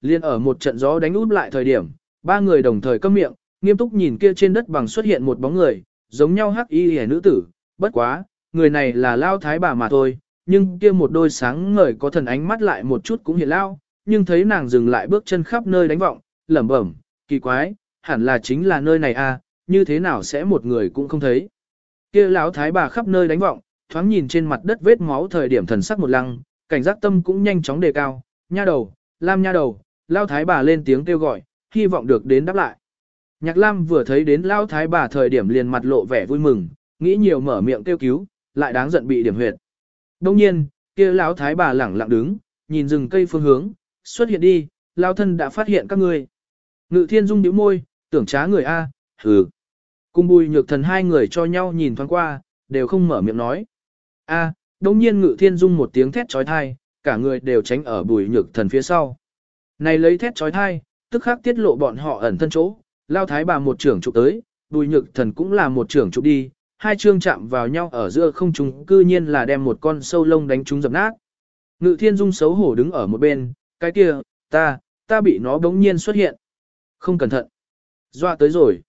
Liên ở một trận gió đánh úp lại thời điểm, ba người đồng thời câm miệng, nghiêm túc nhìn kia trên đất bằng xuất hiện một bóng người, giống nhau hắc y hề nữ tử, bất quá, người này là lao thái bà mà thôi, nhưng kia một đôi sáng ngời có thần ánh mắt lại một chút cũng hiện lao, nhưng thấy nàng dừng lại bước chân khắp nơi đánh vọng, lẩm bẩm, kỳ quái, hẳn là chính là nơi này à, như thế nào sẽ một người cũng không thấy. Kia lão thái bà khắp nơi đánh vọng, thoáng nhìn trên mặt đất vết máu thời điểm thần sắc một lăng, cảnh giác tâm cũng nhanh chóng đề cao, nha đầu, lam nha đầu, lao thái bà lên tiếng kêu gọi, hy vọng được đến đáp lại. Nhạc lam vừa thấy đến lao thái bà thời điểm liền mặt lộ vẻ vui mừng, nghĩ nhiều mở miệng kêu cứu, lại đáng giận bị điểm huyệt. Đông nhiên, kia lão thái bà lẳng lặng đứng, nhìn rừng cây phương hướng, xuất hiện đi, lao thân đã phát hiện các ngươi. Ngự thiên dung nhíu môi, tưởng trá người A, hừ. Cung bùi nhược thần hai người cho nhau nhìn thoáng qua, đều không mở miệng nói. A, đông nhiên ngự thiên dung một tiếng thét trói thai, cả người đều tránh ở bùi nhược thần phía sau. Này lấy thét trói thai, tức khắc tiết lộ bọn họ ẩn thân chỗ, lao thái bà một trưởng trụ tới, bùi nhược thần cũng là một trưởng trụ đi, hai chương chạm vào nhau ở giữa không trung cư nhiên là đem một con sâu lông đánh chúng dập nát. Ngự thiên dung xấu hổ đứng ở một bên, cái kia, ta, ta bị nó bỗng nhiên xuất hiện. Không cẩn thận. Doa tới rồi.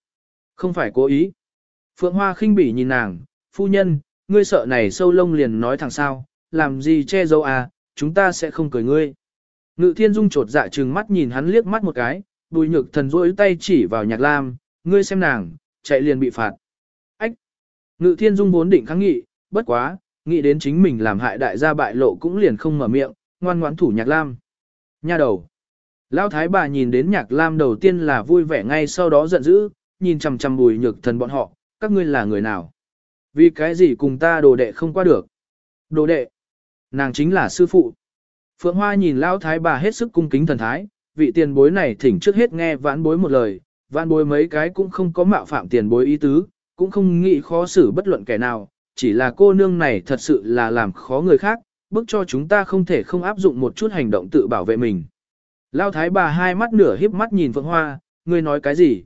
Không phải cố ý. Phượng Hoa khinh bỉ nhìn nàng, phu nhân, ngươi sợ này sâu lông liền nói thẳng sao, làm gì che giấu à, chúng ta sẽ không cười ngươi. Ngự thiên dung trột dạ trừng mắt nhìn hắn liếc mắt một cái, bùi nhược thần rỗi tay chỉ vào nhạc lam, ngươi xem nàng, chạy liền bị phạt. Ách! Ngự thiên dung vốn định kháng nghị, bất quá, nghĩ đến chính mình làm hại đại gia bại lộ cũng liền không mở miệng, ngoan ngoãn thủ nhạc lam. Nha đầu! Lão thái bà nhìn đến nhạc lam đầu tiên là vui vẻ ngay sau đó giận dữ, nhìn chằm chằm bùi nhược thần bọn họ, các ngươi là người nào? Vì cái gì cùng ta đồ đệ không qua được? Đồ đệ! Nàng chính là sư phụ. Phượng Hoa nhìn Lão thái bà hết sức cung kính thần thái, vị tiền bối này thỉnh trước hết nghe vãn bối một lời, vãn bối mấy cái cũng không có mạo phạm tiền bối ý tứ, cũng không nghĩ khó xử bất luận kẻ nào, chỉ là cô nương này thật sự là làm khó người khác, bức cho chúng ta không thể không áp dụng một chút hành động tự bảo vệ mình. Lão thái bà hai mắt nửa híp mắt nhìn Phượng Hoa, ngươi nói cái gì?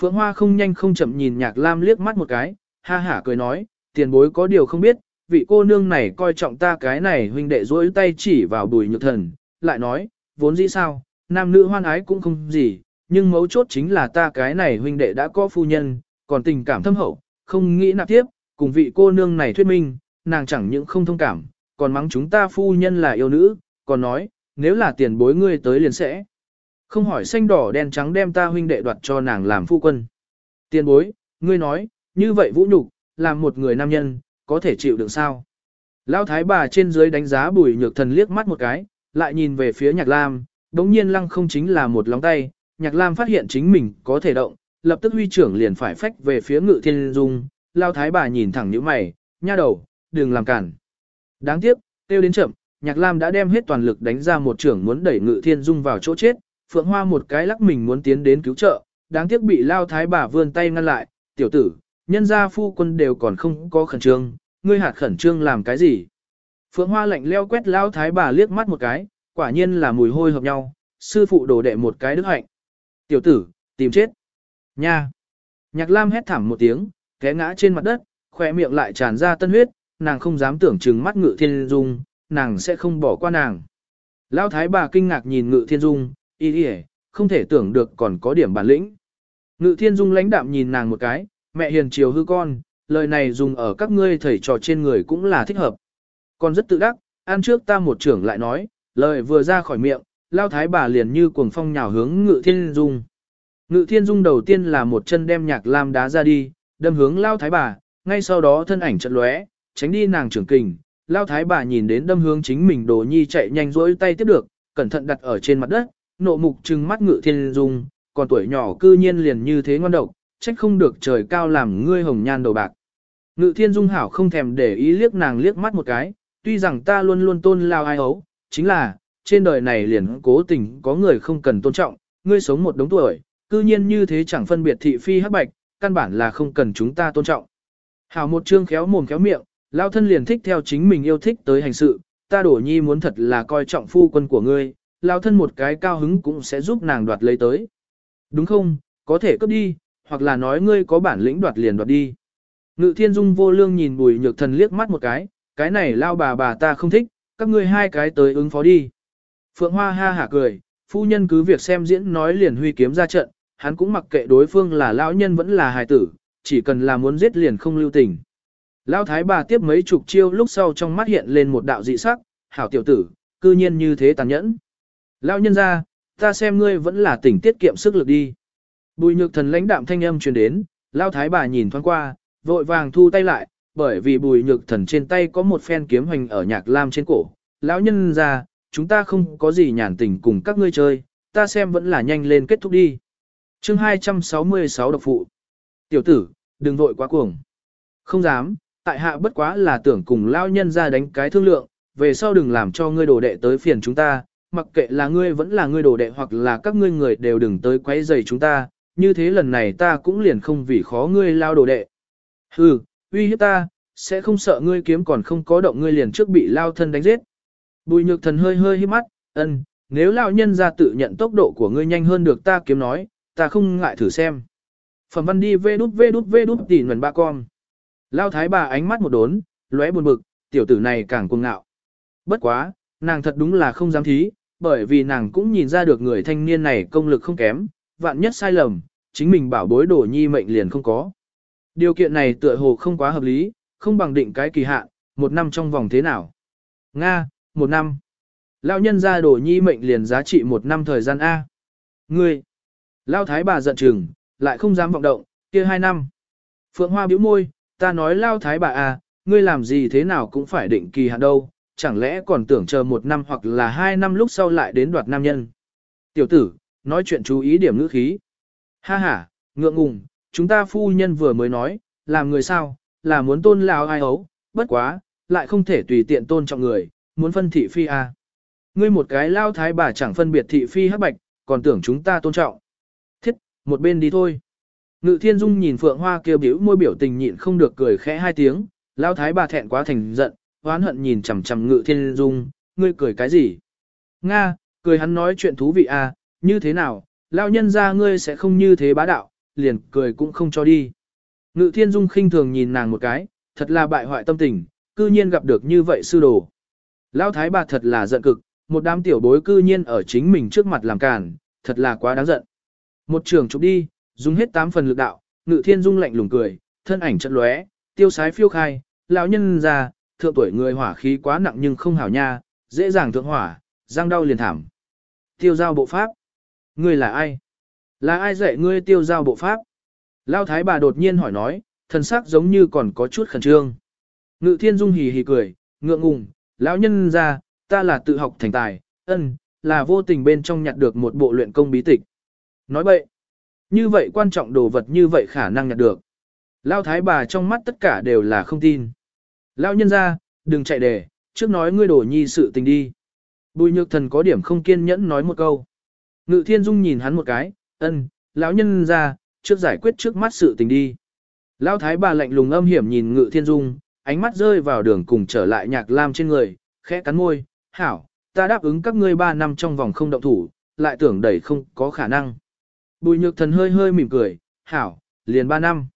Phượng Hoa không nhanh không chậm nhìn Nhạc Lam liếc mắt một cái, ha hả cười nói, tiền bối có điều không biết, vị cô nương này coi trọng ta cái này huynh đệ duỗi tay chỉ vào bùi nhược thần, lại nói, vốn dĩ sao, nam nữ hoan ái cũng không gì, nhưng mấu chốt chính là ta cái này huynh đệ đã có phu nhân, còn tình cảm thâm hậu, không nghĩ nạp tiếp, cùng vị cô nương này thuyết minh, nàng chẳng những không thông cảm, còn mắng chúng ta phu nhân là yêu nữ, còn nói, nếu là tiền bối ngươi tới liền sẽ. Không hỏi xanh đỏ đen trắng đem ta huynh đệ đoạt cho nàng làm phu quân. Tiền bối, ngươi nói, như vậy vũ nhục, làm một người nam nhân, có thể chịu được sao? Lão thái bà trên dưới đánh giá bùi nhược thần liếc mắt một cái, lại nhìn về phía nhạc lam, đống nhiên lăng không chính là một lóng tay, nhạc lam phát hiện chính mình có thể động, lập tức huy trưởng liền phải phách về phía ngự thiên dung, lao thái bà nhìn thẳng những mày, nha đầu, đừng làm cản. Đáng tiếc, tiêu đến chậm, nhạc lam đã đem hết toàn lực đánh ra một trưởng muốn đẩy ngự thiên dung vào chỗ chết, phượng hoa một cái lắc mình muốn tiến đến cứu trợ, đáng tiếc bị lao thái bà vươn tay ngăn lại, tiểu tử, nhân gia phu quân đều còn không có khẩn trương, ngươi hạt khẩn trương làm cái gì. Phượng hoa lạnh leo quét lao thái bà liếc mắt một cái, quả nhiên là mùi hôi hợp nhau, sư phụ đổ đệ một cái đức hạnh. Tiểu tử, tìm chết. Nha. Nhạc Lam hét thảm một tiếng, té ngã trên mặt đất, khỏe miệng lại tràn ra tân huyết, nàng không dám tưởng chừng mắt ngự thiên dung, nàng sẽ không bỏ qua nàng. Lão thái bà kinh ngạc nhìn ngự thiên dung, y đi không thể tưởng được còn có điểm bản lĩnh. Ngự thiên dung lãnh đạm nhìn nàng một cái, mẹ hiền chiều hư con, lời này dùng ở các ngươi thầy trò trên người cũng là thích hợp. Còn rất tự đắc, ăn trước ta một trưởng lại nói, lời vừa ra khỏi miệng, lao thái bà liền như cuồng phong nhào hướng ngự thiên dung. Ngự thiên dung đầu tiên là một chân đem nhạc lam đá ra đi, đâm hướng lao thái bà, ngay sau đó thân ảnh trận lóe, tránh đi nàng trưởng kình. Lao thái bà nhìn đến đâm hướng chính mình đồ nhi chạy nhanh rỗi tay tiếp được, cẩn thận đặt ở trên mặt đất, nộ mục trừng mắt ngự thiên dung, còn tuổi nhỏ cư nhiên liền như thế ngon độc, trách không được trời cao làm ngươi hồng nhan đầu bạc. Ngự thiên dung hảo không thèm để ý liếc nàng liếc mắt một cái, tuy rằng ta luôn luôn tôn lao ai ấu, chính là, trên đời này liền cố tình có người không cần tôn trọng, ngươi sống một đống tuổi, cư nhiên như thế chẳng phân biệt thị phi hắc bạch, căn bản là không cần chúng ta tôn trọng. Hảo một chương khéo mồm khéo miệng, lao thân liền thích theo chính mình yêu thích tới hành sự, ta đổ nhi muốn thật là coi trọng phu quân của ngươi, lao thân một cái cao hứng cũng sẽ giúp nàng đoạt lấy tới. Đúng không, có thể cấp đi, hoặc là nói ngươi có bản lĩnh đoạt liền đoạt đi. Ngự thiên dung vô lương nhìn bùi nhược thần liếc mắt một cái, cái này lao bà bà ta không thích, các ngươi hai cái tới ứng phó đi. Phượng Hoa ha hả cười, phu nhân cứ việc xem diễn nói liền huy kiếm ra trận, hắn cũng mặc kệ đối phương là lão nhân vẫn là hài tử, chỉ cần là muốn giết liền không lưu tình. Lão thái bà tiếp mấy chục chiêu lúc sau trong mắt hiện lên một đạo dị sắc, hảo tiểu tử, cư nhiên như thế tàn nhẫn. Lão nhân ra, ta xem ngươi vẫn là tỉnh tiết kiệm sức lực đi. Bùi nhược thần lãnh đạm thanh âm truyền đến, lão thái bà nhìn thoáng qua, vội vàng thu tay lại, bởi vì bùi nhược thần trên tay có một phen kiếm hoành ở nhạc lam trên cổ. Lão nhân ra, chúng ta không có gì nhàn tình cùng các ngươi chơi, ta xem vẫn là nhanh lên kết thúc đi. chương 266 độc phụ. Tiểu tử, đừng vội quá cuồng. Không dám, tại hạ bất quá là tưởng cùng lão nhân ra đánh cái thương lượng, về sau đừng làm cho ngươi đồ đệ tới phiền chúng ta, mặc kệ là ngươi vẫn là ngươi đồ đệ hoặc là các ngươi người đều đừng tới quấy rầy chúng ta, như thế lần này ta cũng liền không vì khó ngươi lao đồ đệ. Hừ, uy hiếp ta, sẽ không sợ ngươi kiếm còn không có động ngươi liền trước bị lao thân đánh giết. Bùi nhược thần hơi hơi hiếp mắt, ân, nếu lao nhân ra tự nhận tốc độ của ngươi nhanh hơn được ta kiếm nói, ta không ngại thử xem. Phẩm văn đi vê đút vê đút vê đút tỉ nguồn ba con. Lao thái bà ánh mắt một đốn, lóe buồn bực, tiểu tử này càng cuồng ngạo. Bất quá, nàng thật đúng là không dám thí, bởi vì nàng cũng nhìn ra được người thanh niên này công lực không kém, vạn nhất sai lầm, chính mình bảo bối đổ nhi mệnh liền không có. Điều kiện này tựa hồ không quá hợp lý, không bằng định cái kỳ hạn, một năm trong vòng thế nào. Nga, một năm. Lão nhân ra đổ nhi mệnh liền giá trị một năm thời gian A. Ngươi. Lão thái bà giận chừng, lại không dám vọng động, kia hai năm. Phượng Hoa bĩu môi, ta nói Lão thái bà A, ngươi làm gì thế nào cũng phải định kỳ hạn đâu, chẳng lẽ còn tưởng chờ một năm hoặc là hai năm lúc sau lại đến đoạt nam nhân. Tiểu tử, nói chuyện chú ý điểm ngữ khí. Ha ha, ngượng ngùng, chúng ta phu nhân vừa mới nói, làm người sao, là muốn tôn lão ai ấu, bất quá, lại không thể tùy tiện tôn trọng người, muốn phân thị phi à. Ngươi một cái lao thái bà chẳng phân biệt thị phi hắc bạch, còn tưởng chúng ta tôn trọng. Thiết, một bên đi thôi. Ngự thiên dung nhìn phượng hoa kêu biểu môi biểu tình nhịn không được cười khẽ hai tiếng, lao thái bà thẹn quá thành giận, hoán hận nhìn chằm chằm ngự thiên dung, ngươi cười cái gì? Nga, cười hắn nói chuyện thú vị à, như thế nào, lao nhân ra ngươi sẽ không như thế bá đạo, liền cười cũng không cho đi. Ngự thiên dung khinh thường nhìn nàng một cái, thật là bại hoại tâm tình, cư nhiên gặp được như vậy sư đồ. Lão thái bà thật là giận cực, một đám tiểu bối cư nhiên ở chính mình trước mặt làm càn, thật là quá đáng giận. Một trường chụp đi, dùng hết tám phần lực đạo, ngự thiên dung lạnh lùng cười, thân ảnh trận lóe, tiêu sái phiêu khai, lão nhân ra, thượng tuổi người hỏa khí quá nặng nhưng không hảo nha, dễ dàng thượng hỏa, răng đau liền thảm. Tiêu giao bộ pháp. Ngươi là ai? Là ai dạy ngươi tiêu giao bộ pháp? Lao thái bà đột nhiên hỏi nói, thần sắc giống như còn có chút khẩn trương. Ngự thiên dung hì hì cười, ngượng ngùng, lão nhân ra, ta là tự học thành tài, ân, là vô tình bên trong nhặt được một bộ luyện công bí tịch. Nói vậy, như vậy quan trọng đồ vật như vậy khả năng nhặt được. Lao thái bà trong mắt tất cả đều là không tin. Lao nhân ra, đừng chạy đề, trước nói ngươi đổ nhi sự tình đi. Bùi nhược thần có điểm không kiên nhẫn nói một câu. Ngự thiên dung nhìn hắn một cái, ân, lão nhân ra, trước giải quyết trước mắt sự tình đi. Lão thái bà lạnh lùng âm hiểm nhìn ngự thiên dung, ánh mắt rơi vào đường cùng trở lại nhạc lam trên người, khẽ cắn môi, hảo, ta đáp ứng các ngươi ba năm trong vòng không động thủ, lại tưởng đẩy không có khả năng. Bùi nhược thần hơi hơi mỉm cười, hảo, liền ba năm.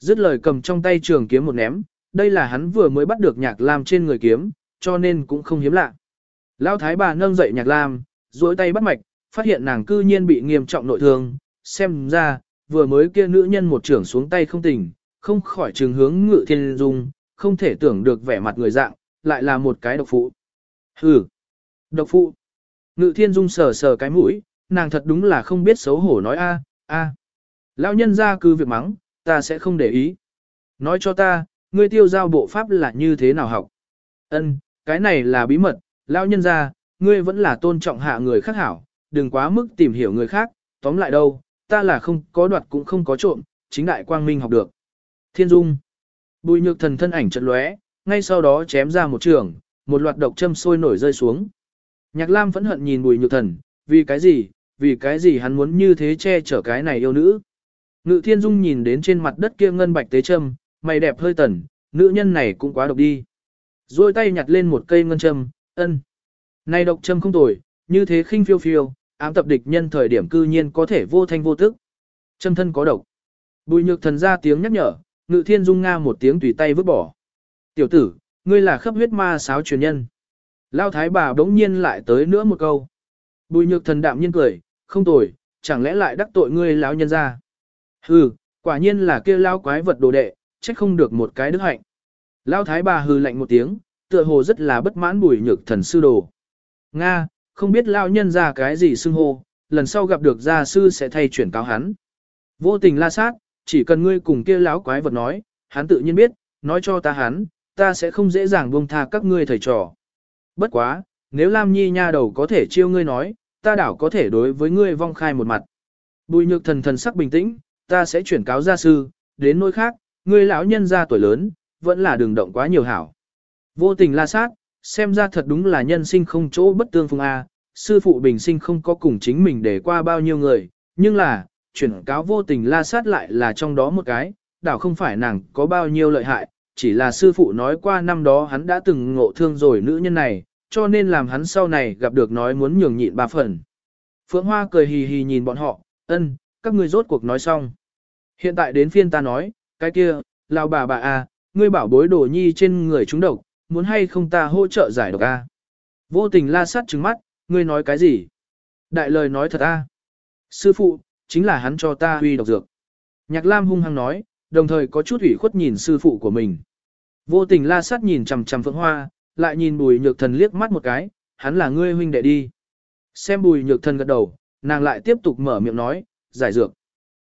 Dứt lời cầm trong tay trường kiếm một ném, đây là hắn vừa mới bắt được nhạc lam trên người kiếm, cho nên cũng không hiếm lạ. Lão thái bà nâng dậy nhạc lam, duỗi tay bắt mạch, phát hiện nàng cư nhiên bị nghiêm trọng nội thương, xem ra, vừa mới kia nữ nhân một trưởng xuống tay không tỉnh, không khỏi trừng hướng ngự thiên dung, không thể tưởng được vẻ mặt người dạng, lại là một cái độc phụ. Hừ, độc phụ. Ngự thiên dung sờ sờ cái mũi, nàng thật đúng là không biết xấu hổ nói a a. Lão nhân ra cứ việc mắng, ta sẽ không để ý. Nói cho ta, ngươi tiêu giao bộ pháp là như thế nào học? Ân, cái này là bí mật, lão nhân ra, ngươi vẫn là tôn trọng hạ người khác hảo, đừng quá mức tìm hiểu người khác, tóm lại đâu, ta là không có đoạt cũng không có trộm, chính đại quang minh học được. Thiên Dung. Bùi nhược thần thân ảnh chợt lóe, ngay sau đó chém ra một trường, một loạt độc châm sôi nổi rơi xuống. Nhạc Lam phẫn hận nhìn bùi nhược thần, vì cái gì, vì cái gì hắn muốn như thế che chở cái này yêu nữ. Ngự Thiên Dung nhìn đến trên mặt đất kia ngân bạch tế châm, mày đẹp hơi tẩn, nữ nhân này cũng quá độc đi. Rồi tay nhặt lên một cây ngân châm, ân. Này độc châm không tồi, như thế khinh phiêu phiêu, ám tập địch nhân thời điểm cư nhiên có thể vô thanh vô tức. Châm thân có độc. Bùi nhược thần ra tiếng nhắc nhở, ngự thiên dung nga một tiếng tùy tay vứt bỏ. Tiểu tử, ngươi là khắp huyết ma sáo truyền nhân. Lao thái bà đống nhiên lại tới nữa một câu. Bùi nhược thần đạm nhiên cười, không tồi, chẳng lẽ lại đắc tội ngươi lão nhân ra. Hừ, quả nhiên là kia lao quái vật đồ đệ, trách không được một cái đức hạnh. Lao thái bà hừ lạnh một tiếng, tựa hồ rất là bất mãn bùi nhược thần sư đồ. Nga, không biết lao nhân ra cái gì xưng hô, lần sau gặp được gia sư sẽ thay chuyển cáo hắn. Vô tình la sát, chỉ cần ngươi cùng kia lão quái vật nói, hắn tự nhiên biết, nói cho ta hắn, ta sẽ không dễ dàng buông tha các ngươi thầy trò. Bất quá, nếu Lam Nhi nha đầu có thể chiêu ngươi nói, ta đảo có thể đối với ngươi vong khai một mặt. Bùi nhược thần thần sắc bình tĩnh, ta sẽ chuyển cáo gia sư, đến nơi khác, ngươi lão nhân ra tuổi lớn, vẫn là đường động quá nhiều hảo. Vô tình la sát, xem ra thật đúng là nhân sinh không chỗ bất tương phùng A, sư phụ bình sinh không có cùng chính mình để qua bao nhiêu người, nhưng là, chuyển cáo vô tình la sát lại là trong đó một cái, đảo không phải nàng có bao nhiêu lợi hại, chỉ là sư phụ nói qua năm đó hắn đã từng ngộ thương rồi nữ nhân này, cho nên làm hắn sau này gặp được nói muốn nhường nhịn ba phần. Phượng Hoa cười hì hì nhìn bọn họ, ân, các ngươi rốt cuộc nói xong. Hiện tại đến phiên ta nói, cái kia, lao bà bà a, ngươi bảo bối đồ nhi trên người chúng độc, muốn hay không ta hỗ trợ giải độc a? Vô tình la sát trừng mắt, ngươi nói cái gì? Đại lời nói thật a. Sư phụ, chính là hắn cho ta huy độc dược. Nhạc Lam hung hăng nói, đồng thời có chút ủy khuất nhìn sư phụ của mình. Vô tình la sát nhìn chằm chằm phượng hoa, lại nhìn bùi nhược thần liếc mắt một cái, hắn là ngươi huynh đệ đi. Xem bùi nhược thần gật đầu, nàng lại tiếp tục mở miệng nói, giải dược.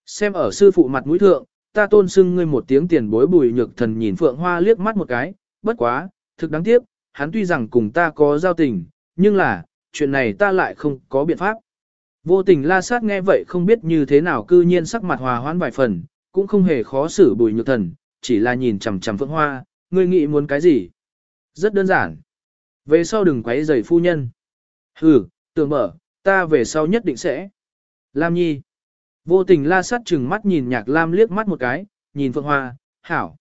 Xem ở sư phụ mặt mũi thượng, ta tôn xưng ngươi một tiếng tiền bối bùi nhược thần nhìn phượng hoa liếc mắt một cái, bất quá, thực đáng tiếc, hắn tuy rằng cùng ta có giao tình, nhưng là, chuyện này ta lại không có biện pháp. Vô tình la sát nghe vậy không biết như thế nào cư nhiên sắc mặt hòa hoãn vài phần, cũng không hề khó xử bùi nhược thần, chỉ là nhìn chằm chằm phượng hoa, ngươi nghĩ muốn cái gì? Rất đơn giản. Về sau đừng quấy rầy phu nhân. Hừ, tưởng mở, ta về sau nhất định sẽ. Lam Nhi. Vô tình la sát chừng mắt nhìn nhạc Lam liếc mắt một cái, nhìn Phượng Hoa, hảo.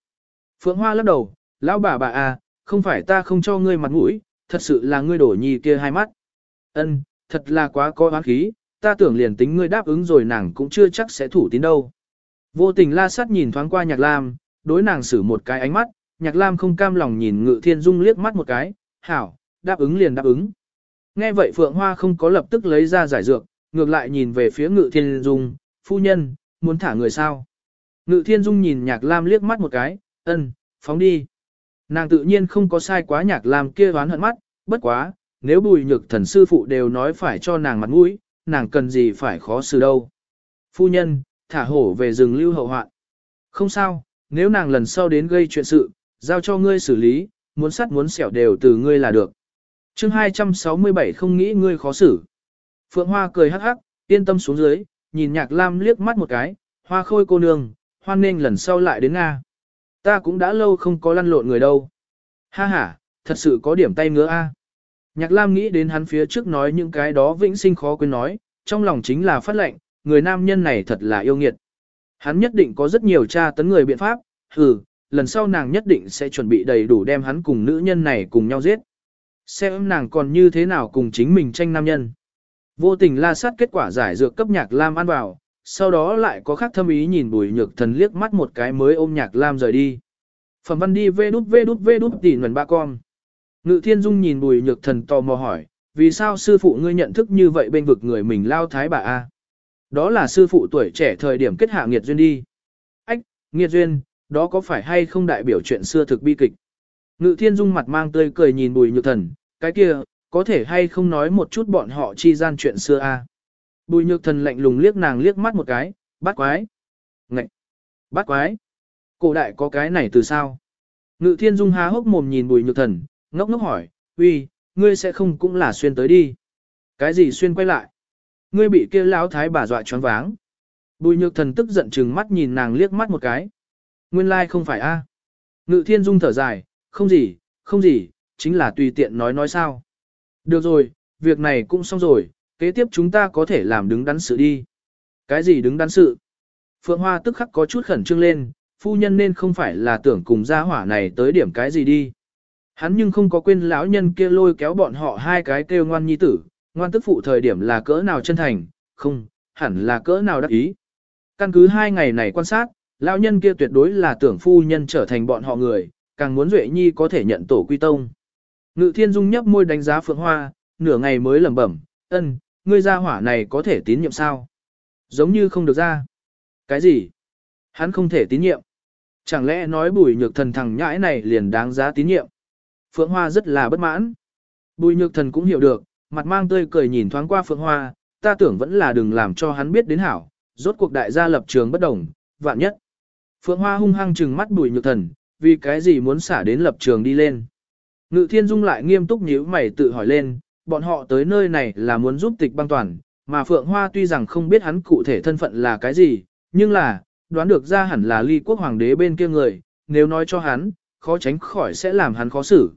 Phượng Hoa lắc đầu, lão bà bà à, không phải ta không cho ngươi mặt mũi, thật sự là ngươi đổ nhi kia hai mắt. Ân, thật là quá có oán khí, ta tưởng liền tính ngươi đáp ứng rồi nàng cũng chưa chắc sẽ thủ tín đâu. Vô tình la sát nhìn thoáng qua nhạc lam, đối nàng xử một cái ánh mắt, nhạc lam không cam lòng nhìn ngự thiên dung liếc mắt một cái, hảo, đáp ứng liền đáp ứng. Nghe vậy Phượng Hoa không có lập tức lấy ra giải dược, ngược lại nhìn về phía ngự thiên dung, phu nhân, muốn thả người sao. Ngự thiên dung nhìn nhạc lam liếc mắt một cái, ân, phóng đi. Nàng tự nhiên không có sai quá nhạc lam kia đoán hận mắt, bất quá, nếu bùi nhược thần sư phụ đều nói phải cho nàng mặt mũi, nàng cần gì phải khó xử đâu. Phu nhân, thả hổ về rừng lưu hậu hoạn. Không sao, nếu nàng lần sau đến gây chuyện sự, giao cho ngươi xử lý, muốn sắt muốn sẹo đều từ ngươi là được. chương 267 không nghĩ ngươi khó xử. Phượng Hoa cười hắc hắc, yên tâm xuống dưới, nhìn nhạc lam liếc mắt một cái, hoa khôi cô nương, hoan nên lần sau lại đến Nga. Ta cũng đã lâu không có lăn lộn người đâu. Ha ha, thật sự có điểm tay ngứa a. Nhạc lam nghĩ đến hắn phía trước nói những cái đó vĩnh sinh khó quên nói, trong lòng chính là phát lệnh, người nam nhân này thật là yêu nghiệt. Hắn nhất định có rất nhiều tra tấn người biện pháp, hừ, lần sau nàng nhất định sẽ chuẩn bị đầy đủ đem hắn cùng nữ nhân này cùng nhau giết. Xem nàng còn như thế nào cùng chính mình tranh nam nhân. Vô tình la sát kết quả giải dược cấp nhạc lam ăn vào, sau đó lại có khác thâm ý nhìn bùi nhược thần liếc mắt một cái mới ôm nhạc lam rời đi. Phẩm văn đi vê đút vê đút vê đút tỉ nguồn ba con. Ngự thiên dung nhìn bùi nhược thần tò mò hỏi, vì sao sư phụ ngươi nhận thức như vậy bên vực người mình lao thái bà A? Đó là sư phụ tuổi trẻ thời điểm kết hạ nghiệt duyên đi. Ách, nghiệt duyên, đó có phải hay không đại biểu chuyện xưa thực bi kịch? Ngự thiên dung mặt mang tươi cười nhìn bùi nhược thần, cái kia, có thể hay không nói một chút bọn họ chi gian chuyện xưa a? Bùi nhược thần lạnh lùng liếc nàng liếc mắt một cái, bắt quái. Ngậy! Bắt quái! Cổ đại có cái này từ sao? Ngự thiên dung há hốc mồm nhìn bùi nhược thần, ngốc ngốc hỏi, uy, ngươi sẽ không cũng là xuyên tới đi. Cái gì xuyên quay lại? Ngươi bị kia lão thái bà dọa choáng váng. Bùi nhược thần tức giận chừng mắt nhìn nàng liếc mắt một cái. Nguyên lai like không phải a. Ngự thiên dung thở dài, không gì, không gì, chính là tùy tiện nói nói sao. Được rồi, việc này cũng xong rồi, kế tiếp chúng ta có thể làm đứng đắn sự đi. Cái gì đứng đắn sự? Phượng Hoa tức khắc có chút khẩn trương lên, phu nhân nên không phải là tưởng cùng gia hỏa này tới điểm cái gì đi. Hắn nhưng không có quên lão nhân kia lôi kéo bọn họ hai cái kêu ngoan nhi tử, ngoan tức phụ thời điểm là cỡ nào chân thành, không, hẳn là cỡ nào đắc ý. Căn cứ hai ngày này quan sát, lão nhân kia tuyệt đối là tưởng phu nhân trở thành bọn họ người, càng muốn Duệ Nhi có thể nhận tổ quy tông. Ngự Thiên Dung nhấp môi đánh giá Phượng Hoa, nửa ngày mới lẩm bẩm, ân, ngươi ra hỏa này có thể tín nhiệm sao? Giống như không được ra. Cái gì? Hắn không thể tín nhiệm. Chẳng lẽ nói bùi nhược thần thằng nhãi này liền đáng giá tín nhiệm? Phượng Hoa rất là bất mãn. Bùi nhược thần cũng hiểu được, mặt mang tươi cười nhìn thoáng qua Phượng Hoa, ta tưởng vẫn là đừng làm cho hắn biết đến hảo, rốt cuộc đại gia lập trường bất đồng, vạn nhất. Phượng Hoa hung hăng trừng mắt bùi nhược thần, vì cái gì muốn xả đến lập trường đi lên. Ngự thiên dung lại nghiêm túc nhíu mày tự hỏi lên, bọn họ tới nơi này là muốn giúp tịch băng toàn, mà Phượng Hoa tuy rằng không biết hắn cụ thể thân phận là cái gì, nhưng là, đoán được ra hẳn là ly quốc hoàng đế bên kia người, nếu nói cho hắn, khó tránh khỏi sẽ làm hắn khó xử.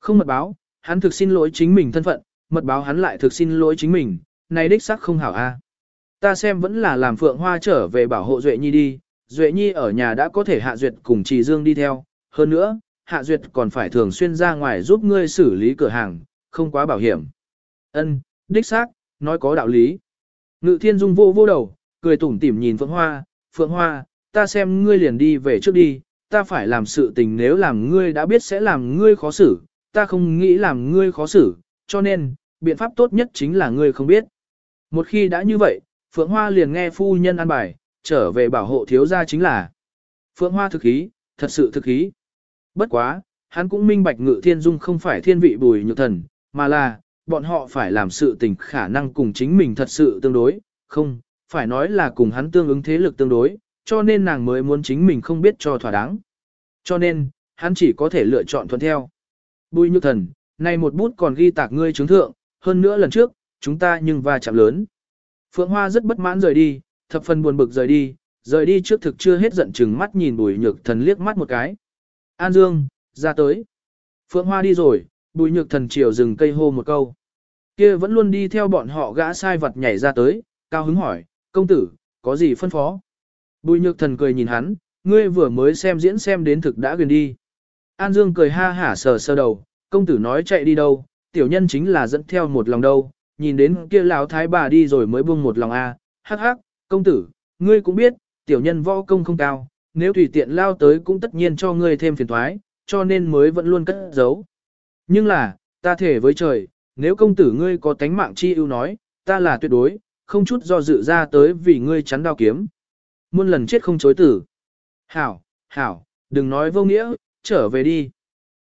Không mật báo, hắn thực xin lỗi chính mình thân phận, mật báo hắn lại thực xin lỗi chính mình, này đích xác không hảo a. Ta xem vẫn là làm Phượng Hoa trở về bảo hộ Duệ Nhi đi, Duệ Nhi ở nhà đã có thể hạ duyệt cùng Trì Dương đi theo, hơn nữa, hạ duyệt còn phải thường xuyên ra ngoài giúp ngươi xử lý cửa hàng, không quá bảo hiểm. Ân, đích xác, nói có đạo lý. Ngự Thiên Dung vô vô đầu, cười tủm tỉm nhìn Phượng Hoa, Phượng Hoa, ta xem ngươi liền đi về trước đi, ta phải làm sự tình nếu làm ngươi đã biết sẽ làm ngươi khó xử, ta không nghĩ làm ngươi khó xử, cho nên, biện pháp tốt nhất chính là ngươi không biết. Một khi đã như vậy, Phượng Hoa liền nghe phu nhân an bài, trở về bảo hộ thiếu gia chính là. Phượng Hoa thực ý, thật sự thực ý. Bất quá, hắn cũng minh bạch ngự thiên dung không phải thiên vị bùi nhược thần, mà là, bọn họ phải làm sự tình khả năng cùng chính mình thật sự tương đối, không, phải nói là cùng hắn tương ứng thế lực tương đối, cho nên nàng mới muốn chính mình không biết cho thỏa đáng. Cho nên, hắn chỉ có thể lựa chọn thuận theo. Bùi nhược thần, này một bút còn ghi tạc ngươi chứng thượng, hơn nữa lần trước, chúng ta nhưng va chạm lớn. Phượng Hoa rất bất mãn rời đi, thập phần buồn bực rời đi, rời đi trước thực chưa hết giận chừng mắt nhìn bùi nhược thần liếc mắt một cái. An Dương, ra tới. Phượng Hoa đi rồi, bùi nhược thần chiều dừng cây hô một câu. kia vẫn luôn đi theo bọn họ gã sai vật nhảy ra tới, cao hứng hỏi, công tử, có gì phân phó? Bùi nhược thần cười nhìn hắn, ngươi vừa mới xem diễn xem đến thực đã gần đi. An Dương cười ha hả sờ sơ đầu, công tử nói chạy đi đâu, tiểu nhân chính là dẫn theo một lòng đâu, nhìn đến kia lão thái bà đi rồi mới buông một lòng a, hắc hắc, công tử, ngươi cũng biết, tiểu nhân võ công không cao, nếu tùy tiện lao tới cũng tất nhiên cho ngươi thêm phiền toái, cho nên mới vẫn luôn cất giấu. Nhưng là, ta thể với trời, nếu công tử ngươi có tánh mạng chi ưu nói, ta là tuyệt đối, không chút do dự ra tới vì ngươi chắn đao kiếm. Muôn lần chết không chối tử. Hảo, hảo, đừng nói vô nghĩa, trở về đi.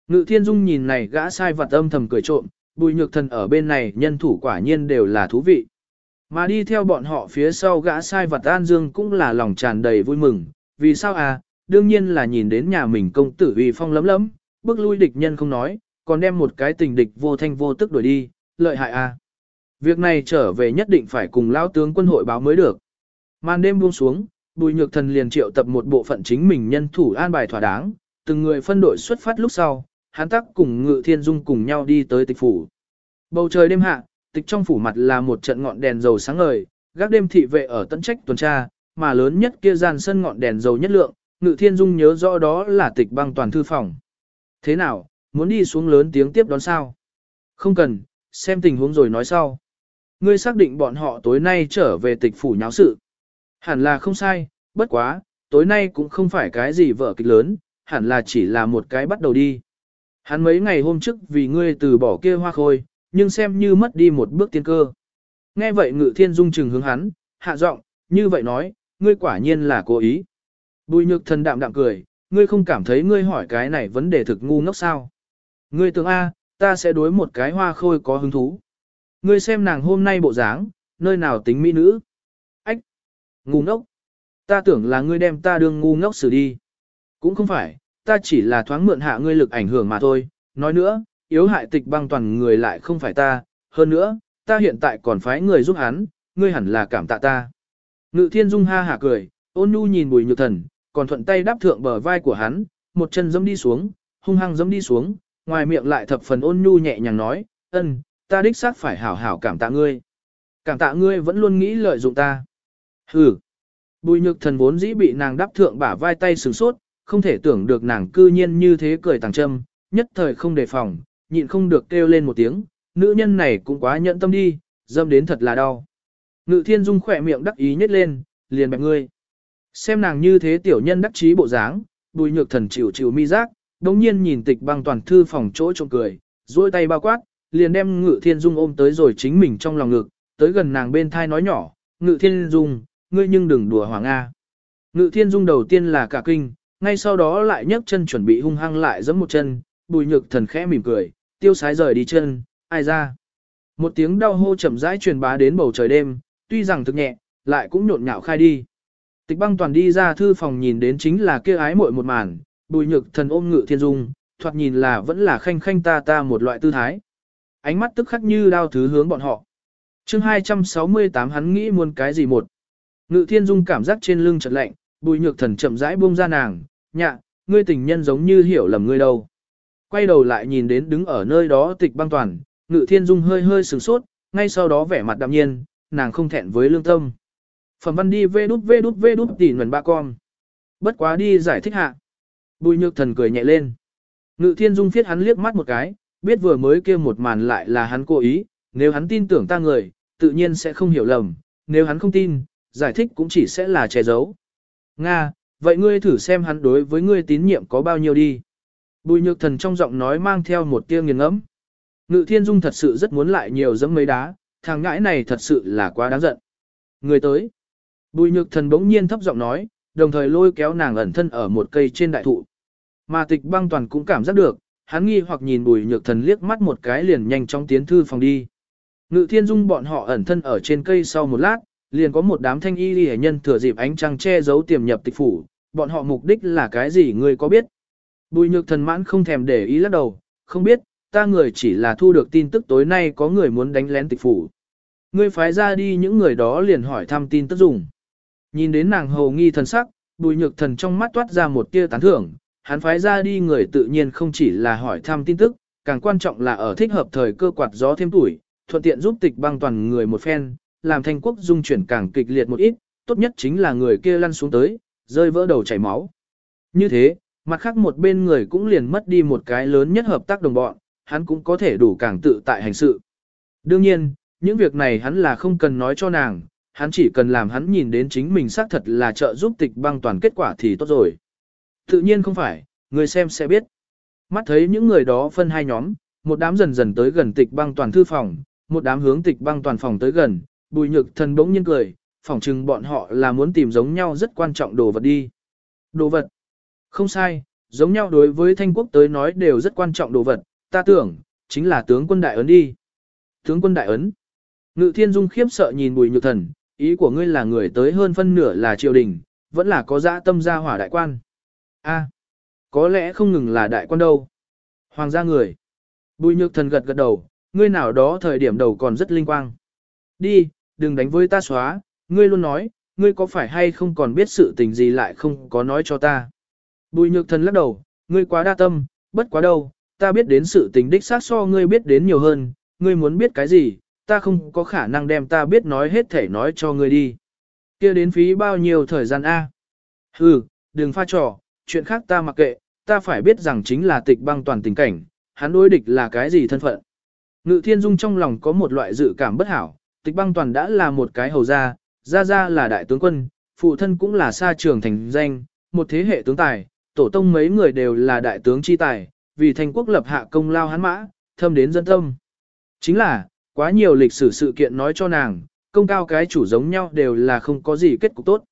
Ngự thiên dung nhìn này gã sai vật âm thầm cười trộm, bùi nhược thần ở bên này nhân thủ quả nhiên đều là thú vị. Mà đi theo bọn họ phía sau gã sai vật An Dương cũng là lòng tràn đầy vui mừng, vì sao à, đương nhiên là nhìn đến nhà mình công tử uy phong lấm lấm, bước lui địch nhân không nói, còn đem một cái tình địch vô thanh vô tức đuổi đi, lợi hại à. Việc này trở về nhất định phải cùng lão tướng quân hội báo mới được. Màn đêm buông xuống, bùi nhược thần liền triệu tập một bộ phận chính mình nhân thủ an bài thỏa đáng, từng người phân đội xuất phát lúc sau, hắn tắc cùng ngự thiên dung cùng nhau đi tới tịch phủ. Bầu trời đêm hạ, tịch trong phủ mặt là một trận ngọn đèn dầu sáng ngời, gác đêm thị vệ ở tận trách tuần tra, mà lớn nhất kia gian sân ngọn đèn dầu nhất lượng, ngự thiên dung nhớ rõ đó là tịch băng toàn thư phòng. Thế nào, muốn đi xuống lớn tiếng tiếp đón sao? Không cần, xem tình huống rồi nói sau. Ngươi xác định bọn họ tối nay trở về tịch phủ nháo sự. Hẳn là không sai, bất quá, tối nay cũng không phải cái gì vở kịch lớn, hẳn là chỉ là một cái bắt đầu đi. Hắn mấy ngày hôm trước vì ngươi từ bỏ kia hoa khôi, nhưng xem như mất đi một bước tiên cơ. Nghe vậy ngự thiên dung trừng hướng hắn, hạ giọng, như vậy nói, ngươi quả nhiên là cố ý. Bùi nhược thần đạm đạm cười, ngươi không cảm thấy ngươi hỏi cái này vấn đề thực ngu ngốc sao. Ngươi tưởng A, ta sẽ đối một cái hoa khôi có hứng thú. Ngươi xem nàng hôm nay bộ dáng, nơi nào tính mỹ nữ. Ách! Ngu ngốc! Ta tưởng là ngươi đem ta đương ngu ngốc xử đi. Cũng không phải, ta chỉ là thoáng mượn hạ ngươi lực ảnh hưởng mà thôi. Nói nữa, yếu hại tịch băng toàn người lại không phải ta. Hơn nữa, ta hiện tại còn phái người giúp hắn, ngươi hẳn là cảm tạ ta. Ngự thiên dung ha hả cười, ôn nhu nhìn bùi nhược thần, còn thuận tay đáp thượng bờ vai của hắn, một chân dẫm đi xuống, hung hăng dẫm đi xuống, ngoài miệng lại thập phần ôn nhu nhẹ nhàng nói, ân, ta đích xác phải hảo hảo cảm tạ ngươi. Cảm tạ ngươi vẫn luôn nghĩ lợi dụng ta. Hừ. Bùi nhược thần vốn dĩ bị nàng đáp thượng bả vai tay sừng sốt, không thể tưởng được nàng cư nhiên như thế cười tàng châm, nhất thời không đề phòng, nhịn không được kêu lên một tiếng, nữ nhân này cũng quá nhẫn tâm đi, dâm đến thật là đau. Ngự thiên dung khỏe miệng đắc ý nhếch lên, liền bẹp ngươi. Xem nàng như thế tiểu nhân đắc chí bộ dáng, bùi nhược thần chịu chịu mi giác, đống nhiên nhìn tịch băng toàn thư phòng chỗ trộm cười, duỗi tay bao quát, liền đem ngự thiên dung ôm tới rồi chính mình trong lòng ngực, tới gần nàng bên thai nói nhỏ, ngự thiên dung, ngươi nhưng đừng đùa hoàng A. Ngự thiên dung đầu tiên là cả kinh, ngay sau đó lại nhấc chân chuẩn bị hung hăng lại giẫm một chân, bùi nhược thần khẽ mỉm cười, tiêu sái rời đi chân, ai ra. Một tiếng đau hô chậm rãi truyền bá đến bầu trời đêm, tuy rằng thực nhẹ, lại cũng nhộn nhạo khai đi. Tịch băng toàn đi ra thư phòng nhìn đến chính là kia ái muội một màn, bùi nhược thần ôm ngự thiên dung, thoạt nhìn là vẫn là khanh khanh ta ta một loại tư thái. Ánh mắt tức khắc như đao thứ hướng bọn họ. chương 268 hắn nghĩ muốn cái gì một. Ngự thiên dung cảm giác trên lưng chợt lạnh, bùi nhược thần chậm rãi buông ra nàng, nhạ, ngươi tình nhân giống như hiểu lầm ngươi đâu. Quay đầu lại nhìn đến đứng ở nơi đó tịch băng toàn, ngự thiên dung hơi hơi sửng sốt, ngay sau đó vẻ mặt đạm nhiên, nàng không thẹn với lương tâm. Phẩm văn đi vê đút vê đút vê đút tỉ nguồn ba con. Bất quá đi giải thích hạ. Bùi nhược thần cười nhẹ lên. Ngự thiên dung phiết hắn liếc mắt một cái, biết vừa mới kia một màn lại là hắn cố ý, nếu hắn tin tưởng ta người, tự nhiên sẽ không hiểu lầm, nếu hắn không tin, giải thích cũng chỉ sẽ là che giấu. Nga, vậy ngươi thử xem hắn đối với ngươi tín nhiệm có bao nhiêu đi. Bùi nhược thần trong giọng nói mang theo một tia nghiền ngẫm. Ngự thiên dung thật sự rất muốn lại nhiều dẫm mấy đá, thằng ngãi này thật sự là quá đáng giận. Người tới. Bùi nhược thần bỗng nhiên thấp giọng nói, đồng thời lôi kéo nàng ẩn thân ở một cây trên đại thụ. Mà tịch băng toàn cũng cảm giác được, hắn nghi hoặc nhìn bùi nhược thần liếc mắt một cái liền nhanh chóng tiến thư phòng đi. Ngự thiên dung bọn họ ẩn thân ở trên cây sau một lát, liền có một đám thanh y đi nhân thừa dịp ánh trăng che giấu tiềm nhập tịch phủ, bọn họ mục đích là cái gì ngươi có biết? Bùi nhược thần mãn không thèm để ý lắc đầu, không biết, ta người chỉ là thu được tin tức tối nay có người muốn đánh lén tịch phủ. Ngươi phái ra đi những người đó liền hỏi thăm tin tức dùng. Nhìn đến nàng hầu nghi thần sắc, bùi nhược thần trong mắt toát ra một tia tán thưởng, hắn phái ra đi người tự nhiên không chỉ là hỏi thăm tin tức, càng quan trọng là ở thích hợp thời cơ quạt gió thêm tuổi, thuận tiện giúp tịch băng toàn người một phen, làm thanh quốc dung chuyển càng kịch liệt một ít, tốt nhất chính là người kia lăn xuống tới, rơi vỡ đầu chảy máu. Như thế, mặt khác một bên người cũng liền mất đi một cái lớn nhất hợp tác đồng bọn, hắn cũng có thể đủ càng tự tại hành sự. Đương nhiên, những việc này hắn là không cần nói cho nàng, hắn chỉ cần làm hắn nhìn đến chính mình xác thật là trợ giúp tịch băng toàn kết quả thì tốt rồi. Tự nhiên không phải, người xem sẽ biết. Mắt thấy những người đó phân hai nhóm, một đám dần dần tới gần tịch băng toàn thư phòng, một đám hướng tịch băng toàn phòng tới gần, bùi nhược thần bỗng nhiên cười, phỏng chừng bọn họ là muốn tìm giống nhau rất quan trọng đồ vật đi. Đồ vật. Không sai, giống nhau đối với thanh quốc tới nói đều rất quan trọng đồ vật, ta tưởng, chính là tướng quân đại ấn đi. Tướng quân đại ấn. Ngự thiên dung khiếp sợ nhìn bùi nhược thần, ý của ngươi là người tới hơn phân nửa là triều đình, vẫn là có dã tâm gia hỏa đại quan. A, có lẽ không ngừng là đại quan đâu. Hoàng gia người. Bùi nhược thần gật gật đầu, ngươi nào đó thời điểm đầu còn rất linh quang. Đi, đừng đánh với ta xóa, ngươi luôn nói, ngươi có phải hay không còn biết sự tình gì lại không có nói cho ta. Bùi nhược thần lắc đầu, ngươi quá đa tâm, bất quá đâu, ta biết đến sự tình đích xác so ngươi biết đến nhiều hơn, ngươi muốn biết cái gì, ta không có khả năng đem ta biết nói hết thể nói cho ngươi đi. kia đến phí bao nhiêu thời gian A. Hừ, đừng pha trò, chuyện khác ta mặc kệ, ta phải biết rằng chính là tịch băng toàn tình cảnh, hắn đối địch là cái gì thân phận. Ngự thiên dung trong lòng có một loại dự cảm bất hảo, tịch băng toàn đã là một cái hầu gia, gia gia là đại tướng quân, phụ thân cũng là sa trường thành danh, một thế hệ tướng tài, tổ tông mấy người đều là đại tướng chi tài, vì thành quốc lập hạ công lao hắn mã, thâm đến dân tâm. Chính là, quá nhiều lịch sử sự kiện nói cho nàng, công cao cái chủ giống nhau đều là không có gì kết cục tốt.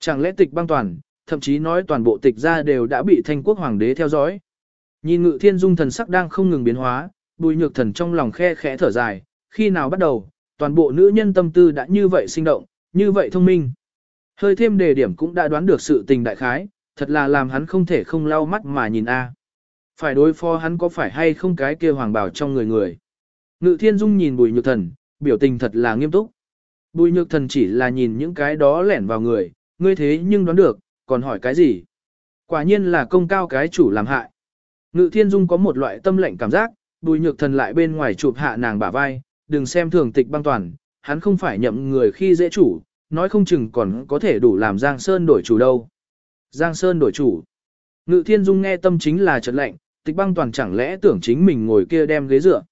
Chẳng lẽ tịch băng toàn, thậm chí nói toàn bộ tịch gia đều đã bị thanh quốc hoàng đế theo dõi. Nhìn ngự thiên dung thần sắc đang không ngừng biến hóa, bùi nhược thần trong lòng khe khẽ thở dài, khi nào bắt đầu, toàn bộ nữ nhân tâm tư đã như vậy sinh động, như vậy thông minh. Hơi thêm đề điểm cũng đã đoán được sự tình đại khái, thật là làm hắn không thể không lau mắt mà nhìn a. Phải đối phó hắn có phải hay không cái kia hoàng bảo trong người người. Ngự thiên dung nhìn bùi nhược thần, biểu tình thật là nghiêm túc. Bùi nhược thần chỉ là nhìn những cái đó lẻn vào người, ngươi thế nhưng đoán được, còn hỏi cái gì? Quả nhiên là công cao cái chủ làm hại. Ngự thiên dung có một loại tâm lệnh cảm giác, bùi nhược thần lại bên ngoài chụp hạ nàng bả vai, đừng xem thường tịch băng toàn, hắn không phải nhậm người khi dễ chủ, nói không chừng còn có thể đủ làm Giang Sơn đổi chủ đâu. Giang Sơn đổi chủ. Ngự thiên dung nghe tâm chính là trật lệnh, tịch băng toàn chẳng lẽ tưởng chính mình ngồi kia đem ghế dựa.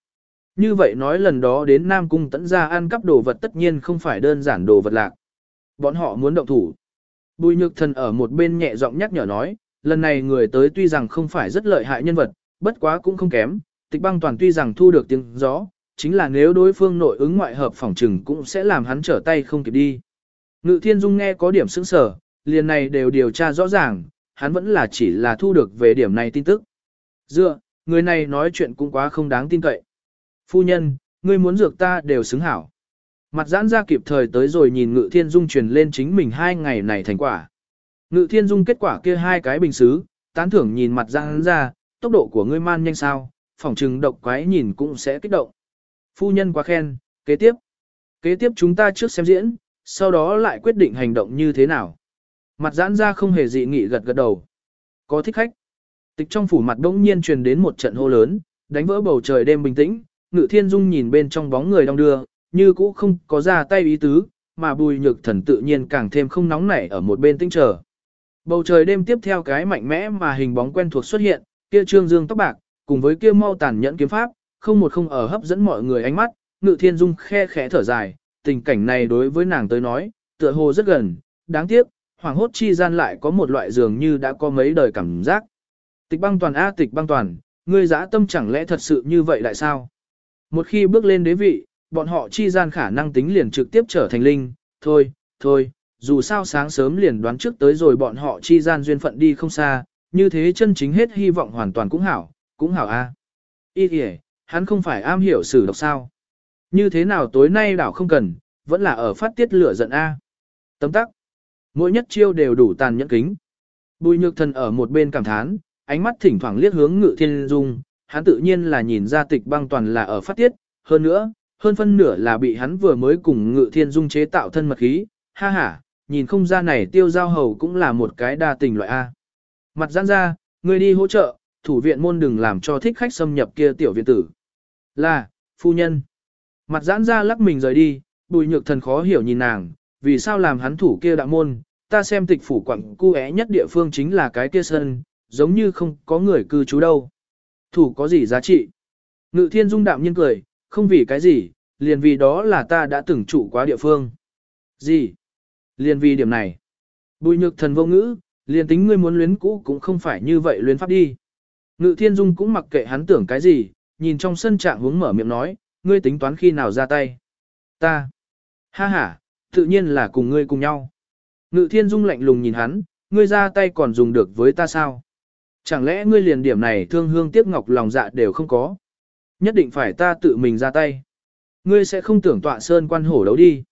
Như vậy nói lần đó đến Nam Cung tẫn ra ăn cắp đồ vật tất nhiên không phải đơn giản đồ vật lạc. Bọn họ muốn động thủ. Bùi nhược thần ở một bên nhẹ giọng nhắc nhở nói, lần này người tới tuy rằng không phải rất lợi hại nhân vật, bất quá cũng không kém, tịch băng toàn tuy rằng thu được tiếng gió, chính là nếu đối phương nội ứng ngoại hợp phỏng trừng cũng sẽ làm hắn trở tay không kịp đi. Ngự thiên dung nghe có điểm sững sở, liền này đều điều tra rõ ràng, hắn vẫn là chỉ là thu được về điểm này tin tức. Dựa, người này nói chuyện cũng quá không đáng tin cậy. Phu nhân, ngươi muốn dược ta đều xứng hảo. Mặt giãn ra kịp thời tới rồi nhìn ngự thiên dung truyền lên chính mình hai ngày này thành quả. Ngự thiên dung kết quả kia hai cái bình xứ, tán thưởng nhìn mặt giãn ra, tốc độ của ngươi man nhanh sao, phỏng chừng độc quái nhìn cũng sẽ kích động. Phu nhân quá khen, kế tiếp. Kế tiếp chúng ta trước xem diễn, sau đó lại quyết định hành động như thế nào. Mặt giãn ra không hề dị nghị gật gật đầu. Có thích khách. Tịch trong phủ mặt đông nhiên truyền đến một trận hô lớn, đánh vỡ bầu trời đêm bình tĩnh, ngự thiên dung nhìn bên trong bóng người đông đưa, như cũ không có ra tay ý tứ, mà bùi nhược thần tự nhiên càng thêm không nóng nảy ở một bên tinh chờ. Bầu trời đêm tiếp theo cái mạnh mẽ mà hình bóng quen thuộc xuất hiện, kia trương dương tóc bạc, cùng với kia mau tàn nhẫn kiếm pháp, không một không ở hấp dẫn mọi người ánh mắt, ngự thiên dung khe khẽ thở dài, tình cảnh này đối với nàng tới nói, tựa hồ rất gần, đáng tiếc, hoàng hốt chi gian lại có một loại dường như đã có mấy đời cảm giác. Tịch băng toàn A tịch băng toàn, ngươi giã tâm chẳng lẽ thật sự như vậy lại sao? Một khi bước lên đế vị, bọn họ chi gian khả năng tính liền trực tiếp trở thành linh, thôi, thôi, dù sao sáng sớm liền đoán trước tới rồi bọn họ chi gian duyên phận đi không xa, như thế chân chính hết hy vọng hoàn toàn cũng hảo, cũng hảo a. À. Ý kìa, hắn không phải am hiểu sử độc sao. Như thế nào tối nay đảo không cần, vẫn là ở phát tiết lửa giận a. Tấm tắc. Mỗi nhất chiêu đều đủ tàn nhẫn kính. Bùi nhược thần ở một bên cảm thán, ánh mắt thỉnh thoảng liếc hướng ngự thiên dung, hắn tự nhiên là nhìn ra tịch băng toàn là ở phát tiết, hơn nữa, hơn phân nửa là bị hắn vừa mới cùng ngự thiên dung chế tạo thân mật khí, ha ha, nhìn không ra này tiêu giao hầu cũng là một cái đa tình loại A. Mặt giãn ra, người đi hỗ trợ, thủ viện môn đừng làm cho thích khách xâm nhập kia tiểu viện tử. Là, phu nhân. Mặt giãn ra lắc mình rời đi, bùi nhược thần khó hiểu nhìn nàng, vì sao làm hắn thủ kia đạo môn, ta xem tịch phủ quặng cu é nhất địa phương chính là cái kia sân, giống như không có người cư trú đâu. Thủ có gì giá trị? Ngự thiên dung đạm nhiên cười, không vì cái gì, liền vì đó là ta đã từng trụ quá địa phương. Gì? Liền vì điểm này. Bùi nhược thần vô ngữ, liền tính ngươi muốn luyến cũ cũng không phải như vậy luyến pháp đi. Ngự thiên dung cũng mặc kệ hắn tưởng cái gì, nhìn trong sân trạng hướng mở miệng nói, ngươi tính toán khi nào ra tay. Ta. Ha ha, tự nhiên là cùng ngươi cùng nhau. Ngự thiên dung lạnh lùng nhìn hắn, ngươi ra tay còn dùng được với ta sao? Chẳng lẽ ngươi liền điểm này thương hương tiếc ngọc lòng dạ đều không có? Nhất định phải ta tự mình ra tay. Ngươi sẽ không tưởng tọa sơn quan hổ đấu đi.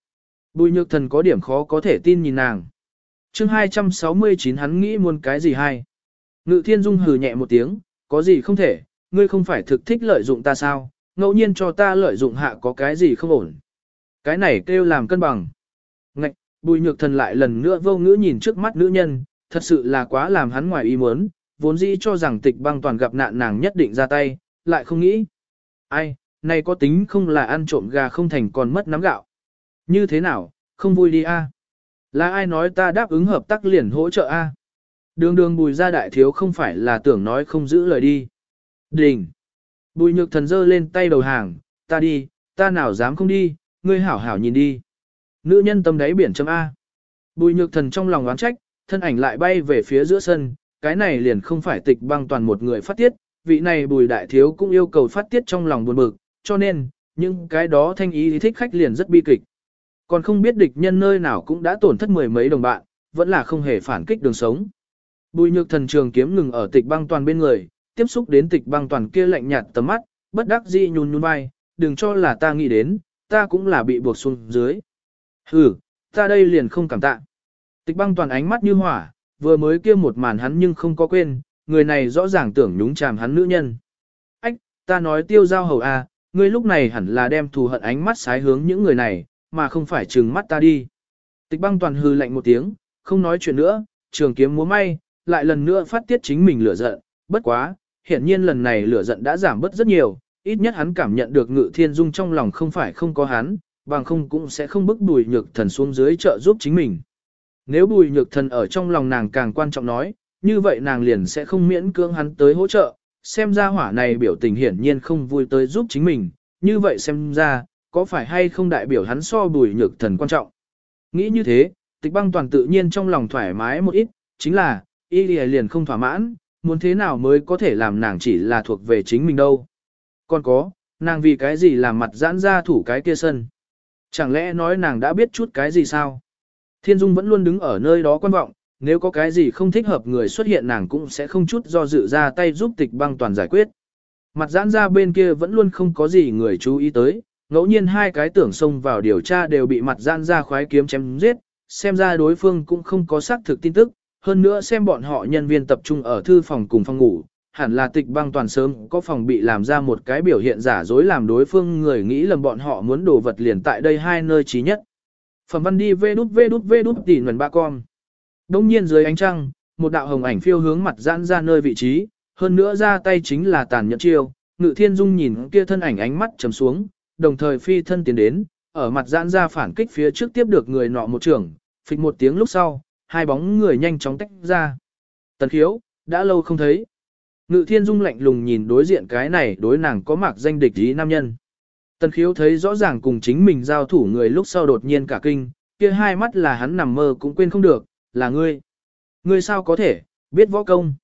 Bùi nhược thần có điểm khó có thể tin nhìn nàng. chương 269 hắn nghĩ muốn cái gì hay? Ngự thiên dung hừ nhẹ một tiếng, có gì không thể, ngươi không phải thực thích lợi dụng ta sao, ngẫu nhiên cho ta lợi dụng hạ có cái gì không ổn. Cái này kêu làm cân bằng. Ngạch, bùi nhược thần lại lần nữa vô ngữ nhìn trước mắt nữ nhân, thật sự là quá làm hắn ngoài ý muốn, vốn dĩ cho rằng tịch băng toàn gặp nạn nàng nhất định ra tay, lại không nghĩ. Ai, này có tính không là ăn trộm gà không thành còn mất nắm gạo. Như thế nào, không vui đi a? Là ai nói ta đáp ứng hợp tác liền hỗ trợ a? Đường đường bùi ra đại thiếu không phải là tưởng nói không giữ lời đi. Đình! Bùi nhược thần giơ lên tay đầu hàng, ta đi, ta nào dám không đi, ngươi hảo hảo nhìn đi. Nữ nhân tâm đáy biển chấm A. Bùi nhược thần trong lòng oán trách, thân ảnh lại bay về phía giữa sân, cái này liền không phải tịch băng toàn một người phát tiết, vị này bùi đại thiếu cũng yêu cầu phát tiết trong lòng buồn bực, cho nên, những cái đó thanh ý thích khách liền rất bi kịch. Còn không biết địch nhân nơi nào cũng đã tổn thất mười mấy đồng bạn, vẫn là không hề phản kích đường sống. Bùi nhược thần trường kiếm ngừng ở tịch băng toàn bên người, tiếp xúc đến tịch băng toàn kia lạnh nhạt tầm mắt, bất đắc dĩ nhún nhún vai, đừng cho là ta nghĩ đến, ta cũng là bị buộc xuống dưới. Hừ, ta đây liền không cảm tạ. Tịch băng toàn ánh mắt như hỏa, vừa mới kia một màn hắn nhưng không có quên, người này rõ ràng tưởng nhúng chàm hắn nữ nhân. Ách, ta nói tiêu giao hầu a, à, ngươi lúc này hẳn là đem thù hận ánh mắt sái hướng những người này, mà không phải trừng mắt ta đi. Tịch băng toàn hư lạnh một tiếng, không nói chuyện nữa, trường kiếm múa may, lại lần nữa phát tiết chính mình lửa giận, bất quá, hiện nhiên lần này lửa giận đã giảm bớt rất nhiều, ít nhất hắn cảm nhận được ngự thiên dung trong lòng không phải không có hắn, bằng không cũng sẽ không bức bùi nhược thần xuống dưới trợ giúp chính mình. Nếu bùi nhược thần ở trong lòng nàng càng quan trọng nói, như vậy nàng liền sẽ không miễn cưỡng hắn tới hỗ trợ, xem ra hỏa này biểu tình hiển nhiên không vui tới giúp chính mình, như vậy xem ra, có phải hay không đại biểu hắn so bùi nhược thần quan trọng. Nghĩ như thế, tịch băng toàn tự nhiên trong lòng thoải mái một ít, chính là, y liền không thỏa mãn, muốn thế nào mới có thể làm nàng chỉ là thuộc về chính mình đâu. Còn có, nàng vì cái gì làm mặt giãn ra thủ cái kia sân. Chẳng lẽ nói nàng đã biết chút cái gì sao? Thiên Dung vẫn luôn đứng ở nơi đó quan vọng, nếu có cái gì không thích hợp người xuất hiện nàng cũng sẽ không chút do dự ra tay giúp tịch băng toàn giải quyết. Mặt giãn ra bên kia vẫn luôn không có gì người chú ý tới, ngẫu nhiên hai cái tưởng xông vào điều tra đều bị mặt giãn ra khoái kiếm chém giết, xem ra đối phương cũng không có xác thực tin tức, hơn nữa xem bọn họ nhân viên tập trung ở thư phòng cùng phòng ngủ, hẳn là tịch băng toàn sớm có phòng bị làm ra một cái biểu hiện giả dối làm đối phương người nghĩ lầm bọn họ muốn đồ vật liền tại đây hai nơi trí nhất. Phẩm văn đi vê đút vê đút vê đút tỉ nguồn ba con. Đông nhiên dưới ánh trăng, một đạo hồng ảnh phiêu hướng mặt giãn ra nơi vị trí, hơn nữa ra tay chính là tàn nhẫn chiêu, ngự thiên dung nhìn kia thân ảnh ánh mắt trầm xuống, đồng thời phi thân tiến đến, ở mặt giãn ra phản kích phía trước tiếp được người nọ một trưởng, phịch một tiếng lúc sau, hai bóng người nhanh chóng tách ra. Tần khiếu, đã lâu không thấy. Ngự thiên dung lạnh lùng nhìn đối diện cái này đối nàng có mạc danh địch ý nam nhân. Tần khiếu thấy rõ ràng cùng chính mình giao thủ người lúc sau đột nhiên cả kinh, kia hai mắt là hắn nằm mơ cũng quên không được, là ngươi. Ngươi sao có thể, biết võ công.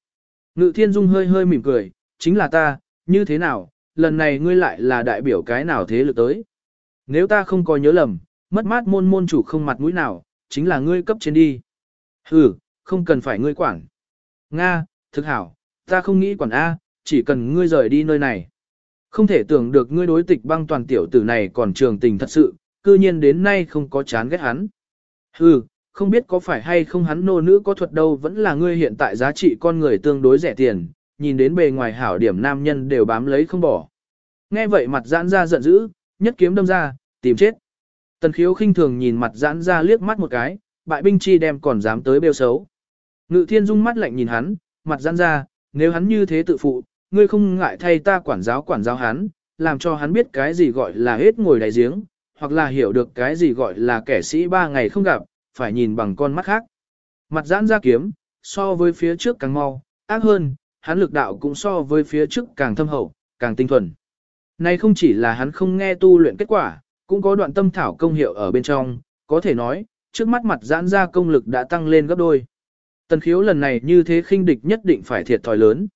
Ngự thiên dung hơi hơi mỉm cười, chính là ta, như thế nào, lần này ngươi lại là đại biểu cái nào thế lực tới. Nếu ta không có nhớ lầm, mất mát môn môn chủ không mặt mũi nào, chính là ngươi cấp trên đi. Ừ, không cần phải ngươi quản. Nga, thực hảo, ta không nghĩ quản A, chỉ cần ngươi rời đi nơi này. Không thể tưởng được ngươi đối tịch băng toàn tiểu tử này còn trường tình thật sự, cư nhiên đến nay không có chán ghét hắn. Hừ, không biết có phải hay không hắn nô nữ có thuật đâu vẫn là ngươi hiện tại giá trị con người tương đối rẻ tiền, nhìn đến bề ngoài hảo điểm nam nhân đều bám lấy không bỏ. Nghe vậy mặt giãn ra giận dữ, nhất kiếm đâm ra, tìm chết. Tần khiếu khinh thường nhìn mặt giãn ra liếc mắt một cái, bại binh chi đem còn dám tới bêu xấu. Ngự thiên dung mắt lạnh nhìn hắn, mặt giãn ra, nếu hắn như thế tự phụ, ngươi không ngại thay ta quản giáo quản giáo hắn, làm cho hắn biết cái gì gọi là hết ngồi đại giếng, hoặc là hiểu được cái gì gọi là kẻ sĩ ba ngày không gặp, phải nhìn bằng con mắt khác. Mặt giãn ra kiếm, so với phía trước càng mau, ác hơn, hắn lực đạo cũng so với phía trước càng thâm hậu, càng tinh thuần. Này không chỉ là hắn không nghe tu luyện kết quả, cũng có đoạn tâm thảo công hiệu ở bên trong, có thể nói, trước mắt mặt giãn ra công lực đã tăng lên gấp đôi. Tần khiếu lần này như thế khinh địch nhất định phải thiệt thòi lớn.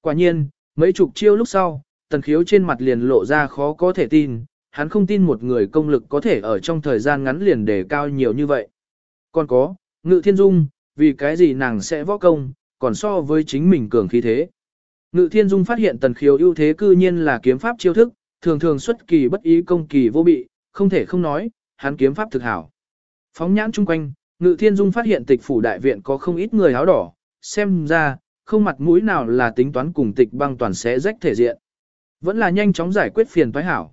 Quả nhiên, mấy chục chiêu lúc sau, tần khiếu trên mặt liền lộ ra khó có thể tin, hắn không tin một người công lực có thể ở trong thời gian ngắn liền đề cao nhiều như vậy. Còn có, ngự thiên dung, vì cái gì nàng sẽ võ công, còn so với chính mình cường khí thế. Ngự thiên dung phát hiện tần khiếu ưu thế cư nhiên là kiếm pháp chiêu thức, thường thường xuất kỳ bất ý công kỳ vô bị, không thể không nói, hắn kiếm pháp thực hảo. Phóng nhãn chung quanh, ngự thiên dung phát hiện tịch phủ đại viện có không ít người áo đỏ, xem ra, không mặt mũi nào là tính toán cùng tịch băng toàn sẽ rách thể diện. Vẫn là nhanh chóng giải quyết phiền toái hảo.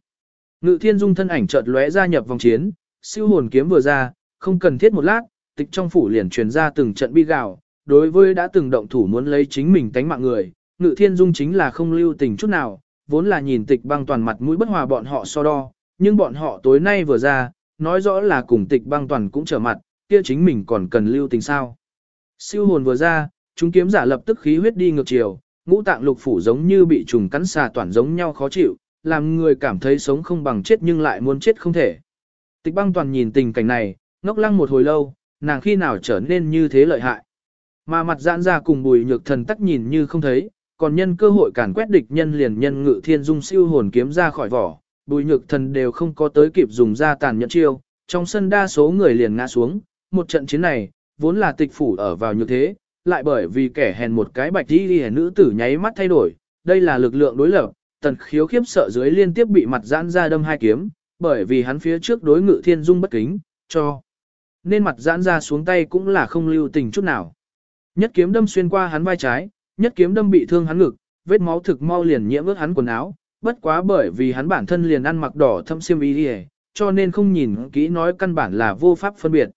Ngự thiên dung thân ảnh chợt lóe ra nhập vòng chiến, siêu hồn kiếm vừa ra, không cần thiết một lát, tịch trong phủ liền truyền ra từng trận bi gạo, đối với đã từng động thủ muốn lấy chính mình tánh mạng người, ngự thiên dung chính là không lưu tình chút nào, vốn là nhìn tịch băng toàn mặt mũi bất hòa bọn họ so đo, nhưng bọn họ tối nay vừa ra, nói rõ là cùng tịch băng toàn cũng trở mặt, kia chính mình còn cần lưu tình sao. Siêu hồn vừa ra, chúng kiếm giả lập tức khí huyết đi ngược chiều, ngũ tạng lục phủ giống như bị trùng cắn xà toàn giống nhau khó chịu, làm người cảm thấy sống không bằng chết nhưng lại muốn chết không thể. Tịch băng toàn nhìn tình cảnh này, ngốc lăng một hồi lâu, nàng khi nào trở nên như thế lợi hại. Mà mặt giãn ra cùng bùi nhược thần tắc nhìn như không thấy, còn nhân cơ hội càn quét địch nhân liền nhân ngự thiên dung siêu hồn kiếm ra khỏi vỏ, bùi nhược thần đều không có tới kịp dùng ra tàn nhẫn chiêu, trong sân đa số người liền ngã xuống, một trận chiến này, vốn là tịch phủ ở vào như thế, lại bởi vì kẻ hèn một cái bạch đi đi nữ tử nháy mắt thay đổi, đây là lực lượng đối lập, tần khiếu khiếp sợ dưới liên tiếp bị mặt giãn ra đâm hai kiếm, bởi vì hắn phía trước đối ngự thiên dung bất kính, cho. Nên mặt giãn ra xuống tay cũng là không lưu tình chút nào. Nhất kiếm đâm xuyên qua hắn vai trái, nhất kiếm đâm bị thương hắn ngực, vết máu thực mau liền nhiễm ướt hắn quần áo, bất quá bởi vì hắn bản thân liền ăn mặc đỏ thâm xiêm y đi cho nên không nhìn kỹ nói căn bản là vô pháp phân biệt.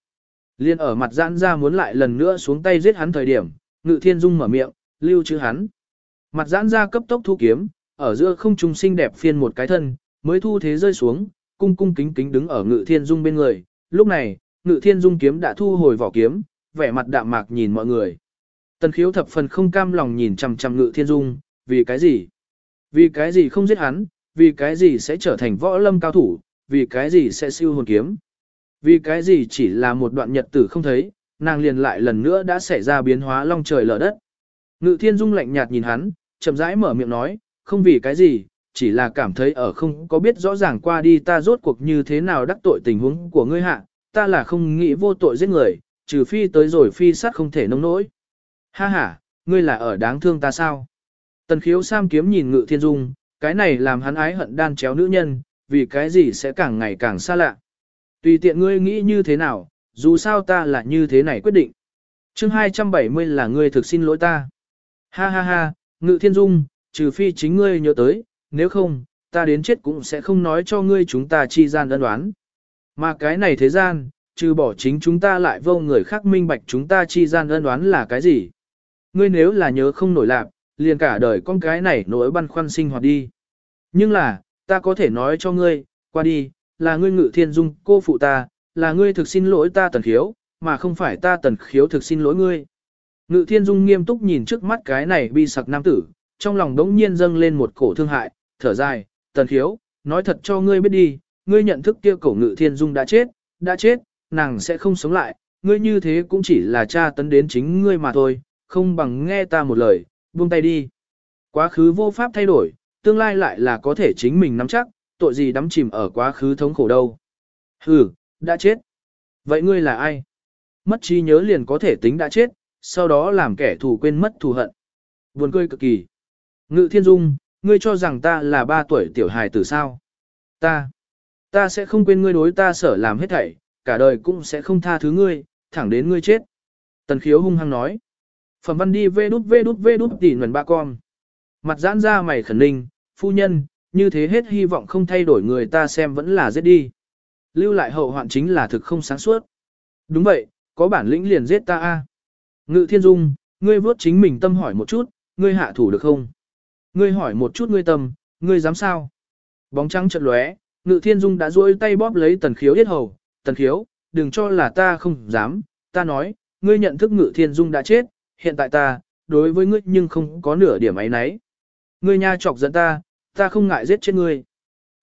Liên ở mặt giãn ra muốn lại lần nữa xuống tay giết hắn thời điểm, ngự thiên dung mở miệng, lưu chữ hắn. Mặt giãn ra cấp tốc thu kiếm, ở giữa không trung xinh đẹp phiên một cái thân, mới thu thế rơi xuống, cung cung kính kính đứng ở ngự thiên dung bên người. Lúc này, ngự thiên dung kiếm đã thu hồi vỏ kiếm, vẻ mặt đạm mạc nhìn mọi người. Tần khiếu thập phần không cam lòng nhìn chằm chằm ngự thiên dung, vì cái gì? Vì cái gì không giết hắn, vì cái gì sẽ trở thành võ lâm cao thủ, vì cái gì sẽ siêu hồn kiếm? Vì cái gì chỉ là một đoạn nhật tử không thấy, nàng liền lại lần nữa đã xảy ra biến hóa long trời lở đất. Ngự thiên dung lạnh nhạt nhìn hắn, chậm rãi mở miệng nói, không vì cái gì, chỉ là cảm thấy ở không có biết rõ ràng qua đi ta rốt cuộc như thế nào đắc tội tình huống của ngươi hạ, ta là không nghĩ vô tội giết người, trừ phi tới rồi phi sát không thể nông nỗi. Ha ha, ngươi là ở đáng thương ta sao? Tần khiếu sam kiếm nhìn ngự thiên dung, cái này làm hắn ái hận đan chéo nữ nhân, vì cái gì sẽ càng ngày càng xa lạ. Tùy tiện ngươi nghĩ như thế nào, dù sao ta là như thế này quyết định. chương 270 là ngươi thực xin lỗi ta. Ha ha ha, ngự thiên dung, trừ phi chính ngươi nhớ tới, nếu không, ta đến chết cũng sẽ không nói cho ngươi chúng ta chi gian ân đoán. Mà cái này thế gian, trừ bỏ chính chúng ta lại vô người khác minh bạch chúng ta chi gian ân đoán là cái gì. Ngươi nếu là nhớ không nổi lạc, liền cả đời con cái này nỗi băn khoăn sinh hoạt đi. Nhưng là, ta có thể nói cho ngươi, qua đi, là ngươi ngự thiên dung cô phụ ta, là ngươi thực xin lỗi ta tần khiếu, mà không phải ta tần khiếu thực xin lỗi ngươi. Ngự thiên dung nghiêm túc nhìn trước mắt cái này bi sặc nam tử, trong lòng đống nhiên dâng lên một cổ thương hại, thở dài, tần khiếu, nói thật cho ngươi biết đi, ngươi nhận thức kia cổ ngự thiên dung đã chết, đã chết, nàng sẽ không sống lại, ngươi như thế cũng chỉ là cha tấn đến chính ngươi mà thôi, không bằng nghe ta một lời, buông tay đi. Quá khứ vô pháp thay đổi, tương lai lại là có thể chính mình nắm chắc, tội gì đắm chìm ở quá khứ thống khổ đâu. Hừ, đã chết. Vậy ngươi là ai? Mất trí nhớ liền có thể tính đã chết, sau đó làm kẻ thù quên mất thù hận. Buồn cười cực kỳ. Ngự thiên dung, ngươi cho rằng ta là ba tuổi tiểu hài tử sao? Ta, ta sẽ không quên ngươi đối ta sở làm hết thảy, cả đời cũng sẽ không tha thứ ngươi, thẳng đến ngươi chết. Tần khiếu hung hăng nói. Phẩm văn đi vê đút vê đút vê đút tỉ nguồn ba con. Mặt giãn ra mày khẩn ninh, phu nhân, như thế hết hy vọng không thay đổi người ta xem vẫn là giết đi. Lưu lại hậu hoạn chính là thực không sáng suốt. Đúng vậy, có bản lĩnh liền giết ta a. Ngự thiên dung, ngươi vớt chính mình tâm hỏi một chút, ngươi hạ thủ được không? Ngươi hỏi một chút ngươi tâm, ngươi dám sao? Bóng trắng chợt lóe, ngự thiên dung đã duỗi tay bóp lấy tần khiếu yết hầu, tần khiếu, đừng cho là ta không dám, ta nói, ngươi nhận thức ngự thiên dung đã chết, hiện tại ta, đối với ngươi nhưng không có nửa điểm ấy nấy. Ngươi nha chọc giận ta, ta không ngại giết chết ngươi.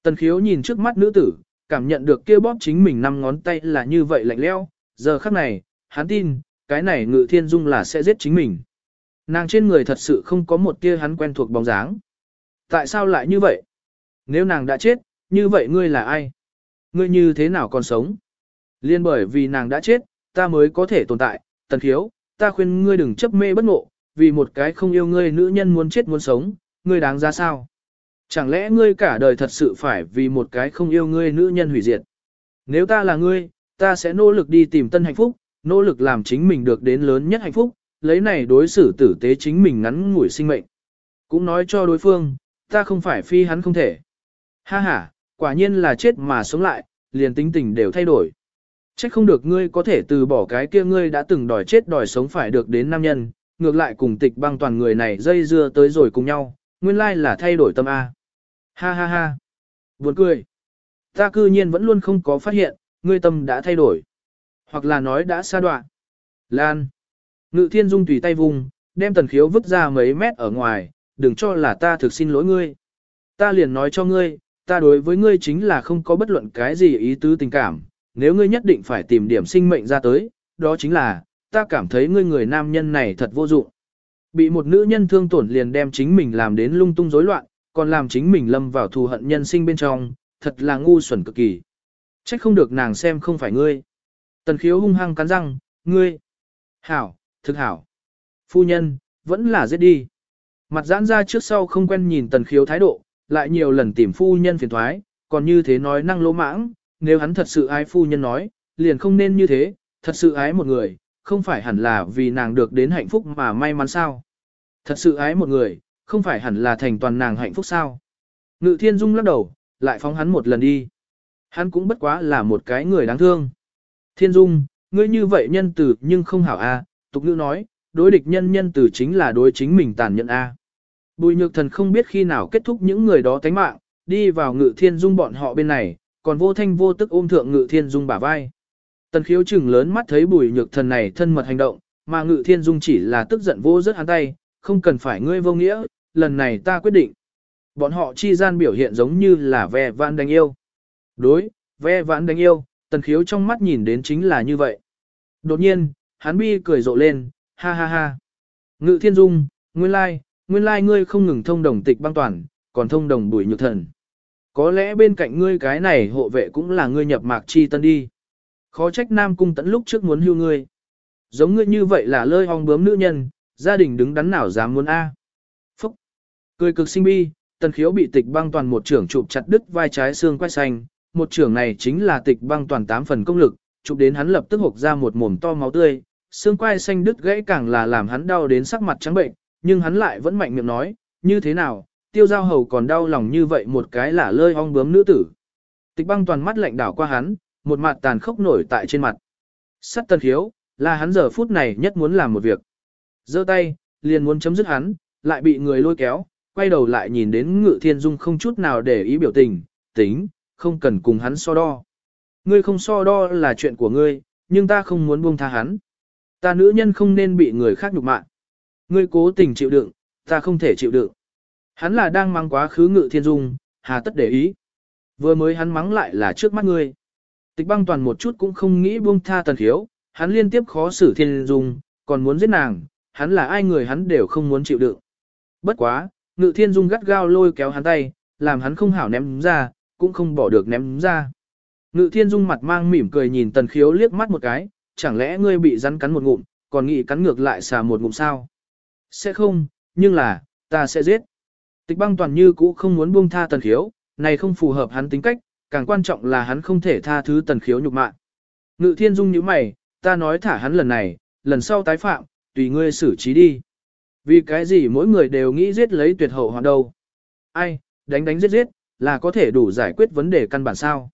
Tần khiếu nhìn trước mắt nữ tử, cảm nhận được kia bóp chính mình năm ngón tay là như vậy lạnh leo, giờ khắc này, hắn tin, cái này ngự thiên dung là sẽ giết chính mình. Nàng trên người thật sự không có một tia hắn quen thuộc bóng dáng. Tại sao lại như vậy? Nếu nàng đã chết, như vậy ngươi là ai? Ngươi như thế nào còn sống? Liên bởi vì nàng đã chết, ta mới có thể tồn tại, tần khiếu, ta khuyên ngươi đừng chấp mê bất ngộ, vì một cái không yêu ngươi nữ nhân muốn chết muốn sống, ngươi đáng ra sao? Chẳng lẽ ngươi cả đời thật sự phải vì một cái không yêu ngươi nữ nhân hủy diệt? Nếu ta là ngươi, ta sẽ nỗ lực đi tìm tân hạnh phúc, nỗ lực làm chính mình được đến lớn nhất hạnh phúc, lấy này đối xử tử tế chính mình ngắn ngủi sinh mệnh. Cũng nói cho đối phương, ta không phải phi hắn không thể. Ha ha, quả nhiên là chết mà sống lại, liền tính tình đều thay đổi. Chết không được ngươi có thể từ bỏ cái kia ngươi đã từng đòi chết đòi sống phải được đến nam nhân, ngược lại cùng tịch băng toàn người này dây dưa tới rồi cùng nhau, nguyên lai là thay đổi tâm A. Ha ha ha. Buồn cười. Ta cư nhiên vẫn luôn không có phát hiện, ngươi tâm đã thay đổi. Hoặc là nói đã xa đoạn. Lan. Ngự thiên dung tùy tay vùng, đem tần khiếu vứt ra mấy mét ở ngoài, đừng cho là ta thực xin lỗi ngươi. Ta liền nói cho ngươi, ta đối với ngươi chính là không có bất luận cái gì ý tứ tình cảm, nếu ngươi nhất định phải tìm điểm sinh mệnh ra tới, đó chính là, ta cảm thấy ngươi người nam nhân này thật vô dụng. Bị một nữ nhân thương tổn liền đem chính mình làm đến lung tung rối loạn, còn làm chính mình lâm vào thù hận nhân sinh bên trong, thật là ngu xuẩn cực kỳ. Trách không được nàng xem không phải ngươi. Tần khiếu hung hăng cắn răng, ngươi. Hảo, thực hảo. Phu nhân, vẫn là giết đi. Mặt giãn ra trước sau không quen nhìn tần khiếu thái độ, lại nhiều lần tìm phu nhân phiền thoái, còn như thế nói năng lỗ mãng, nếu hắn thật sự ái phu nhân nói, liền không nên như thế, thật sự ái một người, không phải hẳn là vì nàng được đến hạnh phúc mà may mắn sao. Thật sự ái một người, không phải hẳn là thành toàn nàng hạnh phúc sao. Ngự thiên dung lắc đầu, lại phóng hắn một lần đi. Hắn cũng bất quá là một cái người đáng thương. Thiên dung, ngươi như vậy nhân tử nhưng không hảo a. tục ngữ nói, đối địch nhân nhân tử chính là đối chính mình tàn nhẫn a. Bùi nhược thần không biết khi nào kết thúc những người đó tánh mạng, đi vào ngự thiên dung bọn họ bên này, còn vô thanh vô tức ôm thượng ngự thiên dung bả vai. Tần khiếu chừng lớn mắt thấy bùi nhược thần này thân mật hành động, mà ngự thiên dung chỉ là tức giận vô rất hắn tay, không cần phải ngươi vô nghĩa, lần này ta quyết định. Bọn họ chi gian biểu hiện giống như là ve vãn đánh yêu. Đối, ve vãn đánh yêu, tần khiếu trong mắt nhìn đến chính là như vậy. Đột nhiên, hắn bi cười rộ lên, ha ha ha. Ngự thiên dung, nguyên lai, nguyên lai ngươi không ngừng thông đồng tịch băng toàn, còn thông đồng bùi nhược thần. Có lẽ bên cạnh ngươi cái này hộ vệ cũng là ngươi nhập mạc chi tân đi. Khó trách Nam Cung tẫn lúc trước muốn hưu ngươi. Giống ngươi như vậy là lơi hong bướm nữ nhân, gia đình đứng đắn nào dám muốn A. Phúc! Cười cực sinh bi, tần khiếu bị tịch băng toàn một trưởng chụp chặt đứt vai trái xương quay xanh. Một trưởng này chính là tịch băng toàn tám phần công lực, chụp đến hắn lập tức hộc ra một mồm to máu tươi, xương quai xanh đứt gãy càng là làm hắn đau đến sắc mặt trắng bệnh, nhưng hắn lại vẫn mạnh miệng nói, như thế nào, tiêu giao hầu còn đau lòng như vậy một cái là lơi ong bướm nữ tử. Tịch băng toàn mắt lạnh đảo qua hắn, một mặt tàn khốc nổi tại trên mặt. Sắt tân khiếu, là hắn giờ phút này nhất muốn làm một việc. giơ tay, liền muốn chấm dứt hắn, lại bị người lôi kéo, quay đầu lại nhìn đến ngự thiên dung không chút nào để ý biểu tình, tính, không cần cùng hắn so đo. Ngươi không so đo là chuyện của ngươi, nhưng ta không muốn buông tha hắn. Ta nữ nhân không nên bị người khác nhục mạ. Ngươi cố tình chịu đựng, ta không thể chịu đựng. Hắn là đang mang quá khứ ngự thiên dung, hà tất để ý. Vừa mới hắn mắng lại là trước mắt ngươi. Tịch băng toàn một chút cũng không nghĩ buông tha tần khiếu, hắn liên tiếp khó xử thiên dung, còn muốn giết nàng, hắn là ai người hắn đều không muốn chịu đựng. Bất quá, ngự thiên dung gắt gao lôi kéo hắn tay, làm hắn không hảo ném ra, cũng không bỏ được ném ra. Ngự thiên dung mặt mang mỉm cười nhìn tần khiếu liếc mắt một cái, chẳng lẽ ngươi bị rắn cắn một ngụm, còn nghĩ cắn ngược lại xà một ngụm sao? Sẽ không, nhưng là, ta sẽ giết. Tịch băng toàn như cũ không muốn buông tha tần khiếu, này không phù hợp hắn tính cách, càng quan trọng là hắn không thể tha thứ tần khiếu nhục mạng. Ngự thiên dung như mày, ta nói thả hắn lần này, lần sau tái phạm, tùy ngươi xử trí đi. Vì cái gì mỗi người đều nghĩ giết lấy tuyệt hậu hoàn đâu. Ai, đánh đánh giết giết, là có thể đủ giải quyết vấn đề căn bản sao.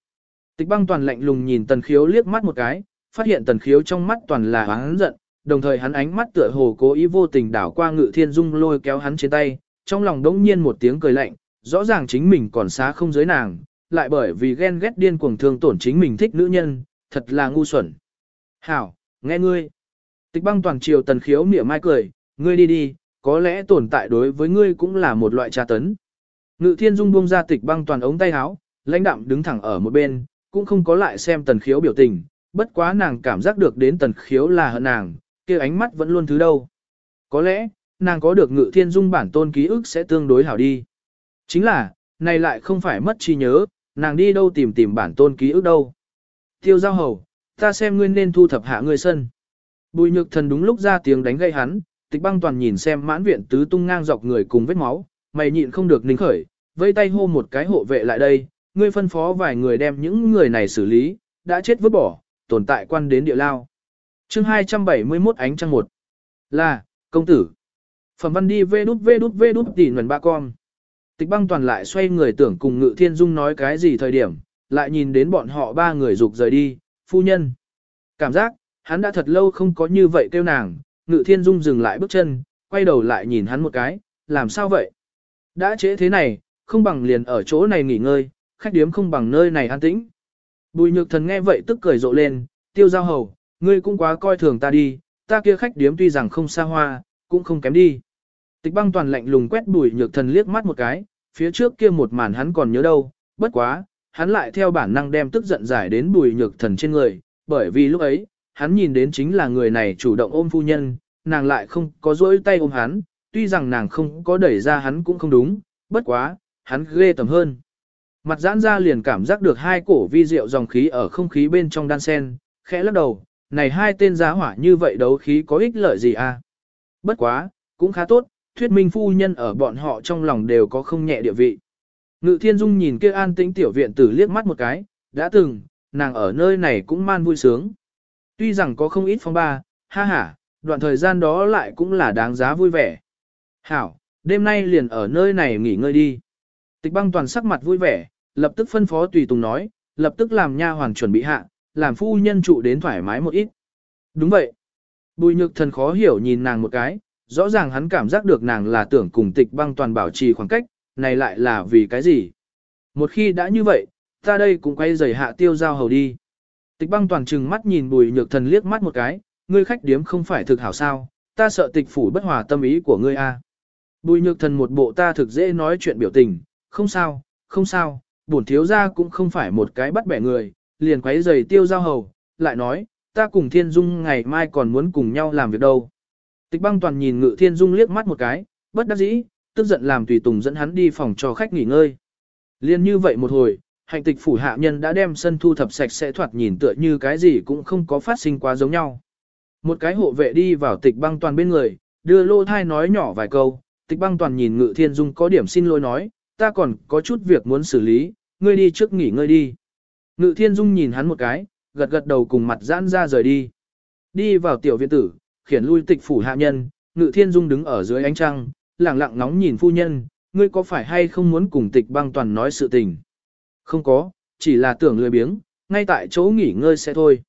Tịch băng toàn lạnh lùng nhìn tần khiếu liếc mắt một cái, phát hiện tần khiếu trong mắt toàn là hắn giận, đồng thời hắn ánh mắt tựa hồ cố ý vô tình đảo qua ngự thiên dung lôi kéo hắn trên tay, trong lòng đống nhiên một tiếng cười lạnh, rõ ràng chính mình còn xá không giới nàng, lại bởi vì ghen ghét điên cuồng thương tổn chính mình thích nữ nhân, thật là ngu xuẩn. Hảo, nghe ngươi. Tịch băng toàn triều tần khiếu mỉa mai cười, ngươi đi đi, có lẽ tồn tại đối với ngươi cũng là một loại tra tấn. Ngự thiên dung buông ra tịch băng toàn ống tay áo, lãnh đạm đứng thẳng ở một bên, cũng không có lại xem tần khiếu biểu tình, bất quá nàng cảm giác được đến tần khiếu là hận nàng, kia ánh mắt vẫn luôn thứ đâu. Có lẽ, nàng có được ngự thiên dung bản tôn ký ức sẽ tương đối hảo đi. Chính là, này lại không phải mất trí nhớ, nàng đi đâu tìm tìm bản tôn ký ức đâu. Tiêu giao hầu, ta xem ngươi nên thu thập hạ ngươi sân. Bùi nhược thần đúng lúc ra tiếng đánh gây hắn, tịch băng toàn nhìn xem mãn viện tứ tung ngang dọc người cùng vết máu, mày nhịn không được nín khởi, vây tay hô một cái hộ vệ lại đây, ngươi phân phó vài người đem những người này xử lý, đã chết vứt bỏ, tồn tại quan đến địa lao chương 271 ánh trăng một Là, công tử. Phẩm văn đi vê đút vê đút vê đút tỉ nguồn ba con. Tịch băng toàn lại xoay người tưởng cùng ngự thiên dung nói cái gì thời điểm, lại nhìn đến bọn họ ba người rục rời đi, phu nhân. Cảm giác, hắn đã thật lâu không có như vậy kêu nàng, ngự thiên dung dừng lại bước chân, quay đầu lại nhìn hắn một cái, làm sao vậy? Đã chế thế này, không bằng liền ở chỗ này nghỉ ngơi, khách điếm không bằng nơi này an tĩnh. Bùi nhược thần nghe vậy tức cười rộ lên, tiêu giao hầu, ngươi cũng quá coi thường ta đi, ta kia khách điếm tuy rằng không xa hoa, cũng không kém đi. Tịch băng toàn lạnh lùng quét bùi nhược thần liếc mắt một cái, phía trước kia một màn hắn còn nhớ đâu, bất quá, hắn lại theo bản năng đem tức giận giải đến bùi nhược thần trên người, bởi vì lúc ấy, hắn nhìn đến chính là người này chủ động ôm phu nhân, nàng lại không có dỗi tay ôm hắn, tuy rằng nàng không có đẩy ra hắn cũng không đúng, bất quá, hắn ghê tầm hơn. Mặt giãn ra liền cảm giác được hai cổ vi diệu dòng khí ở không khí bên trong đan sen, khẽ lắc đầu, này hai tên giá hỏa như vậy đấu khí có ích lợi gì à? Bất quá, cũng khá tốt, thuyết minh phu nhân ở bọn họ trong lòng đều có không nhẹ địa vị. Ngự thiên dung nhìn kia an tĩnh tiểu viện tử liếc mắt một cái, đã từng, nàng ở nơi này cũng man vui sướng. Tuy rằng có không ít phong ba, ha ha, đoạn thời gian đó lại cũng là đáng giá vui vẻ. Hảo, đêm nay liền ở nơi này nghỉ ngơi đi. Tịch băng toàn sắc mặt vui vẻ, lập tức phân phó tùy tùng nói, lập tức làm nha hoàn chuẩn bị hạ, làm phu nhân trụ đến thoải mái một ít. Đúng vậy. Bùi nhược thần khó hiểu nhìn nàng một cái, rõ ràng hắn cảm giác được nàng là tưởng cùng tịch băng toàn bảo trì khoảng cách, này lại là vì cái gì? Một khi đã như vậy, ta đây cũng quay giày hạ tiêu giao hầu đi. Tịch băng toàn trừng mắt nhìn bùi nhược thần liếc mắt một cái, ngươi khách điếm không phải thực hảo sao, ta sợ tịch phủ bất hòa tâm ý của ngươi a. Bùi nhược thần một bộ ta thực dễ nói chuyện biểu tình, không sao, không sao, bổn thiếu gia cũng không phải một cái bắt bẻ người, liền quấy giày tiêu giao hầu, lại nói, ta cùng thiên dung ngày mai còn muốn cùng nhau làm việc đâu. Tịch băng toàn nhìn ngự thiên dung liếc mắt một cái, bất đắc dĩ, tức giận làm tùy tùng dẫn hắn đi phòng cho khách nghỉ ngơi. Liên như vậy một hồi, hành tịch phủ hạ nhân đã đem sân thu thập sạch sẽ thoạt nhìn tựa như cái gì cũng không có phát sinh quá giống nhau. Một cái hộ vệ đi vào tịch băng toàn bên người, đưa lô thai nói nhỏ vài câu, tịch băng toàn nhìn ngự thiên dung có điểm xin lỗi nói, ta còn có chút việc muốn xử lý, ngươi đi trước nghỉ ngơi đi. Ngự thiên dung nhìn hắn một cái, gật gật đầu cùng mặt giãn ra rời đi. Đi vào tiểu viện tử, khiển lui tịch phủ hạ nhân, ngự thiên dung đứng ở dưới ánh trăng, lặng lặng ngóng nhìn phu nhân, ngươi có phải hay không muốn cùng tịch băng toàn nói sự tình? Không có, chỉ là tưởng lười biếng, ngay tại chỗ nghỉ ngơi sẽ thôi.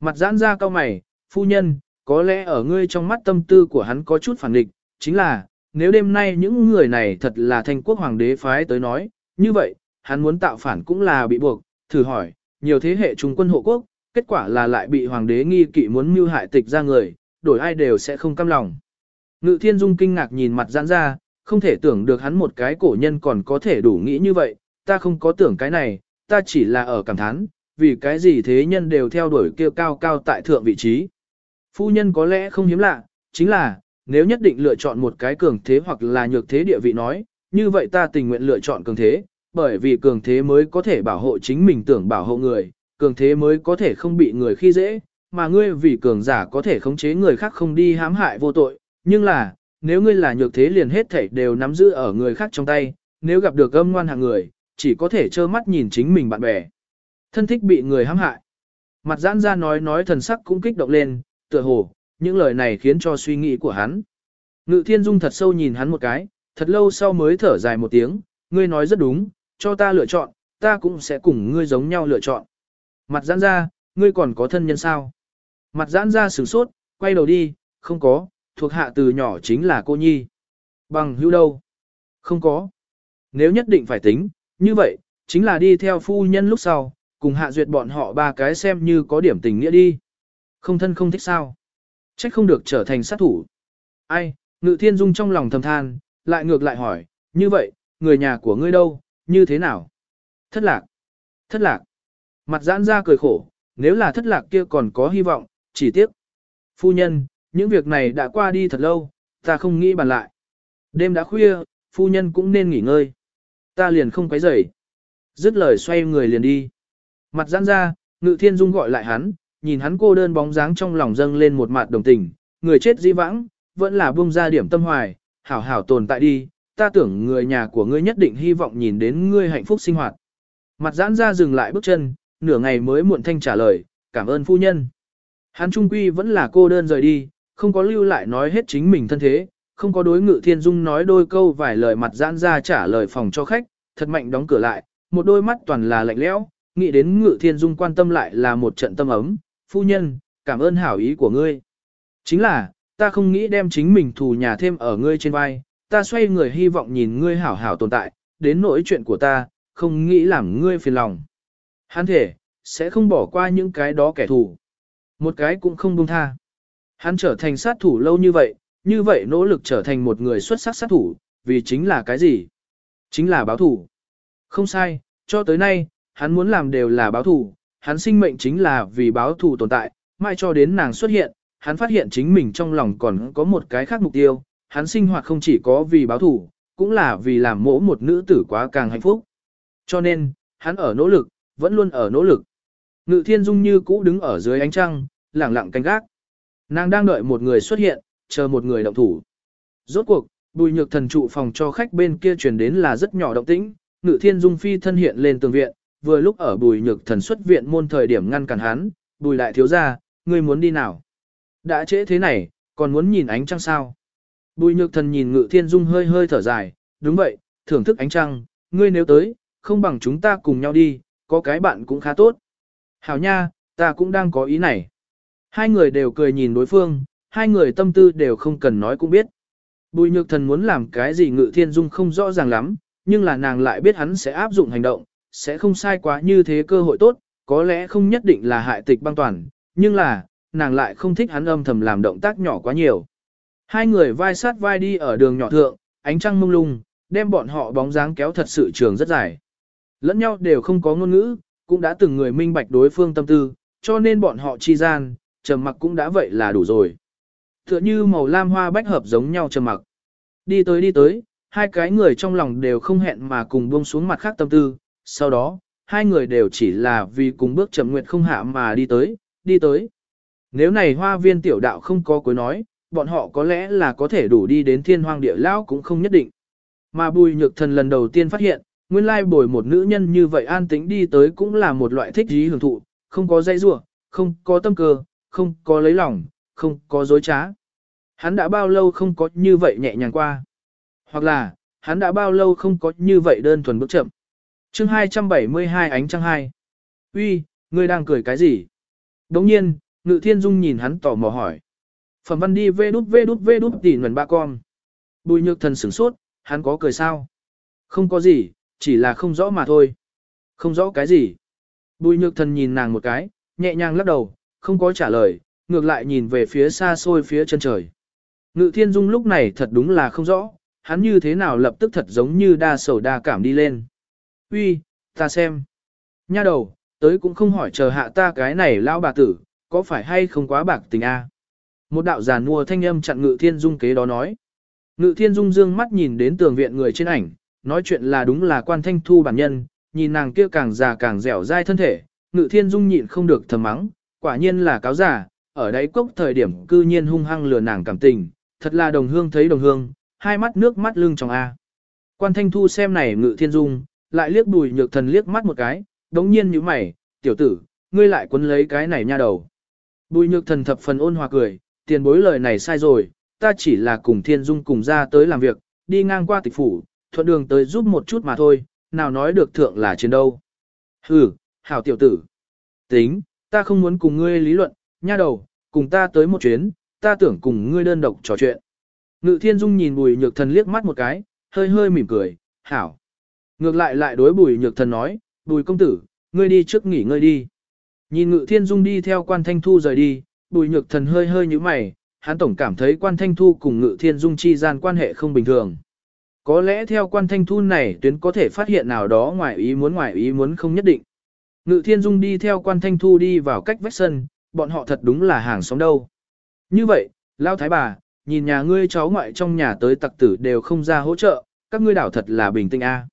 Mặt giãn ra cao mày, phu nhân, có lẽ ở ngươi trong mắt tâm tư của hắn có chút phản định, chính là, nếu đêm nay những người này thật là thanh quốc hoàng đế phái tới nói, như vậy, hắn muốn tạo phản cũng là bị buộc, thử hỏi, nhiều thế hệ trung quân hộ quốc, kết quả là lại bị hoàng đế nghi kỵ muốn mưu hại tịch ra người, đổi ai đều sẽ không cam lòng. Ngự thiên dung kinh ngạc nhìn mặt giãn ra, không thể tưởng được hắn một cái cổ nhân còn có thể đủ nghĩ như vậy, ta không có tưởng cái này, ta chỉ là ở cảm thán, vì cái gì thế nhân đều theo đuổi kêu cao cao tại thượng vị trí. Phu nhân có lẽ không hiếm lạ, chính là, nếu nhất định lựa chọn một cái cường thế hoặc là nhược thế địa vị nói, như vậy ta tình nguyện lựa chọn cường thế, bởi vì cường thế mới có thể bảo hộ chính mình tưởng bảo hộ người, cường thế mới có thể không bị người khi dễ, mà ngươi vì cường giả có thể khống chế người khác không đi hãm hại vô tội, nhưng là, nếu ngươi là nhược thế liền hết thảy đều nắm giữ ở người khác trong tay, nếu gặp được âm ngoan hạng người, chỉ có thể trơ mắt nhìn chính mình bạn bè. Thân thích bị người hãm hại. Mặt giãn ra nói nói thần sắc cũng kích động lên, tựa hồ, những lời này khiến cho suy nghĩ của hắn. Ngự thiên dung thật sâu nhìn hắn một cái, thật lâu sau mới thở dài một tiếng, ngươi nói rất đúng, cho ta lựa chọn, ta cũng sẽ cùng ngươi giống nhau lựa chọn. Mặt giãn ra, ngươi còn có thân nhân sao? Mặt giãn ra sửng sốt, quay đầu đi, không có, thuộc hạ từ nhỏ chính là cô nhi. Bằng hữu đâu? Không có. Nếu nhất định phải tính, như vậy, chính là đi theo phu nhân lúc sau, cùng hạ duyệt bọn họ ba cái xem như có điểm tình nghĩa đi. Không thân không thích sao. Trách không được trở thành sát thủ. Ai, ngự thiên dung trong lòng thầm than, lại ngược lại hỏi, như vậy, người nhà của ngươi đâu, như thế nào? Thất lạc. Thất lạc. Mặt giãn ra cười khổ, nếu là thất lạc kia còn có hy vọng, chỉ tiếc. Phu nhân, những việc này đã qua đi thật lâu, ta không nghĩ bàn lại. Đêm đã khuya, phu nhân cũng nên nghỉ ngơi. Ta liền không quấy rầy. Dứt lời xoay người liền đi. Mặt giãn ra, ngự thiên dung gọi lại hắn, nhìn hắn cô đơn bóng dáng trong lòng dâng lên một mặt đồng tình, người chết di vãng, vẫn là buông ra điểm tâm hoài, hảo hảo tồn tại đi, ta tưởng người nhà của ngươi nhất định hy vọng nhìn đến ngươi hạnh phúc sinh hoạt. Mặt giãn ra dừng lại bước chân, nửa ngày mới muộn thanh trả lời, cảm ơn phu nhân. Hắn trung quy vẫn là cô đơn rời đi, không có lưu lại nói hết chính mình thân thế, không có đối ngự thiên dung nói đôi câu vài lời mặt giãn ra trả lời phòng cho khách, thật mạnh đóng cửa lại, một đôi mắt toàn là lạnh lẽo, nghĩ đến ngự thiên dung quan tâm lại là một trận tâm ấm, phu nhân, cảm ơn hảo ý của ngươi. Chính là, ta không nghĩ đem chính mình thù nhà thêm ở ngươi trên vai, ta xoay người hy vọng nhìn ngươi hảo hảo tồn tại, đến nỗi chuyện của ta, không nghĩ làm ngươi phiền lòng. Hắn thể, sẽ không bỏ qua những cái đó kẻ thù. Một cái cũng không buông tha. Hắn trở thành sát thủ lâu như vậy, như vậy nỗ lực trở thành một người xuất sắc sát thủ, vì chính là cái gì? Chính là báo thủ. Không sai, cho tới nay, hắn muốn làm đều là báo thủ, hắn sinh mệnh chính là vì báo thù tồn tại, mai cho đến nàng xuất hiện, hắn phát hiện chính mình trong lòng còn có một cái khác mục tiêu, hắn sinh hoạt không chỉ có vì báo thù, cũng là vì làm mỗ một nữ tử quá càng hạnh phúc. Cho nên, hắn ở nỗ lực, vẫn luôn ở nỗ lực. Ngự thiên dung như cũ đứng ở dưới ánh trăng, lẳng lặng canh gác. Nàng đang đợi một người xuất hiện, chờ một người động thủ. Rốt cuộc, bùi nhược thần trụ phòng cho khách bên kia truyền đến là rất nhỏ động tĩnh, ngự thiên dung phi thân hiện lên tường viện, vừa lúc ở bùi nhược thần xuất viện môn thời điểm ngăn cản hắn, bùi lại thiếu ra, ngươi muốn đi nào? Đã trễ thế này, còn muốn nhìn ánh trăng sao? Bùi nhược thần nhìn ngự thiên dung hơi hơi thở dài, đúng vậy, thưởng thức ánh trăng, ngươi nếu tới, không bằng chúng ta cùng nhau đi, có cái bạn cũng khá tốt. Hảo nha, ta cũng đang có ý này. Hai người đều cười nhìn đối phương, hai người tâm tư đều không cần nói cũng biết. Bùi nhược thần muốn làm cái gì ngự thiên dung không rõ ràng lắm, nhưng là nàng lại biết hắn sẽ áp dụng hành động, sẽ không sai quá như thế cơ hội tốt, có lẽ không nhất định là hại tịch băng toàn, nhưng là, nàng lại không thích hắn âm thầm làm động tác nhỏ quá nhiều. Hai người vai sát vai đi ở đường nhỏ thượng, ánh trăng mông lung, đem bọn họ bóng dáng kéo thật sự trường rất dài. Lẫn nhau đều không có ngôn ngữ, cũng đã từng người minh bạch đối phương tâm tư, cho nên bọn họ chi gian, trầm mặc cũng đã vậy là đủ rồi. Tựa như màu lam hoa bách hợp giống nhau trầm mặc. Đi tới đi tới, hai cái người trong lòng đều không hẹn mà cùng buông xuống mặt khác tâm tư, sau đó, hai người đều chỉ là vì cùng bước chậm nguyện không hạ mà đi tới, đi tới. Nếu này hoa viên tiểu đạo không có cuối nói, bọn họ có lẽ là có thể đủ đi đến thiên hoang địa lão cũng không nhất định. Mà bùi nhược thần lần đầu tiên phát hiện, nguyên lai bồi một nữ nhân như vậy an tĩnh đi tới cũng là một loại thích dí hưởng thụ, không có dây rủa, không có tâm cơ, không có lấy lòng, không có dối trá. Hắn đã bao lâu không có như vậy nhẹ nhàng qua. Hoặc là, hắn đã bao lâu không có như vậy đơn thuần bước chậm. chương 272 ánh trăng hai. Uy, ngươi đang cười cái gì? Đồng nhiên, Ngự Thiên Dung nhìn hắn tò mò hỏi. Phẩm văn đi vê đút vê đút vê đút tỉ nguồn ba con. Bùi nhược thần sửng sốt, hắn có cười sao? Không có gì, chỉ là không rõ mà thôi. Không rõ cái gì? Bùi nhược thần nhìn nàng một cái, nhẹ nhàng lắc đầu, không có trả lời, ngược lại nhìn về phía xa xôi phía chân trời. Ngự thiên dung lúc này thật đúng là không rõ, hắn như thế nào lập tức thật giống như đa sầu đa cảm đi lên. Uy, ta xem. Nha đầu, tới cũng không hỏi chờ hạ ta cái này lao bà tử, có phải hay không quá bạc tình a? Một đạo giàn mua thanh âm chặn ngự thiên dung kế đó nói. Ngự thiên dung dương mắt nhìn đến tường viện người trên ảnh, nói chuyện là đúng là quan thanh thu bản nhân, nhìn nàng kia càng già càng dẻo dai thân thể, ngự thiên dung nhịn không được thầm mắng, quả nhiên là cáo giả, ở đáy cốc thời điểm cư nhiên hung hăng lừa nàng cảm tình, thật là đồng hương thấy đồng hương, hai mắt nước mắt lưng trong A. Quan thanh thu xem này ngự thiên dung, lại liếc bùi nhược thần liếc mắt một cái, đống nhiên như mày, tiểu tử, ngươi lại quấn lấy cái này nha đầu. Bùi nhược thần thập phần ôn hòa cười, tiền bối lời này sai rồi, ta chỉ là cùng thiên dung cùng ra tới làm việc, đi ngang qua tịch phủ, thuận đường tới giúp một chút mà thôi, nào nói được thượng là trên đâu. Hừ, hảo tiểu tử. Tính, ta không muốn cùng ngươi lý luận, nha đầu, cùng ta tới một chuyến, ta tưởng cùng ngươi đơn độc trò chuyện. Ngự thiên dung nhìn bùi nhược thần liếc mắt một cái, hơi hơi mỉm cười, hảo. Ngược lại lại đối bùi nhược thần nói, bùi công tử, ngươi đi trước nghỉ ngơi đi. Nhìn ngự thiên dung đi theo quan thanh thu rời đi, bùi nhược thần hơi hơi như mày, hắn tổng cảm thấy quan thanh thu cùng ngự thiên dung chi gian quan hệ không bình thường. Có lẽ theo quan thanh thu này tuyến có thể phát hiện nào đó ngoài ý muốn ngoài ý muốn không nhất định. Ngự thiên dung đi theo quan thanh thu đi vào cách vách sân, bọn họ thật đúng là hàng xóm đâu. Như vậy, lao thái bà, nhìn nhà ngươi cháu ngoại trong nhà tới tặc tử đều không ra hỗ trợ, các ngươi đảo thật là bình tĩnh a. À.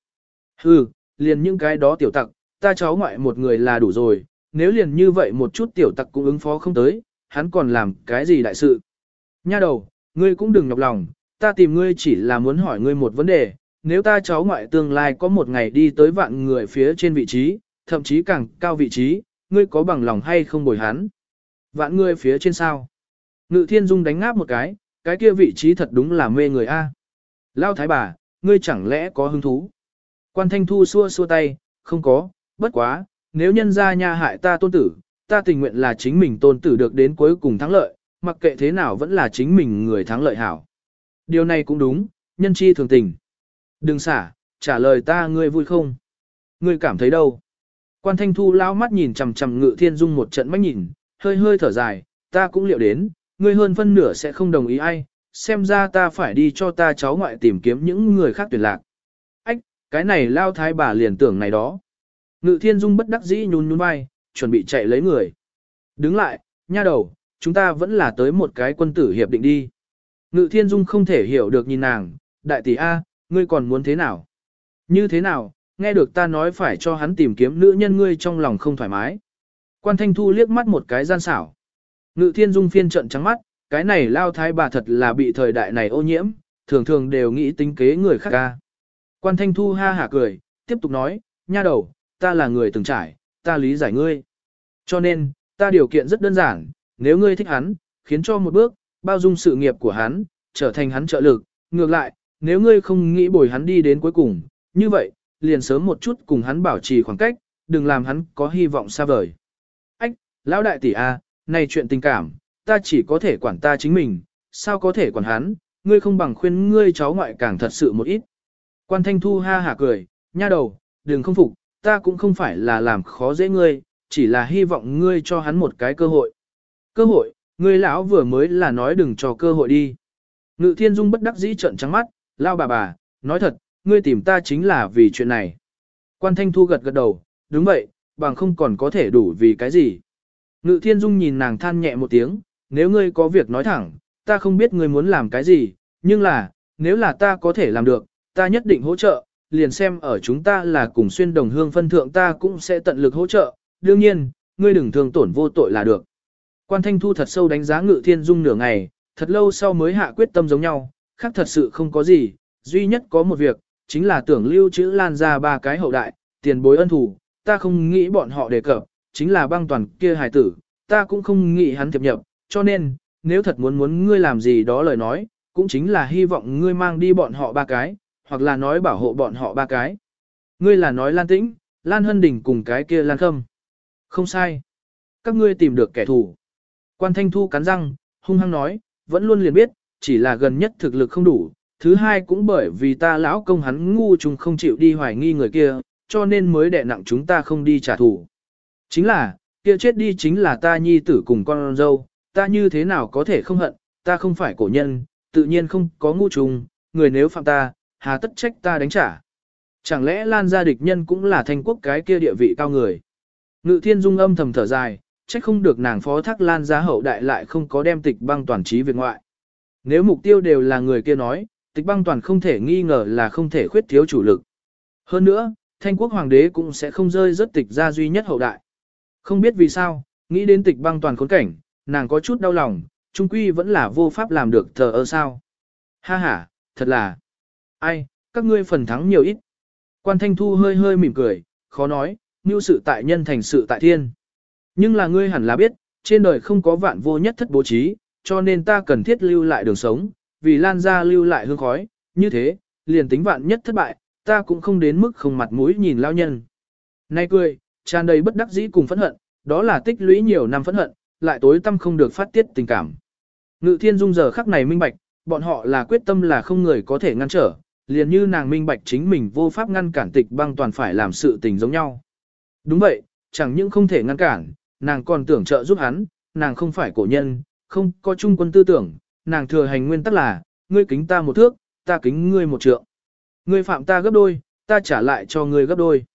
Hừ, liền những cái đó tiểu tặc, ta cháu ngoại một người là đủ rồi, nếu liền như vậy một chút tiểu tặc cũng ứng phó không tới, hắn còn làm cái gì đại sự. Nha đầu, ngươi cũng đừng nhọc lòng, ta tìm ngươi chỉ là muốn hỏi ngươi một vấn đề, nếu ta cháu ngoại tương lai có một ngày đi tới vạn người phía trên vị trí, thậm chí càng cao vị trí, ngươi có bằng lòng hay không bồi hắn? Vạn người phía trên sao? Ngự thiên dung đánh ngáp một cái, cái kia vị trí thật đúng là mê người a. Lao thái bà, ngươi chẳng lẽ có hứng thú? Quan thanh thu xua xua tay, không có, bất quá, nếu nhân ra nha hại ta tôn tử, ta tình nguyện là chính mình tôn tử được đến cuối cùng thắng lợi, mặc kệ thế nào vẫn là chính mình người thắng lợi hảo. Điều này cũng đúng, nhân chi thường tình. Đừng xả, trả lời ta ngươi vui không? Ngươi cảm thấy đâu? Quan thanh thu lao mắt nhìn chằm chằm ngự thiên dung một trận mắt nhìn, hơi hơi thở dài, ta cũng liệu đến, ngươi hơn phân nửa sẽ không đồng ý ai, xem ra ta phải đi cho ta cháu ngoại tìm kiếm những người khác tuyệt lạc. Ách, cái này lao thái bà liền tưởng này đó. Ngự thiên dung bất đắc dĩ nhún nhún vai, chuẩn bị chạy lấy người. Đứng lại, nha đầu, chúng ta vẫn là tới một cái quân tử hiệp định đi. Ngự thiên dung không thể hiểu được nhìn nàng, đại tỷ A, ngươi còn muốn thế nào? Như thế nào, nghe được ta nói phải cho hắn tìm kiếm nữ nhân ngươi trong lòng không thoải mái. Quan thanh thu liếc mắt một cái gian xảo. Ngự thiên dung phiên trận trắng mắt, cái này lao thái bà thật là bị thời đại này ô nhiễm, thường thường đều nghĩ tính kế người khác ca. Quan thanh thu ha hả cười, tiếp tục nói, nha đầu, ta là người từng trải, ta lý giải ngươi. Cho nên, ta điều kiện rất đơn giản, nếu ngươi thích hắn, khiến cho một bước, bao dung sự nghiệp của hắn, trở thành hắn trợ lực, ngược lại, nếu ngươi không nghĩ bồi hắn đi đến cuối cùng, như vậy, liền sớm một chút cùng hắn bảo trì khoảng cách, đừng làm hắn có hy vọng xa vời. Ách, lão đại tỷ A, này chuyện tình cảm, ta chỉ có thể quản ta chính mình, sao có thể quản hắn, ngươi không bằng khuyên ngươi cháu ngoại càng thật sự một ít. Quan Thanh Thu ha hả cười, nha đầu, đừng không phục, ta cũng không phải là làm khó dễ ngươi, chỉ là hy vọng ngươi cho hắn một cái cơ hội. Cơ hội, ngươi lão vừa mới là nói đừng cho cơ hội đi. Ngự Thiên Dung bất đắc dĩ trợn trắng mắt, lao bà bà, nói thật, ngươi tìm ta chính là vì chuyện này. Quan Thanh Thu gật gật đầu, đúng vậy, bằng không còn có thể đủ vì cái gì. Ngự Thiên Dung nhìn nàng than nhẹ một tiếng, nếu ngươi có việc nói thẳng, ta không biết ngươi muốn làm cái gì, nhưng là, nếu là ta có thể làm được, ta nhất định hỗ trợ, liền xem ở chúng ta là cùng xuyên đồng hương phân thượng ta cũng sẽ tận lực hỗ trợ, đương nhiên, ngươi đừng thương tổn vô tội là được. Quan Thanh Thu thật sâu đánh giá Ngự Thiên Dung nửa ngày, thật lâu sau mới hạ quyết tâm giống nhau, khác thật sự không có gì, duy nhất có một việc, chính là tưởng lưu trữ lan ra ba cái hậu đại, tiền bối ân thủ, ta không nghĩ bọn họ đề cập, chính là băng toàn kia hài tử, ta cũng không nghĩ hắn thiệp nhập, cho nên, nếu thật muốn muốn ngươi làm gì đó lời nói, cũng chính là hy vọng ngươi mang đi bọn họ ba cái, hoặc là nói bảo hộ bọn họ ba cái. Ngươi là nói Lan Tĩnh, Lan Hân Đình cùng cái kia Lan Khâm. Không sai. Các ngươi tìm được kẻ thù. Quan Thanh Thu cắn răng, hung hăng nói, vẫn luôn liền biết, chỉ là gần nhất thực lực không đủ. Thứ hai cũng bởi vì ta lão công hắn ngu chung không chịu đi hoài nghi người kia, cho nên mới đè nặng chúng ta không đi trả thù. Chính là, kia chết đi chính là ta nhi tử cùng con dâu, ta như thế nào có thể không hận, ta không phải cổ nhân, tự nhiên không có ngu trùng, người nếu phạm ta, hà tất trách ta đánh trả. Chẳng lẽ lan gia địch nhân cũng là thanh quốc cái kia địa vị cao người. Ngự thiên dung âm thầm thở dài, trách không được nàng phó thác lan gia hậu đại lại không có đem tịch băng toàn trí việc ngoại. Nếu mục tiêu đều là người kia nói, tịch băng toàn không thể nghi ngờ là không thể khuyết thiếu chủ lực. Hơn nữa, thanh quốc hoàng đế cũng sẽ không rơi rất tịch ra duy nhất hậu đại. Không biết vì sao, nghĩ đến tịch băng toàn khốn cảnh, nàng có chút đau lòng, trung quy vẫn là vô pháp làm được thờ ơ sao. Ha ha, thật là. Ai, các ngươi phần thắng nhiều ít. Quan Thanh Thu hơi hơi mỉm cười, khó nói, như sự tại nhân thành sự tại thiên. Nhưng là ngươi hẳn là biết, trên đời không có vạn vô nhất thất bố trí, cho nên ta cần thiết lưu lại đường sống, vì lan ra lưu lại hương khói, như thế, liền tính vạn nhất thất bại, ta cũng không đến mức không mặt mũi nhìn lao nhân. Nay cười, tràn đầy bất đắc dĩ cùng phẫn hận, đó là tích lũy nhiều năm phẫn hận, lại tối tâm không được phát tiết tình cảm. Ngự thiên dung giờ khắc này minh bạch, bọn họ là quyết tâm là không người có thể ngăn trở, liền như nàng minh bạch chính mình vô pháp ngăn cản tịch băng toàn phải làm sự tình giống nhau. Đúng vậy, chẳng những không thể ngăn cản, nàng còn tưởng trợ giúp hắn, nàng không phải cổ nhân, không có chung quân tư tưởng, nàng thừa hành nguyên tắc là, ngươi kính ta một thước, ta kính ngươi một trượng. Ngươi phạm ta gấp đôi, ta trả lại cho ngươi gấp đôi.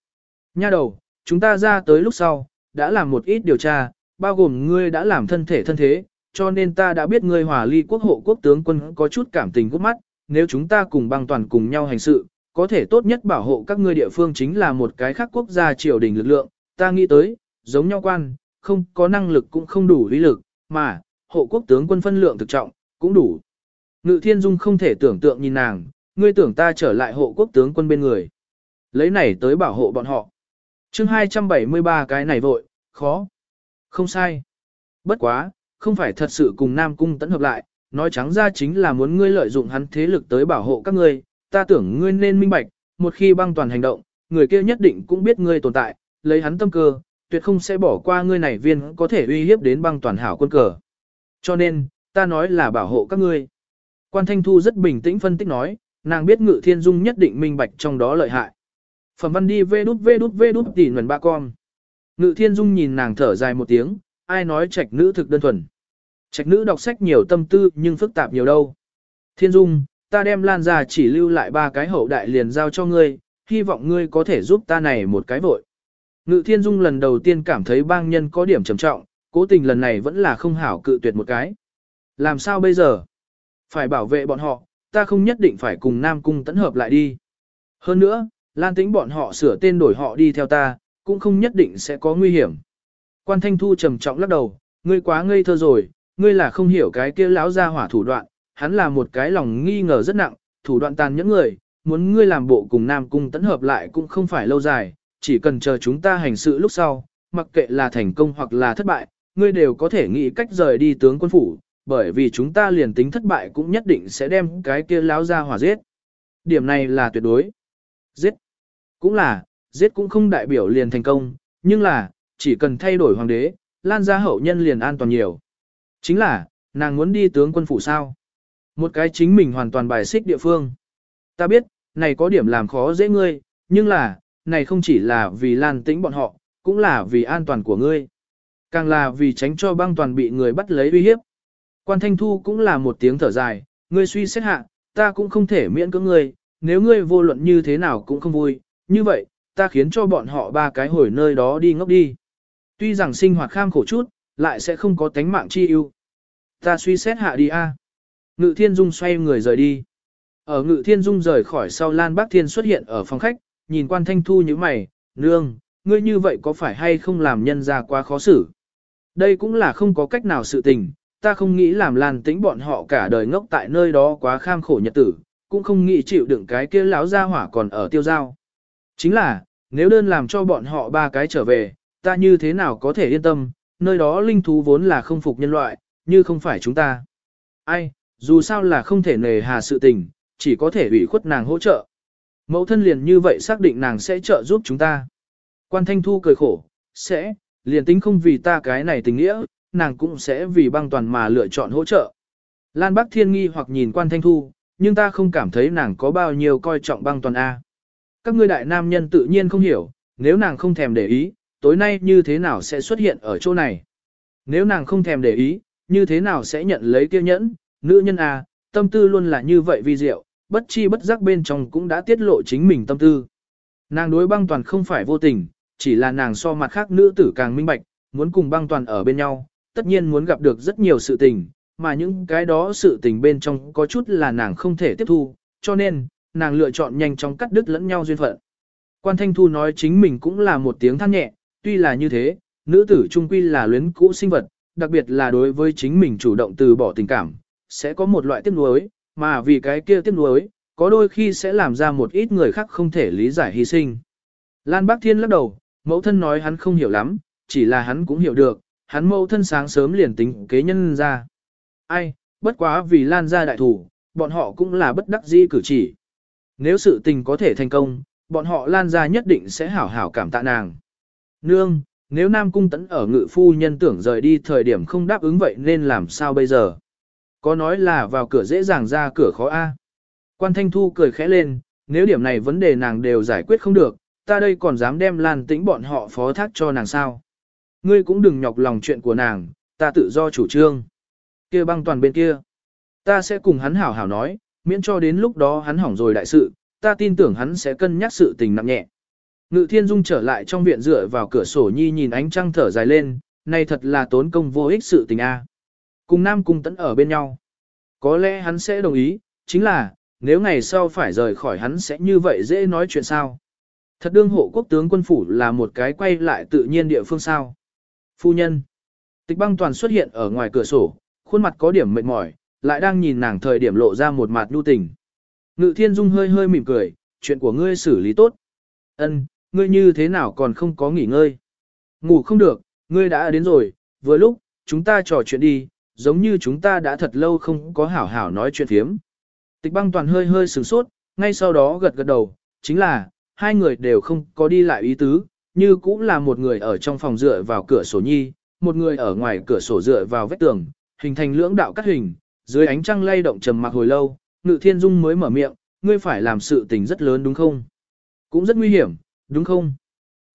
Nha đầu, chúng ta ra tới lúc sau, đã làm một ít điều tra, bao gồm ngươi đã làm thân thể thân thế, cho nên ta đã biết ngươi hòa ly quốc hộ quốc tướng quân có chút cảm tình gút mắt, nếu chúng ta cùng băng toàn cùng nhau hành sự, có thể tốt nhất bảo hộ các ngươi địa phương chính là một cái khác quốc gia triều đình lực lượng, ta nghĩ tới, giống nhau quan, không có năng lực cũng không đủ lý lực, mà, hộ quốc tướng quân phân lượng thực trọng, cũng đủ. Ngự thiên dung không thể tưởng tượng nhìn nàng, ngươi tưởng ta trở lại hộ quốc tướng quân bên người. Lấy này tới bảo hộ bọn họ. chương 273 cái này vội, khó. Không sai. Bất quá, không phải thật sự cùng Nam Cung tấn hợp lại, nói trắng ra chính là muốn ngươi lợi dụng hắn thế lực tới bảo hộ các ngươi, ta tưởng ngươi nên minh bạch, một khi băng toàn hành động, người kia nhất định cũng biết ngươi tồn tại, lấy hắn tâm cơ, tuyệt không sẽ bỏ qua ngươi này viên có thể uy hiếp đến băng toàn hảo quân cờ. Cho nên, ta nói là bảo hộ các ngươi. Quan Thanh Thu rất bình tĩnh phân tích nói, nàng biết Ngự Thiên Dung nhất định minh bạch trong đó lợi hại. Phẩm văn đi vê đút vê đút vê đút tỉ nguồn ba con. Ngự Thiên Dung nhìn nàng thở dài một tiếng, ai nói trạch nữ thực đơn thuần. Trạch nữ đọc sách nhiều tâm tư nhưng phức tạp nhiều đâu. Thiên Dung, ta đem lan ra chỉ lưu lại ba cái hậu đại liền giao cho ngươi, hy vọng ngươi có thể giúp ta này một cái vội. Ngự Thiên Dung lần đầu tiên cảm thấy bang nhân có điểm trầm trọng, cố tình lần này vẫn là không hảo cự tuyệt một cái. Làm sao bây giờ? Phải bảo vệ bọn họ, ta không nhất định phải cùng Nam Cung tấn hợp lại đi. Hơn nữa, Lan tính bọn họ sửa tên đổi họ đi theo ta, cũng không nhất định sẽ có nguy hiểm. Quan Thanh Thu trầm trọng lắc đầu, ngươi quá ngây thơ rồi, ngươi là không hiểu cái kia lão gia hỏa thủ đoạn, hắn là một cái lòng nghi ngờ rất nặng, thủ đoạn tàn nhẫn người, muốn ngươi làm bộ cùng Nam Cung tấn hợp lại cũng không phải lâu dài, chỉ cần chờ chúng ta hành sự lúc sau, mặc kệ là thành công hoặc là thất bại, ngươi đều có thể nghĩ cách rời đi tướng quân phủ, bởi vì chúng ta liền tính thất bại cũng nhất định sẽ đem cái kia láo gia hỏa giết. Điểm này là tuyệt đối. Giết. Cũng là, giết cũng không đại biểu liền thành công, nhưng là, chỉ cần thay đổi hoàng đế, lan ra hậu nhân liền an toàn nhiều. Chính là, nàng muốn đi tướng quân phủ sao. Một cái chính mình hoàn toàn bài xích địa phương. Ta biết, này có điểm làm khó dễ ngươi, nhưng là, này không chỉ là vì lan tĩnh bọn họ, cũng là vì an toàn của ngươi. Càng là vì tránh cho băng toàn bị người bắt lấy uy hiếp. Quan Thanh Thu cũng là một tiếng thở dài, ngươi suy xét hạ, ta cũng không thể miễn cưỡng ngươi, nếu ngươi vô luận như thế nào cũng không vui, như vậy, ta khiến cho bọn họ ba cái hồi nơi đó đi ngốc đi. Tuy rằng sinh hoạt kham khổ chút, lại sẽ không có tánh mạng chi ưu. Ta suy xét hạ đi a. Ngự thiên dung xoay người rời đi. Ở ngự thiên dung rời khỏi sau Lan Bác Thiên xuất hiện ở phòng khách, nhìn quan thanh thu như mày, nương, ngươi như vậy có phải hay không làm nhân ra quá khó xử. Đây cũng là không có cách nào sự tình, ta không nghĩ làm Lan tĩnh bọn họ cả đời ngốc tại nơi đó quá kham khổ nhật tử, cũng không nghĩ chịu đựng cái kia láo ra hỏa còn ở tiêu giao. Chính là, nếu đơn làm cho bọn họ ba cái trở về, ta như thế nào có thể yên tâm, nơi đó linh thú vốn là không phục nhân loại, như không phải chúng ta. Ai, dù sao là không thể nề hà sự tình, chỉ có thể ủy khuất nàng hỗ trợ. Mẫu thân liền như vậy xác định nàng sẽ trợ giúp chúng ta. Quan Thanh Thu cười khổ, sẽ, liền tính không vì ta cái này tình nghĩa, nàng cũng sẽ vì băng toàn mà lựa chọn hỗ trợ. Lan Bắc Thiên nghi hoặc nhìn Quan Thanh Thu, nhưng ta không cảm thấy nàng có bao nhiêu coi trọng băng toàn A. Các ngươi đại nam nhân tự nhiên không hiểu, nếu nàng không thèm để ý, tối nay như thế nào sẽ xuất hiện ở chỗ này. Nếu nàng không thèm để ý, như thế nào sẽ nhận lấy kia nhẫn, nữ nhân A, tâm tư luôn là như vậy vi diệu, bất chi bất giác bên trong cũng đã tiết lộ chính mình tâm tư. Nàng đối băng toàn không phải vô tình, chỉ là nàng so mặt khác nữ tử càng minh bạch, muốn cùng băng toàn ở bên nhau, tất nhiên muốn gặp được rất nhiều sự tình, mà những cái đó sự tình bên trong có chút là nàng không thể tiếp thu, cho nên, nàng lựa chọn nhanh chóng cắt đứt lẫn nhau duyên phận. Quan Thanh Thu nói chính mình cũng là một tiếng than nhẹ, tuy là như thế, nữ tử trung quy là luyến cũ sinh vật, đặc biệt là đối với chính mình chủ động từ bỏ tình cảm, sẽ có một loại tiếc nuối, mà vì cái kia tiếc nuối, có đôi khi sẽ làm ra một ít người khác không thể lý giải hy sinh. Lan Bác Thiên lắc đầu, mẫu thân nói hắn không hiểu lắm, chỉ là hắn cũng hiểu được, hắn mẫu thân sáng sớm liền tính kế nhân ra. Ai, bất quá vì Lan ra đại thủ, bọn họ cũng là bất đắc dĩ cử chỉ. Nếu sự tình có thể thành công, bọn họ Lan ra nhất định sẽ hảo hảo cảm tạ nàng. Nương, nếu Nam Cung Tấn ở ngự phu nhân tưởng rời đi thời điểm không đáp ứng vậy nên làm sao bây giờ? Có nói là vào cửa dễ dàng ra cửa khó A. Quan Thanh Thu cười khẽ lên, nếu điểm này vấn đề nàng đều giải quyết không được, ta đây còn dám đem Lan Tĩnh bọn họ phó thác cho nàng sao. Ngươi cũng đừng nhọc lòng chuyện của nàng, ta tự do chủ trương. kia băng toàn bên kia. Ta sẽ cùng hắn hảo hảo nói, miễn cho đến lúc đó hắn hỏng rồi đại sự, ta tin tưởng hắn sẽ cân nhắc sự tình nặng nhẹ. Ngự thiên dung trở lại trong viện dựa vào cửa sổ nhi nhìn ánh trăng thở dài lên, này thật là tốn công vô ích sự tình a. Cùng nam cung tấn ở bên nhau. Có lẽ hắn sẽ đồng ý, chính là, nếu ngày sau phải rời khỏi hắn sẽ như vậy dễ nói chuyện sao. Thật đương hộ quốc tướng quân phủ là một cái quay lại tự nhiên địa phương sao. Phu nhân. Tịch băng toàn xuất hiện ở ngoài cửa sổ, khuôn mặt có điểm mệt mỏi, lại đang nhìn nàng thời điểm lộ ra một mặt nhu tình. Ngự thiên dung hơi hơi mỉm cười, chuyện của ngươi xử lý tốt. Ân, ngươi như thế nào còn không có nghỉ ngơi. Ngủ không được, ngươi đã đến rồi, vừa lúc, chúng ta trò chuyện đi, giống như chúng ta đã thật lâu không có hảo hảo nói chuyện phiếm. Tịch băng toàn hơi hơi sửng sốt, ngay sau đó gật gật đầu, chính là, hai người đều không có đi lại ý tứ, như cũng là một người ở trong phòng dựa vào cửa sổ nhi, một người ở ngoài cửa sổ dựa vào vách tường, hình thành lưỡng đạo cắt hình, dưới ánh trăng lay động trầm mặc hồi lâu, Ngự Thiên Dung mới mở miệng, ngươi phải làm sự tình rất lớn đúng không? Cũng rất nguy hiểm, đúng không?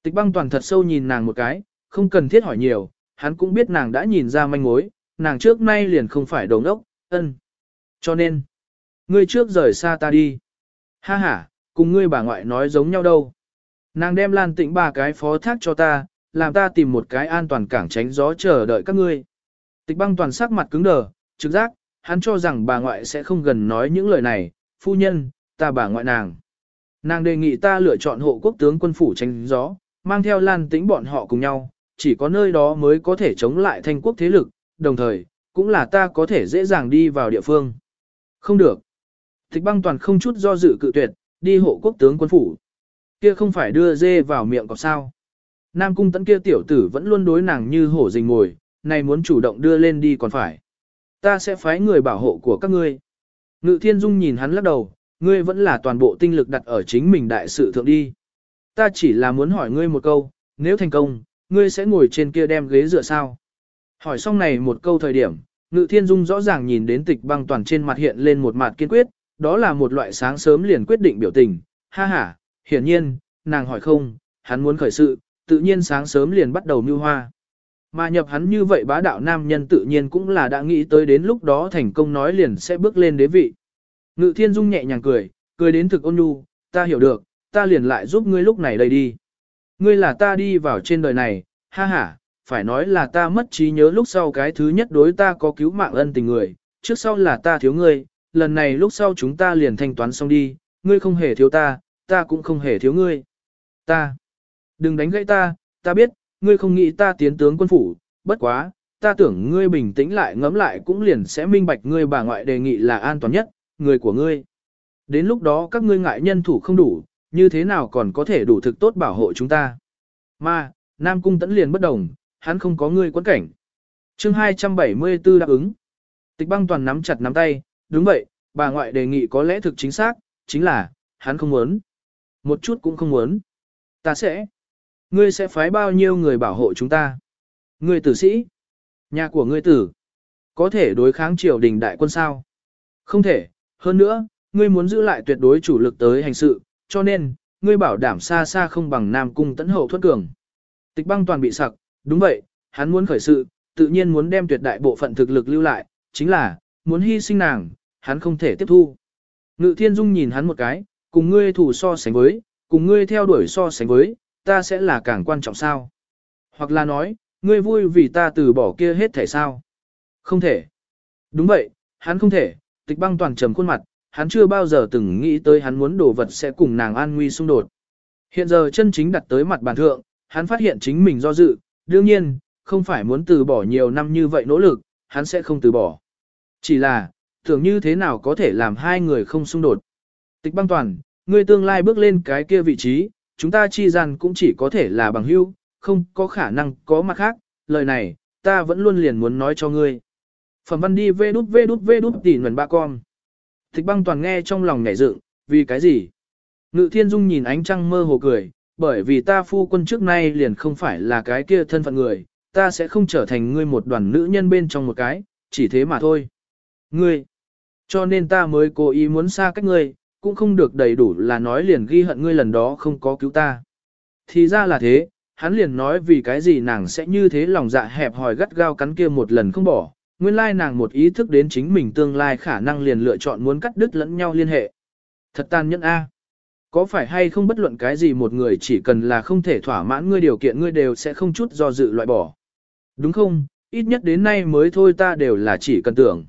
Tịch băng toàn thật sâu nhìn nàng một cái, không cần thiết hỏi nhiều, hắn cũng biết nàng đã nhìn ra manh mối, nàng trước nay liền không phải đồ ngốc, ân. Cho nên, ngươi trước rời xa ta đi. Ha ha, cùng ngươi bà ngoại nói giống nhau đâu. Nàng đem lan tịnh ba cái phó thác cho ta, làm ta tìm một cái an toàn cảng tránh gió chờ đợi các ngươi. Tịch băng toàn sắc mặt cứng đờ, trực giác, hắn cho rằng bà ngoại sẽ không gần nói những lời này, phu nhân, ta bà ngoại nàng. Nàng đề nghị ta lựa chọn hộ quốc tướng quân phủ tránh gió, mang theo lan tĩnh bọn họ cùng nhau, chỉ có nơi đó mới có thể chống lại thanh quốc thế lực, đồng thời, cũng là ta có thể dễ dàng đi vào địa phương. Không được. Tịch băng toàn không chút do dự cự tuyệt, đi hộ quốc tướng quân phủ. Kia không phải đưa dê vào miệng có sao. Nam cung tấn kia tiểu tử vẫn luôn đối nàng như hổ rình ngồi, này muốn chủ động đưa lên đi còn phải. Ta sẽ phái người bảo hộ của các ngươi. Ngự thiên dung nhìn hắn lắc đầu, ngươi vẫn là toàn bộ tinh lực đặt ở chính mình đại sự thượng đi. Ta chỉ là muốn hỏi ngươi một câu, nếu thành công, ngươi sẽ ngồi trên kia đem ghế dựa sao? Hỏi xong này một câu thời điểm, Ngự Thiên Dung rõ ràng nhìn đến tịch băng toàn trên mặt hiện lên một mặt kiên quyết, đó là một loại sáng sớm liền quyết định biểu tình. Ha ha, hiển nhiên, nàng hỏi không, hắn muốn khởi sự, tự nhiên sáng sớm liền bắt đầu mưu hoa. Mà nhập hắn như vậy bá đạo nam nhân tự nhiên cũng là đã nghĩ tới đến lúc đó thành công nói liền sẽ bước lên đế vị. Ngự thiên dung nhẹ nhàng cười, cười đến thực ôn nhu, ta hiểu được, ta liền lại giúp ngươi lúc này đây đi. Ngươi là ta đi vào trên đời này, ha ha, phải nói là ta mất trí nhớ lúc sau cái thứ nhất đối ta có cứu mạng ân tình người, trước sau là ta thiếu ngươi, lần này lúc sau chúng ta liền thanh toán xong đi, ngươi không hề thiếu ta, ta cũng không hề thiếu ngươi. Ta, đừng đánh gãy ta, ta biết, ngươi không nghĩ ta tiến tướng quân phủ, bất quá, ta tưởng ngươi bình tĩnh lại ngẫm lại cũng liền sẽ minh bạch ngươi bà ngoại đề nghị là an toàn nhất, người của ngươi. Đến lúc đó các ngươi ngại nhân thủ không đủ, như thế nào còn có thể đủ thực tốt bảo hộ chúng ta. Mà, Nam Cung tẫn liền bất đồng, hắn không có ngươi quấn cảnh. chương 274 đáp ứng. Tịch băng toàn nắm chặt nắm tay, đúng vậy, bà ngoại đề nghị có lẽ thực chính xác, chính là, hắn không muốn. Một chút cũng không muốn. Ta sẽ. Ngươi sẽ phái bao nhiêu người bảo hộ chúng ta? Ngươi tử sĩ. Nhà của ngươi tử. Có thể đối kháng triều đình đại quân sao? Không thể. Hơn nữa, ngươi muốn giữ lại tuyệt đối chủ lực tới hành sự, cho nên, ngươi bảo đảm xa xa không bằng Nam Cung tấn hậu thuất cường. Tịch băng toàn bị sặc, đúng vậy, hắn muốn khởi sự, tự nhiên muốn đem tuyệt đại bộ phận thực lực lưu lại, chính là, muốn hy sinh nàng, hắn không thể tiếp thu. Ngự thiên dung nhìn hắn một cái, cùng ngươi thủ so sánh với, cùng ngươi theo đuổi so sánh với, ta sẽ là càng quan trọng sao. Hoặc là nói, ngươi vui vì ta từ bỏ kia hết thể sao. Không thể. Đúng vậy, hắn không thể, tịch băng toàn trầm khuôn mặt, hắn chưa bao giờ từng nghĩ tới hắn muốn đồ vật sẽ cùng nàng an nguy xung đột. Hiện giờ chân chính đặt tới mặt bàn thượng, hắn phát hiện chính mình do dự, đương nhiên, không phải muốn từ bỏ nhiều năm như vậy nỗ lực, hắn sẽ không từ bỏ. Chỉ là, tưởng như thế nào có thể làm hai người không xung đột. Tịch băng toàn, ngươi tương lai bước lên cái kia vị trí, chúng ta chi gian cũng chỉ có thể là bằng hữu, không có khả năng có mặt khác, lời này, ta vẫn luôn liền muốn nói cho ngươi. Phẩm văn đi vê đút vê đút vê đút tỉ nguồn ba con. Tịch băng toàn nghe trong lòng nhảy dựng, vì cái gì? Ngự thiên dung nhìn ánh trăng mơ hồ cười, bởi vì ta phu quân trước nay liền không phải là cái kia thân phận người, ta sẽ không trở thành ngươi một đoàn nữ nhân bên trong một cái, chỉ thế mà thôi. Ngươi, cho nên ta mới cố ý muốn xa cách ngươi, cũng không được đầy đủ là nói liền ghi hận ngươi lần đó không có cứu ta. Thì ra là thế, hắn liền nói vì cái gì nàng sẽ như thế lòng dạ hẹp hòi gắt gao cắn kia một lần không bỏ, nguyên lai nàng một ý thức đến chính mình tương lai khả năng liền lựa chọn muốn cắt đứt lẫn nhau liên hệ. Thật tàn nhẫn a. Có phải hay không bất luận cái gì một người chỉ cần là không thể thỏa mãn ngươi điều kiện ngươi đều sẽ không chút do dự loại bỏ. Đúng không, ít nhất đến nay mới thôi ta đều là chỉ cần tưởng.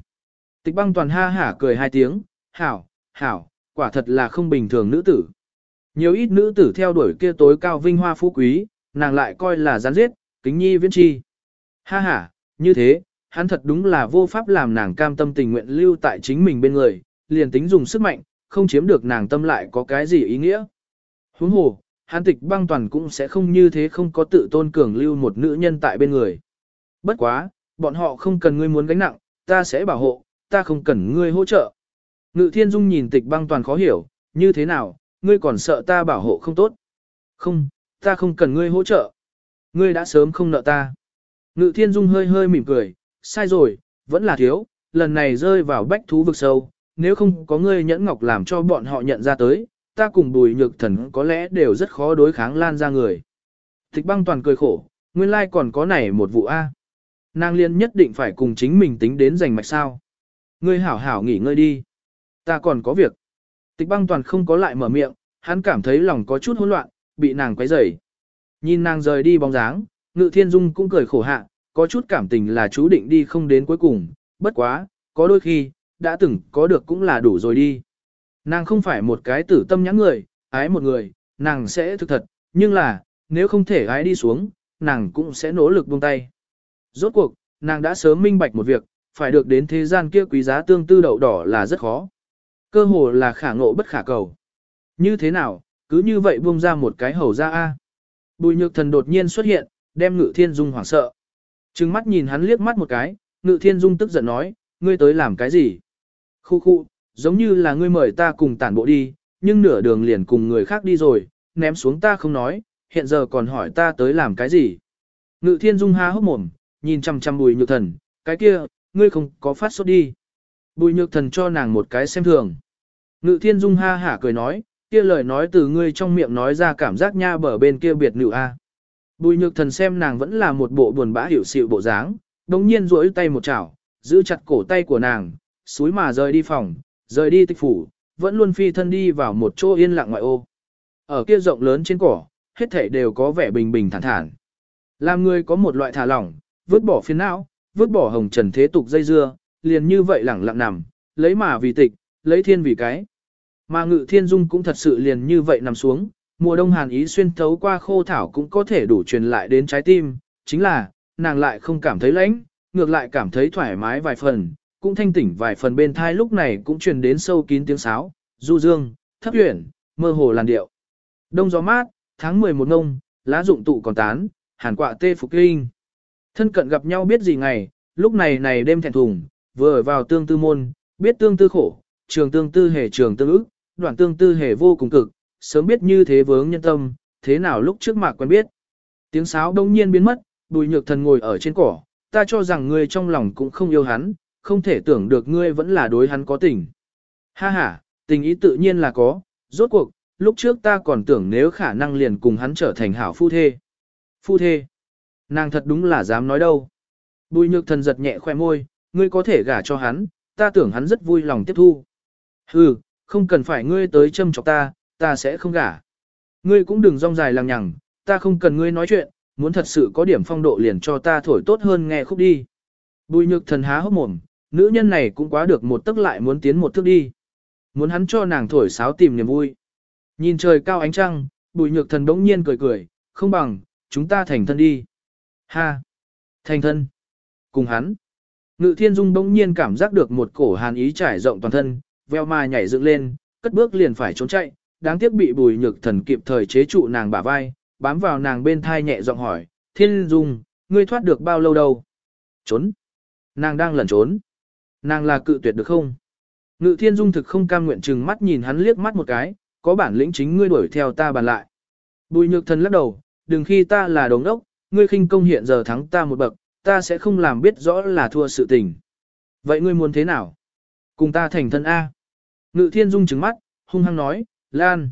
Tịch băng toàn ha hả cười hai tiếng, hảo, hảo, quả thật là không bình thường nữ tử. Nhiều ít nữ tử theo đuổi kia tối cao vinh hoa phú quý, nàng lại coi là gián giết, kính nhi viễn chi. Ha ha, như thế, hắn thật đúng là vô pháp làm nàng cam tâm tình nguyện lưu tại chính mình bên người, liền tính dùng sức mạnh, không chiếm được nàng tâm lại có cái gì ý nghĩa. Huống hồ, hắn tịch băng toàn cũng sẽ không như thế không có tự tôn cường lưu một nữ nhân tại bên người. Bất quá, bọn họ không cần ngươi muốn gánh nặng, ta sẽ bảo hộ, ta không cần ngươi hỗ trợ. Ngự thiên dung nhìn tịch băng toàn khó hiểu, như thế nào, ngươi còn sợ ta bảo hộ không tốt. Không, ta không cần ngươi hỗ trợ. Ngươi đã sớm không nợ ta. Ngự thiên dung hơi hơi mỉm cười, sai rồi, vẫn là thiếu, lần này rơi vào bách thú vực sâu, nếu không có ngươi nhẫn ngọc làm cho bọn họ nhận ra tới, ta cùng bùi nhược thần có lẽ đều rất khó đối kháng lan ra người. Tịch băng toàn cười khổ, nguyên lai còn có này một vụ A. Nàng liên nhất định phải cùng chính mình tính đến giành mạch sao. Ngươi hảo hảo nghỉ ngơi đi. Ta còn có việc. Tịch băng toàn không có lại mở miệng, hắn cảm thấy lòng có chút hỗn loạn, bị nàng quấy rầy. Nhìn nàng rời đi bóng dáng, ngự thiên dung cũng cười khổ hạ, có chút cảm tình là chú định đi không đến cuối cùng, bất quá, có đôi khi, đã từng có được cũng là đủ rồi đi. Nàng không phải một cái tử tâm nhãn người, ái một người, nàng sẽ thực thật, nhưng là, nếu không thể ái đi xuống, nàng cũng sẽ nỗ lực buông tay. Rốt cuộc, nàng đã sớm minh bạch một việc, phải được đến thế gian kia quý giá tương tư đậu đỏ là rất khó. Cơ hồ là khả ngộ bất khả cầu. Như thế nào, cứ như vậy buông ra một cái hầu ra a. Bùi nhược thần đột nhiên xuất hiện, đem ngự thiên dung hoảng sợ. Trừng mắt nhìn hắn liếc mắt một cái, ngự thiên dung tức giận nói, ngươi tới làm cái gì? Khu khu, giống như là ngươi mời ta cùng tản bộ đi, nhưng nửa đường liền cùng người khác đi rồi, ném xuống ta không nói, hiện giờ còn hỏi ta tới làm cái gì? Ngự thiên dung ha hốc mồm, nhìn chăm chăm bùi nhược thần, cái kia, ngươi không có phát sốt đi. Bùi nhược thần cho nàng một cái xem thường. Ngự thiên dung ha hả cười nói, kia lời nói từ ngươi trong miệng nói ra cảm giác nha bờ bên kia biệt nữ a. Bùi nhược thần xem nàng vẫn là một bộ buồn bã hiểu xịu bộ dáng, đồng nhiên duỗi tay một chảo, giữ chặt cổ tay của nàng, suối mà rời đi phòng, rời đi tịch phủ, vẫn luôn phi thân đi vào một chỗ yên lặng ngoại ô. Ở kia rộng lớn trên cỏ, hết thảy đều có vẻ bình bình thản thản. Làm người có một loại thả lỏng, vứt bỏ phiền não, vứt bỏ hồng trần thế tục dây dưa, liền như vậy lẳng lặng nằm, lấy mà vì tịch, lấy thiên vì cái. Mà ngự thiên dung cũng thật sự liền như vậy nằm xuống, mùa đông hàn ý xuyên thấu qua khô thảo cũng có thể đủ truyền lại đến trái tim, chính là, nàng lại không cảm thấy lạnh, ngược lại cảm thấy thoải mái vài phần, cũng thanh tỉnh vài phần bên thai lúc này cũng truyền đến sâu kín tiếng sáo, du dương, thấp uyển, mơ hồ làn điệu. Đông gió mát, tháng 11 ngông, lá dụng tụ còn tán, hàn quạ tê phục kinh. Thân cận gặp nhau biết gì ngày, lúc này này đêm thẹn thùng, vừa ở vào tương tư môn, biết tương tư khổ, trường tương tư hề trường tương ức, đoạn tương tư hề vô cùng cực, sớm biết như thế vướng nhân tâm, thế nào lúc trước mà quen biết. Tiếng sáo đông nhiên biến mất, bùi nhược thần ngồi ở trên cỏ, ta cho rằng người trong lòng cũng không yêu hắn, không thể tưởng được ngươi vẫn là đối hắn có tình. Ha ha, tình ý tự nhiên là có, rốt cuộc, lúc trước ta còn tưởng nếu khả năng liền cùng hắn trở thành hảo phu thê. Phu thê. Nàng thật đúng là dám nói đâu. Bùi nhược thần giật nhẹ khoe môi, ngươi có thể gả cho hắn, ta tưởng hắn rất vui lòng tiếp thu. Hừ, không cần phải ngươi tới châm chọc ta, ta sẽ không gả. Ngươi cũng đừng rong dài lằng nhằng, ta không cần ngươi nói chuyện, muốn thật sự có điểm phong độ liền cho ta thổi tốt hơn nghe khúc đi. Bùi nhược thần há hốc mồm, nữ nhân này cũng quá được một tức lại muốn tiến một thước đi. Muốn hắn cho nàng thổi sáo tìm niềm vui. Nhìn trời cao ánh trăng, bùi nhược thần đống nhiên cười cười, không bằng, chúng ta thành thân đi. Ha! Thành thân! Cùng hắn! Ngự thiên dung đống nhiên cảm giác được một cổ hàn ý trải rộng toàn thân, veo ma nhảy dựng lên, cất bước liền phải trốn chạy, đáng tiếc bị bùi nhược thần kịp thời chế trụ nàng bả vai, bám vào nàng bên thai nhẹ giọng hỏi, thiên dung, ngươi thoát được bao lâu đâu? Trốn! Nàng đang lẩn trốn. Nàng là cự tuyệt được không? Ngự thiên dung thực không cam nguyện chừng mắt nhìn hắn liếc mắt một cái, có bản lĩnh chính ngươi đuổi theo ta bàn lại. Bùi nhược thần lắc đầu, đừng khi ta là đống đốc, ngươi khinh công hiện giờ thắng ta một bậc, ta sẽ không làm biết rõ là thua sự tình. Vậy ngươi muốn thế nào? Cùng ta thành thân A. Ngự thiên dung chừng mắt, hung hăng nói, Lan.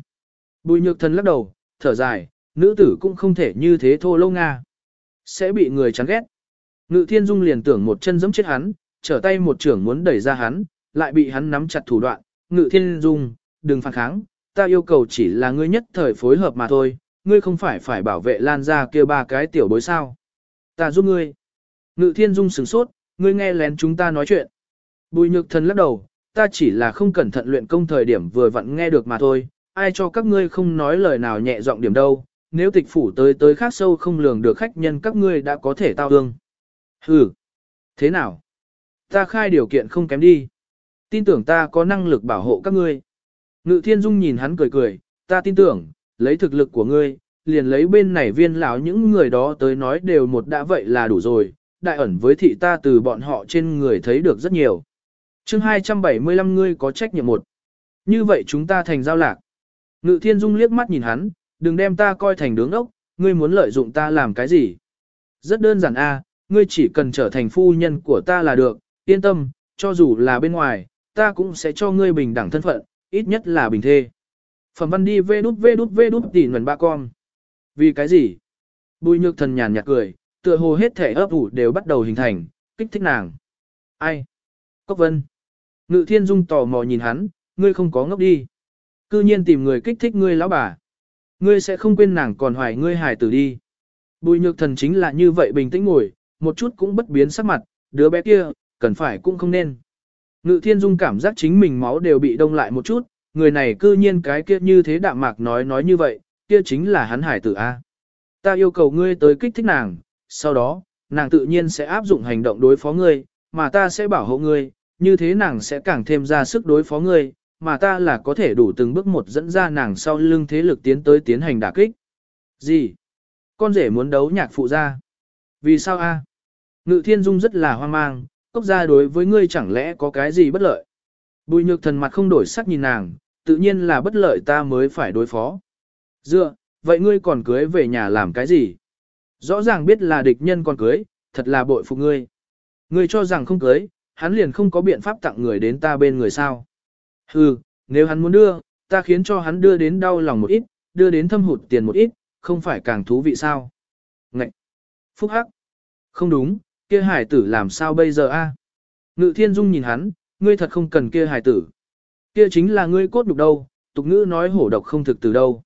Bùi nhược thần lắc đầu, thở dài, nữ tử cũng không thể như thế thô lâu nga. Sẽ bị người chán ghét. Ngự thiên dung liền tưởng một chân giẫm chết hắn, trở tay một trưởng muốn đẩy ra hắn, lại bị hắn nắm chặt thủ đoạn. Ngự thiên dung, đừng phản kháng, ta yêu cầu chỉ là ngươi nhất thời phối hợp mà thôi, ngươi không phải phải bảo vệ lan ra kia ba cái tiểu bối sao. Ta giúp ngươi. Ngự thiên dung sửng sốt, ngươi nghe lén chúng ta nói chuyện. Bùi nhược thần lắc đầu, ta chỉ là không cẩn thận luyện công thời điểm vừa vặn nghe được mà thôi, ai cho các ngươi không nói lời nào nhẹ giọng điểm đâu, nếu tịch phủ tới tới khác sâu không lường được khách nhân các ngươi đã có thể tao ương. Hừ, thế nào? Ta khai điều kiện không kém đi. Tin tưởng ta có năng lực bảo hộ các ngươi. Ngự thiên dung nhìn hắn cười cười, ta tin tưởng, lấy thực lực của ngươi, liền lấy bên này viên lão những người đó tới nói đều một đã vậy là đủ rồi, đại ẩn với thị ta từ bọn họ trên người thấy được rất nhiều. chương 275 ngươi có trách nhiệm một. Như vậy chúng ta thành giao lạc. Ngự thiên dung liếc mắt nhìn hắn, đừng đem ta coi thành đứng ốc, ngươi muốn lợi dụng ta làm cái gì. Rất đơn giản a, ngươi chỉ cần trở thành phu nhân của ta là được, yên tâm, cho dù là bên ngoài, ta cũng sẽ cho ngươi bình đẳng thân phận, ít nhất là bình thê. Phẩm văn đi vê đút vê đút vê đút tỉ nguồn ba con. Vì cái gì? Bùi nhược thần nhàn nhạt cười, tựa hồ hết thể ấp ủ đều bắt đầu hình thành, kích thích nàng. Ai? Cốc vân. Ngự thiên dung tò mò nhìn hắn, ngươi không có ngốc đi. Cư nhiên tìm người kích thích ngươi lão bà. Ngươi sẽ không quên nàng còn hoài ngươi hài tử đi. Bùi nhược thần chính là như vậy bình tĩnh ngồi, một chút cũng bất biến sắc mặt, đứa bé kia, cần phải cũng không nên. Ngự thiên dung cảm giác chính mình máu đều bị đông lại một chút, người này cư nhiên cái kia như thế đạm mạc nói nói như vậy, kia chính là hắn hải tử A. Ta yêu cầu ngươi tới kích thích nàng, sau đó, nàng tự nhiên sẽ áp dụng hành động đối phó ngươi, mà ta sẽ bảo hộ ngươi, như thế nàng sẽ càng thêm ra sức đối phó ngươi, mà ta là có thể đủ từng bước một dẫn ra nàng sau lưng thế lực tiến tới tiến hành đả kích. Gì? Con rể muốn đấu nhạc phụ ra. Vì sao a? Ngự thiên dung rất là hoang mang, cốc gia đối với ngươi chẳng lẽ có cái gì bất lợi. Bùi nhược thần mặt không đổi sắc nhìn nàng, tự nhiên là bất lợi ta mới phải đối phó. Dựa, vậy ngươi còn cưới về nhà làm cái gì? Rõ ràng biết là địch nhân còn cưới, thật là bội phục ngươi. Ngươi cho rằng không cưới, hắn liền không có biện pháp tặng người đến ta bên người sao. Hừ, nếu hắn muốn đưa, ta khiến cho hắn đưa đến đau lòng một ít, đưa đến thâm hụt tiền một ít, không phải càng thú vị sao? Ngậy! Phúc Hắc! Không đúng, kia hải tử làm sao bây giờ a? Ngự thiên dung nhìn hắn, ngươi thật không cần kia hải tử. Kia chính là ngươi cốt nhục đâu, tục ngữ nói hổ độc không thực từ đâu.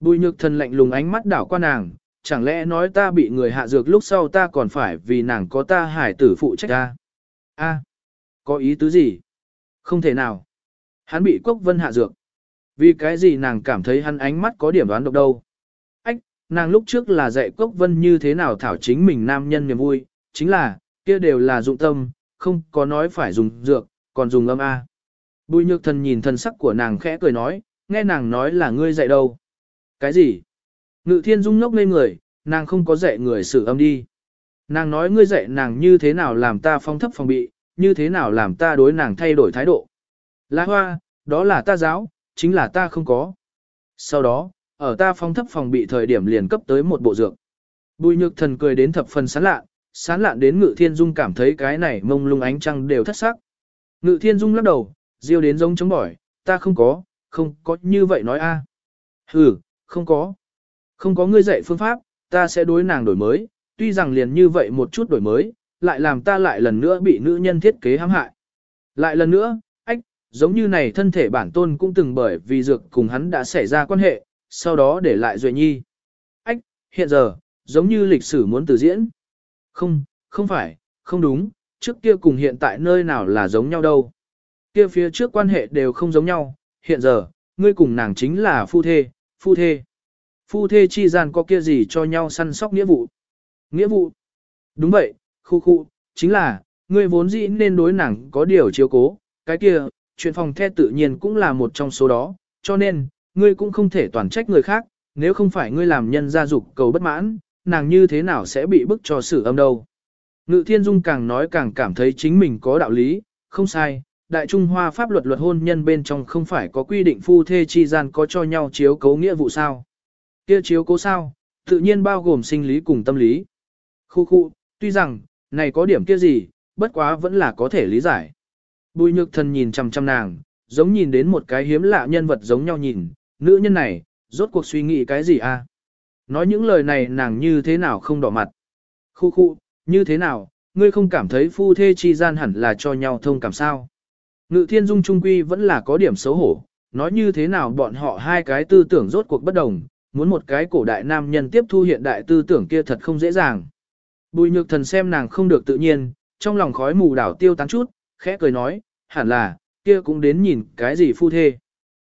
Bùi nhược thần lạnh lùng ánh mắt đảo qua nàng, chẳng lẽ nói ta bị người hạ dược lúc sau ta còn phải vì nàng có ta hải tử phụ trách ta? A, có ý tứ gì? Không thể nào. Hắn bị Cốc Vân hạ dược. Vì cái gì nàng cảm thấy hắn ánh mắt có điểm đoán độc đâu. Ách, nàng lúc trước là dạy Cốc Vân như thế nào thảo chính mình nam nhân niềm vui, chính là, kia đều là dụng tâm, không có nói phải dùng dược, còn dùng âm A. Bùi nhược thần nhìn thần sắc của nàng khẽ cười nói, nghe nàng nói là ngươi dạy đâu. Cái gì? Ngự thiên dung ngốc lên người, nàng không có dạy người xử âm đi. Nàng nói ngươi dạy nàng như thế nào làm ta phong thấp phòng bị, như thế nào làm ta đối nàng thay đổi thái độ. lá hoa, đó là ta giáo, chính là ta không có. Sau đó, ở ta phong thấp phòng bị thời điểm liền cấp tới một bộ dược. Bùi nhược thần cười đến thập phần sán lạ, sán lạn đến ngự thiên dung cảm thấy cái này mông lung ánh trăng đều thất sắc. Ngự thiên dung lắc đầu, diêu đến giống chống bỏi, ta không có, không có như vậy nói a. À. Ừ, không có. Không có ngươi dạy phương pháp, ta sẽ đối nàng đổi mới, tuy rằng liền như vậy một chút đổi mới, lại làm ta lại lần nữa bị nữ nhân thiết kế hãm hại. Lại lần nữa, ách, giống như này thân thể bản tôn cũng từng bởi vì dược cùng hắn đã xảy ra quan hệ, sau đó để lại Duệ Nhi. Ách, hiện giờ, giống như lịch sử muốn từ diễn. Không, không phải, không đúng, trước kia cùng hiện tại nơi nào là giống nhau đâu. Kia phía trước quan hệ đều không giống nhau, hiện giờ, ngươi cùng nàng chính là phu thê, phu thê. Phu thê chi gian có kia gì cho nhau săn sóc nghĩa vụ. Nghĩa vụ. Đúng vậy, khu khu, chính là, ngươi vốn dĩ nên đối nàng có điều chiếu cố, cái kia, chuyện phòng the tự nhiên cũng là một trong số đó, cho nên, ngươi cũng không thể toàn trách người khác, nếu không phải ngươi làm nhân gia dục cầu bất mãn, nàng như thế nào sẽ bị bức cho xử âm đâu. Ngự thiên dung càng nói càng cảm thấy chính mình có đạo lý, không sai, Đại Trung Hoa pháp luật luật hôn nhân bên trong không phải có quy định phu thê chi gian có cho nhau chiếu cấu nghĩa vụ sao. Kia chiếu cố sao, tự nhiên bao gồm sinh lý cùng tâm lý. Khu khu, tuy rằng, này có điểm kia gì, bất quá vẫn là có thể lý giải. Bùi nhược thần nhìn chằm chằm nàng, giống nhìn đến một cái hiếm lạ nhân vật giống nhau nhìn, nữ nhân này, rốt cuộc suy nghĩ cái gì a? Nói những lời này nàng như thế nào không đỏ mặt. Khu khu, như thế nào, ngươi không cảm thấy phu thê chi gian hẳn là cho nhau thông cảm sao? Ngự thiên dung trung quy vẫn là có điểm xấu hổ, nói như thế nào bọn họ hai cái tư tưởng rốt cuộc bất đồng, muốn một cái cổ đại nam nhân tiếp thu hiện đại tư tưởng kia thật không dễ dàng. Bùi nhược thần xem nàng không được tự nhiên, trong lòng khói mù đảo tiêu tán chút, khẽ cười nói, hẳn là, kia cũng đến nhìn cái gì phu thê.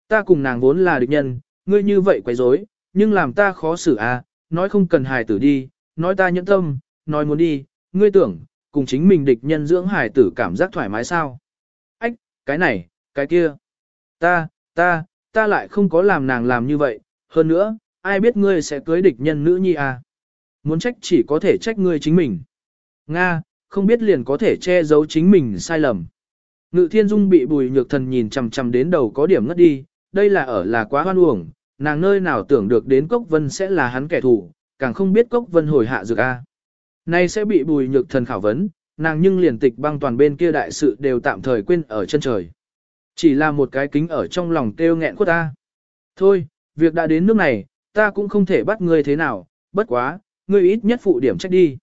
Ta cùng nàng vốn là địch nhân, ngươi như vậy quấy rối, nhưng làm ta khó xử à, nói không cần hài tử đi, nói ta nhẫn tâm, nói muốn đi, ngươi tưởng, cùng chính mình địch nhân dưỡng hài tử cảm giác thoải mái sao. Ách, cái này, cái kia. Ta, ta, ta lại không có làm nàng làm như vậy, hơn nữa, ai biết ngươi sẽ cưới địch nhân nữ nhi à. Muốn trách chỉ có thể trách ngươi chính mình. Nga, không biết liền có thể che giấu chính mình sai lầm. Ngự thiên dung bị bùi nhược thần nhìn chằm chằm đến đầu có điểm ngất đi, đây là ở là quá hoan uổng, nàng nơi nào tưởng được đến Cốc Vân sẽ là hắn kẻ thù, càng không biết Cốc Vân hồi hạ dược A. Nay sẽ bị bùi nhược thần khảo vấn, nàng nhưng liền tịch băng toàn bên kia đại sự đều tạm thời quên ở chân trời. Chỉ là một cái kính ở trong lòng kêu nghẹn của ta. Thôi, việc đã đến nước này, ta cũng không thể bắt ngươi thế nào, bất quá, ngươi ít nhất phụ điểm trách đi.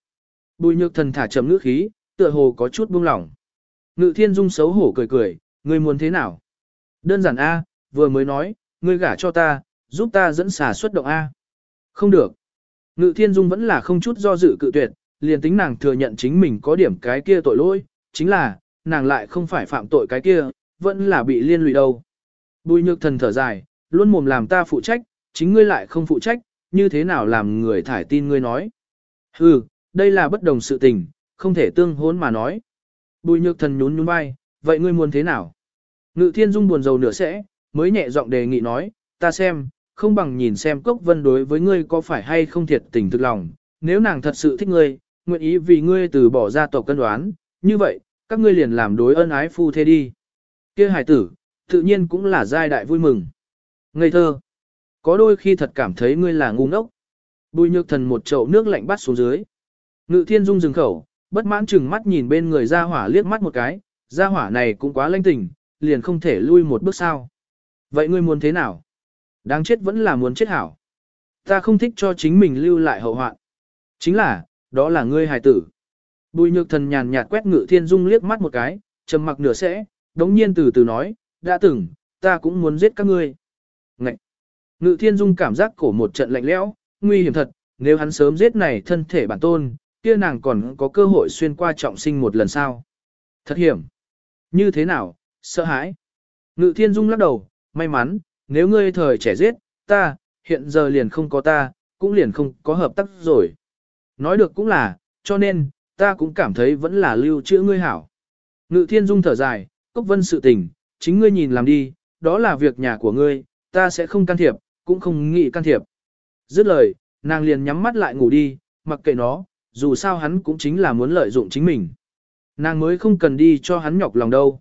Bùi nhược thần thả chậm ngữ khí, tựa hồ có chút buông lỏng. Ngự thiên dung xấu hổ cười cười, ngươi muốn thế nào? Đơn giản A, vừa mới nói, ngươi gả cho ta, giúp ta dẫn xà xuất động A. Không được. Ngự thiên dung vẫn là không chút do dự cự tuyệt, liền tính nàng thừa nhận chính mình có điểm cái kia tội lỗi, chính là, nàng lại không phải phạm tội cái kia, vẫn là bị liên lụy đâu. Bùi nhược thần thở dài, luôn mồm làm ta phụ trách, chính ngươi lại không phụ trách, như thế nào làm người thải tin ngươi nói. Hừ, đây là bất đồng sự tình, không thể tương hôn mà nói. Bùi nhược thần nhún nhún vai, vậy ngươi muốn thế nào? Ngự thiên dung buồn rầu nửa sẽ, mới nhẹ giọng đề nghị nói, ta xem, không bằng nhìn xem cốc vân đối với ngươi có phải hay không thiệt tình thực lòng, nếu nàng thật sự thích ngươi, nguyện ý vì ngươi từ bỏ gia tộc cân đoán, như vậy, các ngươi liền làm đối ân ái phu thế đi. kia hải tử, tự nhiên cũng là giai đại vui mừng. Ngây thơ, có đôi khi thật cảm thấy ngươi là ngu ngốc. Bùi nhược thần một chậu nước lạnh bắt xuống dưới. Ngự thiên dung dừng khẩu, bất mãn chừng mắt nhìn bên người gia hỏa liếc mắt một cái, gia hỏa này cũng quá lanh tình, liền không thể lui một bước sao. Vậy ngươi muốn thế nào? Đáng chết vẫn là muốn chết hảo. Ta không thích cho chính mình lưu lại hậu hoạn. Chính là, đó là ngươi hài tử. Bùi nhược thần nhàn nhạt quét ngự thiên dung liếc mắt một cái, trầm mặc nửa sẽ, đống nhiên từ từ nói, đã từng, ta cũng muốn giết các ngươi. Ngậy! Ngự thiên dung cảm giác cổ một trận lạnh lẽo, nguy hiểm thật, nếu hắn sớm giết này thân thể bản tôn, kia nàng còn có cơ hội xuyên qua trọng sinh một lần sau. Thật hiểm. Như thế nào, Sợ hãi. Ngự thiên dung lắc đầu, may mắn, nếu ngươi thời trẻ giết, ta, hiện giờ liền không có ta, cũng liền không có hợp tác rồi. Nói được cũng là, cho nên, ta cũng cảm thấy vẫn là lưu trữ ngươi hảo. Ngự thiên dung thở dài, cốc vân sự tình, chính ngươi nhìn làm đi, đó là việc nhà của ngươi, ta sẽ không can thiệp, cũng không nghĩ can thiệp. Dứt lời, nàng liền nhắm mắt lại ngủ đi, mặc kệ nó, dù sao hắn cũng chính là muốn lợi dụng chính mình. Nàng mới không cần đi cho hắn nhọc lòng đâu.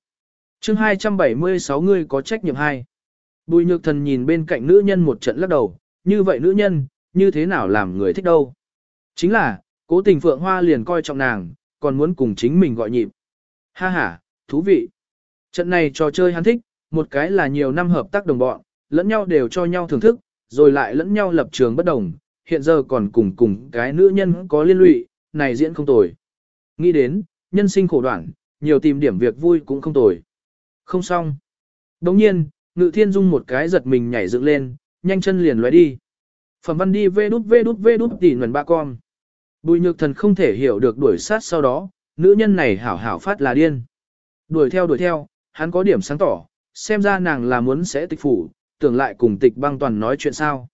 chương 276 ngươi có trách nhiệm hai. Bùi nhược thần nhìn bên cạnh nữ nhân một trận lắc đầu, như vậy nữ nhân, như thế nào làm người thích đâu. Chính là, cố tình Phượng Hoa liền coi trọng nàng, còn muốn cùng chính mình gọi nhịp. Ha ha, thú vị. Trận này trò chơi hắn thích, một cái là nhiều năm hợp tác đồng bọn, lẫn nhau đều cho nhau thưởng thức, rồi lại lẫn nhau lập trường bất đồng, hiện giờ còn cùng cùng cái nữ nhân có liên lụy, này diễn không tồi. Nghĩ đến, nhân sinh khổ đoạn, nhiều tìm điểm việc vui cũng không tồi. Không xong. Đồng nhiên, ngự thiên dung một cái giật mình nhảy dựng lên, nhanh chân liền lóe đi. Phẩm văn đi vê đút vê đút vê đút tỉ nguồn ba con. Bùi nhược thần không thể hiểu được đuổi sát sau đó, nữ nhân này hảo hảo phát là điên. Đuổi theo đuổi theo, hắn có điểm sáng tỏ, xem ra nàng là muốn sẽ tịch phủ, tưởng lại cùng tịch băng toàn nói chuyện sao.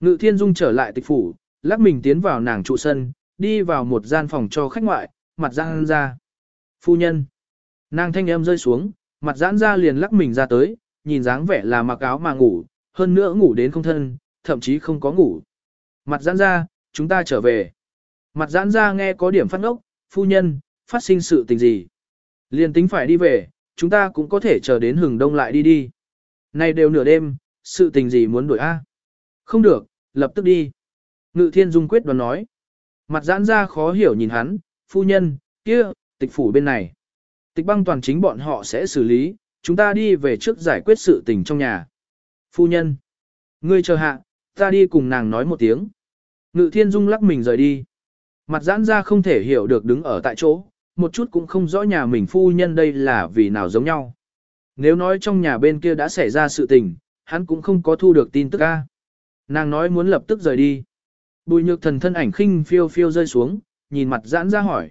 Ngự thiên dung trở lại tịch phủ, lắc mình tiến vào nàng trụ sân, đi vào một gian phòng cho khách ngoại, mặt giãn ra. Phu nhân. Nàng thanh âm rơi xuống, mặt giãn ra liền lắc mình ra tới, nhìn dáng vẻ là mặc áo mà ngủ, hơn nữa ngủ đến không thân, thậm chí không có ngủ. Mặt giãn ra, chúng ta trở về. Mặt giãn ra nghe có điểm phát ngốc, phu nhân, phát sinh sự tình gì. Liền tính phải đi về, chúng ta cũng có thể chờ đến hừng đông lại đi đi. Này đều nửa đêm, sự tình gì muốn đổi a? Không được, lập tức đi. Ngự thiên dung quyết đoán nói. Mặt giãn ra khó hiểu nhìn hắn, phu nhân, kia, tịch phủ bên này. Tịch băng toàn chính bọn họ sẽ xử lý, chúng ta đi về trước giải quyết sự tình trong nhà. Phu nhân, ngươi chờ hạ, ta đi cùng nàng nói một tiếng. Ngự thiên dung lắc mình rời đi. Mặt giãn ra không thể hiểu được đứng ở tại chỗ, một chút cũng không rõ nhà mình phu nhân đây là vì nào giống nhau. Nếu nói trong nhà bên kia đã xảy ra sự tình, hắn cũng không có thu được tin tức a. Nàng nói muốn lập tức rời đi. Bùi nhược thần thân ảnh khinh phiêu phiêu rơi xuống, nhìn mặt giãn ra hỏi.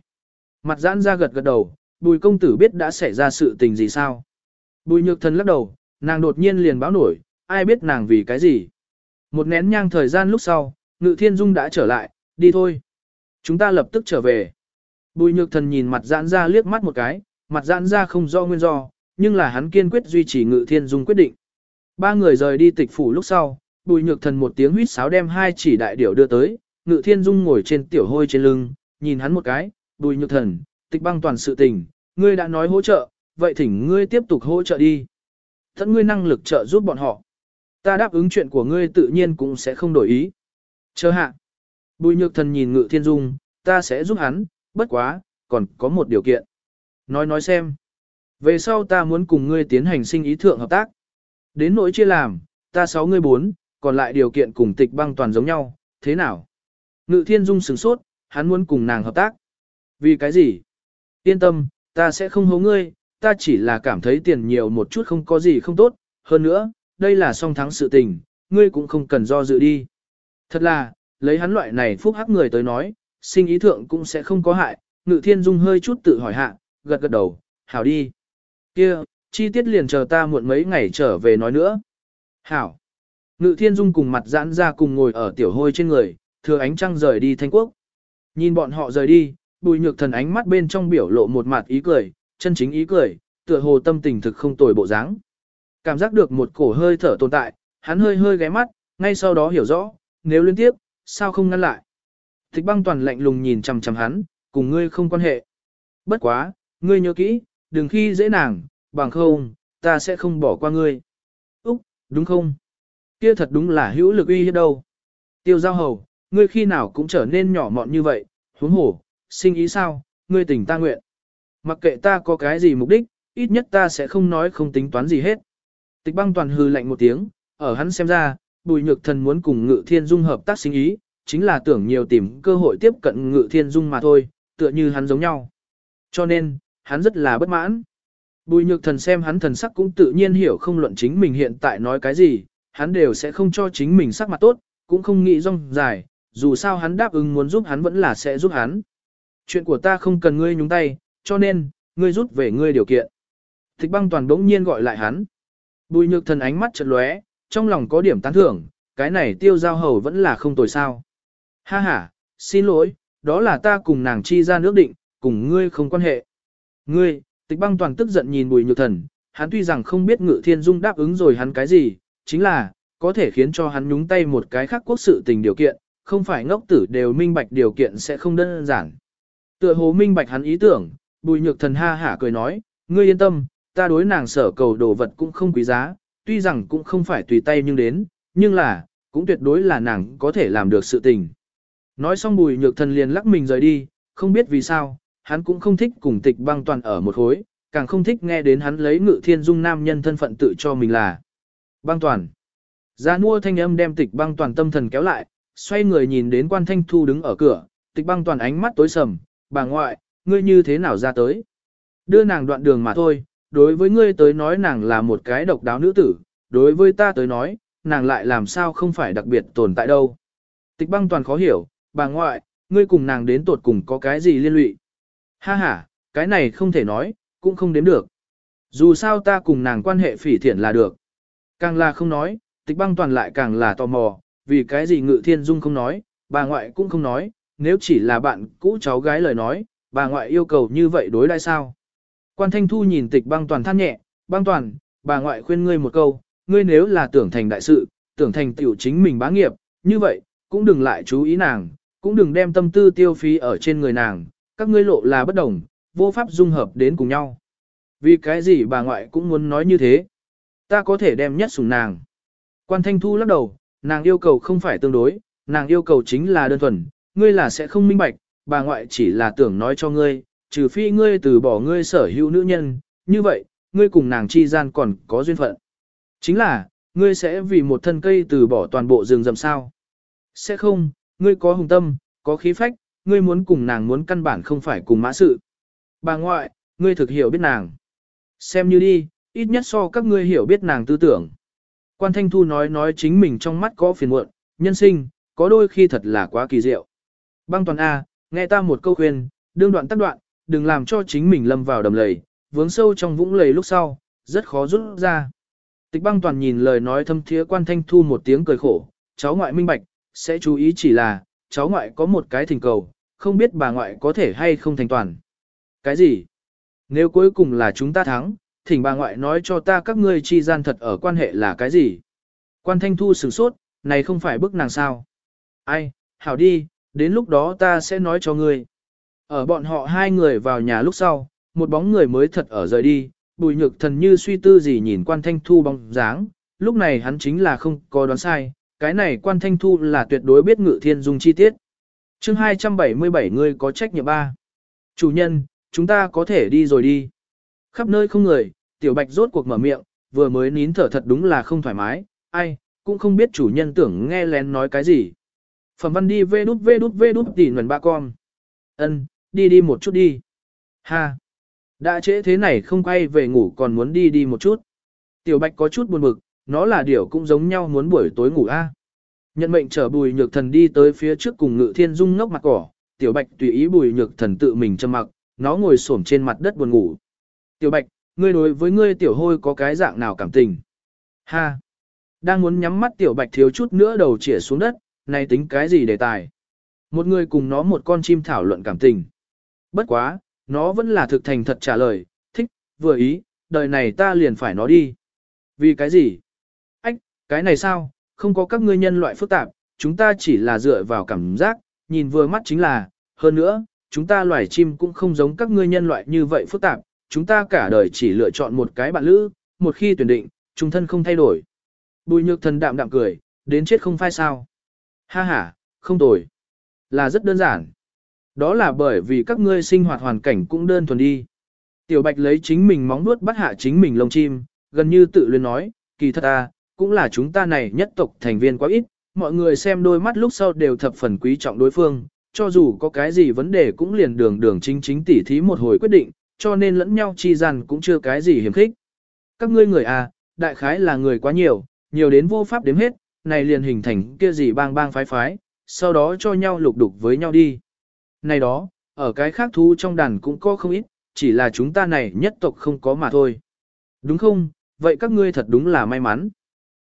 Mặt giãn ra gật gật đầu, bùi công tử biết đã xảy ra sự tình gì sao. Bùi nhược thần lắc đầu, nàng đột nhiên liền báo nổi, ai biết nàng vì cái gì. Một nén nhang thời gian lúc sau, ngự thiên dung đã trở lại, đi thôi. Chúng ta lập tức trở về. Bùi nhược thần nhìn mặt giãn ra liếc mắt một cái, mặt giãn ra không do nguyên do, nhưng là hắn kiên quyết duy trì ngự thiên dung quyết định. Ba người rời đi tịch phủ lúc sau, bùi nhược thần một tiếng huýt sáo đem hai chỉ đại điểu đưa tới, ngự thiên dung ngồi trên tiểu hôi trên lưng, nhìn hắn một cái, bùi nhược thần, tịch băng toàn sự tình, ngươi đã nói hỗ trợ, vậy thỉnh ngươi tiếp tục hỗ trợ đi. Thẫn ngươi năng lực trợ giúp bọn họ. Ta đáp ứng chuyện của ngươi tự nhiên cũng sẽ không đổi ý. Chờ hạ. Bùi nhược thần nhìn ngự thiên dung, ta sẽ giúp hắn, bất quá, còn có một điều kiện. Nói nói xem. Về sau ta muốn cùng ngươi tiến hành sinh ý thượng hợp tác. Đến nỗi chia làm, ta sáu ngươi bốn, còn lại điều kiện cùng tịch băng toàn giống nhau, thế nào? Ngự thiên dung sửng sốt, hắn muốn cùng nàng hợp tác. Vì cái gì? Yên tâm, ta sẽ không hố ngươi, ta chỉ là cảm thấy tiền nhiều một chút không có gì không tốt, hơn nữa, đây là song thắng sự tình, ngươi cũng không cần do dự đi. Thật là, lấy hắn loại này phúc hắc người tới nói, sinh ý thượng cũng sẽ không có hại, ngự thiên dung hơi chút tự hỏi hạ, gật gật đầu, hảo đi. kia chi tiết liền chờ ta muộn mấy ngày trở về nói nữa. Hảo. Ngự thiên dung cùng mặt giãn ra cùng ngồi ở tiểu hôi trên người, thừa ánh trăng rời đi thanh quốc. Nhìn bọn họ rời đi, bùi nhược thần ánh mắt bên trong biểu lộ một mặt ý cười, chân chính ý cười, tựa hồ tâm tình thực không tồi bộ dáng. Cảm giác được một cổ hơi thở tồn tại, hắn hơi hơi ghé mắt, ngay sau đó hiểu rõ, nếu liên tiếp, sao không ngăn lại. Thích băng toàn lạnh lùng nhìn chằm chằm hắn, cùng ngươi không quan hệ. Bất quá, ngươi nhớ kỹ, đừng khi dễ nàng, bằng không, ta sẽ không bỏ qua ngươi. Úc, đúng không? Kia thật đúng là hữu lực uy hiếp đâu. Tiêu giao hầu, ngươi khi nào cũng trở nên nhỏ mọn như vậy, huống hổ, sinh ý sao, ngươi tỉnh ta nguyện. Mặc kệ ta có cái gì mục đích, ít nhất ta sẽ không nói không tính toán gì hết. Tịch băng toàn hư lạnh một tiếng, ở hắn xem ra, bùi nhược thần muốn cùng ngự thiên dung hợp tác sinh ý, chính là tưởng nhiều tìm cơ hội tiếp cận ngự thiên dung mà thôi, tựa như hắn giống nhau. Cho nên, hắn rất là bất mãn. Bùi nhược thần xem hắn thần sắc cũng tự nhiên hiểu không luận chính mình hiện tại nói cái gì, hắn đều sẽ không cho chính mình sắc mặt tốt, cũng không nghĩ rong dài, dù sao hắn đáp ứng muốn giúp hắn vẫn là sẽ giúp hắn. Chuyện của ta không cần ngươi nhúng tay, cho nên, ngươi rút về ngươi điều kiện. Tịch băng toàn đống nhiên gọi lại hắn. Bùi nhược thần ánh mắt chợt lóe, trong lòng có điểm tán thưởng, cái này tiêu giao hầu vẫn là không tồi sao. Ha ha, xin lỗi, đó là ta cùng nàng chi ra nước định, cùng ngươi không quan hệ. Ngươi, tịch băng toàn tức giận nhìn bùi nhược thần, hắn tuy rằng không biết ngự thiên dung đáp ứng rồi hắn cái gì, chính là, có thể khiến cho hắn nhúng tay một cái khác quốc sự tình điều kiện, không phải ngốc tử đều minh bạch điều kiện sẽ không đơn giản. Tựa hồ minh bạch hắn ý tưởng, bùi nhược thần ha hả cười nói, ngươi yên tâm, ta đối nàng sở cầu đồ vật cũng không quý giá, tuy rằng cũng không phải tùy tay nhưng đến, nhưng là, cũng tuyệt đối là nàng có thể làm được sự tình. Nói xong bùi nhược thần liền lắc mình rời đi, không biết vì sao, hắn cũng không thích cùng tịch băng toàn ở một khối, càng không thích nghe đến hắn lấy ngự thiên dung nam nhân thân phận tự cho mình là băng toàn. Gia mua thanh âm đem tịch băng toàn tâm thần kéo lại, xoay người nhìn đến quan thanh thu đứng ở cửa, tịch băng toàn ánh mắt tối sầm, bà ngoại, ngươi như thế nào ra tới? Đưa nàng đoạn đường mà thôi, đối với ngươi tới nói nàng là một cái độc đáo nữ tử, đối với ta tới nói, nàng lại làm sao không phải đặc biệt tồn tại đâu. Tịch băng toàn khó hiểu, bà ngoại, ngươi cùng nàng đến tột cùng có cái gì liên lụy? Ha ha, cái này không thể nói, cũng không đếm được. Dù sao ta cùng nàng quan hệ phỉ thiện là được. Càng là không nói, tịch băng toàn lại càng là tò mò, vì cái gì ngự thiên dung không nói, bà ngoại cũng không nói, nếu chỉ là bạn cũ cháu gái lời nói, bà ngoại yêu cầu như vậy đối đãi sao? Quan Thanh Thu nhìn tịch băng toàn than nhẹ, băng toàn, bà ngoại khuyên ngươi một câu, ngươi nếu là tưởng thành đại sự, tưởng thành tiểu chính mình bá nghiệp, như vậy, cũng đừng lại chú ý nàng, cũng đừng đem tâm tư tiêu phí ở trên người nàng, các ngươi lộ là bất đồng, vô pháp dung hợp đến cùng nhau. Vì cái gì bà ngoại cũng muốn nói như thế? Ta có thể đem nhất sủng nàng. Quan Thanh Thu lắc đầu, nàng yêu cầu không phải tương đối, nàng yêu cầu chính là đơn thuần, ngươi là sẽ không minh bạch, bà ngoại chỉ là tưởng nói cho ngươi, trừ phi ngươi từ bỏ ngươi sở hữu nữ nhân, như vậy, ngươi cùng nàng chi gian còn có duyên phận. Chính là, ngươi sẽ vì một thân cây từ bỏ toàn bộ rừng rậm sao. Sẽ không, ngươi có hùng tâm, có khí phách, ngươi muốn cùng nàng muốn căn bản không phải cùng mã sự. Bà ngoại, ngươi thực hiểu biết nàng. Xem như đi, ít nhất so các ngươi hiểu biết nàng tư tưởng. Quan Thanh Thu nói nói chính mình trong mắt có phiền muộn, nhân sinh, có đôi khi thật là quá kỳ diệu. Băng toàn A, nghe ta một câu khuyên, đương đoạn tắt đoạn, đừng làm cho chính mình lâm vào đầm lầy, vướng sâu trong vũng lầy lúc sau, rất khó rút ra. Tịch băng toàn nhìn lời nói thâm thiế quan thanh thu một tiếng cười khổ, cháu ngoại minh bạch, sẽ chú ý chỉ là, cháu ngoại có một cái thỉnh cầu, không biết bà ngoại có thể hay không thành toàn. Cái gì? Nếu cuối cùng là chúng ta thắng, thỉnh bà ngoại nói cho ta các ngươi chi gian thật ở quan hệ là cái gì? Quan thanh thu sửng sốt, này không phải bức nàng sao? Ai, hảo đi, đến lúc đó ta sẽ nói cho ngươi. Ở bọn họ hai người vào nhà lúc sau, một bóng người mới thật ở rời đi, bùi nhược thần như suy tư gì nhìn quan thanh thu bóng dáng, lúc này hắn chính là không có đoán sai, cái này quan thanh thu là tuyệt đối biết ngự thiên dung chi tiết. chương 277 người có trách nhiệm ba. Chủ nhân, chúng ta có thể đi rồi đi. Khắp nơi không người, tiểu bạch rốt cuộc mở miệng, vừa mới nín thở thật đúng là không thoải mái, ai, cũng không biết chủ nhân tưởng nghe lén nói cái gì. Phẩm văn đi vê đút vê đút vê đút tỉ nguồn ba con. ân đi đi một chút đi. Ha! Đã trễ thế này không quay về ngủ còn muốn đi đi một chút. Tiểu bạch có chút buồn bực, nó là điều cũng giống nhau muốn buổi tối ngủ a. Nhận mệnh trở bùi nhược thần đi tới phía trước cùng ngự thiên dung ngốc mặt cỏ, tiểu bạch tùy ý bùi nhược thần tự mình châm mặc, nó ngồi xổm trên mặt đất buồn ngủ. Tiểu bạch, ngươi đối với ngươi tiểu hôi có cái dạng nào cảm tình? Ha! Đang muốn nhắm mắt tiểu bạch thiếu chút nữa đầu chĩa xuống đất, này tính cái gì đề tài? Một người cùng nó một con chim thảo luận cảm tình. Bất quá, nó vẫn là thực thành thật trả lời, thích, vừa ý, đời này ta liền phải nó đi. Vì cái gì? Ách, cái này sao, không có các ngươi nhân loại phức tạp, chúng ta chỉ là dựa vào cảm giác, nhìn vừa mắt chính là, hơn nữa, chúng ta loài chim cũng không giống các ngươi nhân loại như vậy phức tạp, chúng ta cả đời chỉ lựa chọn một cái bạn lữ, một khi tuyển định, chúng thân không thay đổi. Bùi nhược thần đạm đạm cười, đến chết không phai sao. Ha ha, không tồi. Là rất đơn giản. Đó là bởi vì các ngươi sinh hoạt hoàn cảnh cũng đơn thuần đi. Tiểu Bạch lấy chính mình móng nuốt bắt hạ chính mình lông chim, gần như tự luyến nói, kỳ thật à, cũng là chúng ta này nhất tộc thành viên quá ít, mọi người xem đôi mắt lúc sau đều thập phần quý trọng đối phương, cho dù có cái gì vấn đề cũng liền đường đường chính chính tỉ thí một hồi quyết định, cho nên lẫn nhau chi rằng cũng chưa cái gì hiểm khích. Các ngươi người à, đại khái là người quá nhiều, nhiều đến vô pháp đếm hết, này liền hình thành kia gì bang bang phái phái, sau đó cho nhau lục đục với nhau đi. Này đó, ở cái khác thú trong đàn cũng có không ít, chỉ là chúng ta này nhất tộc không có mà thôi. Đúng không, vậy các ngươi thật đúng là may mắn.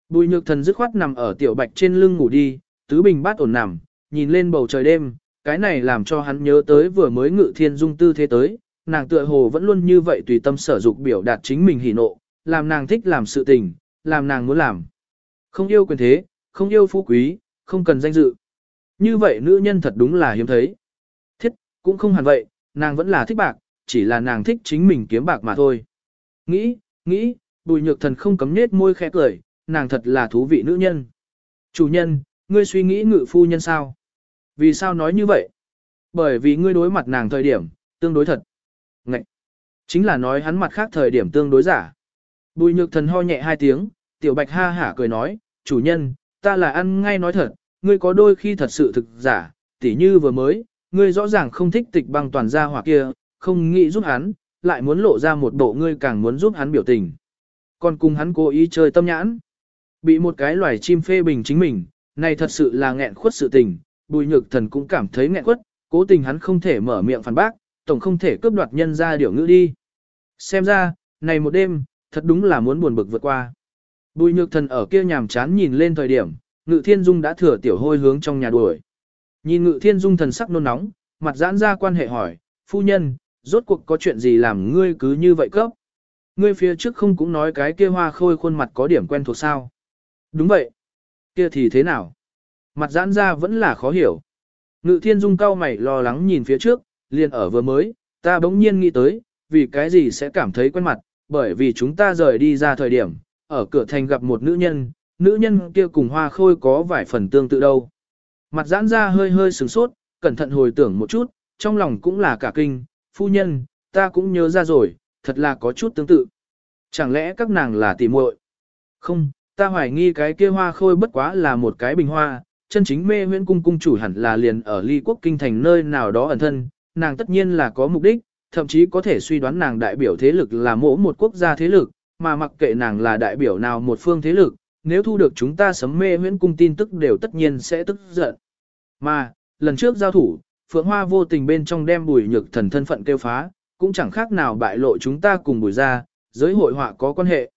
Bùi nhược thần dứt khoát nằm ở tiểu bạch trên lưng ngủ đi, tứ bình bát ổn nằm, nhìn lên bầu trời đêm, cái này làm cho hắn nhớ tới vừa mới ngự thiên dung tư thế tới, nàng tựa hồ vẫn luôn như vậy tùy tâm sở dục biểu đạt chính mình hỉ nộ, làm nàng thích làm sự tình, làm nàng muốn làm. Không yêu quyền thế, không yêu phú quý, không cần danh dự. Như vậy nữ nhân thật đúng là hiếm thấy. Thiết, cũng không hẳn vậy, nàng vẫn là thích bạc, chỉ là nàng thích chính mình kiếm bạc mà thôi. Nghĩ, nghĩ, bùi nhược thần không cấm nết môi khẽ cười, nàng thật là thú vị nữ nhân. Chủ nhân, ngươi suy nghĩ ngự phu nhân sao? Vì sao nói như vậy? Bởi vì ngươi đối mặt nàng thời điểm, tương đối thật. Ngậy! Chính là nói hắn mặt khác thời điểm tương đối giả. Bùi nhược thần ho nhẹ hai tiếng, tiểu bạch ha hả cười nói, chủ nhân, ta là ăn ngay nói thật, ngươi có đôi khi thật sự thực giả, tỉ như vừa mới, ngươi rõ ràng không thích tịch băng toàn gia hỏa kia, không nghĩ giúp hắn, lại muốn lộ ra một bộ ngươi càng muốn giúp hắn biểu tình. Còn cùng hắn cố ý chơi tâm nhãn. Bị một cái loài chim phê bình chính mình, này thật sự là nghẹn khuất sự tình, bùi nhược thần cũng cảm thấy nghẹn khuất, cố tình hắn không thể mở miệng phản bác, tổng không thể cướp đoạt nhân ra điều ngữ đi. Xem ra, này một đêm, thật đúng là muốn buồn bực vượt qua. Bùi nhược thần ở kia nhàm chán nhìn lên thời điểm, ngự thiên dung đã thừa tiểu hôi hướng trong nhà đuổi. Nhìn ngự thiên dung thần sắc nôn nóng, mặt giãn ra quan hệ hỏi, phu nhân, rốt cuộc có chuyện gì làm ngươi cứ như vậy cấp? Ngươi phía trước không cũng nói cái kia hoa khôi khuôn mặt có điểm quen thuộc sao? Đúng vậy. Kia thì thế nào? Mặt giãn ra vẫn là khó hiểu. Ngự thiên dung cao mày lo lắng nhìn phía trước, liền ở vừa mới, ta bỗng nhiên nghĩ tới, vì cái gì sẽ cảm thấy quen mặt, bởi vì chúng ta rời đi ra thời điểm, ở cửa thành gặp một nữ nhân, nữ nhân kia cùng hoa khôi có vài phần tương tự đâu. Mặt giãn ra hơi hơi sửng sốt, cẩn thận hồi tưởng một chút, trong lòng cũng là cả kinh, phu nhân, ta cũng nhớ ra rồi, thật là có chút tương tự. Chẳng lẽ các nàng là tỷ muội? Không, ta hoài nghi cái kia hoa khôi bất quá là một cái bình hoa, chân chính mê huyễn cung cung chủ hẳn là liền ở ly quốc kinh thành nơi nào đó ẩn thân, nàng tất nhiên là có mục đích, thậm chí có thể suy đoán nàng đại biểu thế lực là mỗ một quốc gia thế lực, mà mặc kệ nàng là đại biểu nào một phương thế lực, nếu thu được chúng ta sấm mê huyễn cung tin tức đều tất nhiên sẽ tức giận. Mà, lần trước giao thủ, Phượng Hoa vô tình bên trong đem bùi nhược thần thân phận kêu phá, cũng chẳng khác nào bại lộ chúng ta cùng bùi ra, giới hội họa có quan hệ.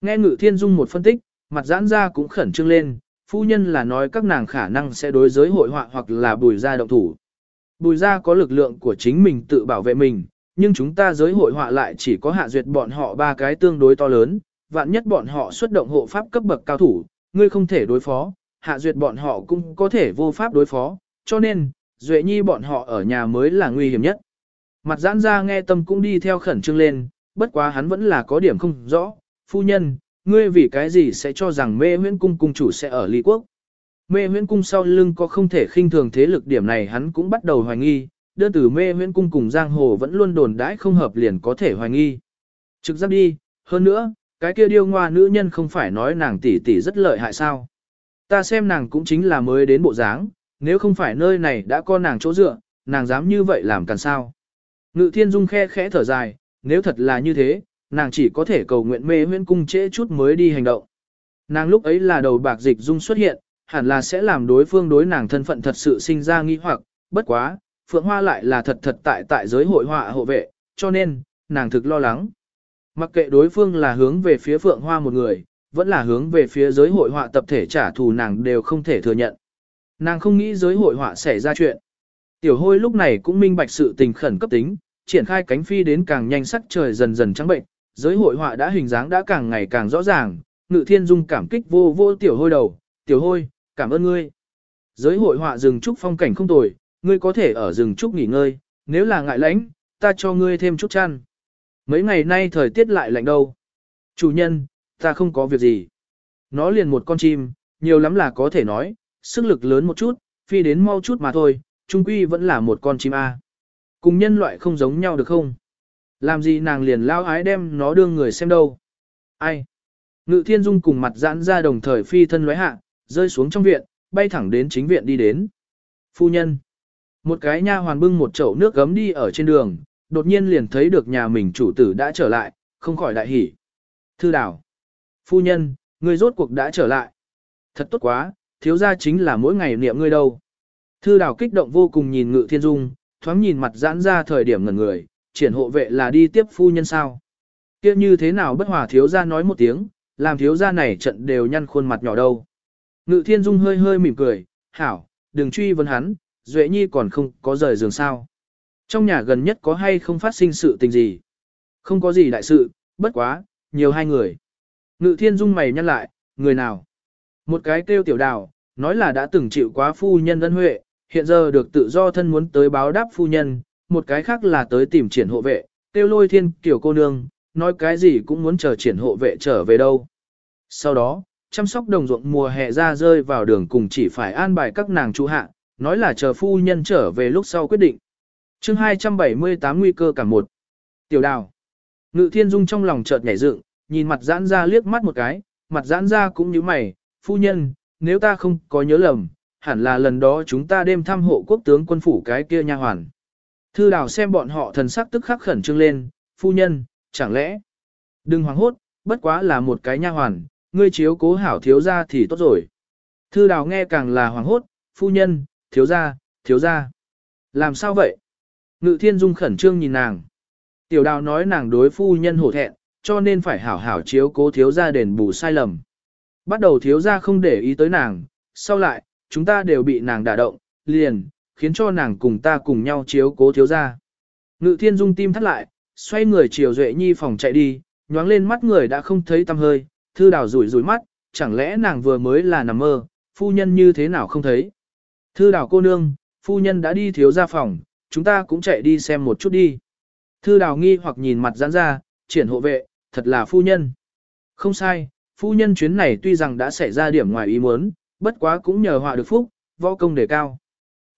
Nghe Ngự Thiên Dung một phân tích, mặt giãn ra cũng khẩn trương lên, phu nhân là nói các nàng khả năng sẽ đối giới hội họa hoặc là bùi ra động thủ. Bùi ra có lực lượng của chính mình tự bảo vệ mình, nhưng chúng ta giới hội họa lại chỉ có hạ duyệt bọn họ ba cái tương đối to lớn, vạn nhất bọn họ xuất động hộ pháp cấp bậc cao thủ, ngươi không thể đối phó, hạ duyệt bọn họ cũng có thể vô pháp đối phó, cho nên, duệ nhi bọn họ ở nhà mới là nguy hiểm nhất. Mặt giãn ra nghe tâm cũng đi theo khẩn trương lên, bất quá hắn vẫn là có điểm không rõ, phu nhân, ngươi vì cái gì sẽ cho rằng mê huyễn cung cung chủ sẽ ở ly quốc. Mê huyễn cung sau lưng có không thể khinh thường thế lực điểm này hắn cũng bắt đầu hoài nghi, đơn từ mê huyễn cung cùng giang hồ vẫn luôn đồn đãi không hợp liền có thể hoài nghi. Trực giác đi, hơn nữa, cái kia điêu ngoa nữ nhân không phải nói nàng tỷ tỷ rất lợi hại sao. Ta xem nàng cũng chính là mới đến bộ dáng, nếu không phải nơi này đã có nàng chỗ dựa, nàng dám như vậy làm càng sao. Ngự thiên dung khe khẽ thở dài, nếu thật là như thế, nàng chỉ có thể cầu nguyện mê huyễn cung trễ chút mới đi hành động. Nàng lúc ấy là đầu bạc dịch dung xuất hiện, hẳn là sẽ làm đối phương đối nàng thân phận thật sự sinh ra nghi hoặc, bất quá, Phượng Hoa lại là thật thật tại tại giới hội họa hộ vệ, cho nên, nàng thực lo lắng. Mặc kệ đối phương là hướng về phía Phượng Hoa một người, vẫn là hướng về phía giới hội họa tập thể trả thù nàng đều không thể thừa nhận. Nàng không nghĩ giới hội họa xảy ra chuyện. Tiểu hôi lúc này cũng minh bạch sự tình khẩn cấp tính, triển khai cánh phi đến càng nhanh sắc trời dần dần trắng bệnh, giới hội họa đã hình dáng đã càng ngày càng rõ ràng, ngự thiên dung cảm kích vô vô tiểu hôi đầu, tiểu hôi, cảm ơn ngươi. Giới hội họa rừng trúc phong cảnh không tồi, ngươi có thể ở rừng trúc nghỉ ngơi, nếu là ngại lãnh, ta cho ngươi thêm chút chăn. Mấy ngày nay thời tiết lại lạnh đâu. Chủ nhân, ta không có việc gì. Nó liền một con chim, nhiều lắm là có thể nói, sức lực lớn một chút, phi đến mau chút mà thôi, trung quy vẫn là một con chim A. Cùng nhân loại không giống nhau được không? Làm gì nàng liền lao ái đem nó đưa người xem đâu? Ai? Ngự thiên dung cùng mặt giãn ra đồng thời phi thân lóe hạ, rơi xuống trong viện, bay thẳng đến chính viện đi đến. Phu nhân. Một cái nha hoàn bưng một chậu nước gấm đi ở trên đường, đột nhiên liền thấy được nhà mình chủ tử đã trở lại, không khỏi đại hỉ. Thư đảo. Phu nhân, người rốt cuộc đã trở lại. Thật tốt quá, thiếu gia chính là mỗi ngày niệm ngươi đâu. Thư đảo kích động vô cùng nhìn ngự thiên dung, thoáng nhìn mặt giãn ra thời điểm ngẩn người, triển hộ vệ là đi tiếp phu nhân sao. kia như thế nào bất hòa thiếu gia nói một tiếng, làm thiếu gia này trận đều nhăn khuôn mặt nhỏ đâu. Ngự thiên dung hơi hơi mỉm cười, hảo, đừng truy vấn hắn, Duệ Nhi còn không có rời giường sao. Trong nhà gần nhất có hay không phát sinh sự tình gì? Không có gì đại sự, bất quá, nhiều hai người. Ngự thiên dung mày nhăn lại, người nào? Một cái kêu tiểu đào, nói là đã từng chịu quá phu nhân ân huệ, hiện giờ được tự do thân muốn tới báo đáp phu nhân, một cái khác là tới tìm triển hộ vệ, kêu lôi thiên kiểu cô nương, nói cái gì cũng muốn chờ triển hộ vệ trở về đâu. Sau đó, chăm sóc đồng ruộng mùa hè ra rơi vào đường cùng chỉ phải an bài các nàng chú hạ, nói là chờ phu nhân trở về lúc sau quyết định. chương 278 nguy cơ cả một. Tiểu đào. Ngự thiên dung trong lòng chợt nhảy dựng, nhìn mặt giãn ra liếc mắt một cái, mặt giãn ra cũng như mày, phu nhân, nếu ta không có nhớ lầm, hẳn là lần đó chúng ta đêm thăm hộ quốc tướng quân phủ cái kia nha hoàn. Thư đào xem bọn họ thần sắc tức khắc khẩn trương lên, phu nhân, chẳng lẽ, đừng hoảng hốt, bất quá là một cái nha hoàn, ngươi chiếu cố hảo thiếu gia thì tốt rồi. Thư đào nghe càng là hoảng hốt, phu nhân, thiếu gia, thiếu gia. Làm sao vậy? Ngự thiên dung khẩn trương nhìn nàng. Tiểu đào nói nàng đối phu nhân hổ thẹn, cho nên phải hảo hảo chiếu cố thiếu gia đền bù sai lầm. Bắt đầu thiếu gia không để ý tới nàng, sau lại, chúng ta đều bị nàng đả động, liền, khiến cho nàng cùng ta cùng nhau chiếu cố thiếu gia. Ngự thiên dung tim thắt lại, xoay người chiều Duệ Nhi phòng chạy đi, nhoáng lên mắt người đã không thấy tăm hơi, thư đào rủi rủi mắt, chẳng lẽ nàng vừa mới là nằm mơ, phu nhân như thế nào không thấy. Thư đào cô nương, phu nhân đã đi thiếu gia phòng, chúng ta cũng chạy đi xem một chút đi. Thư đào nghi hoặc nhìn mặt giãn ra, triển hộ vệ, thật là phu nhân. Không sai, phu nhân chuyến này tuy rằng đã xảy ra điểm ngoài ý muốn, bất quá cũng nhờ họa được phúc, võ công đề cao.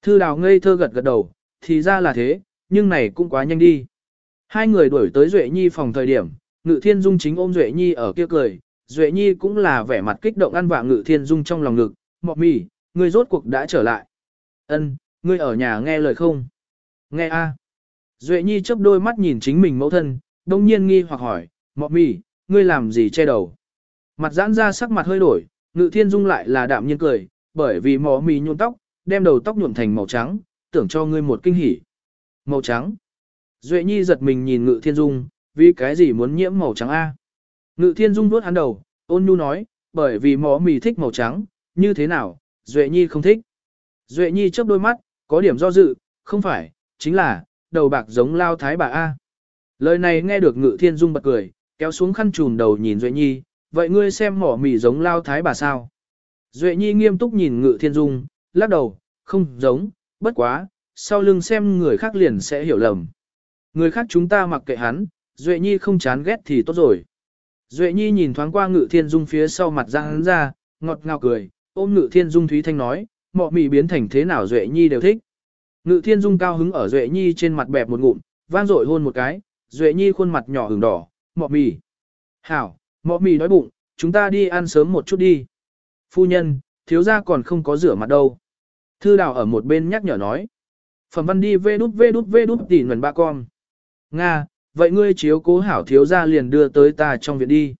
Thư đào ngây thơ gật gật đầu, thì ra là thế, nhưng này cũng quá nhanh đi. Hai người đuổi tới Duệ Nhi phòng thời điểm, Ngự Thiên Dung chính ôm Duệ Nhi ở kia cười, Duệ Nhi cũng là vẻ mặt kích động ăn vạ Ngự Thiên Dung trong lòng ngực, mọ mì, ngươi rốt cuộc đã trở lại. Ân, ngươi ở nhà nghe lời không? Nghe a. Duệ Nhi chớp đôi mắt nhìn chính mình mẫu thân, đông nhiên nghi hoặc hỏi, mọ mì, ngươi làm gì che đầu? Mặt giãn ra sắc mặt hơi đổi, Ngự Thiên Dung lại là đạm nhiên cười, bởi vì mọ mì nhuộm tóc, đem đầu tóc nhuộm thành màu trắng, tưởng cho ngươi một kinh hỉ. Màu trắng. Duệ Nhi giật mình nhìn Ngự Thiên Dung, vì cái gì muốn nhiễm màu trắng A. Ngự Thiên Dung vuốt hắn đầu, ôn nhu nói, bởi vì mọ mì thích màu trắng, như thế nào, Duệ Nhi không thích. Duệ Nhi chớp đôi mắt, có điểm do dự, không phải, chính là, đầu bạc giống lao thái bà A. Lời này nghe được Ngự Thiên Dung bật cười, kéo xuống khăn trùm đầu nhìn Duệ Nhi, vậy ngươi xem mỏ mì giống lao thái bà sao? Duệ Nhi nghiêm túc nhìn Ngự Thiên Dung, lắc đầu, không giống, bất quá, sau lưng xem người khác liền sẽ hiểu lầm. Người khác chúng ta mặc kệ hắn, Duệ Nhi không chán ghét thì tốt rồi. Duệ Nhi nhìn thoáng qua Ngự Thiên Dung phía sau mặt ra hắn ra, ngọt ngào cười, ôm Ngự Thiên Dung Thúy Thanh nói, mọ mì biến thành thế nào Duệ Nhi đều thích. Ngự Thiên Dung cao hứng ở Duệ Nhi trên mặt bẹp một ngụm, vang dội hôn một cái, Duệ Nhi khuôn mặt nhỏ hừng đỏ, mọ mì. Hảo, mọ mì đói bụng, chúng ta đi ăn sớm một chút đi. Phu nhân, thiếu gia còn không có rửa mặt đâu. Thư đào ở một bên nhắc nhở nói. Phẩm văn đi vê đút vê đút vê đút tỉ nguồn ba con. Nga, vậy ngươi chiếu cố hảo thiếu gia liền đưa tới ta trong viện đi.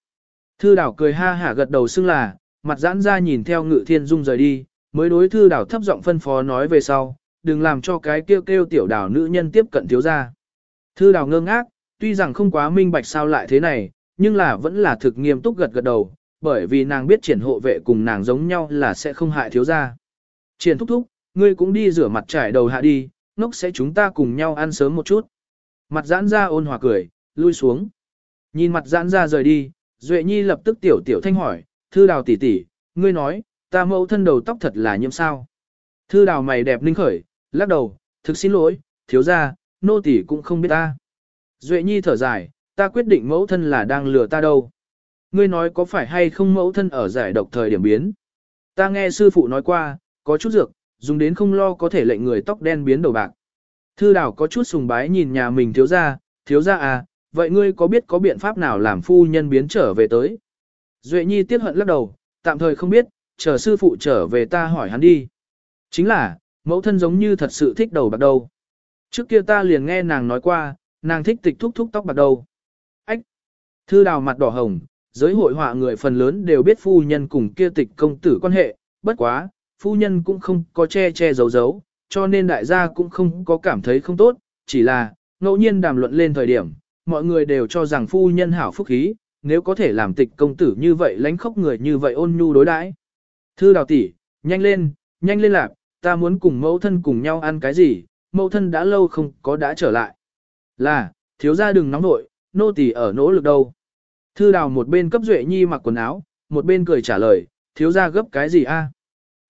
Thư đảo cười ha hả gật đầu xưng là, mặt giãn ra nhìn theo ngự thiên dung rời đi, mới đối thư đảo thấp giọng phân phó nói về sau, đừng làm cho cái kêu kêu tiểu đảo nữ nhân tiếp cận thiếu gia. Thư đảo ngơ ngác, tuy rằng không quá minh bạch sao lại thế này, nhưng là vẫn là thực nghiêm túc gật gật đầu, bởi vì nàng biết triển hộ vệ cùng nàng giống nhau là sẽ không hại thiếu gia. Triển thúc thúc, ngươi cũng đi rửa mặt trải đầu hạ đi, ngốc sẽ chúng ta cùng nhau ăn sớm một chút. Mặt giãn ra ôn hòa cười, lui xuống. Nhìn mặt giãn ra rời đi, Duệ Nhi lập tức tiểu tiểu thanh hỏi, thư đào tỷ tỷ, ngươi nói, ta mẫu thân đầu tóc thật là nhiễm sao. Thư đào mày đẹp ninh khởi, lắc đầu, thực xin lỗi, thiếu ra, nô tỷ cũng không biết ta. Duệ Nhi thở dài, ta quyết định mẫu thân là đang lừa ta đâu. Ngươi nói có phải hay không mẫu thân ở giải độc thời điểm biến. Ta nghe sư phụ nói qua, có chút dược, dùng đến không lo có thể lệnh người tóc đen biến đầu bạc. Thư Đào có chút sùng bái nhìn nhà mình thiếu ra, thiếu ra à, vậy ngươi có biết có biện pháp nào làm phu nhân biến trở về tới? Duệ Nhi tiếc hận lắc đầu, tạm thời không biết, chờ sư phụ trở về ta hỏi hắn đi. Chính là, mẫu thân giống như thật sự thích đầu bạc đầu. Trước kia ta liền nghe nàng nói qua, nàng thích tịch thúc thúc tóc bạc đầu. Ách! Thư đào mặt đỏ hồng, giới hội họa người phần lớn đều biết phu nhân cùng kia tịch công tử quan hệ, bất quá, phu nhân cũng không có che che giấu giấu, cho nên đại gia cũng không có cảm thấy không tốt, chỉ là, ngẫu nhiên đàm luận lên thời điểm, mọi người đều cho rằng phu nhân hảo phúc khí, nếu có thể làm tịch công tử như vậy lánh khóc người như vậy ôn nhu đối đãi. Thư đào tỷ, nhanh lên, nhanh lên lạc, ta muốn cùng mẫu thân cùng nhau ăn cái gì, mẫu thân đã lâu không có đã trở lại. Là, thiếu gia đừng nóng nội, nô tỳ ở nỗ lực đâu. Thư đào một bên cấp duệ nhi mặc quần áo, một bên cười trả lời, thiếu gia gấp cái gì a?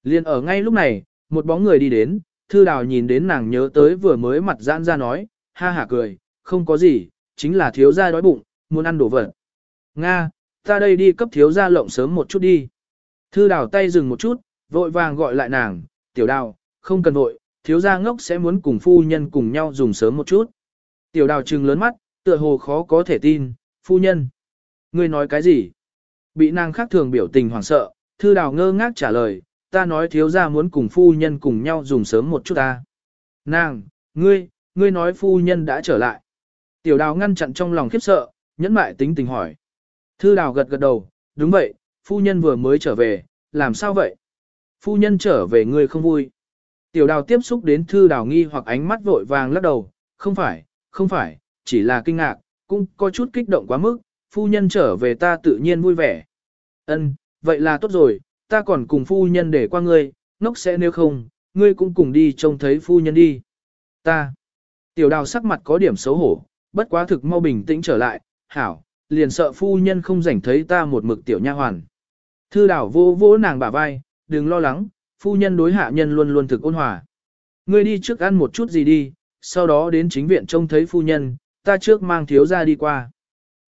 Liên ở ngay lúc này, một bóng người đi đến, thư đào nhìn đến nàng nhớ tới vừa mới mặt giãn ra nói, ha hả cười, không có gì, chính là thiếu gia đói bụng, muốn ăn đồ vật. Nga, ta đây đi cấp thiếu gia lộng sớm một chút đi. Thư đào tay dừng một chút, vội vàng gọi lại nàng, tiểu đào, không cần vội, thiếu gia ngốc sẽ muốn cùng phu nhân cùng nhau dùng sớm một chút. Tiểu đào trừng lớn mắt, tựa hồ khó có thể tin, phu nhân. Ngươi nói cái gì? Bị nàng khác thường biểu tình hoảng sợ, thư đào ngơ ngác trả lời, ta nói thiếu gia muốn cùng phu nhân cùng nhau dùng sớm một chút ta. Nàng, ngươi, ngươi nói phu nhân đã trở lại. Tiểu đào ngăn chặn trong lòng khiếp sợ, nhẫn mại tính tình hỏi. Thư đào gật gật đầu, đúng vậy, phu nhân vừa mới trở về, làm sao vậy? Phu nhân trở về người không vui. Tiểu đào tiếp xúc đến thư đào nghi hoặc ánh mắt vội vàng lắc đầu, không phải, không phải, chỉ là kinh ngạc, cũng có chút kích động quá mức, phu nhân trở về ta tự nhiên vui vẻ. Ân, vậy là tốt rồi, ta còn cùng phu nhân để qua ngươi, nốc sẽ nếu không, ngươi cũng cùng đi trông thấy phu nhân đi. Ta. Tiểu đào sắc mặt có điểm xấu hổ, bất quá thực mau bình tĩnh trở lại, hảo, liền sợ phu nhân không rảnh thấy ta một mực tiểu nha hoàn. Thư đảo vô vỗ nàng bả vai, đừng lo lắng, phu nhân đối hạ nhân luôn luôn thực ôn hòa. Ngươi đi trước ăn một chút gì đi, sau đó đến chính viện trông thấy phu nhân, ta trước mang thiếu ra đi qua.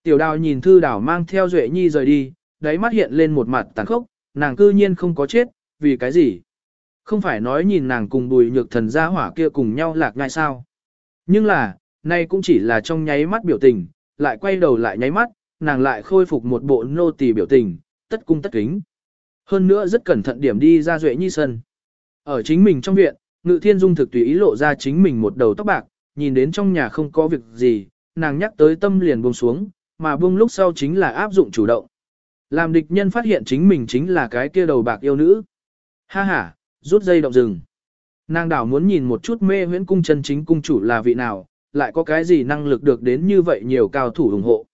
Tiểu đào nhìn thư đảo mang theo Duệ Nhi rời đi, đáy mắt hiện lên một mặt tàn khốc, nàng cư nhiên không có chết, vì cái gì? Không phải nói nhìn nàng cùng bùi nhược thần gia hỏa kia cùng nhau lạc ngai sao? Nhưng là, nay cũng chỉ là trong nháy mắt biểu tình, lại quay đầu lại nháy mắt, nàng lại khôi phục một bộ nô tỳ biểu tình, tất cung tất kính. Hơn nữa rất cẩn thận điểm đi ra Duệ Nhi sân. Ở chính mình trong viện, Ngự Thiên Dung thực tùy ý lộ ra chính mình một đầu tóc bạc, nhìn đến trong nhà không có việc gì, nàng nhắc tới tâm liền buông xuống, mà buông lúc sau chính là áp dụng chủ động. Làm địch nhân phát hiện chính mình chính là cái kia đầu bạc yêu nữ. Ha ha, rút dây động rừng. Nàng đảo muốn nhìn một chút mê huyễn cung chân chính cung chủ là vị nào, lại có cái gì năng lực được đến như vậy nhiều cao thủ ủng hộ.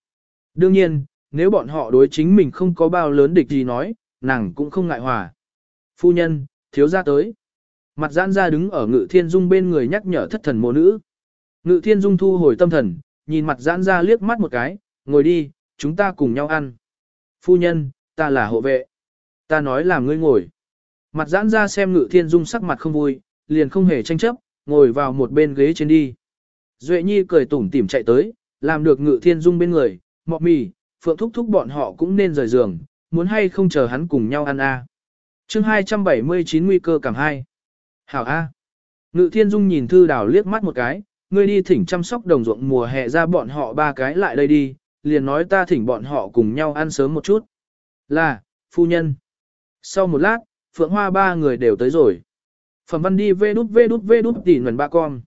Đương nhiên, nếu bọn họ đối chính mình không có bao lớn địch gì nói, nàng cũng không ngại hòa. Phu nhân, thiếu gia tới. Mặt giãn ra đứng ở ngự thiên dung bên người nhắc nhở thất thần mô nữ. Ngự thiên dung thu hồi tâm thần, nhìn mặt giãn ra liếc mắt một cái, ngồi đi, chúng ta cùng nhau ăn. Phu nhân, ta là hộ vệ. Ta nói là ngươi ngồi. Mặt giãn ra xem ngự thiên dung sắc mặt không vui, liền không hề tranh chấp, ngồi vào một bên ghế trên đi. Duệ nhi cười tủm tỉm chạy tới, làm được ngự thiên dung bên người, mọ mì, phượng thúc thúc bọn họ cũng nên rời giường, muốn hay không chờ hắn cùng nhau ăn a. À. Chương 279 nguy cơ cảm hai. Hảo a. Ngự Thiên Dung nhìn Thư Đào liếc mắt một cái, ngươi đi thỉnh chăm sóc đồng ruộng mùa hè ra bọn họ ba cái lại đây đi, liền nói ta thỉnh bọn họ cùng nhau ăn sớm một chút. Là, phu nhân. Sau một lát, Phượng Hoa ba người đều tới rồi. Phẩm văn đi vê đút vê đút vê đút tỉ nguồn ba con.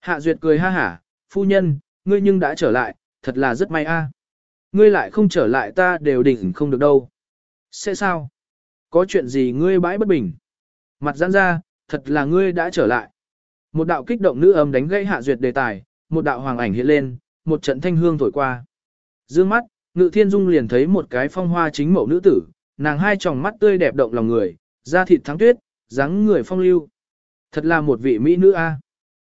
Hạ Duyệt cười ha hả, phu nhân, ngươi nhưng đã trở lại, thật là rất may a. Ngươi lại không trở lại ta đều đỉnh không được đâu. Sẽ sao? Có chuyện gì ngươi bãi bất bình? Mặt giãn ra, thật là ngươi đã trở lại. Một đạo kích động nữ âm đánh gây hạ duyệt đề tài, một đạo hoàng ảnh hiện lên, một trận thanh hương thổi qua. Dương mắt, ngự thiên dung liền thấy một cái phong hoa chính mẫu nữ tử, nàng hai tròng mắt tươi đẹp động lòng người, da thịt thắng tuyết, dáng người phong lưu. Thật là một vị mỹ nữ a.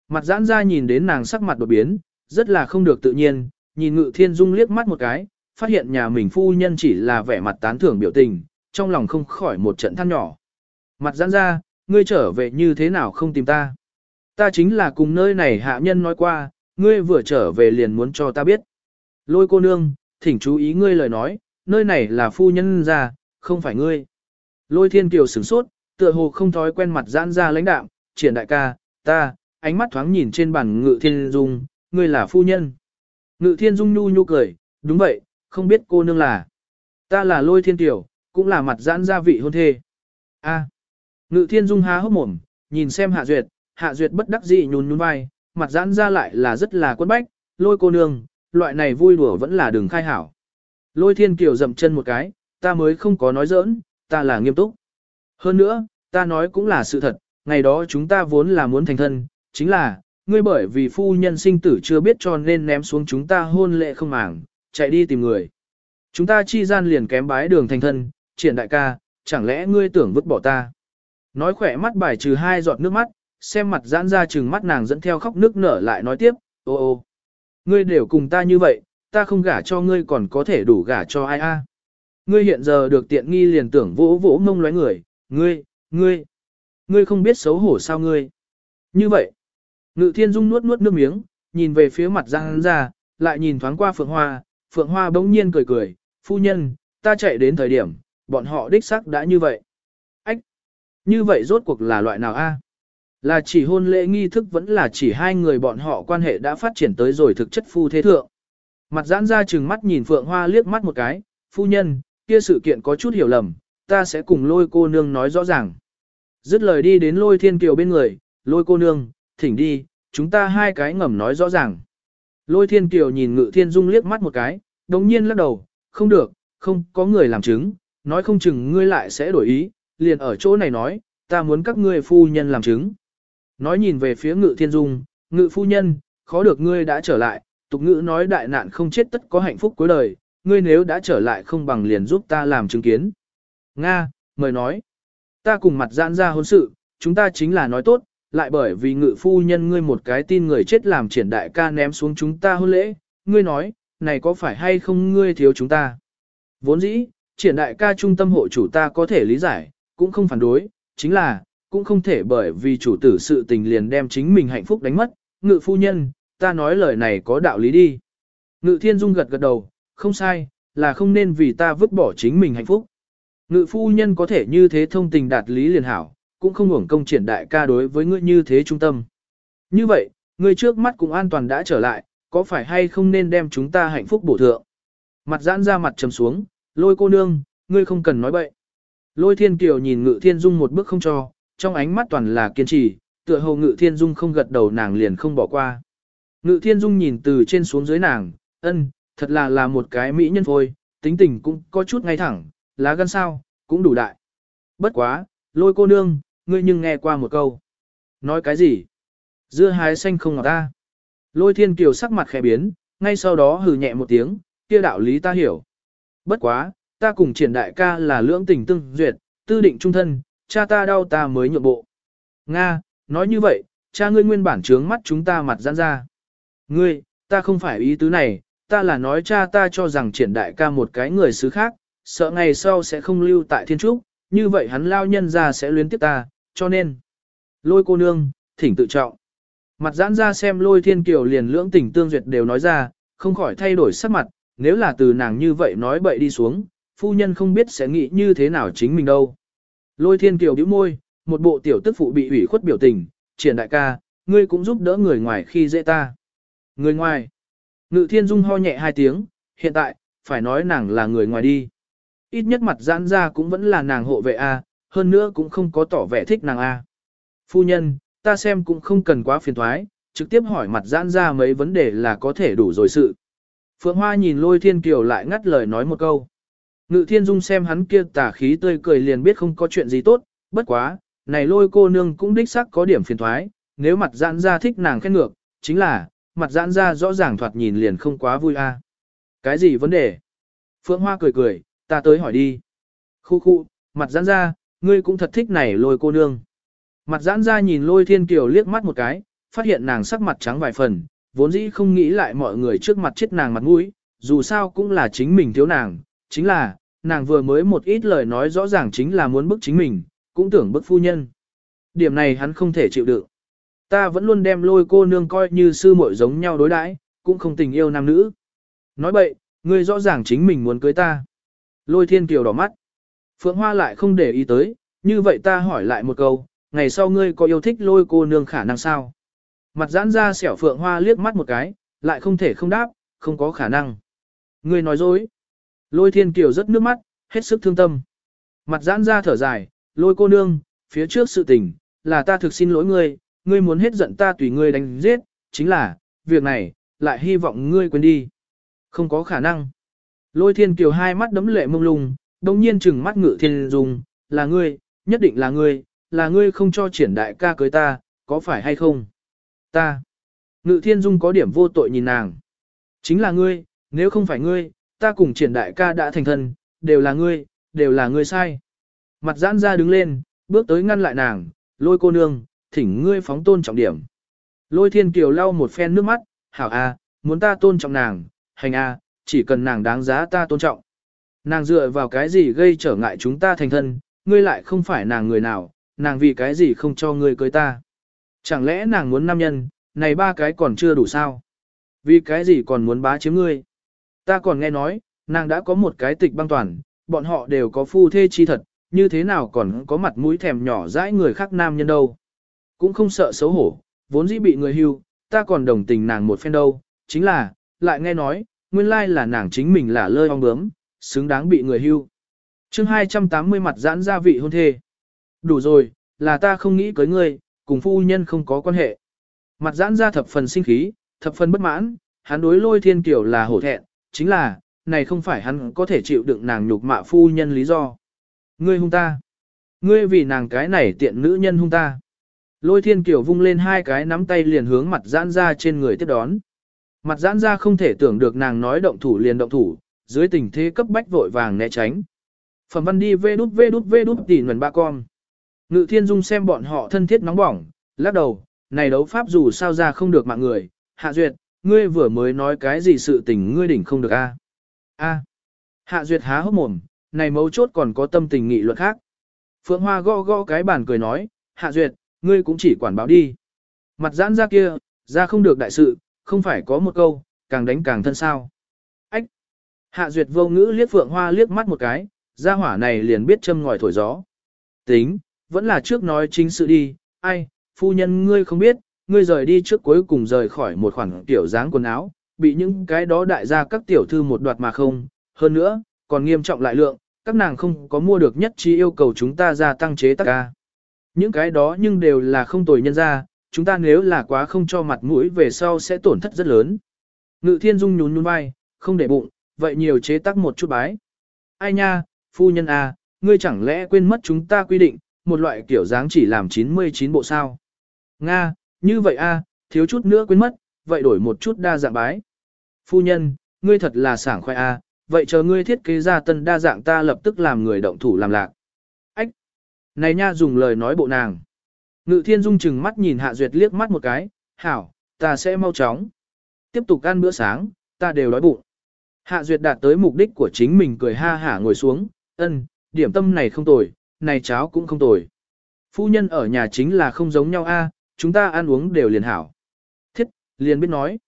Mặt giãn ra nhìn đến nàng sắc mặt đột biến, rất là không được tự nhiên, nhìn ngự thiên dung liếc mắt một cái, phát hiện nhà mình phu nhân chỉ là vẻ mặt tán thưởng biểu tình, trong lòng không khỏi một trận than nhỏ. Mặt giãn ra, ngươi trở về như thế nào không tìm ta? Ta chính là cùng nơi này hạ nhân nói qua, ngươi vừa trở về liền muốn cho ta biết. Lôi cô nương, thỉnh chú ý ngươi lời nói, nơi này là phu nhân ra, không phải ngươi. Lôi thiên kiều sửng sốt, tựa hồ không thói quen mặt giãn ra lãnh đạm, triển đại ca, ta, ánh mắt thoáng nhìn trên bàn ngự thiên dung, ngươi là phu nhân. Ngự thiên dung nhu nhu cười, đúng vậy, không biết cô nương là. Ta là lôi thiên tiểu, cũng là mặt giãn gia vị hôn thê. A. Ngự thiên dung há hốc mồm, nhìn xem hạ duyệt, hạ duyệt bất đắc dĩ nhún nhún vai, mặt giãn ra lại là rất là quân bách, lôi cô nương, loại này vui đùa vẫn là đường khai hảo. Lôi thiên kiều dậm chân một cái, ta mới không có nói giỡn, ta là nghiêm túc. Hơn nữa, ta nói cũng là sự thật, ngày đó chúng ta vốn là muốn thành thân, chính là, ngươi bởi vì phu nhân sinh tử chưa biết cho nên ném xuống chúng ta hôn lệ không màng, chạy đi tìm người. Chúng ta chi gian liền kém bái đường thành thân, triển đại ca, chẳng lẽ ngươi tưởng vứt bỏ ta. Nói khỏe mắt bài trừ hai giọt nước mắt, xem mặt giãn ra trừng mắt nàng dẫn theo khóc nước nở lại nói tiếp, ô ô. Ngươi đều cùng ta như vậy, ta không gả cho ngươi còn có thể đủ gả cho ai a? Ngươi hiện giờ được tiện nghi liền tưởng vỗ vỗ mông loái người, ngươi, ngươi, ngươi không biết xấu hổ sao ngươi. Như vậy, ngự thiên dung nuốt nuốt nước miếng, nhìn về phía mặt Giang ra, lại nhìn thoáng qua phượng hoa, phượng hoa bỗng nhiên cười cười, phu nhân, ta chạy đến thời điểm, bọn họ đích xác đã như vậy. Ách! Như vậy rốt cuộc là loại nào a? Là chỉ hôn lễ nghi thức vẫn là chỉ hai người bọn họ quan hệ đã phát triển tới rồi thực chất phu thế thượng. Mặt giãn ra chừng mắt nhìn Phượng Hoa liếc mắt một cái, phu nhân, kia sự kiện có chút hiểu lầm, ta sẽ cùng lôi cô nương nói rõ ràng. Dứt lời đi đến lôi thiên kiều bên người, lôi cô nương, thỉnh đi, chúng ta hai cái ngầm nói rõ ràng. Lôi thiên kiều nhìn ngự thiên dung liếc mắt một cái, đồng nhiên lắc đầu, không được, không có người làm chứng, nói không chừng ngươi lại sẽ đổi ý, liền ở chỗ này nói, ta muốn các ngươi phu nhân làm chứng. Nói nhìn về phía ngự thiên dung, ngự phu nhân, khó được ngươi đã trở lại, tục ngữ nói đại nạn không chết tất có hạnh phúc cuối đời, ngươi nếu đã trở lại không bằng liền giúp ta làm chứng kiến. Nga, mời nói, ta cùng mặt giãn ra hôn sự, chúng ta chính là nói tốt, lại bởi vì ngự phu nhân ngươi một cái tin người chết làm triển đại ca ném xuống chúng ta hôn lễ, ngươi nói, này có phải hay không ngươi thiếu chúng ta? Vốn dĩ, triển đại ca trung tâm hộ chủ ta có thể lý giải, cũng không phản đối, chính là, cũng không thể bởi vì chủ tử sự tình liền đem chính mình hạnh phúc đánh mất, ngự phu nhân, ta nói lời này có đạo lý đi. Ngự thiên dung gật gật đầu, không sai, là không nên vì ta vứt bỏ chính mình hạnh phúc. Ngự phu nhân có thể như thế thông tình đạt lý liền hảo, cũng không hưởng công triển đại ca đối với ngươi như thế trung tâm. Như vậy, ngươi trước mắt cũng an toàn đã trở lại, có phải hay không nên đem chúng ta hạnh phúc bổ thượng? Mặt giãn ra mặt trầm xuống, lôi cô nương, ngươi không cần nói bậy. Lôi thiên kiều nhìn ngự thiên dung một bước không cho, trong ánh mắt toàn là kiên trì, tựa hồ ngự thiên dung không gật đầu nàng liền không bỏ qua. Ngự thiên dung nhìn từ trên xuống dưới nàng, ân, thật là là một cái mỹ nhân phôi, tính tình cũng có chút ngay thẳng, lá gan sao, cũng đủ đại. Bất quá, lôi cô nương, ngươi nhưng nghe qua một câu. Nói cái gì? Dưa hái xanh không ngọt ta. Lôi thiên kiều sắc mặt khẽ biến, ngay sau đó hừ nhẹ một tiếng, kia đạo lý ta hiểu. Bất quá, ta cùng triển đại ca là lưỡng tình tương duyệt, tư định trung thân, cha ta đau ta mới nhượng bộ. Nga, nói như vậy, cha ngươi nguyên bản trướng mắt chúng ta mặt giãn ra. Ngươi, ta không phải ý tứ này, ta là nói cha ta cho rằng triển đại ca một cái người xứ khác, sợ ngày sau sẽ không lưu tại thiên trúc, như vậy hắn lao nhân ra sẽ luyến tiếp ta, cho nên. Lôi cô nương, thỉnh tự trọng. Mặt giãn ra xem lôi thiên kiều liền lưỡng tình tương duyệt đều nói ra, không khỏi thay đổi sắc mặt, nếu là từ nàng như vậy nói bậy đi xuống, phu nhân không biết sẽ nghĩ như thế nào chính mình đâu. Lôi thiên kiều bĩu môi, một bộ tiểu tức phụ bị ủy khuất biểu tình, triển đại ca, ngươi cũng giúp đỡ người ngoài khi dễ ta. Người ngoài. Ngự thiên dung ho nhẹ hai tiếng, hiện tại, phải nói nàng là người ngoài đi. Ít nhất mặt giãn ra cũng vẫn là nàng hộ vệ A, hơn nữa cũng không có tỏ vẻ thích nàng A. Phu nhân, ta xem cũng không cần quá phiền thoái, trực tiếp hỏi mặt giãn ra mấy vấn đề là có thể đủ rồi sự. Phượng Hoa nhìn lôi thiên kiều lại ngắt lời nói một câu. Ngự thiên dung xem hắn kia tà khí tươi cười liền biết không có chuyện gì tốt, bất quá, này lôi cô nương cũng đích xác có điểm phiền thoái, nếu mặt giãn ra thích nàng khen ngược, chính là, mặt giãn ra rõ ràng thoạt nhìn liền không quá vui a. Cái gì vấn đề? Phượng Hoa cười cười, ta tới hỏi đi. Khu khu, mặt giãn ra, ngươi cũng thật thích này lôi cô nương. Mặt giãn ra nhìn lôi thiên kiều liếc mắt một cái, phát hiện nàng sắc mặt trắng vài phần, vốn dĩ không nghĩ lại mọi người trước mặt chết nàng mặt mũi, dù sao cũng là chính mình thiếu nàng, chính là, nàng vừa mới một ít lời nói rõ ràng chính là muốn bức chính mình, cũng tưởng bức phu nhân. Điểm này hắn không thể chịu đựng. Ta vẫn luôn đem lôi cô nương coi như sư muội giống nhau đối đãi, cũng không tình yêu nam nữ. Nói bậy, ngươi rõ ràng chính mình muốn cưới ta. Lôi thiên kiều đỏ mắt. Phượng Hoa lại không để ý tới, như vậy ta hỏi lại một câu, ngày sau ngươi có yêu thích lôi cô nương khả năng sao? Mặt giãn ra xẻo Phượng Hoa liếc mắt một cái, lại không thể không đáp, không có khả năng. Ngươi nói dối. Lôi thiên kiều rất nước mắt, hết sức thương tâm. Mặt giãn ra thở dài, lôi cô nương, phía trước sự tình, là ta thực xin lỗi ngươi, ngươi muốn hết giận ta tùy ngươi đánh giết, chính là, việc này, lại hy vọng ngươi quên đi. Không có khả năng. Lôi thiên kiều hai mắt đấm lệ mông lung, đồng nhiên chừng mắt ngự thiên dung, là ngươi, nhất định là ngươi, là ngươi không cho triển đại ca cưới ta, có phải hay không? Ta. Ngự thiên dung có điểm vô tội nhìn nàng. Chính là ngươi, nếu không phải ngươi, ta cùng triển đại ca đã thành thân, đều là ngươi, đều là ngươi sai. Mặt giãn ra đứng lên, bước tới ngăn lại nàng, lôi cô nương, thỉnh ngươi phóng tôn trọng điểm. Lôi thiên kiều lau một phen nước mắt, hảo a, muốn ta tôn trọng nàng, hành a, chỉ cần nàng đáng giá ta tôn trọng. Nàng dựa vào cái gì gây trở ngại chúng ta thành thân, ngươi lại không phải nàng người nào, nàng vì cái gì không cho ngươi cưới ta. Chẳng lẽ nàng muốn nam nhân, này ba cái còn chưa đủ sao? Vì cái gì còn muốn bá chiếm ngươi? Ta còn nghe nói, nàng đã có một cái tịch băng toàn, bọn họ đều có phu thê chi thật, như thế nào còn có mặt mũi thèm nhỏ dãi người khác nam nhân đâu. Cũng không sợ xấu hổ, vốn dĩ bị người hưu, ta còn đồng tình nàng một phen đâu, chính là, lại nghe nói, nguyên lai là nàng chính mình là lơi ong bướm, xứng đáng bị người hưu. chương 280 mặt giãn gia vị hôn thê. Đủ rồi, là ta không nghĩ cưới ngươi, cùng phu nhân không có quan hệ. Mặt giãn ra thập phần sinh khí, thập phần bất mãn, hắn đối lôi thiên kiểu là hổ thẹn, chính là, này không phải hắn có thể chịu đựng nàng nhục mạ phu nhân lý do. Ngươi hung ta. Ngươi vì nàng cái này tiện nữ nhân hung ta. Lôi thiên kiểu vung lên hai cái nắm tay liền hướng mặt giãn ra trên người tiếp đón. Mặt giãn ra không thể tưởng được nàng nói động thủ liền động thủ, dưới tình thế cấp bách vội vàng né tránh. Phẩm văn đi vê đút vê đút vê đút tỉ nguồn ba con. Ngự thiên dung xem bọn họ thân thiết nóng bỏng, lắc đầu, này đấu pháp dù sao ra không được mạng người, hạ duyệt, ngươi vừa mới nói cái gì sự tình ngươi đỉnh không được a? A. Hạ duyệt há hốc mồm, này mấu chốt còn có tâm tình nghị luận khác. Phượng Hoa gõ gõ cái bàn cười nói, hạ duyệt, ngươi cũng chỉ quản báo đi. Mặt giãn ra kia, ra không được đại sự, không phải có một câu, càng đánh càng thân sao. Hạ duyệt vô ngữ liếc Phượng Hoa liếc mắt một cái, gia hỏa này liền biết châm ngòi thổi gió. Tính, vẫn là trước nói chính sự đi, ai, phu nhân ngươi không biết, ngươi rời đi trước cuối cùng rời khỏi một khoản tiểu dáng quần áo, bị những cái đó đại gia các tiểu thư một đoạt mà không, hơn nữa, còn nghiêm trọng lại lượng, các nàng không có mua được nhất trí yêu cầu chúng ta gia tăng chế tác ca. Những cái đó nhưng đều là không tồi nhân ra, chúng ta nếu là quá không cho mặt mũi về sau sẽ tổn thất rất lớn. Ngự thiên dung nhún nhún vai, không để bụng, vậy nhiều chế tác một chút bái. Ai nha, phu nhân à, ngươi chẳng lẽ quên mất chúng ta quy định, một loại kiểu dáng chỉ làm 99 bộ sao. Nga, như vậy a, thiếu chút nữa quên mất, vậy đổi một chút đa dạng bái. Phu nhân, ngươi thật là sảng khoai a, à, vậy chờ ngươi thiết kế ra tân đa dạng ta lập tức làm người động thủ làm lạc. Ách! Này nha dùng lời nói bộ nàng. Ngự thiên dung chừng mắt nhìn hạ duyệt liếc mắt một cái, hảo, ta sẽ mau chóng. Tiếp tục ăn bữa sáng, ta đều đói bụng. Hạ duyệt đạt tới mục đích của chính mình cười ha hả ngồi xuống, ân, điểm tâm này không tồi, này cháo cũng không tồi. Phu nhân ở nhà chính là không giống nhau a, chúng ta ăn uống đều liền hảo. Thiết, liền biết nói.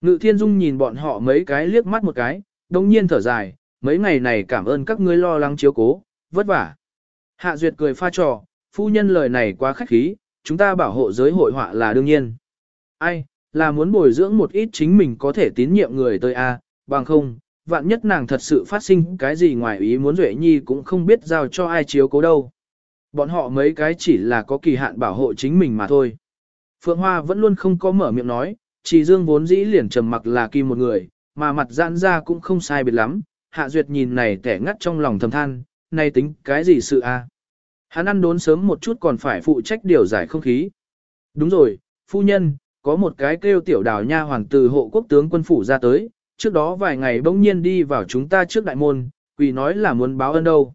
Ngự thiên dung nhìn bọn họ mấy cái liếc mắt một cái, đồng nhiên thở dài, mấy ngày này cảm ơn các ngươi lo lắng chiếu cố, vất vả. Hạ duyệt cười pha trò, phu nhân lời này quá khách khí, chúng ta bảo hộ giới hội họa là đương nhiên. Ai, là muốn bồi dưỡng một ít chính mình có thể tín nhiệm người tới a, bằng không, vạn nhất nàng thật sự phát sinh cái gì ngoài ý muốn Duệ Nhi cũng không biết giao cho ai chiếu cố đâu. Bọn họ mấy cái chỉ là có kỳ hạn bảo hộ chính mình mà thôi. Phượng Hoa vẫn luôn không có mở miệng nói, chỉ dương vốn dĩ liền trầm mặc là kim một người, mà mặt giãn ra cũng không sai biệt lắm. Hạ Duyệt nhìn này tẻ ngắt trong lòng thầm than, này tính cái gì sự a? Hắn ăn đốn sớm một chút còn phải phụ trách điều giải không khí. Đúng rồi, phu nhân, có một cái kêu tiểu đào nha hoàng từ hộ quốc tướng quân phủ ra tới, trước đó vài ngày bỗng nhiên đi vào chúng ta trước đại môn, quỷ nói là muốn báo ơn đâu.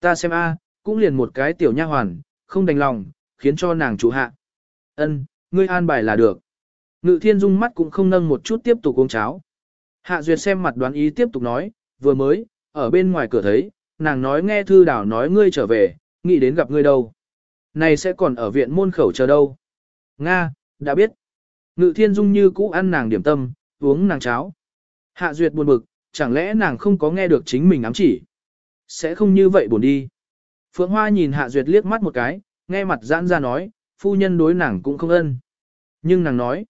Ta xem a, cũng liền một cái tiểu nha hoàn, không đành lòng, khiến cho nàng chủ hạ. Ân, ngươi an bài là được. Ngự thiên dung mắt cũng không nâng một chút tiếp tục uống cháo. Hạ duyệt xem mặt đoán ý tiếp tục nói, vừa mới, ở bên ngoài cửa thấy, nàng nói nghe thư đảo nói ngươi trở về, nghĩ đến gặp ngươi đâu. Này sẽ còn ở viện môn khẩu chờ đâu. Nga, đã biết. Ngự thiên dung như cũ ăn nàng điểm tâm, uống nàng cháo. Hạ Duyệt buồn bực, chẳng lẽ nàng không có nghe được chính mình ám chỉ? Sẽ không như vậy buồn đi. Phượng Hoa nhìn Hạ Duyệt liếc mắt một cái, nghe mặt giãn ra nói, phu nhân đối nàng cũng không ân. Nhưng nàng nói,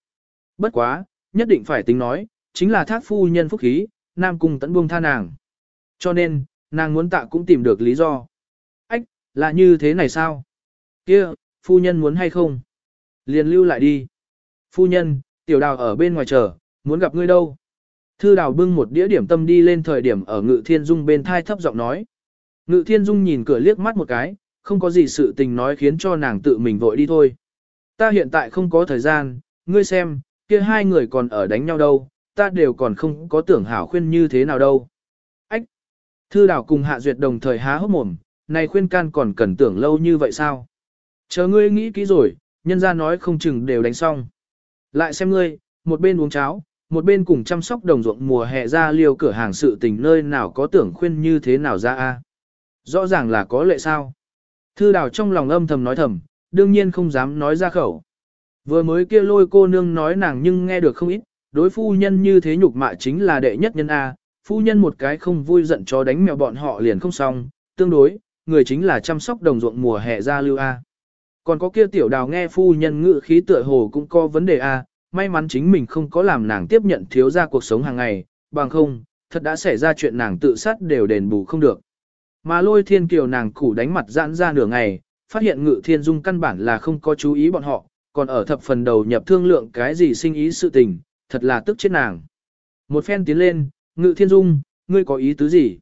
bất quá, nhất định phải tính nói, chính là thác phu nhân phúc khí, nam cung tận buông tha nàng. Cho nên, nàng muốn tạ cũng tìm được lý do. Ách, là như thế này sao? Kia, phu nhân muốn hay không? Liền lưu lại đi. Phu nhân, tiểu đào ở bên ngoài chờ, muốn gặp ngươi đâu? Thư đào bưng một đĩa điểm tâm đi lên thời điểm ở ngự thiên dung bên thai thấp giọng nói. Ngự thiên dung nhìn cửa liếc mắt một cái, không có gì sự tình nói khiến cho nàng tự mình vội đi thôi. Ta hiện tại không có thời gian, ngươi xem, kia hai người còn ở đánh nhau đâu, ta đều còn không có tưởng hảo khuyên như thế nào đâu. Ách! Thư Đào cùng hạ duyệt đồng thời há hốc mồm, này khuyên can còn cần tưởng lâu như vậy sao? Chờ ngươi nghĩ kỹ rồi, nhân ra nói không chừng đều đánh xong. Lại xem ngươi, một bên uống cháo, một bên cùng chăm sóc đồng ruộng mùa hè ra liều cửa hàng sự tình nơi nào có tưởng khuyên như thế nào ra a Rõ ràng là có lệ sao. Thư đào trong lòng âm thầm nói thầm, đương nhiên không dám nói ra khẩu. Vừa mới kia lôi cô nương nói nàng nhưng nghe được không ít, đối phu nhân như thế nhục mạ chính là đệ nhất nhân A, phu nhân một cái không vui giận cho đánh mèo bọn họ liền không xong, tương đối, người chính là chăm sóc đồng ruộng mùa hè ra lưu A. Còn có kia tiểu đào nghe phu nhân ngự khí tựa hồ cũng có vấn đề A, may mắn chính mình không có làm nàng tiếp nhận thiếu ra cuộc sống hàng ngày, bằng không, thật đã xảy ra chuyện nàng tự sát đều đền bù không được. Mà lôi thiên kiều nàng củ đánh mặt giãn ra nửa ngày, phát hiện ngự thiên dung căn bản là không có chú ý bọn họ, còn ở thập phần đầu nhập thương lượng cái gì sinh ý sự tình, thật là tức chết nàng. Một phen tiến lên, ngự thiên dung, ngươi có ý tứ gì?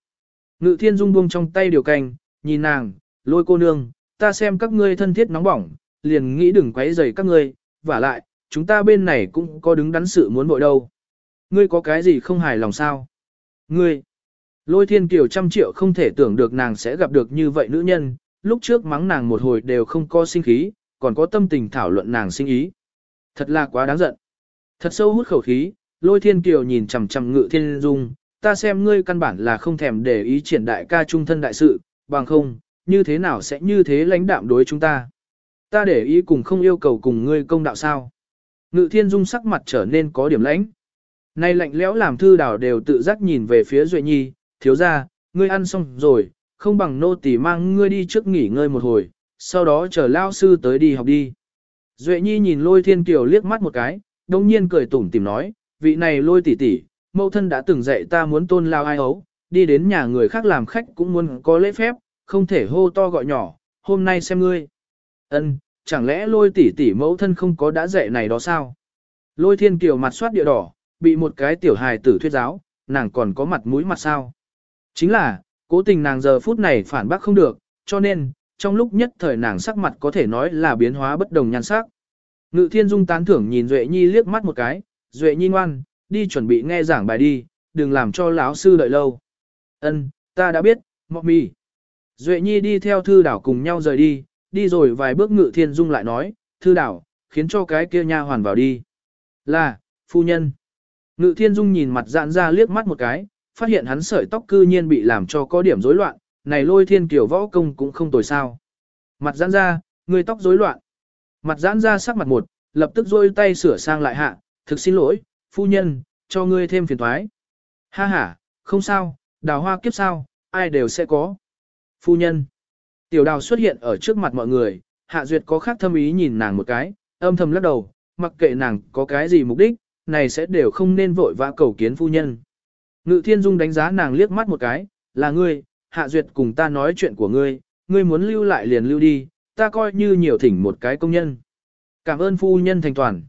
Ngự thiên dung buông trong tay điều canh, nhìn nàng, lôi cô nương, ta xem các ngươi thân thiết nóng bỏng, liền nghĩ đừng quấy rầy các ngươi, và lại, chúng ta bên này cũng có đứng đắn sự muốn bội đâu. Ngươi có cái gì không hài lòng sao? Ngươi, lôi thiên kiều trăm triệu không thể tưởng được nàng sẽ gặp được như vậy nữ nhân, lúc trước mắng nàng một hồi đều không có sinh khí, còn có tâm tình thảo luận nàng sinh ý. Thật là quá đáng giận. Thật sâu hút khẩu khí, lôi thiên kiều nhìn chằm chằm ngự thiên dung, ta xem ngươi căn bản là không thèm để ý triển đại ca trung thân đại sự, bằng không, như thế nào sẽ như thế lãnh đạm đối chúng ta. Ta để ý cùng không yêu cầu cùng ngươi công đạo sao. Ngự thiên dung sắc mặt trở nên có điểm lãnh. Nay lạnh lẽo làm thư đảo đều tự giác nhìn về phía Duệ Nhi, thiếu ra, ngươi ăn xong rồi, không bằng nô tỳ mang ngươi đi trước nghỉ ngơi một hồi, sau đó chờ lao sư tới đi học đi. Duệ Nhi nhìn lôi thiên kiều liếc mắt một cái, đồng nhiên cười tủm tìm nói, vị này lôi tỷ tỷ, mẫu thân đã từng dạy ta muốn tôn lao ai ấu, đi đến nhà người khác làm khách cũng muốn có lễ phép, không thể hô to gọi nhỏ, hôm nay xem ngươi. Ân, chẳng lẽ lôi tỷ tỷ mẫu thân không có đã dạy này đó sao? Lôi thiên kiều mặt soát địa đỏ, bị một cái tiểu hài tử thuyết giáo, nàng còn có mặt mũi mặt sao? Chính là, cố tình nàng giờ phút này phản bác không được, cho nên, trong lúc nhất thời nàng sắc mặt có thể nói là biến hóa bất đồng nhan sắc. Ngự thiên dung tán thưởng nhìn Duệ Nhi liếc mắt một cái, Duệ Nhi ngoan, đi chuẩn bị nghe giảng bài đi, đừng làm cho lão sư đợi lâu. Ân, ta đã biết, mọc mì. Duệ Nhi đi theo thư đảo cùng nhau rời đi, đi rồi vài bước ngự thiên dung lại nói, thư đảo, khiến cho cái kia nha hoàn vào đi. Là, phu nhân. Ngự thiên dung nhìn mặt dạn ra liếc mắt một cái, phát hiện hắn sợi tóc cư nhiên bị làm cho có điểm rối loạn, này lôi thiên kiểu võ công cũng không tồi sao. Mặt giãn ra, người tóc rối loạn. Mặt giãn ra sắc mặt một, lập tức rôi tay sửa sang lại hạ, thực xin lỗi, phu nhân, cho ngươi thêm phiền thoái. Ha ha, không sao, đào hoa kiếp sao, ai đều sẽ có. Phu nhân. Tiểu đào xuất hiện ở trước mặt mọi người, hạ duyệt có khác thâm ý nhìn nàng một cái, âm thầm lắc đầu, mặc kệ nàng có cái gì mục đích, này sẽ đều không nên vội vã cầu kiến phu nhân. Ngự thiên dung đánh giá nàng liếc mắt một cái, là ngươi, hạ duyệt cùng ta nói chuyện của ngươi, ngươi muốn lưu lại liền lưu đi, ta coi như nhiều thỉnh một cái công nhân. Cảm ơn phu nhân thành toàn.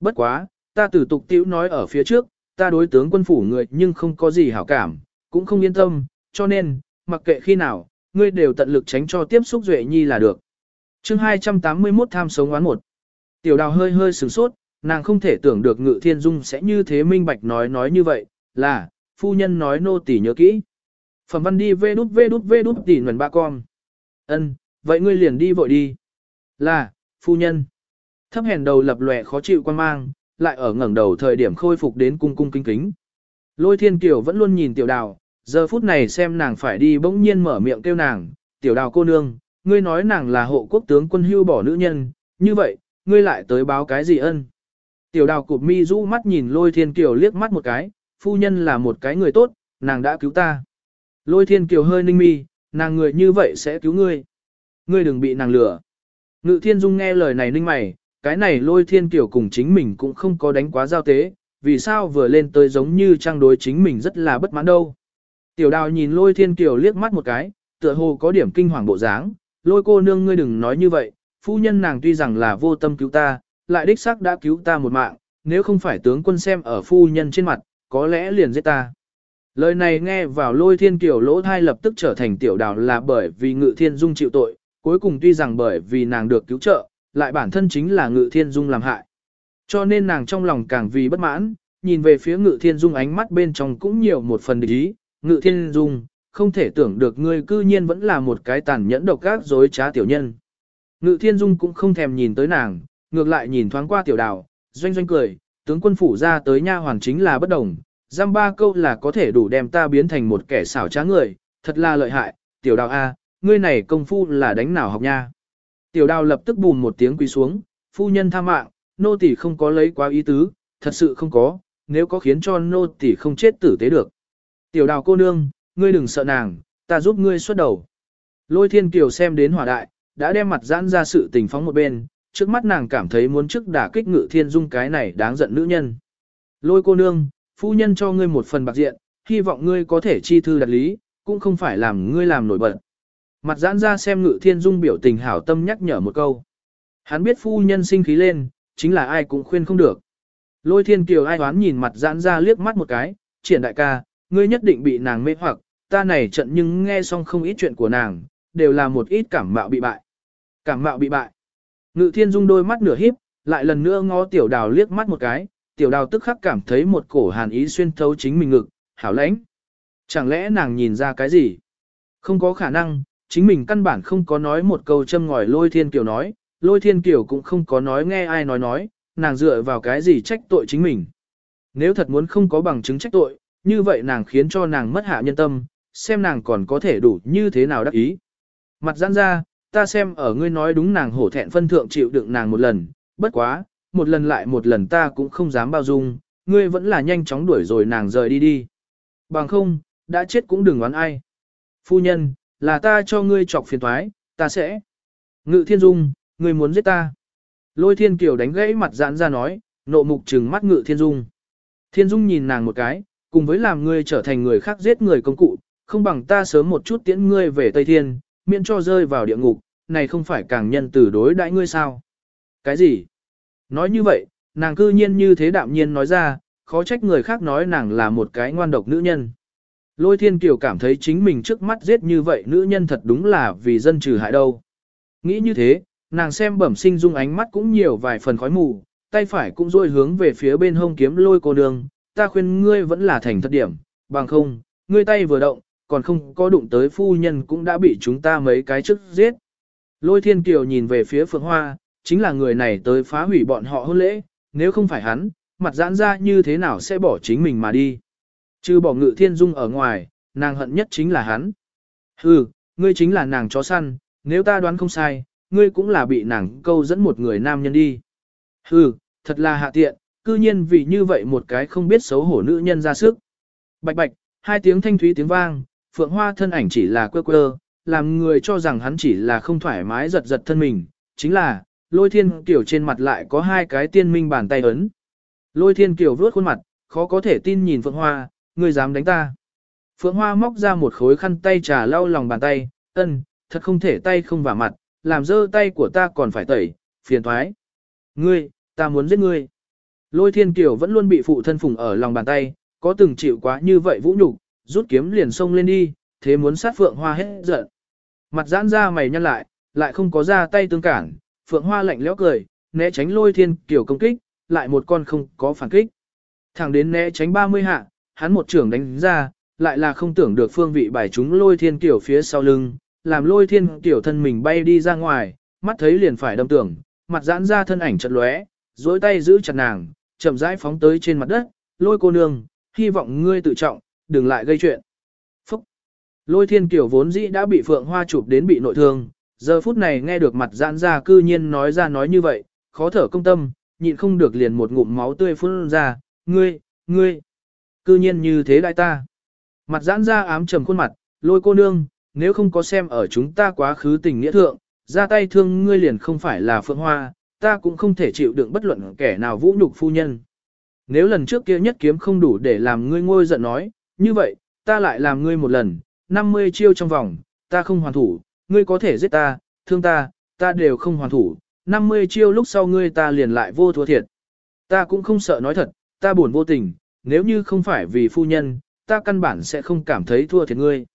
Bất quá, ta tử tục tiểu nói ở phía trước, ta đối tướng quân phủ người nhưng không có gì hảo cảm, cũng không yên tâm, cho nên, mặc kệ khi nào, ngươi đều tận lực tránh cho tiếp xúc Duệ Nhi là được. chương 281 tham sống oán một. Tiểu đào hơi hơi sửng sốt, nàng không thể tưởng được ngự thiên dung sẽ như thế minh bạch nói nói như vậy, là, phu nhân nói nô tỳ nhớ kỹ. Phẩm văn đi vê đút vê đút vê đút tỉ nguồn ba con. Ân, vậy ngươi liền đi vội đi. Là, phu nhân. Thấp hèn đầu lập lòe khó chịu quan mang, lại ở ngẩng đầu thời điểm khôi phục đến cung cung kính kính. Lôi thiên kiều vẫn luôn nhìn tiểu đào, giờ phút này xem nàng phải đi bỗng nhiên mở miệng kêu nàng, tiểu đào cô nương, ngươi nói nàng là hộ quốc tướng quân hưu bỏ nữ nhân, như vậy, ngươi lại tới báo cái gì ân. Tiểu đào cụp mi rũ mắt nhìn lôi thiên kiều liếc mắt một cái, phu nhân là một cái người tốt, nàng đã cứu ta. Lôi thiên kiều hơi ninh mi, nàng người như vậy sẽ cứu ngươi. Ngươi đừng bị nàng lừa. Ngự thiên dung nghe lời này ninh mày, cái này lôi thiên kiều cùng chính mình cũng không có đánh quá giao tế, vì sao vừa lên tới giống như trang đối chính mình rất là bất mãn đâu. Tiểu đào nhìn lôi thiên kiều liếc mắt một cái, tựa hồ có điểm kinh hoàng bộ dáng, lôi cô nương ngươi đừng nói như vậy, phu nhân nàng tuy rằng là vô tâm cứu ta, lại đích xác đã cứu ta một mạng, nếu không phải tướng quân xem ở phu nhân trên mặt, có lẽ liền giết ta. Lời này nghe vào lôi thiên kiều lỗ thai lập tức trở thành tiểu đào là bởi vì ngự thiên dung chịu tội, cuối cùng tuy rằng bởi vì nàng được cứu trợ, lại bản thân chính là ngự thiên dung làm hại. Cho nên nàng trong lòng càng vì bất mãn, nhìn về phía ngự thiên dung ánh mắt bên trong cũng nhiều một phần địch ý, ngự thiên dung, không thể tưởng được ngươi cư nhiên vẫn là một cái tàn nhẫn độc ác dối trá tiểu nhân. Ngự thiên dung cũng không thèm nhìn tới nàng, ngược lại nhìn thoáng qua tiểu đào, doanh doanh cười, tướng quân phủ ra tới nha hoàn chính là bất đồng, giam ba câu là có thể đủ đem ta biến thành một kẻ xảo trá người, thật là lợi hại, tiểu đào A, ngươi này công phu là đánh nào học nha. Tiểu đào lập tức bùn một tiếng quỳ xuống, phu nhân tha mạng, nô tỳ không có lấy quá ý tứ, thật sự không có, nếu có khiến cho nô tỳ không chết tử tế được. Tiểu đào cô nương, ngươi đừng sợ nàng, ta giúp ngươi xuất đầu. Lôi thiên kiều xem đến hỏa đại, đã đem mặt giãn ra sự tình phóng một bên, trước mắt nàng cảm thấy muốn trước đả kích ngự thiên dung cái này đáng giận nữ nhân. Lôi cô nương, phu nhân cho ngươi một phần bạc diện, hy vọng ngươi có thể chi thư đặt lý, cũng không phải làm ngươi làm nổi bật. Mặt giãn ra xem ngự thiên dung biểu tình hảo tâm nhắc nhở một câu. Hắn biết phu nhân sinh khí lên, chính là ai cũng khuyên không được. Lôi thiên kiều ai đoán nhìn mặt giãn ra liếc mắt một cái, triển đại ca, ngươi nhất định bị nàng mê hoặc, ta này trận nhưng nghe xong không ít chuyện của nàng, đều là một ít cảm mạo bị bại. Cảm mạo bị bại. Ngự thiên dung đôi mắt nửa híp, lại lần nữa ngó tiểu đào liếc mắt một cái, tiểu đào tức khắc cảm thấy một cổ hàn ý xuyên thấu chính mình ngực, hảo lãnh. Chẳng lẽ nàng nhìn ra cái gì? Không có khả năng, chính mình căn bản không có nói một câu châm ngòi lôi thiên kiều nói, lôi thiên kiều cũng không có nói nghe ai nói nói, nàng dựa vào cái gì trách tội chính mình. Nếu thật muốn không có bằng chứng trách tội, như vậy nàng khiến cho nàng mất hạ nhân tâm, xem nàng còn có thể đủ như thế nào đắc ý. Mặt giãn ra, ta xem ở ngươi nói đúng nàng hổ thẹn phân thượng chịu đựng nàng một lần, bất quá, một lần lại một lần ta cũng không dám bao dung, ngươi vẫn là nhanh chóng đuổi rồi nàng rời đi đi. Bằng không, đã chết cũng đừng oán ai. Phu nhân, là ta cho ngươi chọc phiền thoái, ta sẽ. Ngự thiên dung, ngươi muốn giết ta. Lôi thiên kiều đánh gãy mặt giãn ra nói, nộ mục trừng mắt ngự thiên dung. Thiên dung nhìn nàng một cái, cùng với làm ngươi trở thành người khác giết người công cụ, không bằng ta sớm một chút tiễn ngươi về Tây Thiên, miễn cho rơi vào địa ngục, này không phải càng nhân từ đối đãi ngươi sao? Cái gì? Nói như vậy, nàng cư nhiên như thế đạm nhiên nói ra, khó trách người khác nói nàng là một cái ngoan độc nữ nhân. Lôi thiên kiều cảm thấy chính mình trước mắt giết như vậy nữ nhân thật đúng là vì dân trừ hại đâu. Nghĩ như thế, nàng xem bẩm sinh dung ánh mắt cũng nhiều vài phần khói mù, tay phải cũng rôi hướng về phía bên hông kiếm lôi cô đường, ta khuyên ngươi vẫn là thành thất điểm, bằng không, ngươi tay vừa động, còn không có đụng tới phu nhân cũng đã bị chúng ta mấy cái trước giết. Lôi thiên kiều nhìn về phía phượng hoa, chính là người này tới phá hủy bọn họ hôn lễ, nếu không phải hắn, mặt giãn ra như thế nào sẽ bỏ chính mình mà đi. Chứ bỏ ngự thiên dung ở ngoài, nàng hận nhất chính là hắn. Hừ, ngươi chính là nàng chó săn, nếu ta đoán không sai, ngươi cũng là bị nàng câu dẫn một người nam nhân đi. Hừ, thật là hạ tiện, cư nhiên vì như vậy một cái không biết xấu hổ nữ nhân ra sức. Bạch bạch, hai tiếng thanh thúy tiếng vang, phượng hoa thân ảnh chỉ là quơ quơ, làm người cho rằng hắn chỉ là không thoải mái giật giật thân mình, chính là, lôi thiên kiểu trên mặt lại có hai cái tiên minh bàn tay ấn. Lôi thiên kiểu vuốt khuôn mặt, khó có thể tin nhìn phượng hoa, ngươi dám đánh ta. Phượng hoa móc ra một khối khăn tay trà lau lòng bàn tay, ân, thật không thể tay không vào mặt, làm dơ tay của ta còn phải tẩy, phiền thoái. Ngươi, ta muốn giết ngươi. Lôi thiên kiều vẫn luôn bị phụ thân phùng ở lòng bàn tay, có từng chịu quá như vậy vũ nhục, rút kiếm liền xông lên đi, thế muốn sát Phượng Hoa hết giận. Mặt giãn ra mày nhăn lại, lại không có ra tay tương cản, Phượng Hoa lạnh lẽo cười, né tránh lôi thiên kiều công kích, lại một con không có phản kích. Thẳng đến né tránh 30 hạ, hắn một trưởng đánh ra, lại là không tưởng được phương vị bài chúng lôi thiên kiều phía sau lưng, làm lôi thiên kiều thân mình bay đi ra ngoài, mắt thấy liền phải đâm tưởng, mặt giãn ra thân ảnh chật lóe, dối tay giữ chặt nàng, chậm rãi phóng tới trên mặt đất, lôi cô nương, hy vọng ngươi tự trọng, đừng lại gây chuyện. Phúc! Lôi thiên kiều vốn dĩ đã bị phượng hoa chụp đến bị nội thương, giờ phút này nghe được mặt giãn ra cư nhiên nói ra nói như vậy, khó thở công tâm, nhịn không được liền một ngụm máu tươi phun ra, ngươi, ngươi, cư nhiên như thế đại ta. Mặt giãn ra ám trầm khuôn mặt, lôi cô nương, nếu không có xem ở chúng ta quá khứ tình nghĩa thượng, ra tay thương ngươi liền không phải là phượng hoa, ta cũng không thể chịu đựng bất luận kẻ nào vũ nhục phu nhân. Nếu lần trước kia nhất kiếm không đủ để làm ngươi ngôi giận nói, như vậy, ta lại làm ngươi một lần, 50 chiêu trong vòng, ta không hoàn thủ, ngươi có thể giết ta, thương ta, ta đều không hoàn thủ, 50 chiêu lúc sau ngươi ta liền lại vô thua thiệt. Ta cũng không sợ nói thật, ta buồn vô tình, nếu như không phải vì phu nhân, ta căn bản sẽ không cảm thấy thua thiệt ngươi.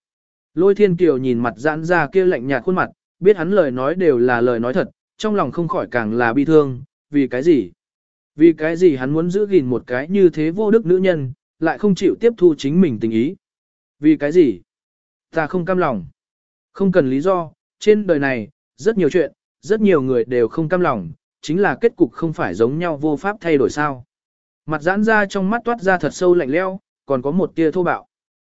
Lôi thiên kiều nhìn mặt giãn ra kia lạnh nhạt khuôn mặt, biết hắn lời nói đều là lời nói thật, trong lòng không khỏi càng là bi thương, vì cái gì? Vì cái gì hắn muốn giữ gìn một cái như thế vô đức nữ nhân, lại không chịu tiếp thu chính mình tình ý. Vì cái gì? Ta không cam lòng. Không cần lý do, trên đời này, rất nhiều chuyện, rất nhiều người đều không cam lòng, chính là kết cục không phải giống nhau vô pháp thay đổi sao. Mặt giãn ra trong mắt toát ra thật sâu lạnh leo, còn có một tia thô bạo.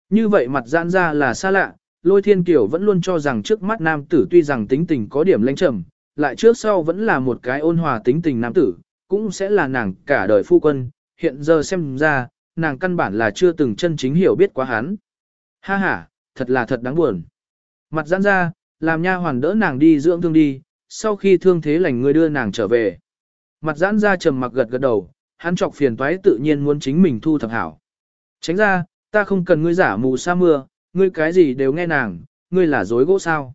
Như vậy mặt giãn ra là xa lạ, lôi thiên kiều vẫn luôn cho rằng trước mắt nam tử tuy rằng tính tình có điểm lãnh trầm, lại trước sau vẫn là một cái ôn hòa tính tình nam tử, cũng sẽ là nàng cả đời phu quân, hiện giờ xem ra, nàng căn bản là chưa từng chân chính hiểu biết quá hắn. Ha ha, thật là thật đáng buồn. Mặt giãn ra, làm nha hoàn đỡ nàng đi dưỡng thương đi, sau khi thương thế lành người đưa nàng trở về. Mặt giãn ra trầm mặc gật gật đầu, hắn chọc phiền toái tự nhiên muốn chính mình thu thập hảo. Tránh ra, ta không cần ngươi giả mù sa mưa, ngươi cái gì đều nghe nàng, ngươi là dối gỗ sao.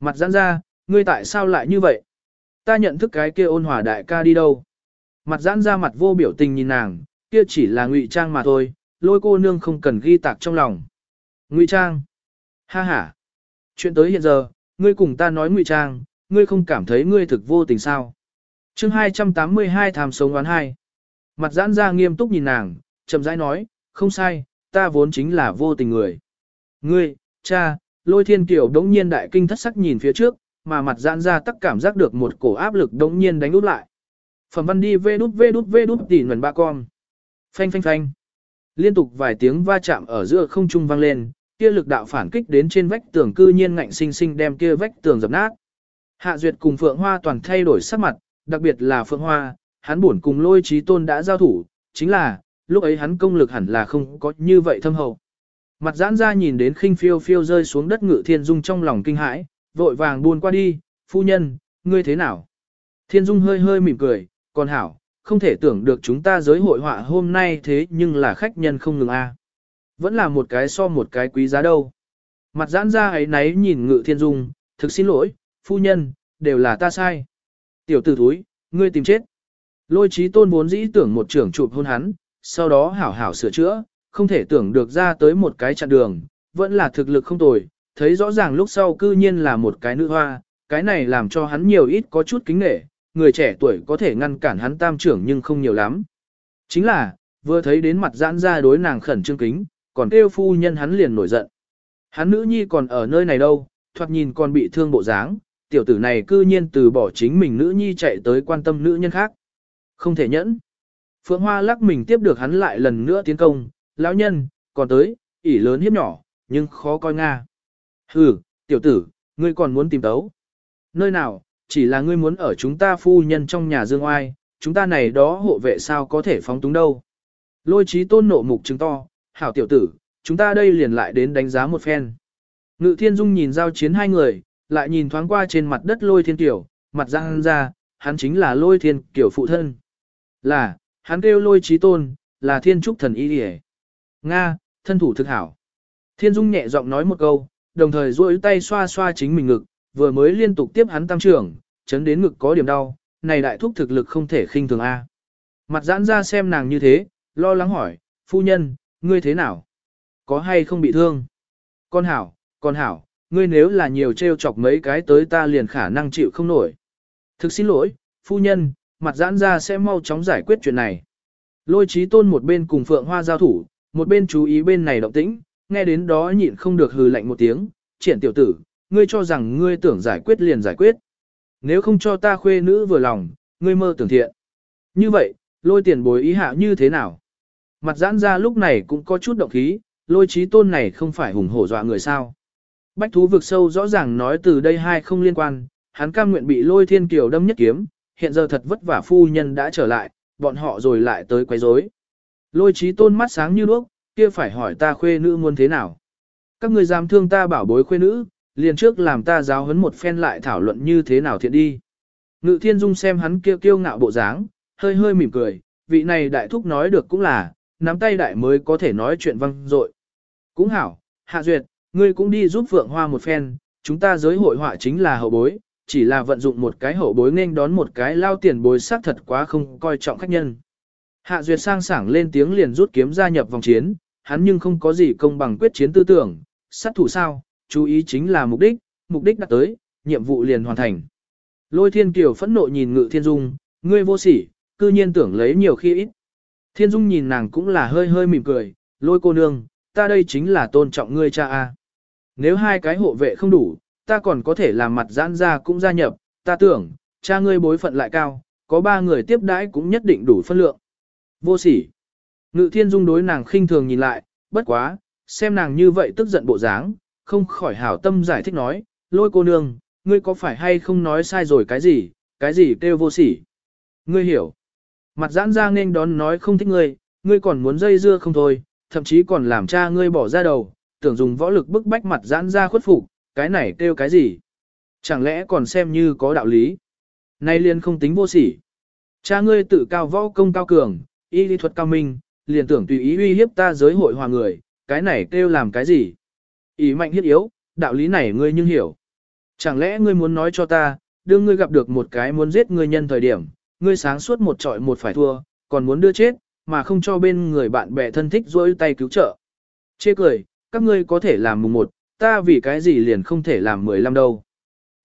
Mặt giãn ra, ngươi tại sao lại như vậy? Ta nhận thức cái kia ôn hòa đại ca đi đâu? Mặt giãn ra mặt vô biểu tình nhìn nàng, kia chỉ là ngụy trang mà thôi, lôi cô nương không cần ghi tạc trong lòng. Ngụy trang? Ha ha. Chuyện tới hiện giờ, ngươi cùng ta nói ngụy trang, ngươi không cảm thấy ngươi thực vô tình sao? Chương 282 tham sống oán hai. Mặt giãn ra nghiêm túc nhìn nàng, chậm rãi nói, không sai, ta vốn chính là vô tình người. Ngươi, cha, lôi thiên kiểu đống nhiên đại kinh thất sắc nhìn phía trước, mà mặt giãn ra tắc cảm giác được một cổ áp lực đống nhiên đánh út lại. Phẩm văn đi vê đút vê đút vê đút tỉ nguồn ba con. Phanh phanh phanh. Liên tục vài tiếng va chạm ở giữa không trung vang lên, kia lực đạo phản kích đến trên vách tường cư nhiên ngạnh sinh sinh đem kia vách tường dập nát. Hạ Duyệt cùng Phượng Hoa toàn thay đổi sắc mặt, đặc biệt là Phượng Hoa, hắn buồn cùng lôi trí tôn đã giao thủ, chính là, lúc ấy hắn công lực hẳn là không có như vậy thâm hậu. Mặt giãn ra nhìn đến khinh phiêu phiêu rơi xuống đất ngự thiên dung trong lòng kinh hãi, vội vàng buôn qua đi, phu nhân, ngươi thế nào? Thiên dung hơi hơi mỉm cười, còn hảo, không thể tưởng được chúng ta giới hội họa hôm nay thế nhưng là khách nhân không ngừng a. Vẫn là một cái so một cái quý giá đâu. Mặt giãn ra ấy náy nhìn ngự thiên dung, thực xin lỗi, phu nhân, đều là ta sai. Tiểu tử thúi, ngươi tìm chết. Lôi trí tôn vốn dĩ tưởng một trưởng chụp hôn hắn, sau đó hảo hảo sửa chữa, không thể tưởng được ra tới một cái chặn đường, vẫn là thực lực không tồi, thấy rõ ràng lúc sau cư nhiên là một cái nữ hoa, cái này làm cho hắn nhiều ít có chút kính nể, người trẻ tuổi có thể ngăn cản hắn tam trưởng nhưng không nhiều lắm. Chính là, vừa thấy đến mặt giãn ra đối nàng khẩn trương kính, còn kêu phu nhân hắn liền nổi giận. Hắn nữ nhi còn ở nơi này đâu, thoạt nhìn còn bị thương bộ dáng, tiểu tử này cư nhiên từ bỏ chính mình nữ nhi chạy tới quan tâm nữ nhân khác. Không thể nhẫn. Phượng Hoa lắc mình tiếp được hắn lại lần nữa tiến công, lão nhân, còn tới, ỉ lớn hiếp nhỏ, nhưng khó coi nga. Hừ, tiểu tử, ngươi còn muốn tìm tấu. Nơi nào, chỉ là ngươi muốn ở chúng ta phu nhân trong nhà dương oai, chúng ta này đó hộ vệ sao có thể phóng túng đâu. Lôi trí tôn nộ mục chứng to, hảo tiểu tử, chúng ta đây liền lại đến đánh giá một phen. Ngự thiên dung nhìn giao chiến hai người, lại nhìn thoáng qua trên mặt đất lôi thiên tiểu, mặt răng ra, hắn chính là lôi thiên kiểu phụ thân. Là, hắn kêu lôi trí tôn, là thiên trúc thần y điề. Nga, thân thủ thực hảo. Thiên dung nhẹ giọng nói một câu, đồng thời duỗi tay xoa xoa chính mình ngực, vừa mới liên tục tiếp hắn tam trưởng, chấn đến ngực có điểm đau, này đại thúc thực lực không thể khinh thường A. Mặt giãn ra xem nàng như thế, lo lắng hỏi, phu nhân, ngươi thế nào? Có hay không bị thương? Con hảo, con hảo, ngươi nếu là nhiều trêu chọc mấy cái tới ta liền khả năng chịu không nổi. Thực xin lỗi, phu nhân, mặt giãn ra sẽ mau chóng giải quyết chuyện này. Lôi trí tôn một bên cùng phượng hoa giao thủ, một bên chú ý bên này động tĩnh, nghe đến đó nhịn không được hừ lạnh một tiếng, triển tiểu tử, ngươi cho rằng ngươi tưởng giải quyết liền giải quyết. Nếu không cho ta khuê nữ vừa lòng, ngươi mơ tưởng thiện. Như vậy, lôi tiền bối ý hạ như thế nào? Mặt giãn ra lúc này cũng có chút động khí, lôi trí tôn này không phải hùng hổ dọa người sao. Bách thú vực sâu rõ ràng nói từ đây hai không liên quan, hắn cam nguyện bị lôi thiên kiều đâm nhất kiếm, hiện giờ thật vất vả phu nhân đã trở lại, bọn họ rồi lại tới quấy rối. Lôi trí tôn mắt sáng như đuốc, kia phải hỏi ta khuê nữ muốn thế nào. Các người dám thương ta bảo bối khuê nữ, liền trước làm ta giáo huấn một phen lại thảo luận như thế nào thiện đi. Ngự thiên dung xem hắn kia kiêu ngạo bộ dáng, hơi hơi mỉm cười, vị này đại thúc nói được cũng là, nắm tay đại mới có thể nói chuyện văng dội. Cũng hảo, hạ duyệt, ngươi cũng đi giúp Phượng Hoa một phen, chúng ta giới hội họa chính là hậu bối, chỉ là vận dụng một cái hậu bối nên đón một cái lao tiền bối xác thật quá không coi trọng khách nhân. Hạ duyệt sang sảng lên tiếng liền rút kiếm gia nhập vòng chiến, hắn nhưng không có gì công bằng quyết chiến tư tưởng, sát thủ sao, chú ý chính là mục đích, mục đích đã tới, nhiệm vụ liền hoàn thành. Lôi thiên kiều phẫn nộ nhìn ngự thiên dung, ngươi vô sỉ, cư nhiên tưởng lấy nhiều khi ít. Thiên Dung nhìn nàng cũng là hơi hơi mỉm cười, lôi cô nương, ta đây chính là tôn trọng ngươi cha a. Nếu hai cái hộ vệ không đủ, ta còn có thể làm mặt giãn ra cũng gia nhập, ta tưởng, cha ngươi bối phận lại cao, có ba người tiếp đãi cũng nhất định đủ phân lượng. Vô sỉ. Ngự thiên dung đối nàng khinh thường nhìn lại, bất quá, xem nàng như vậy tức giận bộ dáng, không khỏi hảo tâm giải thích nói, lôi cô nương, ngươi có phải hay không nói sai rồi cái gì, cái gì kêu vô sỉ. Ngươi hiểu. Mặt giãn ra nên đón nói không thích ngươi, ngươi còn muốn dây dưa không thôi, thậm chí còn làm cha ngươi bỏ ra đầu, tưởng dùng võ lực bức bách mặt giãn ra khuất phục, cái này kêu cái gì? Chẳng lẽ còn xem như có đạo lý? Nay liền không tính vô sỉ. Cha ngươi tự cao võ công cao cường, y lý thuật cao minh, liền tưởng tùy ý uy hiếp ta giới hội hòa người, cái này kêu làm cái gì? Ý mạnh hiết yếu, đạo lý này ngươi nhưng hiểu. Chẳng lẽ ngươi muốn nói cho ta, đương ngươi gặp được một cái muốn giết ngươi nhân thời điểm, ngươi sáng suốt một trọi một phải thua, còn muốn đưa chết, mà không cho bên người bạn bè thân thích rôi tay cứu trợ. Chê cười, các ngươi có thể làm mùng một, ta vì cái gì liền không thể làm mười lăm đâu.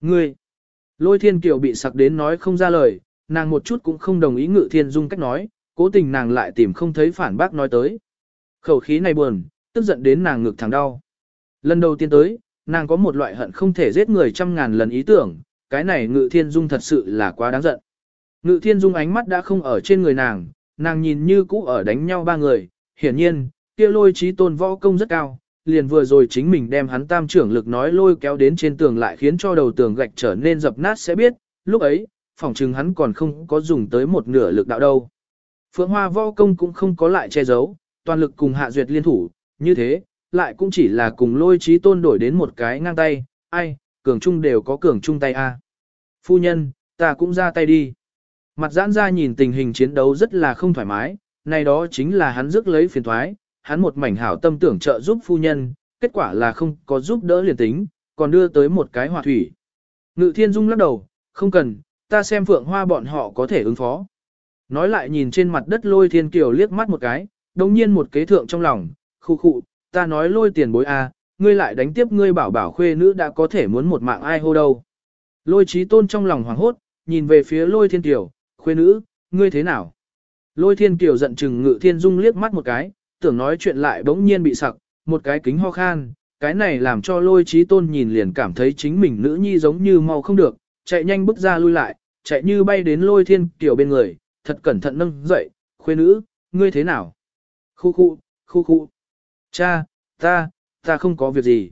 Ngươi, lôi thiên kiều bị sặc đến nói không ra lời, nàng một chút cũng không đồng ý ngự thiên dung cách nói, cố tình nàng lại tìm không thấy phản bác nói tới. Khẩu khí này buồn, tức giận đến nàng ngực thẳng đau. Lần đầu tiên tới, nàng có một loại hận không thể giết người trăm ngàn lần ý tưởng, cái này ngự thiên dung thật sự là quá đáng giận. Ngự thiên dung ánh mắt đã không ở trên người nàng, nàng nhìn như cũ ở đánh nhau ba người, hiển nhiên, kia lôi trí tôn võ công rất cao, liền vừa rồi chính mình đem hắn tam trưởng lực nói lôi kéo đến trên tường lại khiến cho đầu tường gạch trở nên dập nát sẽ biết, lúc ấy, phỏng chừng hắn còn không có dùng tới một nửa lực đạo đâu. Phượng Hoa võ công cũng không có lại che giấu, toàn lực cùng hạ duyệt liên thủ, như thế, lại cũng chỉ là cùng lôi trí tôn đổi đến một cái ngang tay, ai, cường trung đều có cường trung tay a. Phu nhân, ta cũng ra tay đi. Mặt giãn ra nhìn tình hình chiến đấu rất là không thoải mái, này đó chính là hắn rước lấy phiền thoái, hắn một mảnh hảo tâm tưởng trợ giúp phu nhân, kết quả là không có giúp đỡ liền tính, còn đưa tới một cái hỏa thủy. Ngự thiên dung lắc đầu, không cần, ta xem phượng hoa bọn họ có thể ứng phó. Nói lại nhìn trên mặt đất lôi thiên kiều liếc mắt một cái, đồng nhiên một kế thượng trong lòng, khu khu, ta nói lôi tiền bối a, ngươi lại đánh tiếp ngươi bảo bảo khuê nữ đã có thể muốn một mạng ai hô đâu. Lôi trí tôn trong lòng hoảng hốt, nhìn về phía lôi thiên kiều, khuê nữ, ngươi thế nào? Lôi thiên kiều giận chừng ngự thiên dung liếc mắt một cái, tưởng nói chuyện lại bỗng nhiên bị sặc, một cái kính ho khan, cái này làm cho lôi trí tôn nhìn liền cảm thấy chính mình nữ nhi giống như mau không được, chạy nhanh bước ra lui lại, chạy như bay đến lôi thiên kiều bên người, thật cẩn thận nâng dậy, khuê nữ, ngươi thế nào? Khu khu, khu khu. Cha, ta, ta không có việc gì.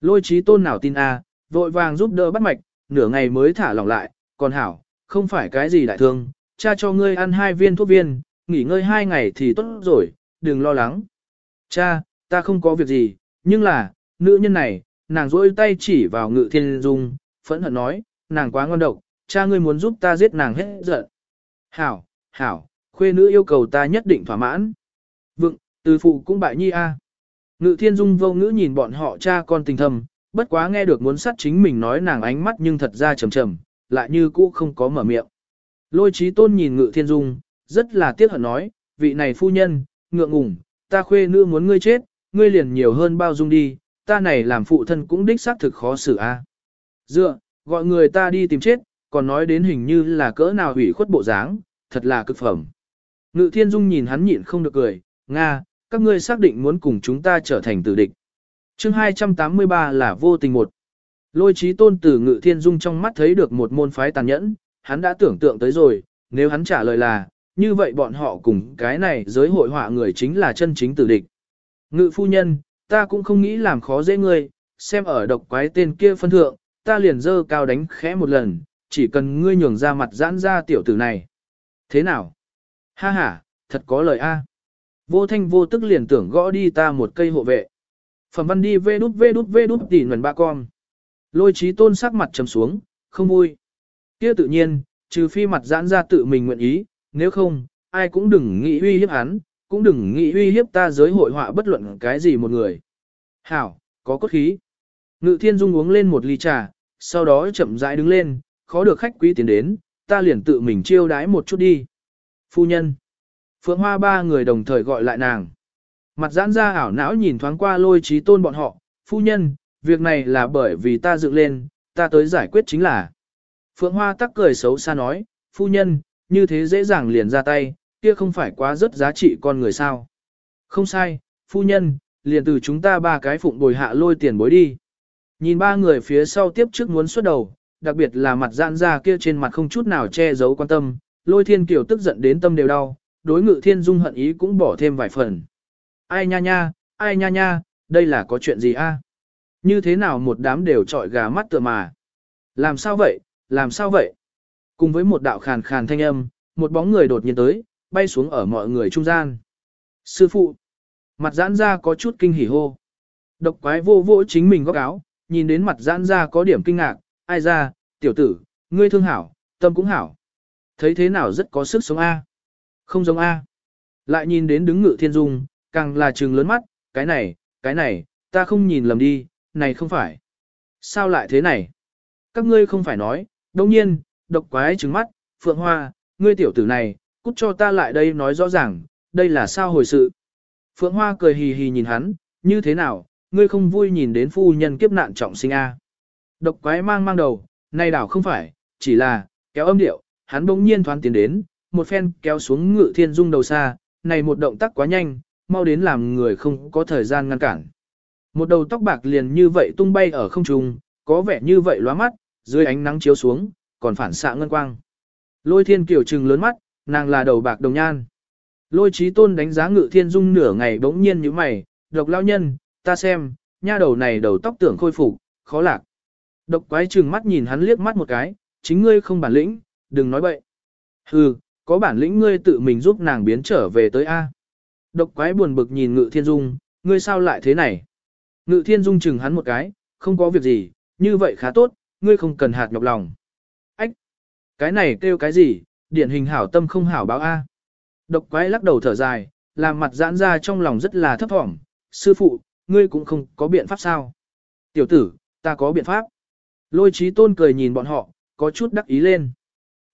Lôi trí tôn nào tin a, vội vàng giúp đỡ bắt mạch, nửa ngày mới thả lỏng lại, còn hảo, không phải cái gì đại thương, cha cho ngươi ăn hai viên thuốc viên, nghỉ ngơi hai ngày thì tốt rồi, đừng lo lắng. Cha, ta không có việc gì, nhưng là, nữ nhân này, nàng rỗi tay chỉ vào ngự thiên dung, phẫn hận nói, nàng quá ngon độc, cha ngươi muốn giúp ta giết nàng hết giận. Hảo, hảo, khuê nữ yêu cầu ta nhất định thỏa mãn. Vựng, từ phụ cũng bại nhi a. Ngự thiên dung vô ngữ nhìn bọn họ cha con tình thầm, bất quá nghe được muốn sát chính mình nói nàng ánh mắt nhưng thật ra trầm trầm, lại như cũ không có mở miệng. Lôi trí tôn nhìn ngự thiên dung, rất là tiếc hận nói, vị này phu nhân, ngượng ngùng, ta khuê nữ muốn ngươi chết, ngươi liền nhiều hơn bao dung đi, ta này làm phụ thân cũng đích xác thực khó xử a. Dựa, gọi người ta đi tìm chết, còn nói đến hình như là cỡ nào hủy khuất bộ dáng, thật là cực phẩm. Ngự thiên dung nhìn hắn nhịn không được cười, Nga, các ngươi xác định muốn cùng chúng ta trở thành tử địch. chương 283 là vô tình một. Lôi trí tôn từ ngự thiên dung trong mắt thấy được một môn phái tàn nhẫn, hắn đã tưởng tượng tới rồi, nếu hắn trả lời là, như vậy bọn họ cùng cái này giới hội họa người chính là chân chính tử địch. Ngự phu nhân, ta cũng không nghĩ làm khó dễ ngươi, xem ở độc quái tên kia phân thượng, ta liền dơ cao đánh khẽ một lần, chỉ cần ngươi nhường ra mặt giãn ra tiểu tử này. Thế nào? Ha ha, thật có lời a. Vô thanh vô tức liền tưởng gõ đi ta một cây hộ vệ. Phẩm văn đi vê đút vê đút vê đút tỉ nguồn ba con. Lôi trí tôn sắc mặt trầm xuống, không vui. kia tự nhiên, trừ phi mặt giãn ra tự mình nguyện ý, nếu không, ai cũng đừng nghĩ uy hiếp hắn, cũng đừng nghĩ uy hiếp ta giới hội họa bất luận cái gì một người. Hảo, có cốt khí. Ngự thiên dung uống lên một ly trà, sau đó chậm rãi đứng lên, khó được khách quý tiến đến, ta liền tự mình chiêu đái một chút đi. Phu nhân. Phượng Hoa ba người đồng thời gọi lại nàng. Mặt giãn ra ảo não nhìn thoáng qua lôi trí tôn bọn họ, phu nhân, việc này là bởi vì ta dựng lên, ta tới giải quyết chính là. Phượng Hoa tắc cười xấu xa nói, phu nhân, như thế dễ dàng liền ra tay, kia không phải quá rất giá trị con người sao. Không sai, phu nhân, liền từ chúng ta ba cái phụng bồi hạ lôi tiền bối đi. Nhìn ba người phía sau tiếp trước muốn xuất đầu, đặc biệt là mặt giãn ra kia trên mặt không chút nào che giấu quan tâm, lôi thiên kiều tức giận đến tâm đều đau, đối ngự thiên dung hận ý cũng bỏ thêm vài phần. Ai nha nha, ai nha nha, đây là có chuyện gì a? À? Như thế nào một đám đều trọi gà mắt tựa mà? Làm sao vậy, làm sao vậy? Cùng với một đạo khàn khàn thanh âm, một bóng người đột nhiên tới, bay xuống ở mọi người trung gian. Sư phụ! Mặt giãn ra có chút kinh hỉ hô. Độc quái vô vỗ chính mình góc áo, nhìn đến mặt giãn ra có điểm kinh ngạc, ai ra, tiểu tử, ngươi thương hảo, tâm cũng hảo. Thấy thế nào rất có sức sống A. Không giống A. Lại nhìn đến đứng ngự thiên dung, càng là trừng lớn mắt, cái này, cái này, ta không nhìn lầm đi, này không phải. Sao lại thế này? Các ngươi không phải nói, đồng nhiên, độc quái trừng mắt, phượng hoa, ngươi tiểu tử này, cút cho ta lại đây nói rõ ràng, đây là sao hồi sự. Phượng hoa cười hì hì nhìn hắn, như thế nào, ngươi không vui nhìn đến phu nhân kiếp nạn trọng sinh A. Độc quái mang mang đầu, này đảo không phải, chỉ là, kéo âm điệu, hắn bỗng nhiên thoáng tiến đến, một phen kéo xuống ngự thiên dung đầu xa, này một động tác quá nhanh, mau đến làm người không có thời gian ngăn cản. Một đầu tóc bạc liền như vậy tung bay ở không trung, có vẻ như vậy lóa mắt, dưới ánh nắng chiếu xuống, còn phản xạ ngân quang. Lôi thiên kiểu trừng lớn mắt, nàng là đầu bạc đồng nhan. Lôi trí tôn đánh giá ngự thiên dung nửa ngày bỗng nhiên như mày, độc lao nhân, ta xem, nha đầu này đầu tóc tưởng khôi phục, khó lạc. Độc quái trừng mắt nhìn hắn liếc mắt một cái, chính ngươi không bản lĩnh, đừng nói bậy. Hừ, có bản lĩnh ngươi tự mình giúp nàng biến trở về tới A. Độc quái buồn bực nhìn ngự thiên dung, ngươi sao lại thế này? Ngự thiên dung chừng hắn một cái, không có việc gì, như vậy khá tốt, ngươi không cần hạt nhọc lòng. Ách! Cái này kêu cái gì, điển hình hảo tâm không hảo báo A. Độc quái lắc đầu thở dài, làm mặt giãn ra trong lòng rất là thấp thỏm. Sư phụ, ngươi cũng không có biện pháp sao? Tiểu tử, ta có biện pháp. Lôi trí tôn cười nhìn bọn họ, có chút đắc ý lên.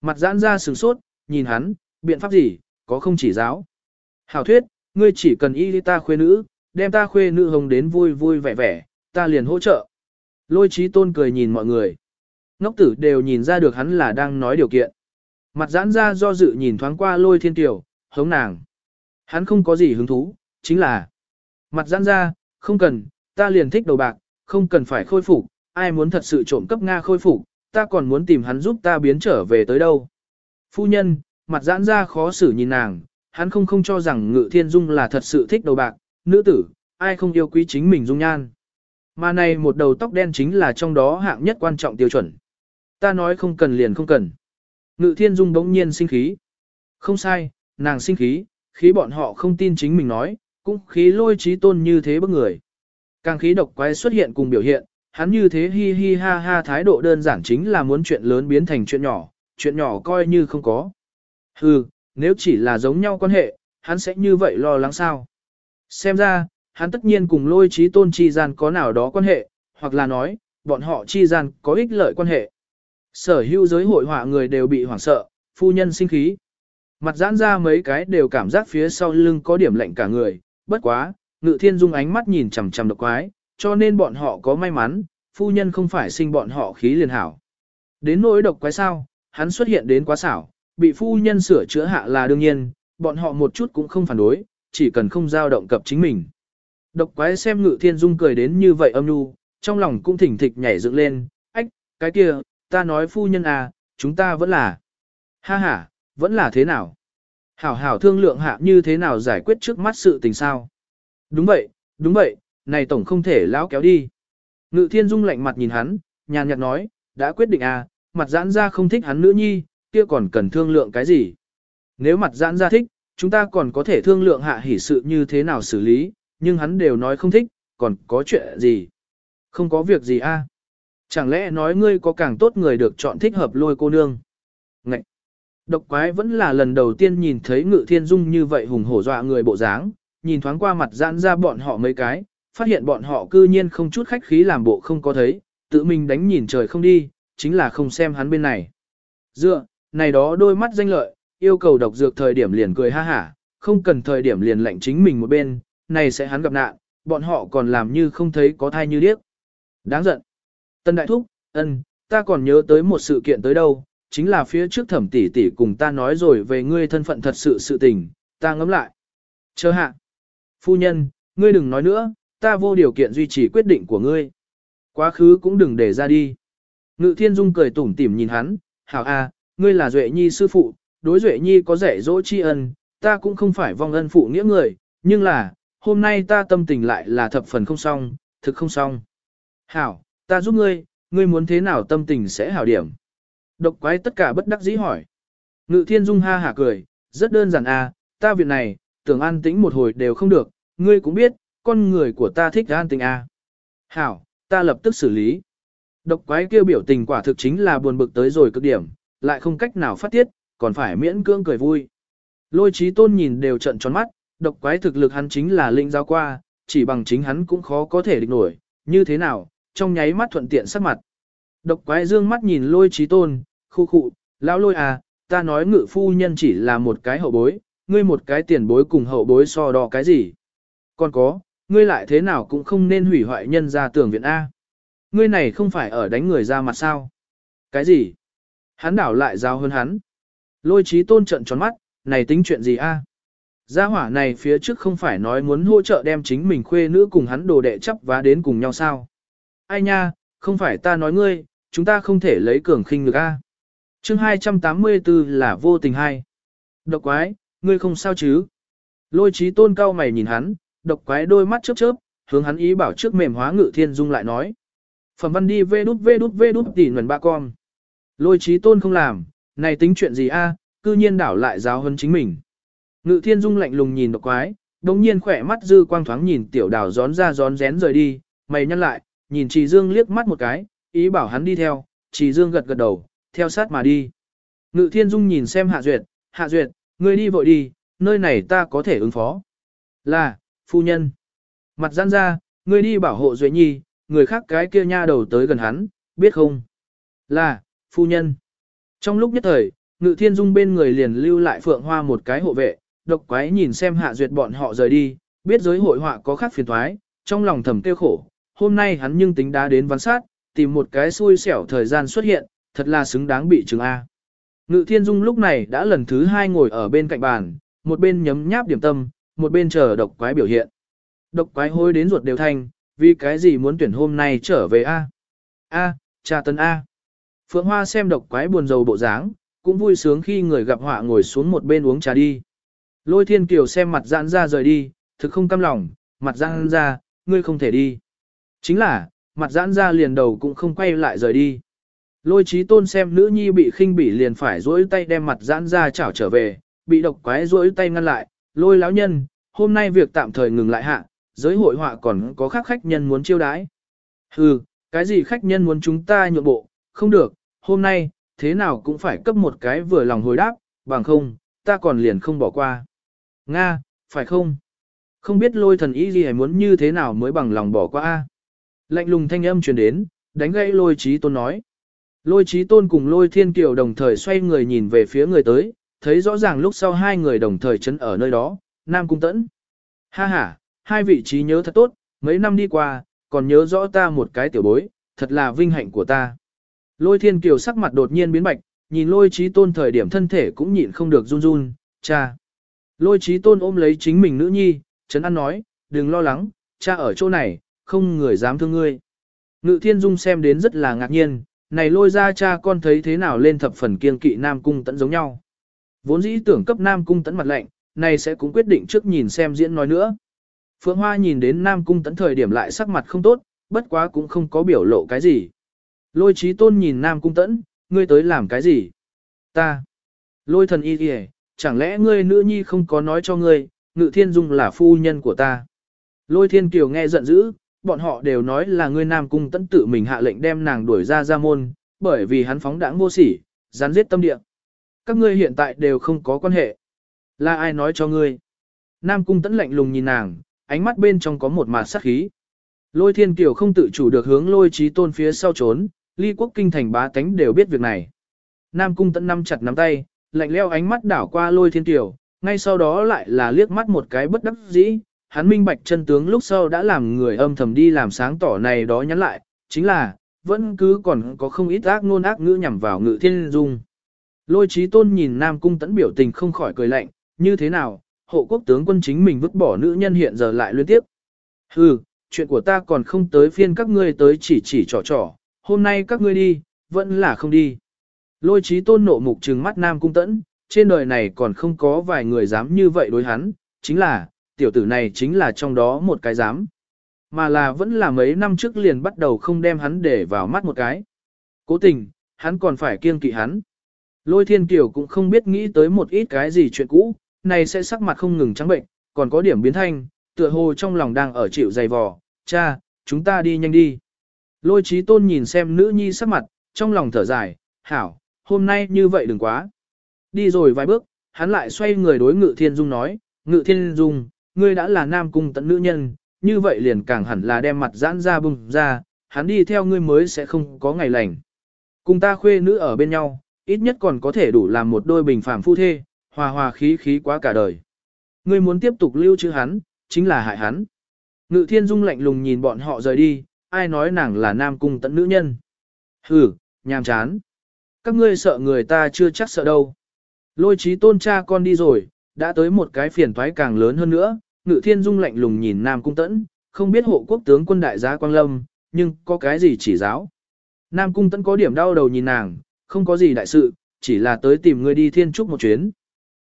Mặt giãn ra sừng sốt, nhìn hắn, biện pháp gì, có không chỉ giáo. Hảo thuyết, ngươi chỉ cần y ta khuê nữ, đem ta khuê nữ hồng đến vui vui vẻ vẻ, ta liền hỗ trợ. Lôi trí tôn cười nhìn mọi người. Ngốc tử đều nhìn ra được hắn là đang nói điều kiện. Mặt giãn ra do dự nhìn thoáng qua lôi thiên tiểu, hống nàng. Hắn không có gì hứng thú, chính là. Mặt giãn ra, không cần, ta liền thích đầu bạc, không cần phải khôi phục, ai muốn thật sự trộm cấp Nga khôi phục, ta còn muốn tìm hắn giúp ta biến trở về tới đâu. Phu nhân, mặt giãn ra khó xử nhìn nàng, hắn không không cho rằng ngự thiên dung là thật sự thích đầu bạc, nữ tử, ai không yêu quý chính mình dung nhan. Mà này một đầu tóc đen chính là trong đó hạng nhất quan trọng tiêu chuẩn. Ta nói không cần liền không cần. Ngự thiên dung bỗng nhiên sinh khí. Không sai, nàng sinh khí, khí bọn họ không tin chính mình nói, cũng khí lôi trí tôn như thế bức người. Càng khí độc quái xuất hiện cùng biểu hiện, hắn như thế hi hi ha ha thái độ đơn giản chính là muốn chuyện lớn biến thành chuyện nhỏ, chuyện nhỏ coi như không có. Hừ, nếu chỉ là giống nhau quan hệ, hắn sẽ như vậy lo lắng sao? Xem ra, hắn tất nhiên cùng lôi trí tôn chi gian có nào đó quan hệ, hoặc là nói, bọn họ chi gian có ích lợi quan hệ. Sở hữu giới hội họa người đều bị hoảng sợ, phu nhân sinh khí. Mặt giãn ra mấy cái đều cảm giác phía sau lưng có điểm lạnh cả người, bất quá, ngự thiên dung ánh mắt nhìn chằm chằm độc quái, cho nên bọn họ có may mắn, phu nhân không phải sinh bọn họ khí liền hảo. Đến nỗi độc quái sao, hắn xuất hiện đến quá xảo, bị phu nhân sửa chữa hạ là đương nhiên, bọn họ một chút cũng không phản đối, chỉ cần không giao động cập chính mình. Độc quái xem ngự thiên dung cười đến như vậy âm nhu, trong lòng cũng thỉnh thịch nhảy dựng lên, ách, cái kia, ta nói phu nhân à, chúng ta vẫn là. Ha ha, vẫn là thế nào? Hảo hảo thương lượng hạ như thế nào giải quyết trước mắt sự tình sao? Đúng vậy, đúng vậy, này tổng không thể lão kéo đi. Ngự thiên dung lạnh mặt nhìn hắn, nhàn nhạt nói, đã quyết định à, mặt giãn ra không thích hắn nữ nhi, kia còn cần thương lượng cái gì? Nếu mặt giãn ra thích, chúng ta còn có thể thương lượng hạ hỉ sự như thế nào xử lý, nhưng hắn đều nói không thích, còn có chuyện gì? Không có việc gì a? À? Chẳng lẽ nói ngươi có càng tốt người được chọn thích hợp lôi cô nương? Ngậy! Độc quái vẫn là lần đầu tiên nhìn thấy ngự thiên dung như vậy hùng hổ dọa người bộ dáng, nhìn thoáng qua mặt giãn ra bọn họ mấy cái, phát hiện bọn họ cư nhiên không chút khách khí làm bộ không có thấy, tự mình đánh nhìn trời không đi, chính là không xem hắn bên này. Dựa, này đó đôi mắt danh lợi, yêu cầu độc dược thời điểm liền cười ha hả, không cần thời điểm liền lạnh chính mình một bên, này sẽ hắn gặp nạn, bọn họ còn làm như không thấy có thai như điếc. Đáng giận. Tân đại thúc, ân, ta còn nhớ tới một sự kiện tới đâu, chính là phía trước thẩm tỷ tỷ cùng ta nói rồi về ngươi thân phận thật sự sự tình, ta ngẫm lại. Chờ hạ. Phu nhân, ngươi đừng nói nữa, ta vô điều kiện duy trì quyết định của ngươi. Quá khứ cũng đừng để ra đi. Ngự thiên dung cười tủm tỉm nhìn hắn, hảo a, ngươi là Duệ Nhi sư phụ, đối Duệ Nhi có rẻ dỗ tri ân, ta cũng không phải vong ân phụ nghĩa người, nhưng là, hôm nay ta tâm tình lại là thập phần không xong, thực không xong. Hảo, ta giúp ngươi, ngươi muốn thế nào tâm tình sẽ hảo điểm. Độc quái tất cả bất đắc dĩ hỏi. Ngự thiên dung ha hả cười, rất đơn giản a, ta việc này, tưởng an tĩnh một hồi đều không được, ngươi cũng biết, con người của ta thích an tình a. Hảo, ta lập tức xử lý. Độc quái kêu biểu tình quả thực chính là buồn bực tới rồi cực điểm, lại không cách nào phát tiết, còn phải miễn cưỡng cười vui. Lôi trí tôn nhìn đều trận tròn mắt, độc quái thực lực hắn chính là linh giao qua, chỉ bằng chính hắn cũng khó có thể địch nổi, như thế nào, trong nháy mắt thuận tiện sắc mặt. Độc quái dương mắt nhìn lôi trí tôn, khu khụ, lão lôi à, ta nói ngự phu nhân chỉ là một cái hậu bối, ngươi một cái tiền bối cùng hậu bối so đo cái gì. Còn có, ngươi lại thế nào cũng không nên hủy hoại nhân ra tưởng viện A. Ngươi này không phải ở đánh người ra mặt sao. Cái gì? Hắn đảo lại giao hơn hắn. Lôi trí tôn trận tròn mắt, này tính chuyện gì A? Gia hỏa này phía trước không phải nói muốn hỗ trợ đem chính mình khuê nữ cùng hắn đồ đệ chấp vá đến cùng nhau sao? Ai nha, không phải ta nói ngươi, chúng ta không thể lấy cường khinh được A. chương 284 là vô tình hay. Độc quái, ngươi không sao chứ? Lôi trí tôn cao mày nhìn hắn, độc quái đôi mắt chớp chớp, hướng hắn ý bảo trước mềm hóa ngự thiên dung lại nói. Phẩm văn đi vê đút vê đút vê đút tỉ nguồn ba con. Lôi trí tôn không làm, này tính chuyện gì a? À, cư nhiên đảo lại giáo hơn chính mình. Ngự thiên dung lạnh lùng nhìn độc quái, đồng nhiên khỏe mắt dư quang thoáng nhìn tiểu đảo gión ra gión rén rời đi, mày nhăn lại, nhìn trì dương liếc mắt một cái, ý bảo hắn đi theo, trì dương gật gật đầu, theo sát mà đi. Ngự thiên dung nhìn xem hạ duyệt, hạ duyệt, ngươi đi vội đi, nơi này ta có thể ứng phó. Là, phu nhân. Mặt giãn ra, ngươi đi bảo hộ Duệ Nhi, người khác cái kia nha đầu tới gần hắn, biết không? Là, phu nhân. Trong lúc nhất thời, Ngự Thiên Dung bên người liền lưu lại Phượng Hoa một cái hộ vệ, độc quái nhìn xem hạ duyệt bọn họ rời đi, biết giới hội họa có khác phiền thoái, trong lòng thầm tiêu khổ, hôm nay hắn nhưng tính đá đến văn sát, tìm một cái xui xẻo thời gian xuất hiện, thật là xứng đáng bị trừng A. Ngự Thiên Dung lúc này đã lần thứ hai ngồi ở bên cạnh bàn, một bên nhấm nháp điểm tâm, một bên chờ độc quái biểu hiện. Độc quái hôi đến ruột đều thanh, vì cái gì muốn tuyển hôm nay trở về A? A, cha tân A. Phượng Hoa xem độc quái buồn rầu bộ dáng, cũng vui sướng khi người gặp họa ngồi xuống một bên uống trà đi. Lôi thiên kiều xem mặt giãn ra rời đi, thực không cam lòng, mặt giãn ra, ngươi không thể đi. Chính là, mặt giãn ra liền đầu cũng không quay lại rời đi. Lôi trí tôn xem nữ nhi bị khinh bỉ liền phải duỗi tay đem mặt giãn ra chảo trở về, bị độc quái duỗi tay ngăn lại, lôi lão nhân, hôm nay việc tạm thời ngừng lại hạ, giới hội họa còn có khác khách nhân muốn chiêu đãi. Hừ, cái gì khách nhân muốn chúng ta nhượng bộ, không được, hôm nay, thế nào cũng phải cấp một cái vừa lòng hồi đáp, bằng không, ta còn liền không bỏ qua. Nga, phải không? Không biết lôi thần ý gì hay muốn như thế nào mới bằng lòng bỏ qua a Lạnh lùng thanh âm truyền đến, đánh gãy lôi trí tôn nói. Lôi trí tôn cùng lôi thiên kiều đồng thời xoay người nhìn về phía người tới, thấy rõ ràng lúc sau hai người đồng thời chấn ở nơi đó, Nam Cung Tẫn. Ha ha, hai vị trí nhớ thật tốt, mấy năm đi qua, còn nhớ rõ ta một cái tiểu bối, thật là vinh hạnh của ta. Lôi thiên kiều sắc mặt đột nhiên biến bạch, nhìn lôi trí tôn thời điểm thân thể cũng nhịn không được run run, cha. Lôi trí tôn ôm lấy chính mình nữ nhi, chấn ăn nói, đừng lo lắng, cha ở chỗ này, không người dám thương ngươi. Ngự thiên dung xem đến rất là ngạc nhiên, này lôi ra cha con thấy thế nào lên thập phần kiên kỵ Nam Cung tẫn giống nhau. Vốn dĩ tưởng cấp Nam Cung tẫn mặt lạnh, này sẽ cũng quyết định trước nhìn xem diễn nói nữa. Phượng Hoa nhìn đến Nam Cung tẫn thời điểm lại sắc mặt không tốt, bất quá cũng không có biểu lộ cái gì. Lôi trí tôn nhìn Nam Cung tẫn, ngươi tới làm cái gì? Ta. Lôi thần y kìa, chẳng lẽ ngươi nữ nhi không có nói cho ngươi, ngự thiên dung là phu nhân của ta. Lôi thiên kiều nghe giận dữ, bọn họ đều nói là ngươi Nam Cung tẫn tự mình hạ lệnh đem nàng đuổi ra ra môn, bởi vì hắn phóng đãng vô sỉ, rắn giết tâm địa. Các ngươi hiện tại đều không có quan hệ. Là ai nói cho ngươi? Nam cung tẫn lạnh lùng nhìn nàng, ánh mắt bên trong có một mạt sát khí. Lôi thiên kiều không tự chủ được hướng lôi trí tôn phía sau trốn, ly quốc kinh thành bá tánh đều biết việc này. Nam cung tẫn nắm chặt nắm tay, lạnh leo ánh mắt đảo qua lôi thiên kiều, ngay sau đó lại là liếc mắt một cái bất đắc dĩ, hắn minh bạch chân tướng lúc sau đã làm người âm thầm đi làm sáng tỏ này đó nhắn lại, chính là, vẫn cứ còn có không ít ác ngôn ác ngữ nhằm vào ngự thiên dung. Lôi trí tôn nhìn Nam Cung Tẫn biểu tình không khỏi cười lạnh, như thế nào, hộ quốc tướng quân chính mình vứt bỏ nữ nhân hiện giờ lại liên tiếp. Hừ, chuyện của ta còn không tới phiên các ngươi tới chỉ chỉ trò trò, hôm nay các ngươi đi, vẫn là không đi. Lôi trí tôn nộ mục trừng mắt Nam Cung Tẫn, trên đời này còn không có vài người dám như vậy đối hắn, chính là, tiểu tử này chính là trong đó một cái dám. Mà là vẫn là mấy năm trước liền bắt đầu không đem hắn để vào mắt một cái. Cố tình, hắn còn phải kiêng kỵ hắn. Lôi thiên kiều cũng không biết nghĩ tới một ít cái gì chuyện cũ, này sẽ sắc mặt không ngừng trắng bệnh, còn có điểm biến thanh, tựa hồ trong lòng đang ở chịu dày vò, cha, chúng ta đi nhanh đi. Lôi trí tôn nhìn xem nữ nhi sắc mặt, trong lòng thở dài, hảo, hôm nay như vậy đừng quá. Đi rồi vài bước, hắn lại xoay người đối ngự thiên dung nói, ngự thiên dung, ngươi đã là nam cung tận nữ nhân, như vậy liền càng hẳn là đem mặt giãn ra bùng ra, hắn đi theo ngươi mới sẽ không có ngày lành. Cùng ta khuê nữ ở bên nhau, ít nhất còn có thể đủ làm một đôi bình phàm phu thê, hòa hòa khí khí quá cả đời. Ngươi muốn tiếp tục lưu trữ hắn, chính là hại hắn. Ngự thiên dung lạnh lùng nhìn bọn họ rời đi, ai nói nàng là nam cung tận nữ nhân. Hừ, nhàm chán. Các ngươi sợ người ta chưa chắc sợ đâu. Lôi trí tôn cha con đi rồi, đã tới một cái phiền toái càng lớn hơn nữa, ngự thiên dung lạnh lùng nhìn nam cung tẫn, không biết hộ quốc tướng quân đại gia Quang Lâm, nhưng có cái gì chỉ giáo. Nam cung tẫn có điểm đau đầu nhìn nàng, không có gì đại sự, chỉ là tới tìm người đi thiên trúc một chuyến.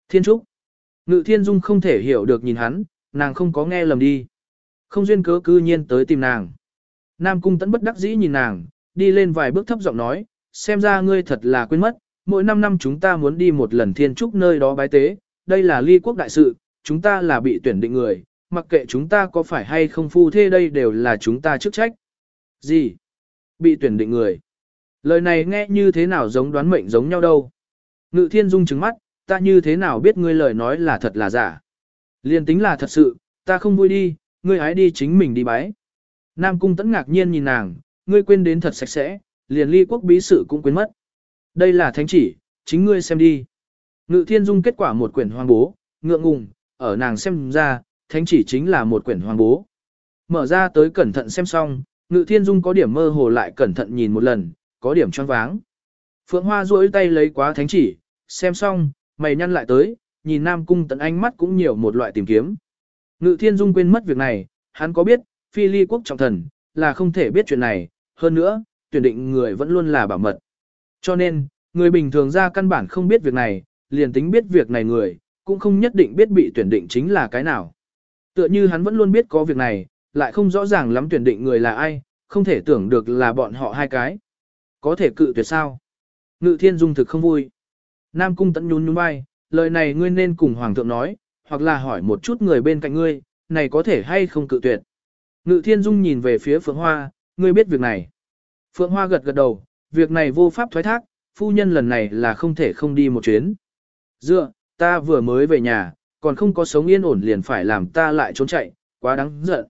Thiên trúc. Ngự thiên dung không thể hiểu được nhìn hắn, nàng không có nghe lầm đi. Không duyên cớ cư nhiên tới tìm nàng. Nam cung tẫn bất đắc dĩ nhìn nàng, đi lên vài bước thấp giọng nói, xem ra ngươi thật là quên mất, mỗi năm năm chúng ta muốn đi một lần thiên trúc nơi đó bái tế, đây là ly quốc đại sự, chúng ta là bị tuyển định người, mặc kệ chúng ta có phải hay không phu thê đây đều là chúng ta chức trách. Gì? Bị tuyển định người. Lời này nghe như thế nào giống đoán mệnh giống nhau đâu. Ngự thiên dung trứng mắt, ta như thế nào biết ngươi lời nói là thật là giả. Liên tính là thật sự, ta không vui đi, ngươi hãy đi chính mình đi bái. Nam cung tẫn ngạc nhiên nhìn nàng, ngươi quên đến thật sạch sẽ, liền ly quốc bí sự cũng quên mất. Đây là thánh chỉ, chính ngươi xem đi. Ngự thiên dung kết quả một quyển hoang bố, ngượng ngùng, ở nàng xem ra, thánh chỉ chính là một quyển hoang bố. Mở ra tới cẩn thận xem xong, ngự thiên dung có điểm mơ hồ lại cẩn thận nhìn một lần, có điểm choáng váng. Phượng Hoa duỗi tay lấy quá thánh chỉ, xem xong, mày nhăn lại tới, nhìn Nam Cung tận ánh mắt cũng nhiều một loại tìm kiếm. Ngự thiên dung quên mất việc này, hắn có biết, phi ly quốc trọng thần, là không thể biết chuyện này, hơn nữa, tuyển định người vẫn luôn là bảo mật. Cho nên, người bình thường ra căn bản không biết việc này, liền tính biết việc này người, cũng không nhất định biết bị tuyển định chính là cái nào. Tựa như hắn vẫn luôn biết có việc này, lại không rõ ràng lắm tuyển định người là ai, không thể tưởng được là bọn họ hai cái. Có thể cự tuyệt sao? Ngự thiên dung thực không vui. Nam cung tận nhún nhún vai, lời này ngươi nên cùng hoàng thượng nói, hoặc là hỏi một chút người bên cạnh ngươi, này có thể hay không cự tuyệt. Ngự thiên dung nhìn về phía phượng hoa, ngươi biết việc này. Phượng hoa gật gật đầu, việc này vô pháp thoái thác, phu nhân lần này là không thể không đi một chuyến. Dựa, ta vừa mới về nhà, còn không có sống yên ổn liền phải làm ta lại trốn chạy, quá đáng giận.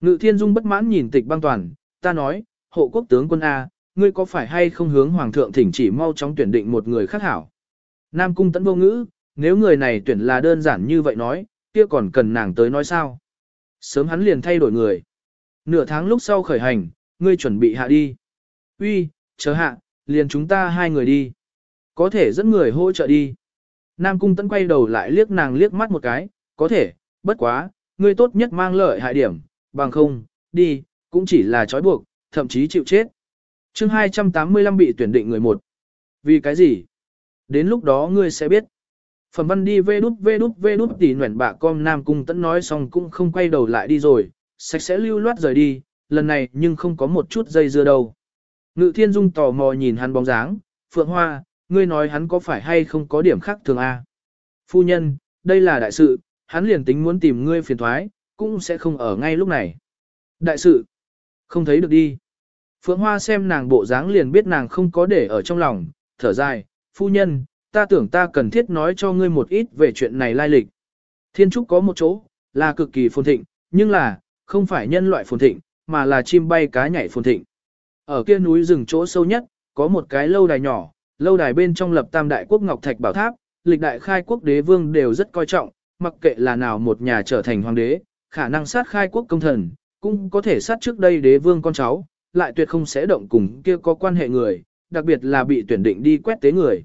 Ngự thiên dung bất mãn nhìn tịch băng toàn, ta nói, hộ quốc tướng quân A, ngươi có phải hay không hướng hoàng thượng thỉnh chỉ mau chóng tuyển định một người khác hảo. Nam cung tấn vô ngữ, nếu người này tuyển là đơn giản như vậy nói, kia còn cần nàng tới nói sao. Sớm hắn liền thay đổi người. Nửa tháng lúc sau khởi hành, ngươi chuẩn bị hạ đi. Uy, chờ hạ, liền chúng ta hai người đi. Có thể dẫn người hỗ trợ đi. Nam Cung Tấn quay đầu lại liếc nàng liếc mắt một cái, có thể, bất quá, ngươi tốt nhất mang lợi hại điểm, bằng không, đi, cũng chỉ là trói buộc, thậm chí chịu chết chương 285 bị tuyển định người một. Vì cái gì? Đến lúc đó ngươi sẽ biết. Phần văn đi vê đút vê đút vê đút tỉ nguyện bạ con Nam Cung tẫn nói xong cũng không quay đầu lại đi rồi, sạch sẽ lưu loát rời đi, lần này nhưng không có một chút dây dưa đâu. Ngự thiên dung tò mò nhìn hắn bóng dáng, phượng hoa, ngươi nói hắn có phải hay không có điểm khác thường a? À? Phu nhân, đây là đại sự, hắn liền tính muốn tìm ngươi phiền thoái, cũng sẽ không ở ngay lúc này. Đại sự, không thấy được đi. Phượng Hoa xem nàng bộ dáng liền biết nàng không có để ở trong lòng, thở dài, phu nhân, ta tưởng ta cần thiết nói cho ngươi một ít về chuyện này lai lịch. Thiên Trúc có một chỗ, là cực kỳ phồn thịnh, nhưng là, không phải nhân loại phồn thịnh, mà là chim bay cá nhảy phồn thịnh. Ở kia núi rừng chỗ sâu nhất, có một cái lâu đài nhỏ, lâu đài bên trong lập tam đại quốc ngọc thạch bảo tháp, lịch đại khai quốc đế vương đều rất coi trọng, mặc kệ là nào một nhà trở thành hoàng đế, khả năng sát khai quốc công thần, cũng có thể sát trước đây đế vương con cháu, lại tuyệt không sẽ động cùng kia có quan hệ người, đặc biệt là bị tuyển định đi quét tế người.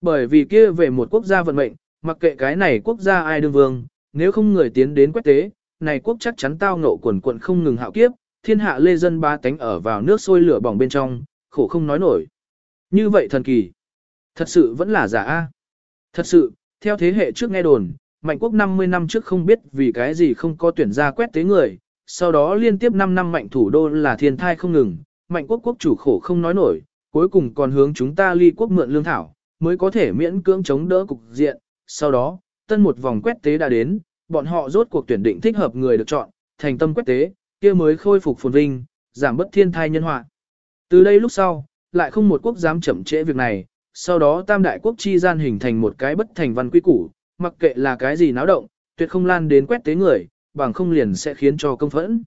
bởi vì kia về một quốc gia vận mệnh, mặc kệ cái này quốc gia ai đương vương, nếu không người tiến đến quét tế, này quốc chắc chắn tao ngộ quần quận không ngừng hạo kiếp, thiên hạ lê dân ba tánh ở vào nước sôi lửa bỏng bên trong, khổ không nói nổi. Như vậy thần kỳ, thật sự vẫn là giả a. Thật sự, theo thế hệ trước nghe đồn, mạnh quốc 50 năm trước không biết vì cái gì không có tuyển ra quét tế người, sau đó liên tiếp 5 năm mạnh thủ đô là thiên thai không ngừng, mạnh quốc quốc chủ khổ không nói nổi, cuối cùng còn hướng chúng ta ly quốc mượn lương thảo, mới có thể miễn cưỡng chống đỡ cục diện. Sau đó, tân một vòng quét tế đã đến, bọn họ rốt cuộc tuyển định thích hợp người được chọn, thành tâm quét tế, kia mới khôi phục phồn vinh, giảm bất thiên thai nhân họa. Từ đây lúc sau, lại không một quốc dám chậm trễ việc này, sau đó tam đại quốc chi gian hình thành một cái bất thành văn quy củ, mặc kệ là cái gì náo động, tuyệt không lan đến quét tế người, bằng không liền sẽ khiến cho công phẫn.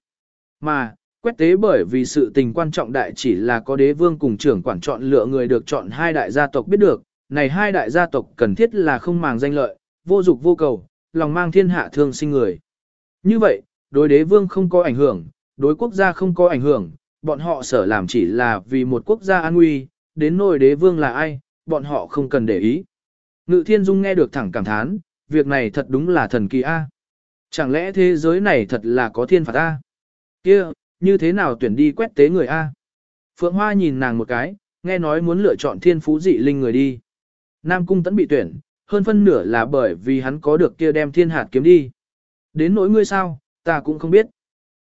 Mà, quét tế bởi vì sự tình quan trọng đại chỉ là có đế vương cùng trưởng quản chọn lựa người được chọn hai đại gia tộc biết được, này hai đại gia tộc cần thiết là không màng danh lợi, vô dục vô cầu, lòng mang thiên hạ thương sinh người. Như vậy, đối đế vương không có ảnh hưởng, đối quốc gia không có ảnh hưởng, bọn họ sở làm chỉ là vì một quốc gia an nguy, đến nỗi đế vương là ai, bọn họ không cần để ý. Ngự thiên dung nghe được thẳng cảm thán, việc này thật đúng là thần kỳ a. Chẳng lẽ thế giới này thật là có thiên phạt a? Kia, như thế nào tuyển đi quét tế người a? Phượng Hoa nhìn nàng một cái, nghe nói muốn lựa chọn thiên phú dị linh người đi. Nam cung tấn bị tuyển, hơn phân nửa là bởi vì hắn có được kia đem thiên hạt kiếm đi. Đến nỗi ngươi sao, ta cũng không biết.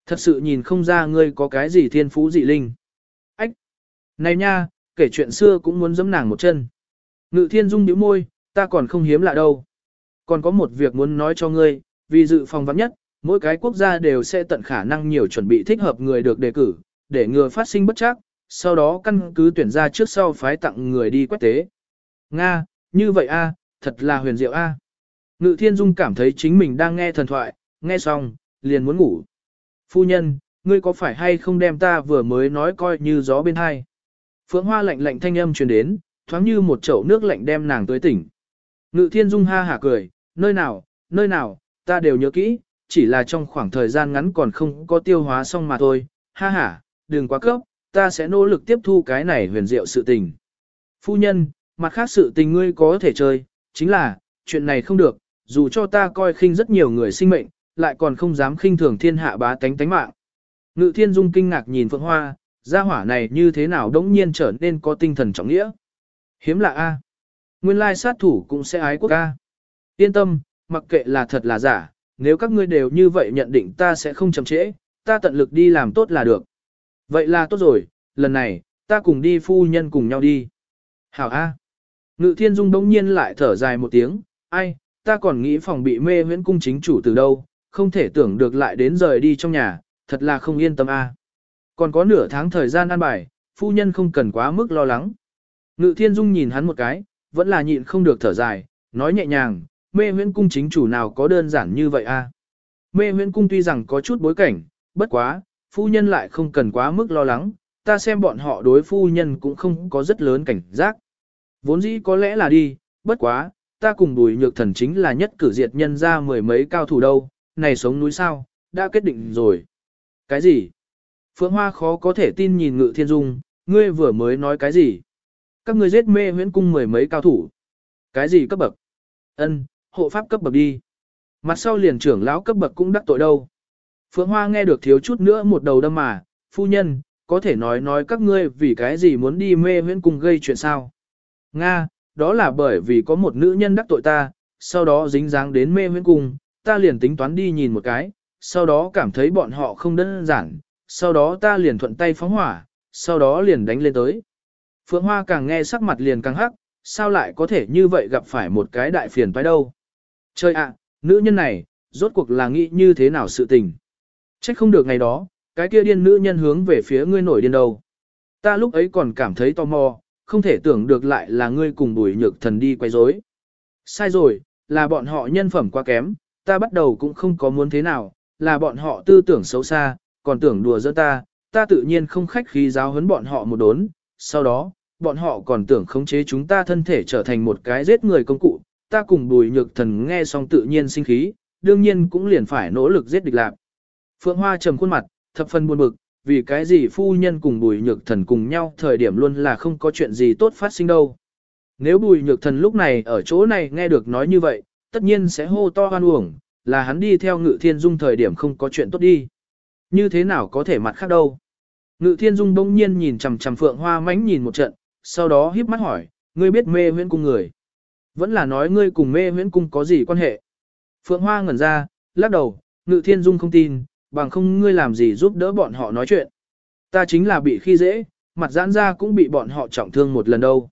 Thật sự nhìn không ra ngươi có cái gì thiên phú dị linh. Ách! Này nha, kể chuyện xưa cũng muốn giẫm nàng một chân. Ngự thiên dung nhíu môi, ta còn không hiếm lạ đâu. Còn có một việc muốn nói cho ngươi, vì dự phòng vắng nhất, mỗi cái quốc gia đều sẽ tận khả năng nhiều chuẩn bị thích hợp người được đề cử, để ngừa phát sinh bất chắc, sau đó căn cứ tuyển ra trước sau phái tặng người đi quét tế. Nga, như vậy a, thật là huyền diệu a. Ngự thiên dung cảm thấy chính mình đang nghe thần thoại, nghe xong, liền muốn ngủ. Phu nhân, ngươi có phải hay không đem ta vừa mới nói coi như gió bên hai. Phượng hoa lạnh lạnh thanh âm truyền đến, thoáng như một chậu nước lạnh đem nàng tới tỉnh. Ngự thiên dung ha hả cười, nơi nào, nơi nào, ta đều nhớ kỹ, chỉ là trong khoảng thời gian ngắn còn không có tiêu hóa xong mà thôi, ha ha, đừng quá cấp, ta sẽ nỗ lực tiếp thu cái này huyền diệu sự tình. Phu nhân, mặt khác sự tình ngươi có thể chơi, chính là, chuyện này không được, dù cho ta coi khinh rất nhiều người sinh mệnh, lại còn không dám khinh thường thiên hạ bá tánh tánh mạng. Ngự thiên dung kinh ngạc nhìn Phượng Hoa, gia hỏa này như thế nào đống nhiên trở nên có tinh thần trọng nghĩa. Hiếm lạ A. Nguyên lai sát thủ cũng sẽ ái quốc A. Yên tâm, mặc kệ là thật là giả, nếu các ngươi đều như vậy nhận định ta sẽ không chậm trễ, ta tận lực đi làm tốt là được. Vậy là tốt rồi, lần này, ta cùng đi phu nhân cùng nhau đi. Hảo A. Ngự thiên dung đống nhiên lại thở dài một tiếng, ai, ta còn nghĩ phòng bị mê huyễn cung chính chủ từ đâu, không thể tưởng được lại đến rời đi trong nhà, thật là không yên tâm A. Còn có nửa tháng thời gian ăn bài, phu nhân không cần quá mức lo lắng. Ngự thiên dung nhìn hắn một cái, vẫn là nhịn không được thở dài, nói nhẹ nhàng, mê huyễn cung chính chủ nào có đơn giản như vậy a? Mê huyễn cung tuy rằng có chút bối cảnh, bất quá, phu nhân lại không cần quá mức lo lắng, ta xem bọn họ đối phu nhân cũng không có rất lớn cảnh giác. Vốn dĩ có lẽ là đi, bất quá, ta cùng bùi nhược thần chính là nhất cử diệt nhân ra mười mấy cao thủ đâu, này sống núi sao, đã kết định rồi. Cái gì? Phượng Hoa khó có thể tin nhìn Ngự Thiên Dung, ngươi vừa mới nói cái gì? Các ngươi giết mê huyễn cung mười mấy cao thủ. Cái gì cấp bậc? Ân, hộ pháp cấp bậc đi. Mặt sau liền trưởng lão cấp bậc cũng đắc tội đâu. Phượng Hoa nghe được thiếu chút nữa một đầu đâm mà, phu nhân, có thể nói nói các ngươi vì cái gì muốn đi mê huyễn cung gây chuyện sao? Nga, đó là bởi vì có một nữ nhân đắc tội ta, sau đó dính dáng đến mê huyễn cung, ta liền tính toán đi nhìn một cái, sau đó cảm thấy bọn họ không đơn giản, sau đó ta liền thuận tay phóng hỏa, sau đó liền đánh lên tới. Phượng Hoa càng nghe sắc mặt liền càng hắc, sao lại có thể như vậy gặp phải một cái đại phiền toái đâu. Trời ạ, nữ nhân này, rốt cuộc là nghĩ như thế nào sự tình. Trách không được ngày đó, cái kia điên nữ nhân hướng về phía ngươi nổi điên đâu. Ta lúc ấy còn cảm thấy tò mò, không thể tưởng được lại là ngươi cùng bùi nhược thần đi quay rối. Sai rồi, là bọn họ nhân phẩm quá kém, ta bắt đầu cũng không có muốn thế nào, là bọn họ tư tưởng xấu xa, còn tưởng đùa giỡn ta, ta tự nhiên không khách khí giáo huấn bọn họ một đốn, sau đó, bọn họ còn tưởng khống chế chúng ta thân thể trở thành một cái giết người công cụ, ta cùng bùi nhược thần nghe xong tự nhiên sinh khí, đương nhiên cũng liền phải nỗ lực giết địch lạc. Phượng Hoa trầm khuôn mặt, thập phần buồn bực, vì cái gì phu nhân cùng bùi nhược thần cùng nhau thời điểm luôn là không có chuyện gì tốt phát sinh đâu. Nếu bùi nhược thần lúc này ở chỗ này nghe được nói như vậy, tất nhiên sẽ hô to hoan uổng, là hắn đi theo ngự thiên dung thời điểm không có chuyện tốt đi. Như thế nào có thể mặt khác đâu. Ngự thiên dung bỗng nhiên nhìn chằm chằm phượng hoa mánh nhìn một trận, sau đó híp mắt hỏi, ngươi biết mê huyễn cung người. Vẫn là nói ngươi cùng mê huyễn cung có gì quan hệ. Phượng hoa ngẩn ra, lắc đầu, ngự thiên dung không tin, bằng không ngươi làm gì giúp đỡ bọn họ nói chuyện. Ta chính là bị khi dễ, mặt giãn ra cũng bị bọn họ trọng thương một lần đâu.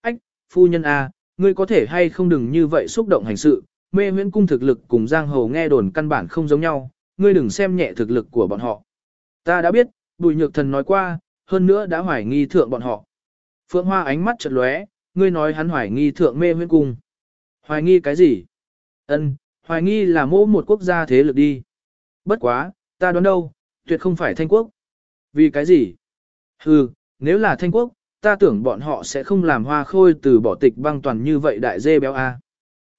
Ách, phu nhân A, ngươi có thể hay không đừng như vậy xúc động hành sự, mê huyễn cung thực lực cùng giang hồ nghe đồn căn bản không giống nhau, ngươi đừng xem nhẹ thực lực của bọn họ. Ta đã biết, bùi nhược thần nói qua, hơn nữa đã hoài nghi thượng bọn họ. Phượng Hoa ánh mắt chợt lóe, ngươi nói hắn hoài nghi thượng mê huyễn cung. Hoài nghi cái gì? Ân, hoài nghi là mô một quốc gia thế lực đi. Bất quá, ta đoán đâu, tuyệt không phải thanh quốc. Vì cái gì? Hừ, nếu là thanh quốc, ta tưởng bọn họ sẽ không làm hoa khôi từ bỏ tịch băng toàn như vậy đại dê béo a.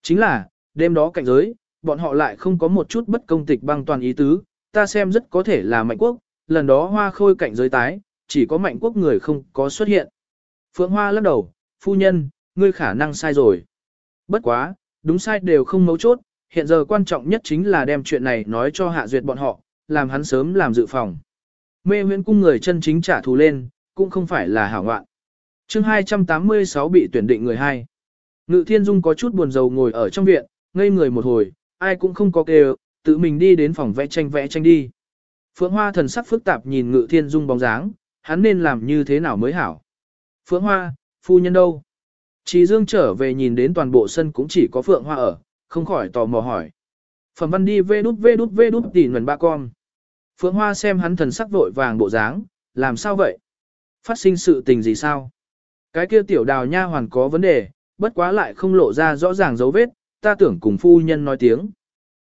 Chính là, đêm đó cạnh giới, bọn họ lại không có một chút bất công tịch băng toàn ý tứ, ta xem rất có thể là mạnh quốc, lần đó hoa khôi cạnh giới tái, chỉ có mạnh quốc người không có xuất hiện. Phượng Hoa lắc đầu, phu nhân, ngươi khả năng sai rồi. Bất quá, đúng sai đều không mấu chốt, hiện giờ quan trọng nhất chính là đem chuyện này nói cho hạ duyệt bọn họ, làm hắn sớm làm dự phòng. Mê huyễn cung người chân chính trả thù lên, cũng không phải là hảo ngoạn. chương 286 bị tuyển định người hai. Ngự thiên dung có chút buồn rầu ngồi ở trong viện, ngây người một hồi, ai cũng không có kêu, tự mình đi đến phòng vẽ tranh vẽ tranh đi. Phượng Hoa thần sắc phức tạp nhìn Ngự Thiên Dung bóng dáng, hắn nên làm như thế nào mới hảo. Phượng Hoa, phu nhân đâu? Trí Dương trở về nhìn đến toàn bộ sân cũng chỉ có Phượng Hoa ở, không khỏi tò mò hỏi. Phẩm văn đi vê đút vê đút vê đút tỉ nguồn ba con. Phượng Hoa xem hắn thần sắc vội vàng bộ dáng, làm sao vậy? Phát sinh sự tình gì sao? Cái kia tiểu đào nha hoàn có vấn đề, bất quá lại không lộ ra rõ ràng dấu vết, ta tưởng cùng phu nhân nói tiếng.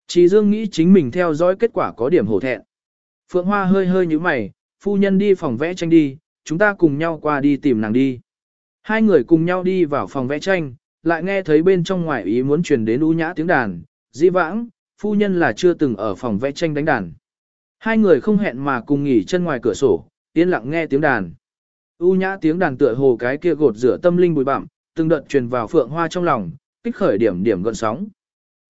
Trí Dương nghĩ chính mình theo dõi kết quả có điểm hổ thẹn. Phượng Hoa hơi hơi như mày, phu nhân đi phòng vẽ tranh đi, chúng ta cùng nhau qua đi tìm nàng đi. Hai người cùng nhau đi vào phòng vẽ tranh, lại nghe thấy bên trong ngoài ý muốn truyền đến u nhã tiếng đàn, di vãng, phu nhân là chưa từng ở phòng vẽ tranh đánh đàn. Hai người không hẹn mà cùng nghỉ chân ngoài cửa sổ, yên lặng nghe tiếng đàn. U nhã tiếng đàn tựa hồ cái kia gột rửa tâm linh bụi bặm, từng đợt truyền vào phượng hoa trong lòng, kích khởi điểm điểm gợn sóng.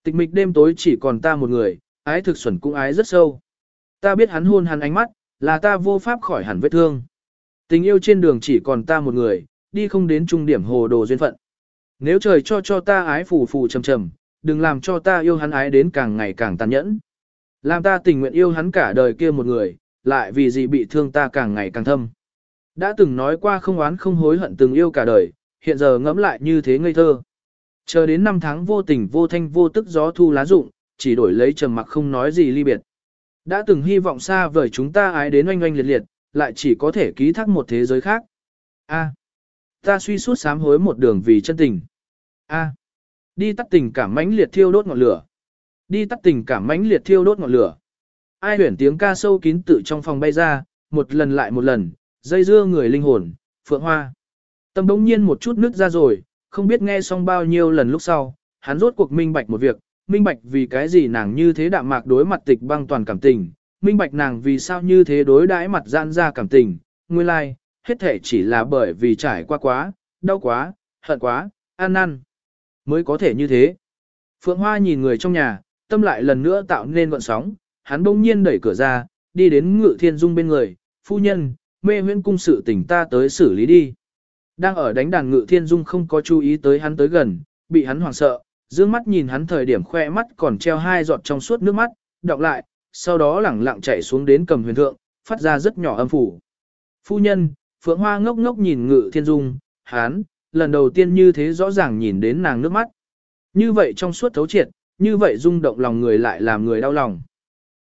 Tịch mịch đêm tối chỉ còn ta một người, ái thực xuẩn cũng ái rất sâu. Ta biết hắn hôn hắn ánh mắt, là ta vô pháp khỏi hẳn vết thương. Tình yêu trên đường chỉ còn ta một người, đi không đến trung điểm hồ đồ duyên phận. Nếu trời cho cho ta ái phù phù trầm trầm, đừng làm cho ta yêu hắn ái đến càng ngày càng tàn nhẫn. Làm ta tình nguyện yêu hắn cả đời kia một người, lại vì gì bị thương ta càng ngày càng thâm. Đã từng nói qua không oán không hối hận từng yêu cả đời, hiện giờ ngẫm lại như thế ngây thơ. Chờ đến năm tháng vô tình vô thanh vô tức gió thu lá rụng, chỉ đổi lấy trầm mặc không nói gì ly biệt. Đã từng hy vọng xa vời chúng ta ái đến oanh oanh liệt liệt, lại chỉ có thể ký thác một thế giới khác. A ta suy suốt sám hối một đường vì chân tình. A. À, đi tắt tình cảm mãnh liệt thiêu đốt ngọn lửa. Đi tắt tình cảm mãnh liệt thiêu đốt ngọn lửa. Ai huyển tiếng ca sâu kín tự trong phòng bay ra, một lần lại một lần, dây dưa người linh hồn, phượng hoa. Tâm đống nhiên một chút nước ra rồi, không biết nghe xong bao nhiêu lần lúc sau, hắn rốt cuộc minh bạch một việc, minh bạch vì cái gì nàng như thế đạm mạc đối mặt tịch băng toàn cảm tình, minh bạch nàng vì sao như thế đối đãi mặt gian ra cảm tình, nguyên lai, like, hết thể chỉ là bởi vì trải qua quá, đau quá, hận quá, ăn năn, mới có thể như thế. Phượng Hoa nhìn người trong nhà, tâm lại lần nữa tạo nên gọn sóng, hắn bỗng nhiên đẩy cửa ra, đi đến ngự thiên dung bên người, phu nhân, mê huyễn cung sự tình ta tới xử lý đi. Đang ở đánh đàn ngự thiên dung không có chú ý tới hắn tới gần, bị hắn hoảng sợ, dương mắt nhìn hắn thời điểm khoe mắt còn treo hai giọt trong suốt nước mắt, đọc lại, sau đó lẳng lặng chạy xuống đến cầm huyền thượng, phát ra rất nhỏ âm phủ. Phu nhân, Phượng Hoa ngốc ngốc nhìn ngự thiên dung, Hán, lần đầu tiên như thế rõ ràng nhìn đến nàng nước mắt. Như vậy trong suốt thấu triệt, như vậy rung động lòng người lại làm người đau lòng.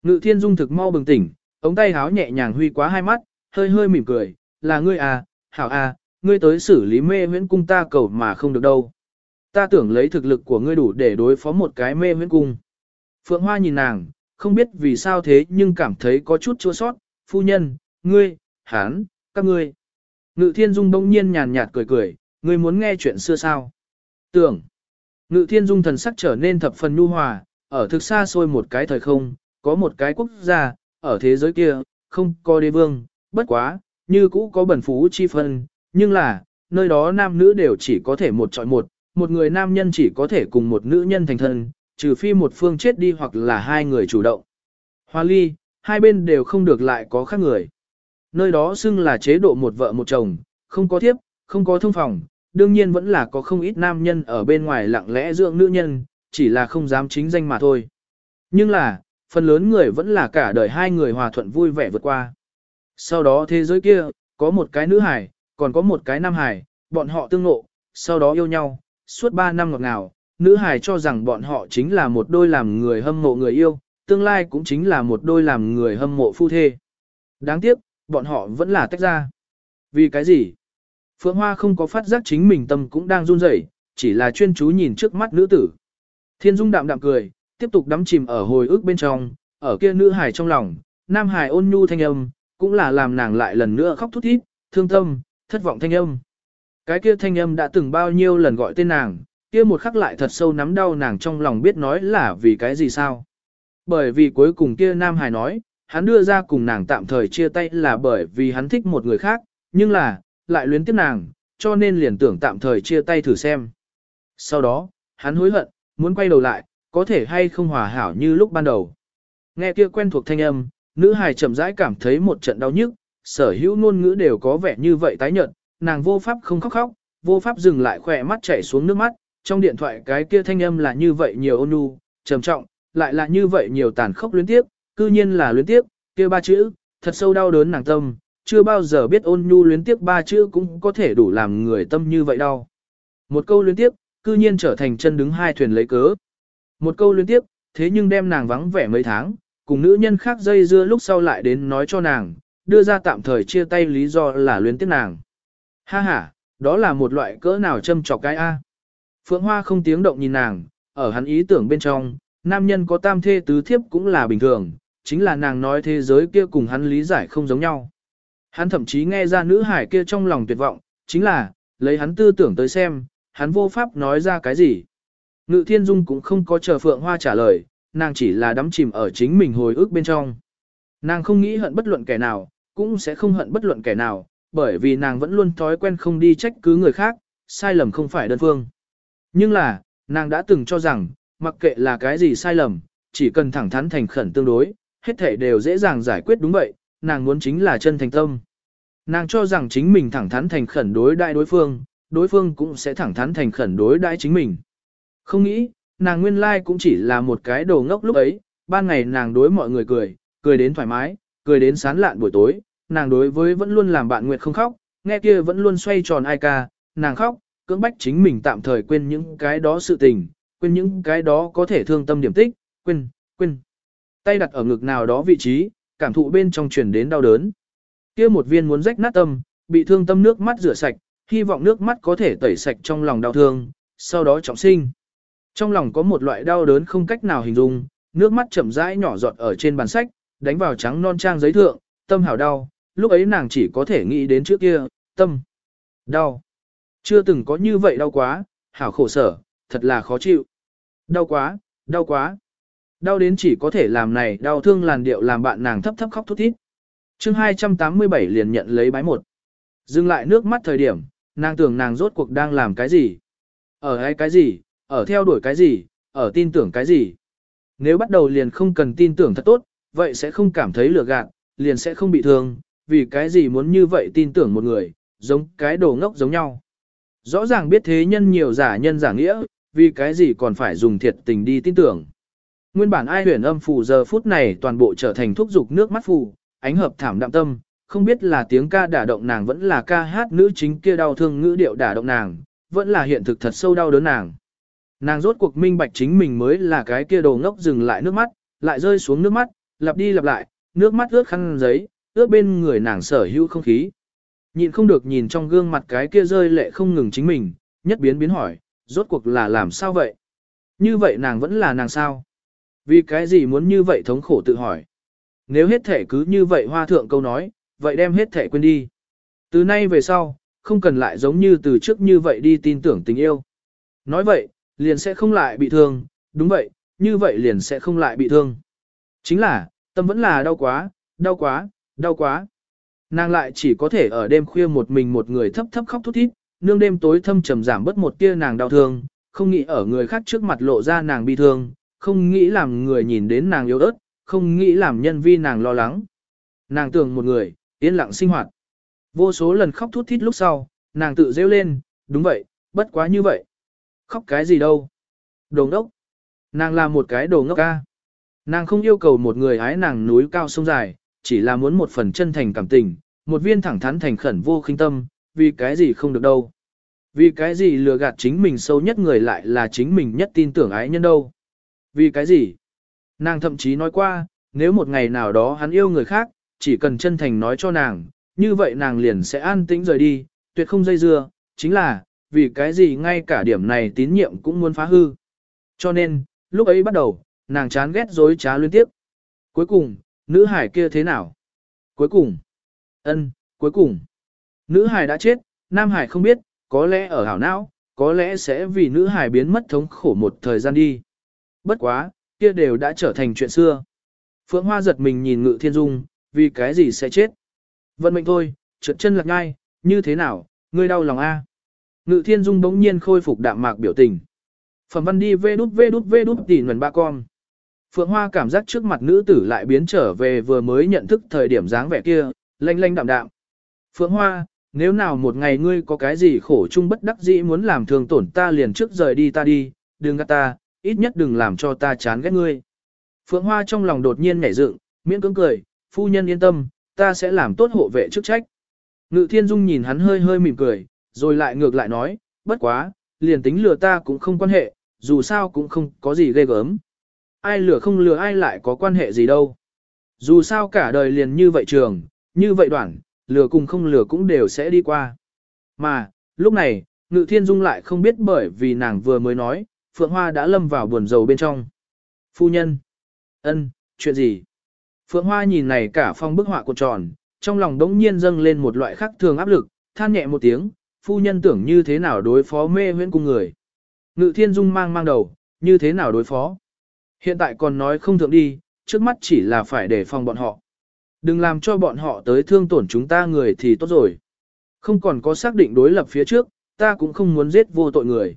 Ngự thiên dung thực mau bừng tỉnh, ống tay háo nhẹ nhàng huy quá hai mắt, hơi hơi mỉm cười, là ngươi à, hảo à, ngươi tới xử lý mê huyễn cung ta cầu mà không được đâu. Ta tưởng lấy thực lực của ngươi đủ để đối phó một cái mê huyễn cung. Phượng Hoa nhìn nàng, không biết vì sao thế nhưng cảm thấy có chút chua sót, phu nhân, ngươi, hán, các ngươi. Ngự thiên dung đông nhiên nhàn nhạt cười cười, ngươi muốn nghe chuyện xưa sao? Tưởng. Ngự thiên dung thần sắc trở nên thập phần nhu hòa, ở thực xa xôi một cái thời không, có một cái quốc gia, ở thế giới kia, không có đế vương, bất quá, như cũ có bẩn phú chi phân, nhưng là, nơi đó nam nữ đều chỉ có thể một chọi một, một người nam nhân chỉ có thể cùng một nữ nhân thành thân, trừ phi một phương chết đi hoặc là hai người chủ động. Hoa ly, hai bên đều không được lại có khác người. Nơi đó xưng là chế độ một vợ một chồng, không có thiếp, không có thông phòng, đương nhiên vẫn là có không ít nam nhân ở bên ngoài lặng lẽ dưỡng nữ nhân, chỉ là không dám chính danh mà thôi. Nhưng là, phần lớn người vẫn là cả đời hai người hòa thuận vui vẻ vượt qua. Sau đó thế giới kia, có một cái nữ hải, còn có một cái nam hải, bọn họ tương ngộ, sau đó yêu nhau, suốt ba năm ngọt ngào, nữ hải cho rằng bọn họ chính là một đôi làm người hâm mộ người yêu, tương lai cũng chính là một đôi làm người hâm mộ phu thê. Đáng tiếc, bọn họ vẫn là tách ra. Vì cái gì? Phượng Hoa không có phát giác chính mình tâm cũng đang run rẩy, chỉ là chuyên chú nhìn trước mắt nữ tử. Thiên Dung đạm đạm cười, tiếp tục đắm chìm ở hồi ức bên trong, ở kia nữ hải trong lòng, nam hải ôn nhu thanh âm, cũng là làm nàng lại lần nữa khóc thút thít, thương tâm, thất vọng thanh âm. Cái kia thanh âm đã từng bao nhiêu lần gọi tên nàng, kia một khắc lại thật sâu nắm đau nàng trong lòng biết nói là vì cái gì sao. Bởi vì cuối cùng kia nam hải nói, hắn đưa ra cùng nàng tạm thời chia tay là bởi vì hắn thích một người khác, nhưng là, lại luyến tiếc nàng, cho nên liền tưởng tạm thời chia tay thử xem. Sau đó, hắn hối hận, muốn quay đầu lại, có thể hay không hòa hảo như lúc ban đầu. Nghe kia quen thuộc thanh âm, nữ hài chậm rãi cảm thấy một trận đau nhức, sở hữu ngôn ngữ đều có vẻ như vậy tái nhợt, nàng vô pháp không khóc khóc, vô pháp dừng lại khỏe mắt chảy xuống nước mắt, trong điện thoại cái kia thanh âm là như vậy nhiều ôn nhu, trầm trọng, lại là như vậy nhiều tàn khốc luyến tiếc, cư nhiên là luyến tiếc, kia ba chữ, thật sâu đau đớn nàng tâm, chưa bao giờ biết ôn nhu luyến tiếc ba chữ cũng có thể đủ làm người tâm như vậy đau. Một câu luyến tiếc, cư nhiên trở thành chân đứng hai thuyền lấy cớ. Một câu luyến tiếc, thế nhưng đem nàng vắng vẻ mấy tháng, cùng nữ nhân khác dây dưa lúc sau lại đến nói cho nàng, đưa ra tạm thời chia tay lý do là luyến tiếc nàng. Ha ha, đó là một loại cỡ nào châm chọc cái A. Phượng Hoa không tiếng động nhìn nàng, ở hắn ý tưởng bên trong, nam nhân có tam thê tứ thiếp cũng là bình thường, chính là nàng nói thế giới kia cùng hắn lý giải không giống nhau. Hắn thậm chí nghe ra nữ hải kia trong lòng tuyệt vọng, chính là, lấy hắn tư tưởng tới xem, hắn vô pháp nói ra cái gì. Ngự thiên dung cũng không có chờ Phượng Hoa trả lời, nàng chỉ là đắm chìm ở chính mình hồi ức bên trong. Nàng không nghĩ hận bất luận kẻ nào, cũng sẽ không hận bất luận kẻ nào, bởi vì nàng vẫn luôn thói quen không đi trách cứ người khác, sai lầm không phải đơn phương. Nhưng là, nàng đã từng cho rằng, mặc kệ là cái gì sai lầm, chỉ cần thẳng thắn thành khẩn tương đối, hết thể đều dễ dàng giải quyết đúng vậy, nàng muốn chính là chân thành tâm. Nàng cho rằng chính mình thẳng thắn thành khẩn đối đại đối phương, đối phương cũng sẽ thẳng thắn thành khẩn đối đại chính mình. Không nghĩ, nàng nguyên lai cũng chỉ là một cái đồ ngốc lúc ấy, ban ngày nàng đối mọi người cười, cười đến thoải mái, cười đến sán lạn buổi tối, nàng đối với vẫn luôn làm bạn nguyệt không khóc, nghe kia vẫn luôn xoay tròn ai ca, nàng khóc, cưỡng bách chính mình tạm thời quên những cái đó sự tình, quên những cái đó có thể thương tâm điểm tích, quên, quên. Tay đặt ở ngực nào đó vị trí, cảm thụ bên trong truyền đến đau đớn. Kia một viên muốn rách nát tâm, bị thương tâm nước mắt rửa sạch, hy vọng nước mắt có thể tẩy sạch trong lòng đau thương, sau đó trọng sinh. Trong lòng có một loại đau đớn không cách nào hình dung, nước mắt chậm rãi nhỏ giọt ở trên bàn sách, đánh vào trắng non trang giấy thượng, tâm hào đau, lúc ấy nàng chỉ có thể nghĩ đến trước kia, tâm, đau. Chưa từng có như vậy đau quá, hảo khổ sở, thật là khó chịu. Đau quá, đau quá. Đau đến chỉ có thể làm này, đau thương làn điệu làm bạn nàng thấp thấp khóc thút thít. chương 287 liền nhận lấy bái một. Dừng lại nước mắt thời điểm, nàng tưởng nàng rốt cuộc đang làm cái gì. Ở ai cái gì, ở theo đuổi cái gì, ở tin tưởng cái gì. Nếu bắt đầu liền không cần tin tưởng thật tốt, vậy sẽ không cảm thấy lừa gạt, liền sẽ không bị thương, vì cái gì muốn như vậy tin tưởng một người, giống cái đồ ngốc giống nhau. Rõ ràng biết thế nhân nhiều giả nhân giả nghĩa, vì cái gì còn phải dùng thiệt tình đi tin tưởng. Nguyên bản ai huyền âm phù giờ phút này toàn bộ trở thành thuốc dục nước mắt phù, ánh hợp thảm đạm tâm, không biết là tiếng ca đả động nàng vẫn là ca hát nữ chính kia đau thương ngữ điệu đả động nàng, vẫn là hiện thực thật sâu đau đớn nàng. Nàng rốt cuộc minh bạch chính mình mới là cái kia đồ ngốc dừng lại nước mắt, lại rơi xuống nước mắt, lặp đi lặp lại, nước mắt ướt khăn giấy, ướt bên người nàng sở hữu không khí. Nhịn không được nhìn trong gương mặt cái kia rơi lệ không ngừng chính mình, nhất biến biến hỏi, rốt cuộc là làm sao vậy? Như vậy nàng vẫn là nàng sao? Vì cái gì muốn như vậy thống khổ tự hỏi? Nếu hết thể cứ như vậy hoa thượng câu nói, vậy đem hết thể quên đi. Từ nay về sau, không cần lại giống như từ trước như vậy đi tin tưởng tình yêu. Nói vậy, liền sẽ không lại bị thương, đúng vậy, như vậy liền sẽ không lại bị thương. Chính là, tâm vẫn là đau quá, đau quá, đau quá. Nàng lại chỉ có thể ở đêm khuya một mình một người thấp thấp khóc thút thít, nương đêm tối thâm trầm giảm bớt một tia nàng đau thương, không nghĩ ở người khác trước mặt lộ ra nàng bi thương, không nghĩ làm người nhìn đến nàng yếu ớt, không nghĩ làm nhân vi nàng lo lắng. Nàng tưởng một người, yên lặng sinh hoạt. Vô số lần khóc thút thít lúc sau, nàng tự rêu lên, đúng vậy, bất quá như vậy. Khóc cái gì đâu. Đồ ngốc. Nàng là một cái đồ ngốc ca. Nàng không yêu cầu một người ái nàng núi cao sông dài, chỉ là muốn một phần chân thành cảm tình, một viên thẳng thắn thành khẩn vô khinh tâm, vì cái gì không được đâu. Vì cái gì lừa gạt chính mình sâu nhất người lại là chính mình nhất tin tưởng ái nhân đâu. Vì cái gì? Nàng thậm chí nói qua, nếu một ngày nào đó hắn yêu người khác, chỉ cần chân thành nói cho nàng, như vậy nàng liền sẽ an tĩnh rời đi, tuyệt không dây dưa, chính là, vì cái gì ngay cả điểm này tín nhiệm cũng muốn phá hư. Cho nên, lúc ấy bắt đầu, nàng chán ghét dối trá liên tiếp. Cuối cùng, nữ hải kia thế nào? Cuối cùng, ân, cuối cùng, nữ hải đã chết, nam hải không biết, có lẽ ở hảo não, có lẽ sẽ vì nữ hải biến mất thống khổ một thời gian đi. Bất quá, kia đều đã trở thành chuyện xưa. Phượng Hoa giật mình nhìn Ngự Thiên Dung, vì cái gì sẽ chết? Vận mệnh thôi, trượt chân lạc ngay, như thế nào, ngươi đau lòng a? Ngự Thiên Dung bỗng nhiên khôi phục đạm mạc biểu tình. Phẩm văn đi vê đút vê đút vê đút tỉ nguồn ba con. Phượng Hoa cảm giác trước mặt nữ tử lại biến trở về vừa mới nhận thức thời điểm dáng vẻ kia, lanh lanh đạm đạm. Phượng Hoa, nếu nào một ngày ngươi có cái gì khổ chung bất đắc dĩ muốn làm thương tổn ta liền trước rời đi ta đi, đừng gắt ta, ít nhất đừng làm cho ta chán ghét ngươi. Phượng Hoa trong lòng đột nhiên nhảy dựng, miễn cưỡng cười, phu nhân yên tâm, ta sẽ làm tốt hộ vệ chức trách. Ngự Thiên Dung nhìn hắn hơi hơi mỉm cười, rồi lại ngược lại nói, bất quá, liền tính lừa ta cũng không quan hệ, dù sao cũng không có gì ghê gớm. Ai lừa không lừa ai lại có quan hệ gì đâu. Dù sao cả đời liền như vậy trường, như vậy đoạn, lừa cùng không lừa cũng đều sẽ đi qua. Mà, lúc này, Ngự Thiên Dung lại không biết bởi vì nàng vừa mới nói, Phượng Hoa đã lâm vào buồn rầu bên trong. Phu nhân. ân, chuyện gì? Phượng Hoa nhìn này cả phong bức họa cuộn tròn, trong lòng đống nhiên dâng lên một loại khắc thường áp lực, than nhẹ một tiếng, phu nhân tưởng như thế nào đối phó mê huyễn cung người. Ngự thiên dung mang mang đầu, như thế nào đối phó. Hiện tại còn nói không thượng đi, trước mắt chỉ là phải để phòng bọn họ. Đừng làm cho bọn họ tới thương tổn chúng ta người thì tốt rồi. Không còn có xác định đối lập phía trước, ta cũng không muốn giết vô tội người.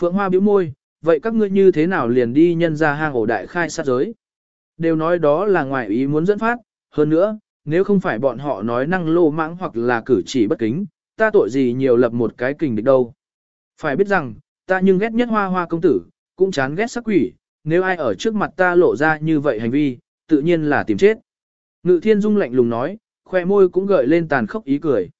Phượng Hoa bĩu môi, vậy các ngươi như thế nào liền đi nhân ra hang ổ đại khai sát giới? Đều nói đó là ngoài ý muốn dẫn phát, hơn nữa, nếu không phải bọn họ nói năng lô mãng hoặc là cử chỉ bất kính, ta tội gì nhiều lập một cái kình địch đâu. Phải biết rằng, ta nhưng ghét nhất hoa hoa công tử, cũng chán ghét sắc quỷ, nếu ai ở trước mặt ta lộ ra như vậy hành vi, tự nhiên là tìm chết. Ngự thiên dung lạnh lùng nói, khoe môi cũng gợi lên tàn khốc ý cười.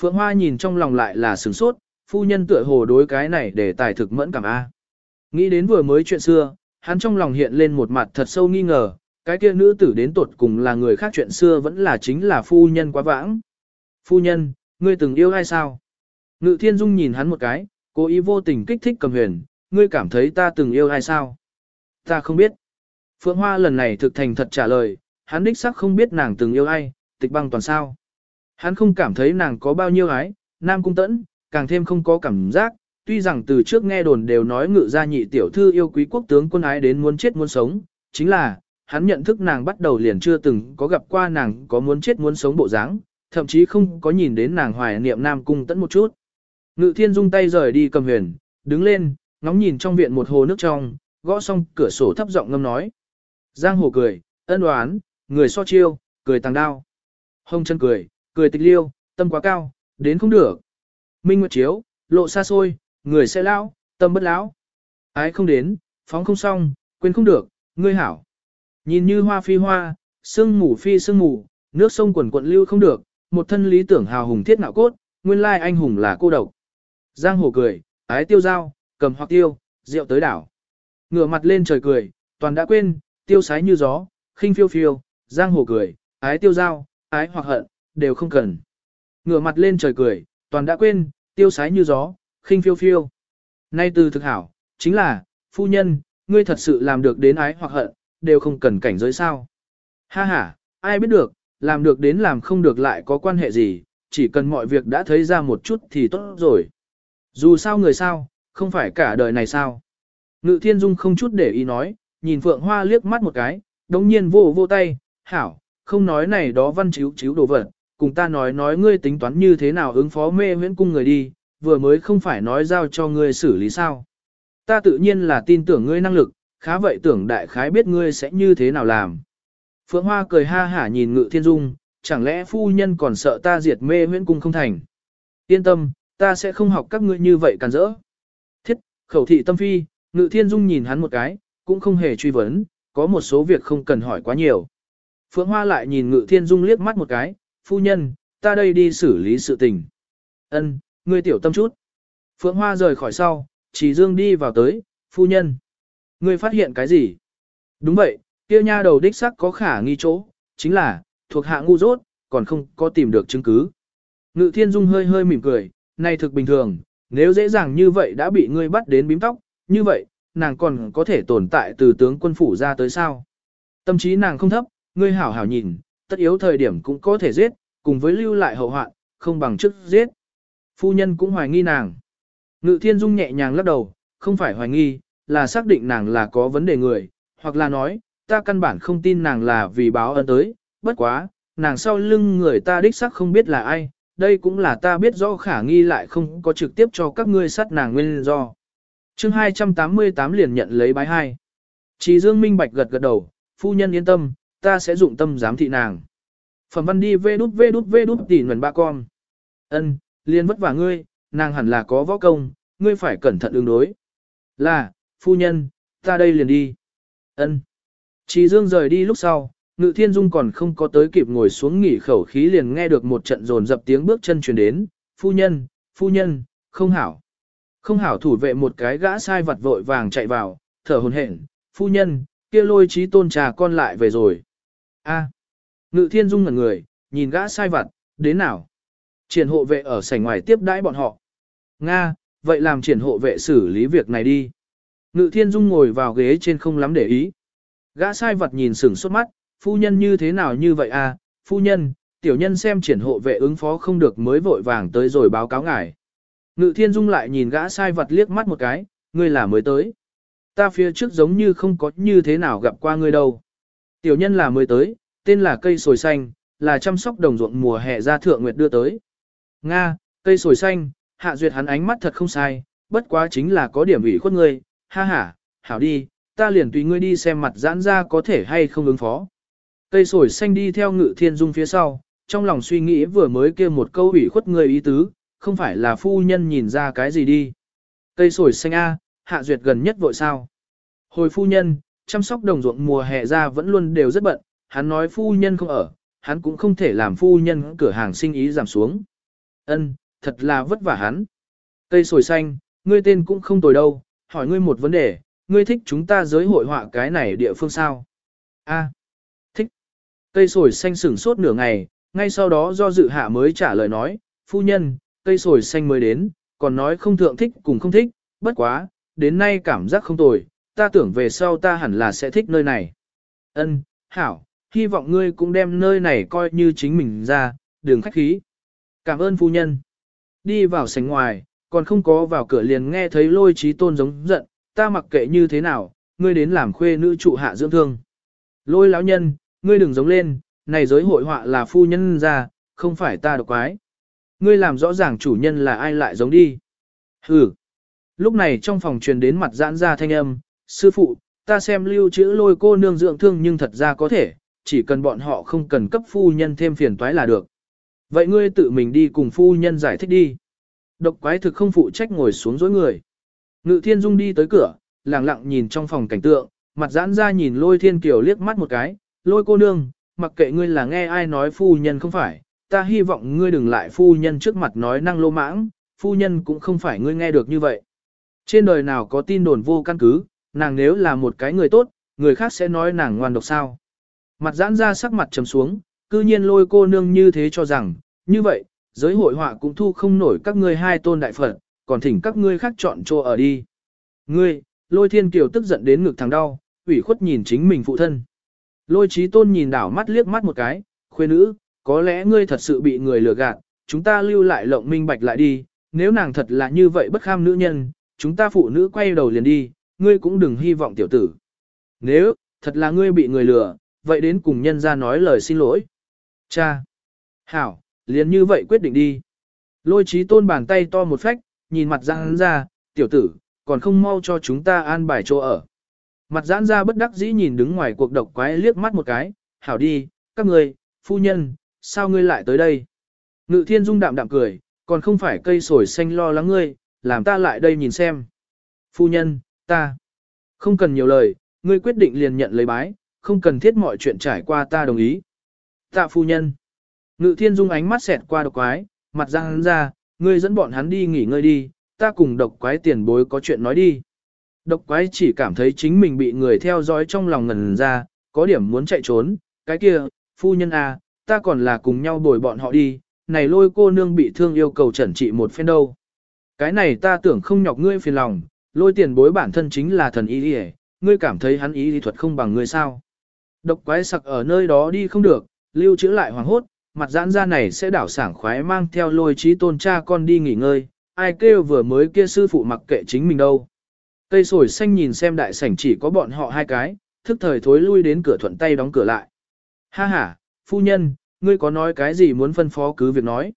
Phượng Hoa nhìn trong lòng lại là sửng sốt, phu nhân tựa hồ đối cái này để tài thực mẫn cảm A. Nghĩ đến vừa mới chuyện xưa, hắn trong lòng hiện lên một mặt thật sâu nghi ngờ, cái kia nữ tử đến tột cùng là người khác chuyện xưa vẫn là chính là phu nhân quá vãng. Phu nhân, ngươi từng yêu ai sao? Ngự thiên dung nhìn hắn một cái, cố ý vô tình kích thích cầm huyền, ngươi cảm thấy ta từng yêu ai sao? Ta không biết. Phượng Hoa lần này thực thành thật trả lời, hắn đích xác không biết nàng từng yêu ai, tịch băng toàn sao. Hắn không cảm thấy nàng có bao nhiêu ái, nam cung tẫn, càng thêm không có cảm giác, tuy rằng từ trước nghe đồn đều nói ngự gia nhị tiểu thư yêu quý quốc tướng quân ái đến muốn chết muốn sống, chính là, hắn nhận thức nàng bắt đầu liền chưa từng có gặp qua nàng có muốn chết muốn sống bộ dáng, thậm chí không có nhìn đến nàng hoài niệm nam cung tẫn một chút. Ngự thiên dung tay rời đi cầm huyền, đứng lên, ngóng nhìn trong viện một hồ nước trong, gõ xong cửa sổ thấp giọng ngâm nói. Giang hồ cười, ân đoán, người so chiêu, cười tàng đao. Hông chân cười, cười tịch liêu, tâm quá cao, đến không được. Minh Nguyệt Chiếu, lộ xa xôi, người sẽ lão, tâm bất lão. Ái không đến, phóng không xong, quên không được, ngươi hảo. Nhìn như hoa phi hoa, sương mù phi sương mù, nước sông quần quận lưu không được, một thân lý tưởng hào hùng thiết ngạo cốt, nguyên lai anh hùng là cô độc. Giang hồ cười, ái tiêu dao, cầm hoặc tiêu, rượu tới đảo. Ngửa mặt lên trời cười, toàn đã quên, tiêu sái như gió, khinh phiêu phiêu, giang hồ cười, ái tiêu dao, ái hoặc hận, đều không cần. Ngửa mặt lên trời cười, toàn đã quên, tiêu sái như gió, khinh phiêu phiêu. Nay từ thực hảo, chính là, phu nhân, ngươi thật sự làm được đến ái hoặc hận, đều không cần cảnh giới sao. Ha ha, ai biết được, làm được đến làm không được lại có quan hệ gì, chỉ cần mọi việc đã thấy ra một chút thì tốt rồi. Dù sao người sao, không phải cả đời này sao. Ngự thiên dung không chút để ý nói, nhìn phượng hoa liếc mắt một cái, đống nhiên vô vô tay, hảo, không nói này đó văn chiếu chiếu đồ vật, cùng ta nói nói ngươi tính toán như thế nào ứng phó mê huyễn cung người đi, vừa mới không phải nói giao cho ngươi xử lý sao. Ta tự nhiên là tin tưởng ngươi năng lực, khá vậy tưởng đại khái biết ngươi sẽ như thế nào làm. Phượng Hoa cười ha hả nhìn Ngự Thiên Dung, chẳng lẽ phu nhân còn sợ ta diệt mê huyễn cung không thành. Yên tâm, ta sẽ không học các ngươi như vậy càn rỡ. Thiết, khẩu thị tâm phi, Ngự Thiên Dung nhìn hắn một cái, cũng không hề truy vấn, có một số việc không cần hỏi quá nhiều. Phượng Hoa lại nhìn Ngự Thiên Dung liếc mắt một cái, phu nhân, ta đây đi xử lý sự tình. Ân, ngươi tiểu tâm chút. Phượng Hoa rời khỏi sau, chỉ dương đi vào tới, phu nhân. Ngươi phát hiện cái gì? Đúng vậy, kia nha đầu đích sắc có khả nghi chỗ, chính là, thuộc hạ ngu dốt, còn không có tìm được chứng cứ. Ngự thiên dung hơi hơi mỉm cười, này thực bình thường, nếu dễ dàng như vậy đã bị ngươi bắt đến bím tóc, như vậy, nàng còn có thể tồn tại từ tướng quân phủ ra tới sao. Tâm trí nàng không thấp, ngươi hảo hảo nhìn, tất yếu thời điểm cũng có thể giết, cùng với lưu lại hậu hoạn, không bằng trước giết. Phu nhân cũng hoài nghi nàng. Ngự thiên dung nhẹ nhàng lắc đầu, không phải hoài nghi, là xác định nàng là có vấn đề người, hoặc là nói, ta căn bản không tin nàng là vì báo ân tới, bất quá, nàng sau lưng người ta đích xác không biết là ai, đây cũng là ta biết rõ khả nghi lại không có trực tiếp cho các ngươi sát nàng nguyên do. chương 288 liền nhận lấy bái hai. Chỉ Dương Minh Bạch gật gật đầu, phu nhân yên tâm, ta sẽ dụng tâm giám thị nàng. Phẩm văn đi vê đút vê đút vê đút tỉ nguồn ba con. Ân, liền vất vả ngươi, nàng hẳn là có võ công, ngươi phải cẩn thận ứng đối. Là, phu nhân, ta đây liền đi. Ân. Chỉ Dương rời đi lúc sau, Ngự Thiên Dung còn không có tới kịp ngồi xuống nghỉ khẩu khí liền nghe được một trận rồn dập tiếng bước chân truyền đến, phu nhân, phu nhân, không hảo. Không hảo thủ vệ một cái gã sai vặt vội vàng chạy vào, thở hồn hển, phu nhân, kia lôi trí tôn trà con lại về rồi. A. Ngự Thiên Dung ngẩn người, nhìn gã sai vặt, đến nào? Triển hộ vệ ở sảnh ngoài tiếp đãi bọn họ. Nga, vậy làm triển hộ vệ xử lý việc này đi. Ngự Thiên Dung ngồi vào ghế trên không lắm để ý. Gã sai vật nhìn sửng sốt mắt, phu nhân như thế nào như vậy à, phu nhân, tiểu nhân xem triển hộ vệ ứng phó không được mới vội vàng tới rồi báo cáo ngài. Ngự thiên dung lại nhìn gã sai vật liếc mắt một cái, ngươi là mới tới. Ta phía trước giống như không có như thế nào gặp qua ngươi đâu. Tiểu nhân là mới tới, tên là cây sồi xanh, là chăm sóc đồng ruộng mùa hè ra thượng nguyệt đưa tới. Nga, cây sồi xanh, hạ duyệt hắn ánh mắt thật không sai, bất quá chính là có điểm ủy khuất ngươi, ha ha, hảo đi, ta liền tùy ngươi đi xem mặt giãn ra có thể hay không ứng phó. Cây sồi xanh đi theo ngự thiên dung phía sau, trong lòng suy nghĩ vừa mới kêu một câu ủy khuất người ý tứ, không phải là phu nhân nhìn ra cái gì đi. Cây sồi xanh A, hạ duyệt gần nhất vội sao. Hồi phu nhân, chăm sóc đồng ruộng mùa hè ra vẫn luôn đều rất bận, hắn nói phu nhân không ở, hắn cũng không thể làm phu nhân cửa hàng sinh ý giảm xuống. Ân, thật là vất vả hắn. Cây sồi xanh, ngươi tên cũng không tồi đâu, hỏi ngươi một vấn đề, ngươi thích chúng ta giới hội họa cái này địa phương sao? A. thích. Cây sồi xanh sửng sốt nửa ngày, ngay sau đó do dự hạ mới trả lời nói, phu nhân, cây sồi xanh mới đến, còn nói không thượng thích cùng không thích, bất quá, đến nay cảm giác không tồi, ta tưởng về sau ta hẳn là sẽ thích nơi này. Ân, hảo, hy vọng ngươi cũng đem nơi này coi như chính mình ra, đường khách khí. Cảm ơn phu nhân. Đi vào sảnh ngoài, còn không có vào cửa liền nghe thấy lôi trí tôn giống giận, ta mặc kệ như thế nào, ngươi đến làm khuê nữ trụ hạ dưỡng thương. Lôi lão nhân, ngươi đừng giống lên, này giới hội họa là phu nhân ra, không phải ta độc quái. Ngươi làm rõ ràng chủ nhân là ai lại giống đi. Hừ. Lúc này trong phòng truyền đến mặt giãn ra thanh âm, sư phụ, ta xem lưu chữ lôi cô nương dưỡng thương nhưng thật ra có thể, chỉ cần bọn họ không cần cấp phu nhân thêm phiền toái là được. Vậy ngươi tự mình đi cùng phu nhân giải thích đi. Độc quái thực không phụ trách ngồi xuống dối người. Ngự thiên dung đi tới cửa, lặng lặng nhìn trong phòng cảnh tượng, mặt giãn ra nhìn lôi thiên kiều liếc mắt một cái, lôi cô nương, mặc kệ ngươi là nghe ai nói phu nhân không phải, ta hy vọng ngươi đừng lại phu nhân trước mặt nói năng lô mãng, phu nhân cũng không phải ngươi nghe được như vậy. Trên đời nào có tin đồn vô căn cứ, nàng nếu là một cái người tốt, người khác sẽ nói nàng ngoan độc sao. Mặt giãn ra sắc mặt trầm xuống, cư nhiên lôi cô nương như thế cho rằng, như vậy, giới hội họa cũng thu không nổi các ngươi hai tôn đại phật, còn thỉnh các ngươi khác chọn chỗ ở đi. Ngươi, lôi thiên kiều tức giận đến ngực thằng đau, ủy khuất nhìn chính mình phụ thân. Lôi trí tôn nhìn đảo mắt liếc mắt một cái, khuê nữ, có lẽ ngươi thật sự bị người lừa gạt, chúng ta lưu lại lộng minh bạch lại đi, nếu nàng thật là như vậy bất kham nữ nhân, chúng ta phụ nữ quay đầu liền đi, ngươi cũng đừng hy vọng tiểu tử. Nếu, thật là ngươi bị người lừa, vậy đến cùng nhân ra nói lời xin lỗi. Cha! Hảo, liền như vậy quyết định đi. Lôi trí tôn bàn tay to một phách, nhìn mặt giãn ra, tiểu tử, còn không mau cho chúng ta an bài chỗ ở. Mặt giãn ra bất đắc dĩ nhìn đứng ngoài cuộc độc quái liếc mắt một cái, hảo đi, các người, phu nhân, sao ngươi lại tới đây? Ngự thiên dung đạm đạm cười, còn không phải cây sồi xanh lo lắng ngươi, làm ta lại đây nhìn xem. Phu nhân, ta, không cần nhiều lời, ngươi quyết định liền nhận lấy bái, không cần thiết mọi chuyện trải qua ta đồng ý. Tạ phu nhân, ngự thiên dung ánh mắt xẹt qua độc quái, mặt ra hắn ra, ngươi dẫn bọn hắn đi nghỉ ngơi đi, ta cùng độc quái tiền bối có chuyện nói đi. Độc quái chỉ cảm thấy chính mình bị người theo dõi trong lòng ngần ra, có điểm muốn chạy trốn, cái kia, phu nhân à, ta còn là cùng nhau bồi bọn họ đi, này lôi cô nương bị thương yêu cầu chẩn trị một phen đâu. Cái này ta tưởng không nhọc ngươi phiền lòng, lôi tiền bối bản thân chính là thần ý đi ngươi cảm thấy hắn ý lý thuật không bằng ngươi sao. Độc quái sặc ở nơi đó đi không được, lưu trữ lại hoàng hốt, mặt giãn ra này sẽ đảo sảng khoái mang theo lôi trí tôn cha con đi nghỉ ngơi, ai kêu vừa mới kia sư phụ mặc kệ chính mình đâu. Cây sồi xanh nhìn xem đại sảnh chỉ có bọn họ hai cái, thức thời thối lui đến cửa thuận tay đóng cửa lại. Ha ha, phu nhân, ngươi có nói cái gì muốn phân phó cứ việc nói.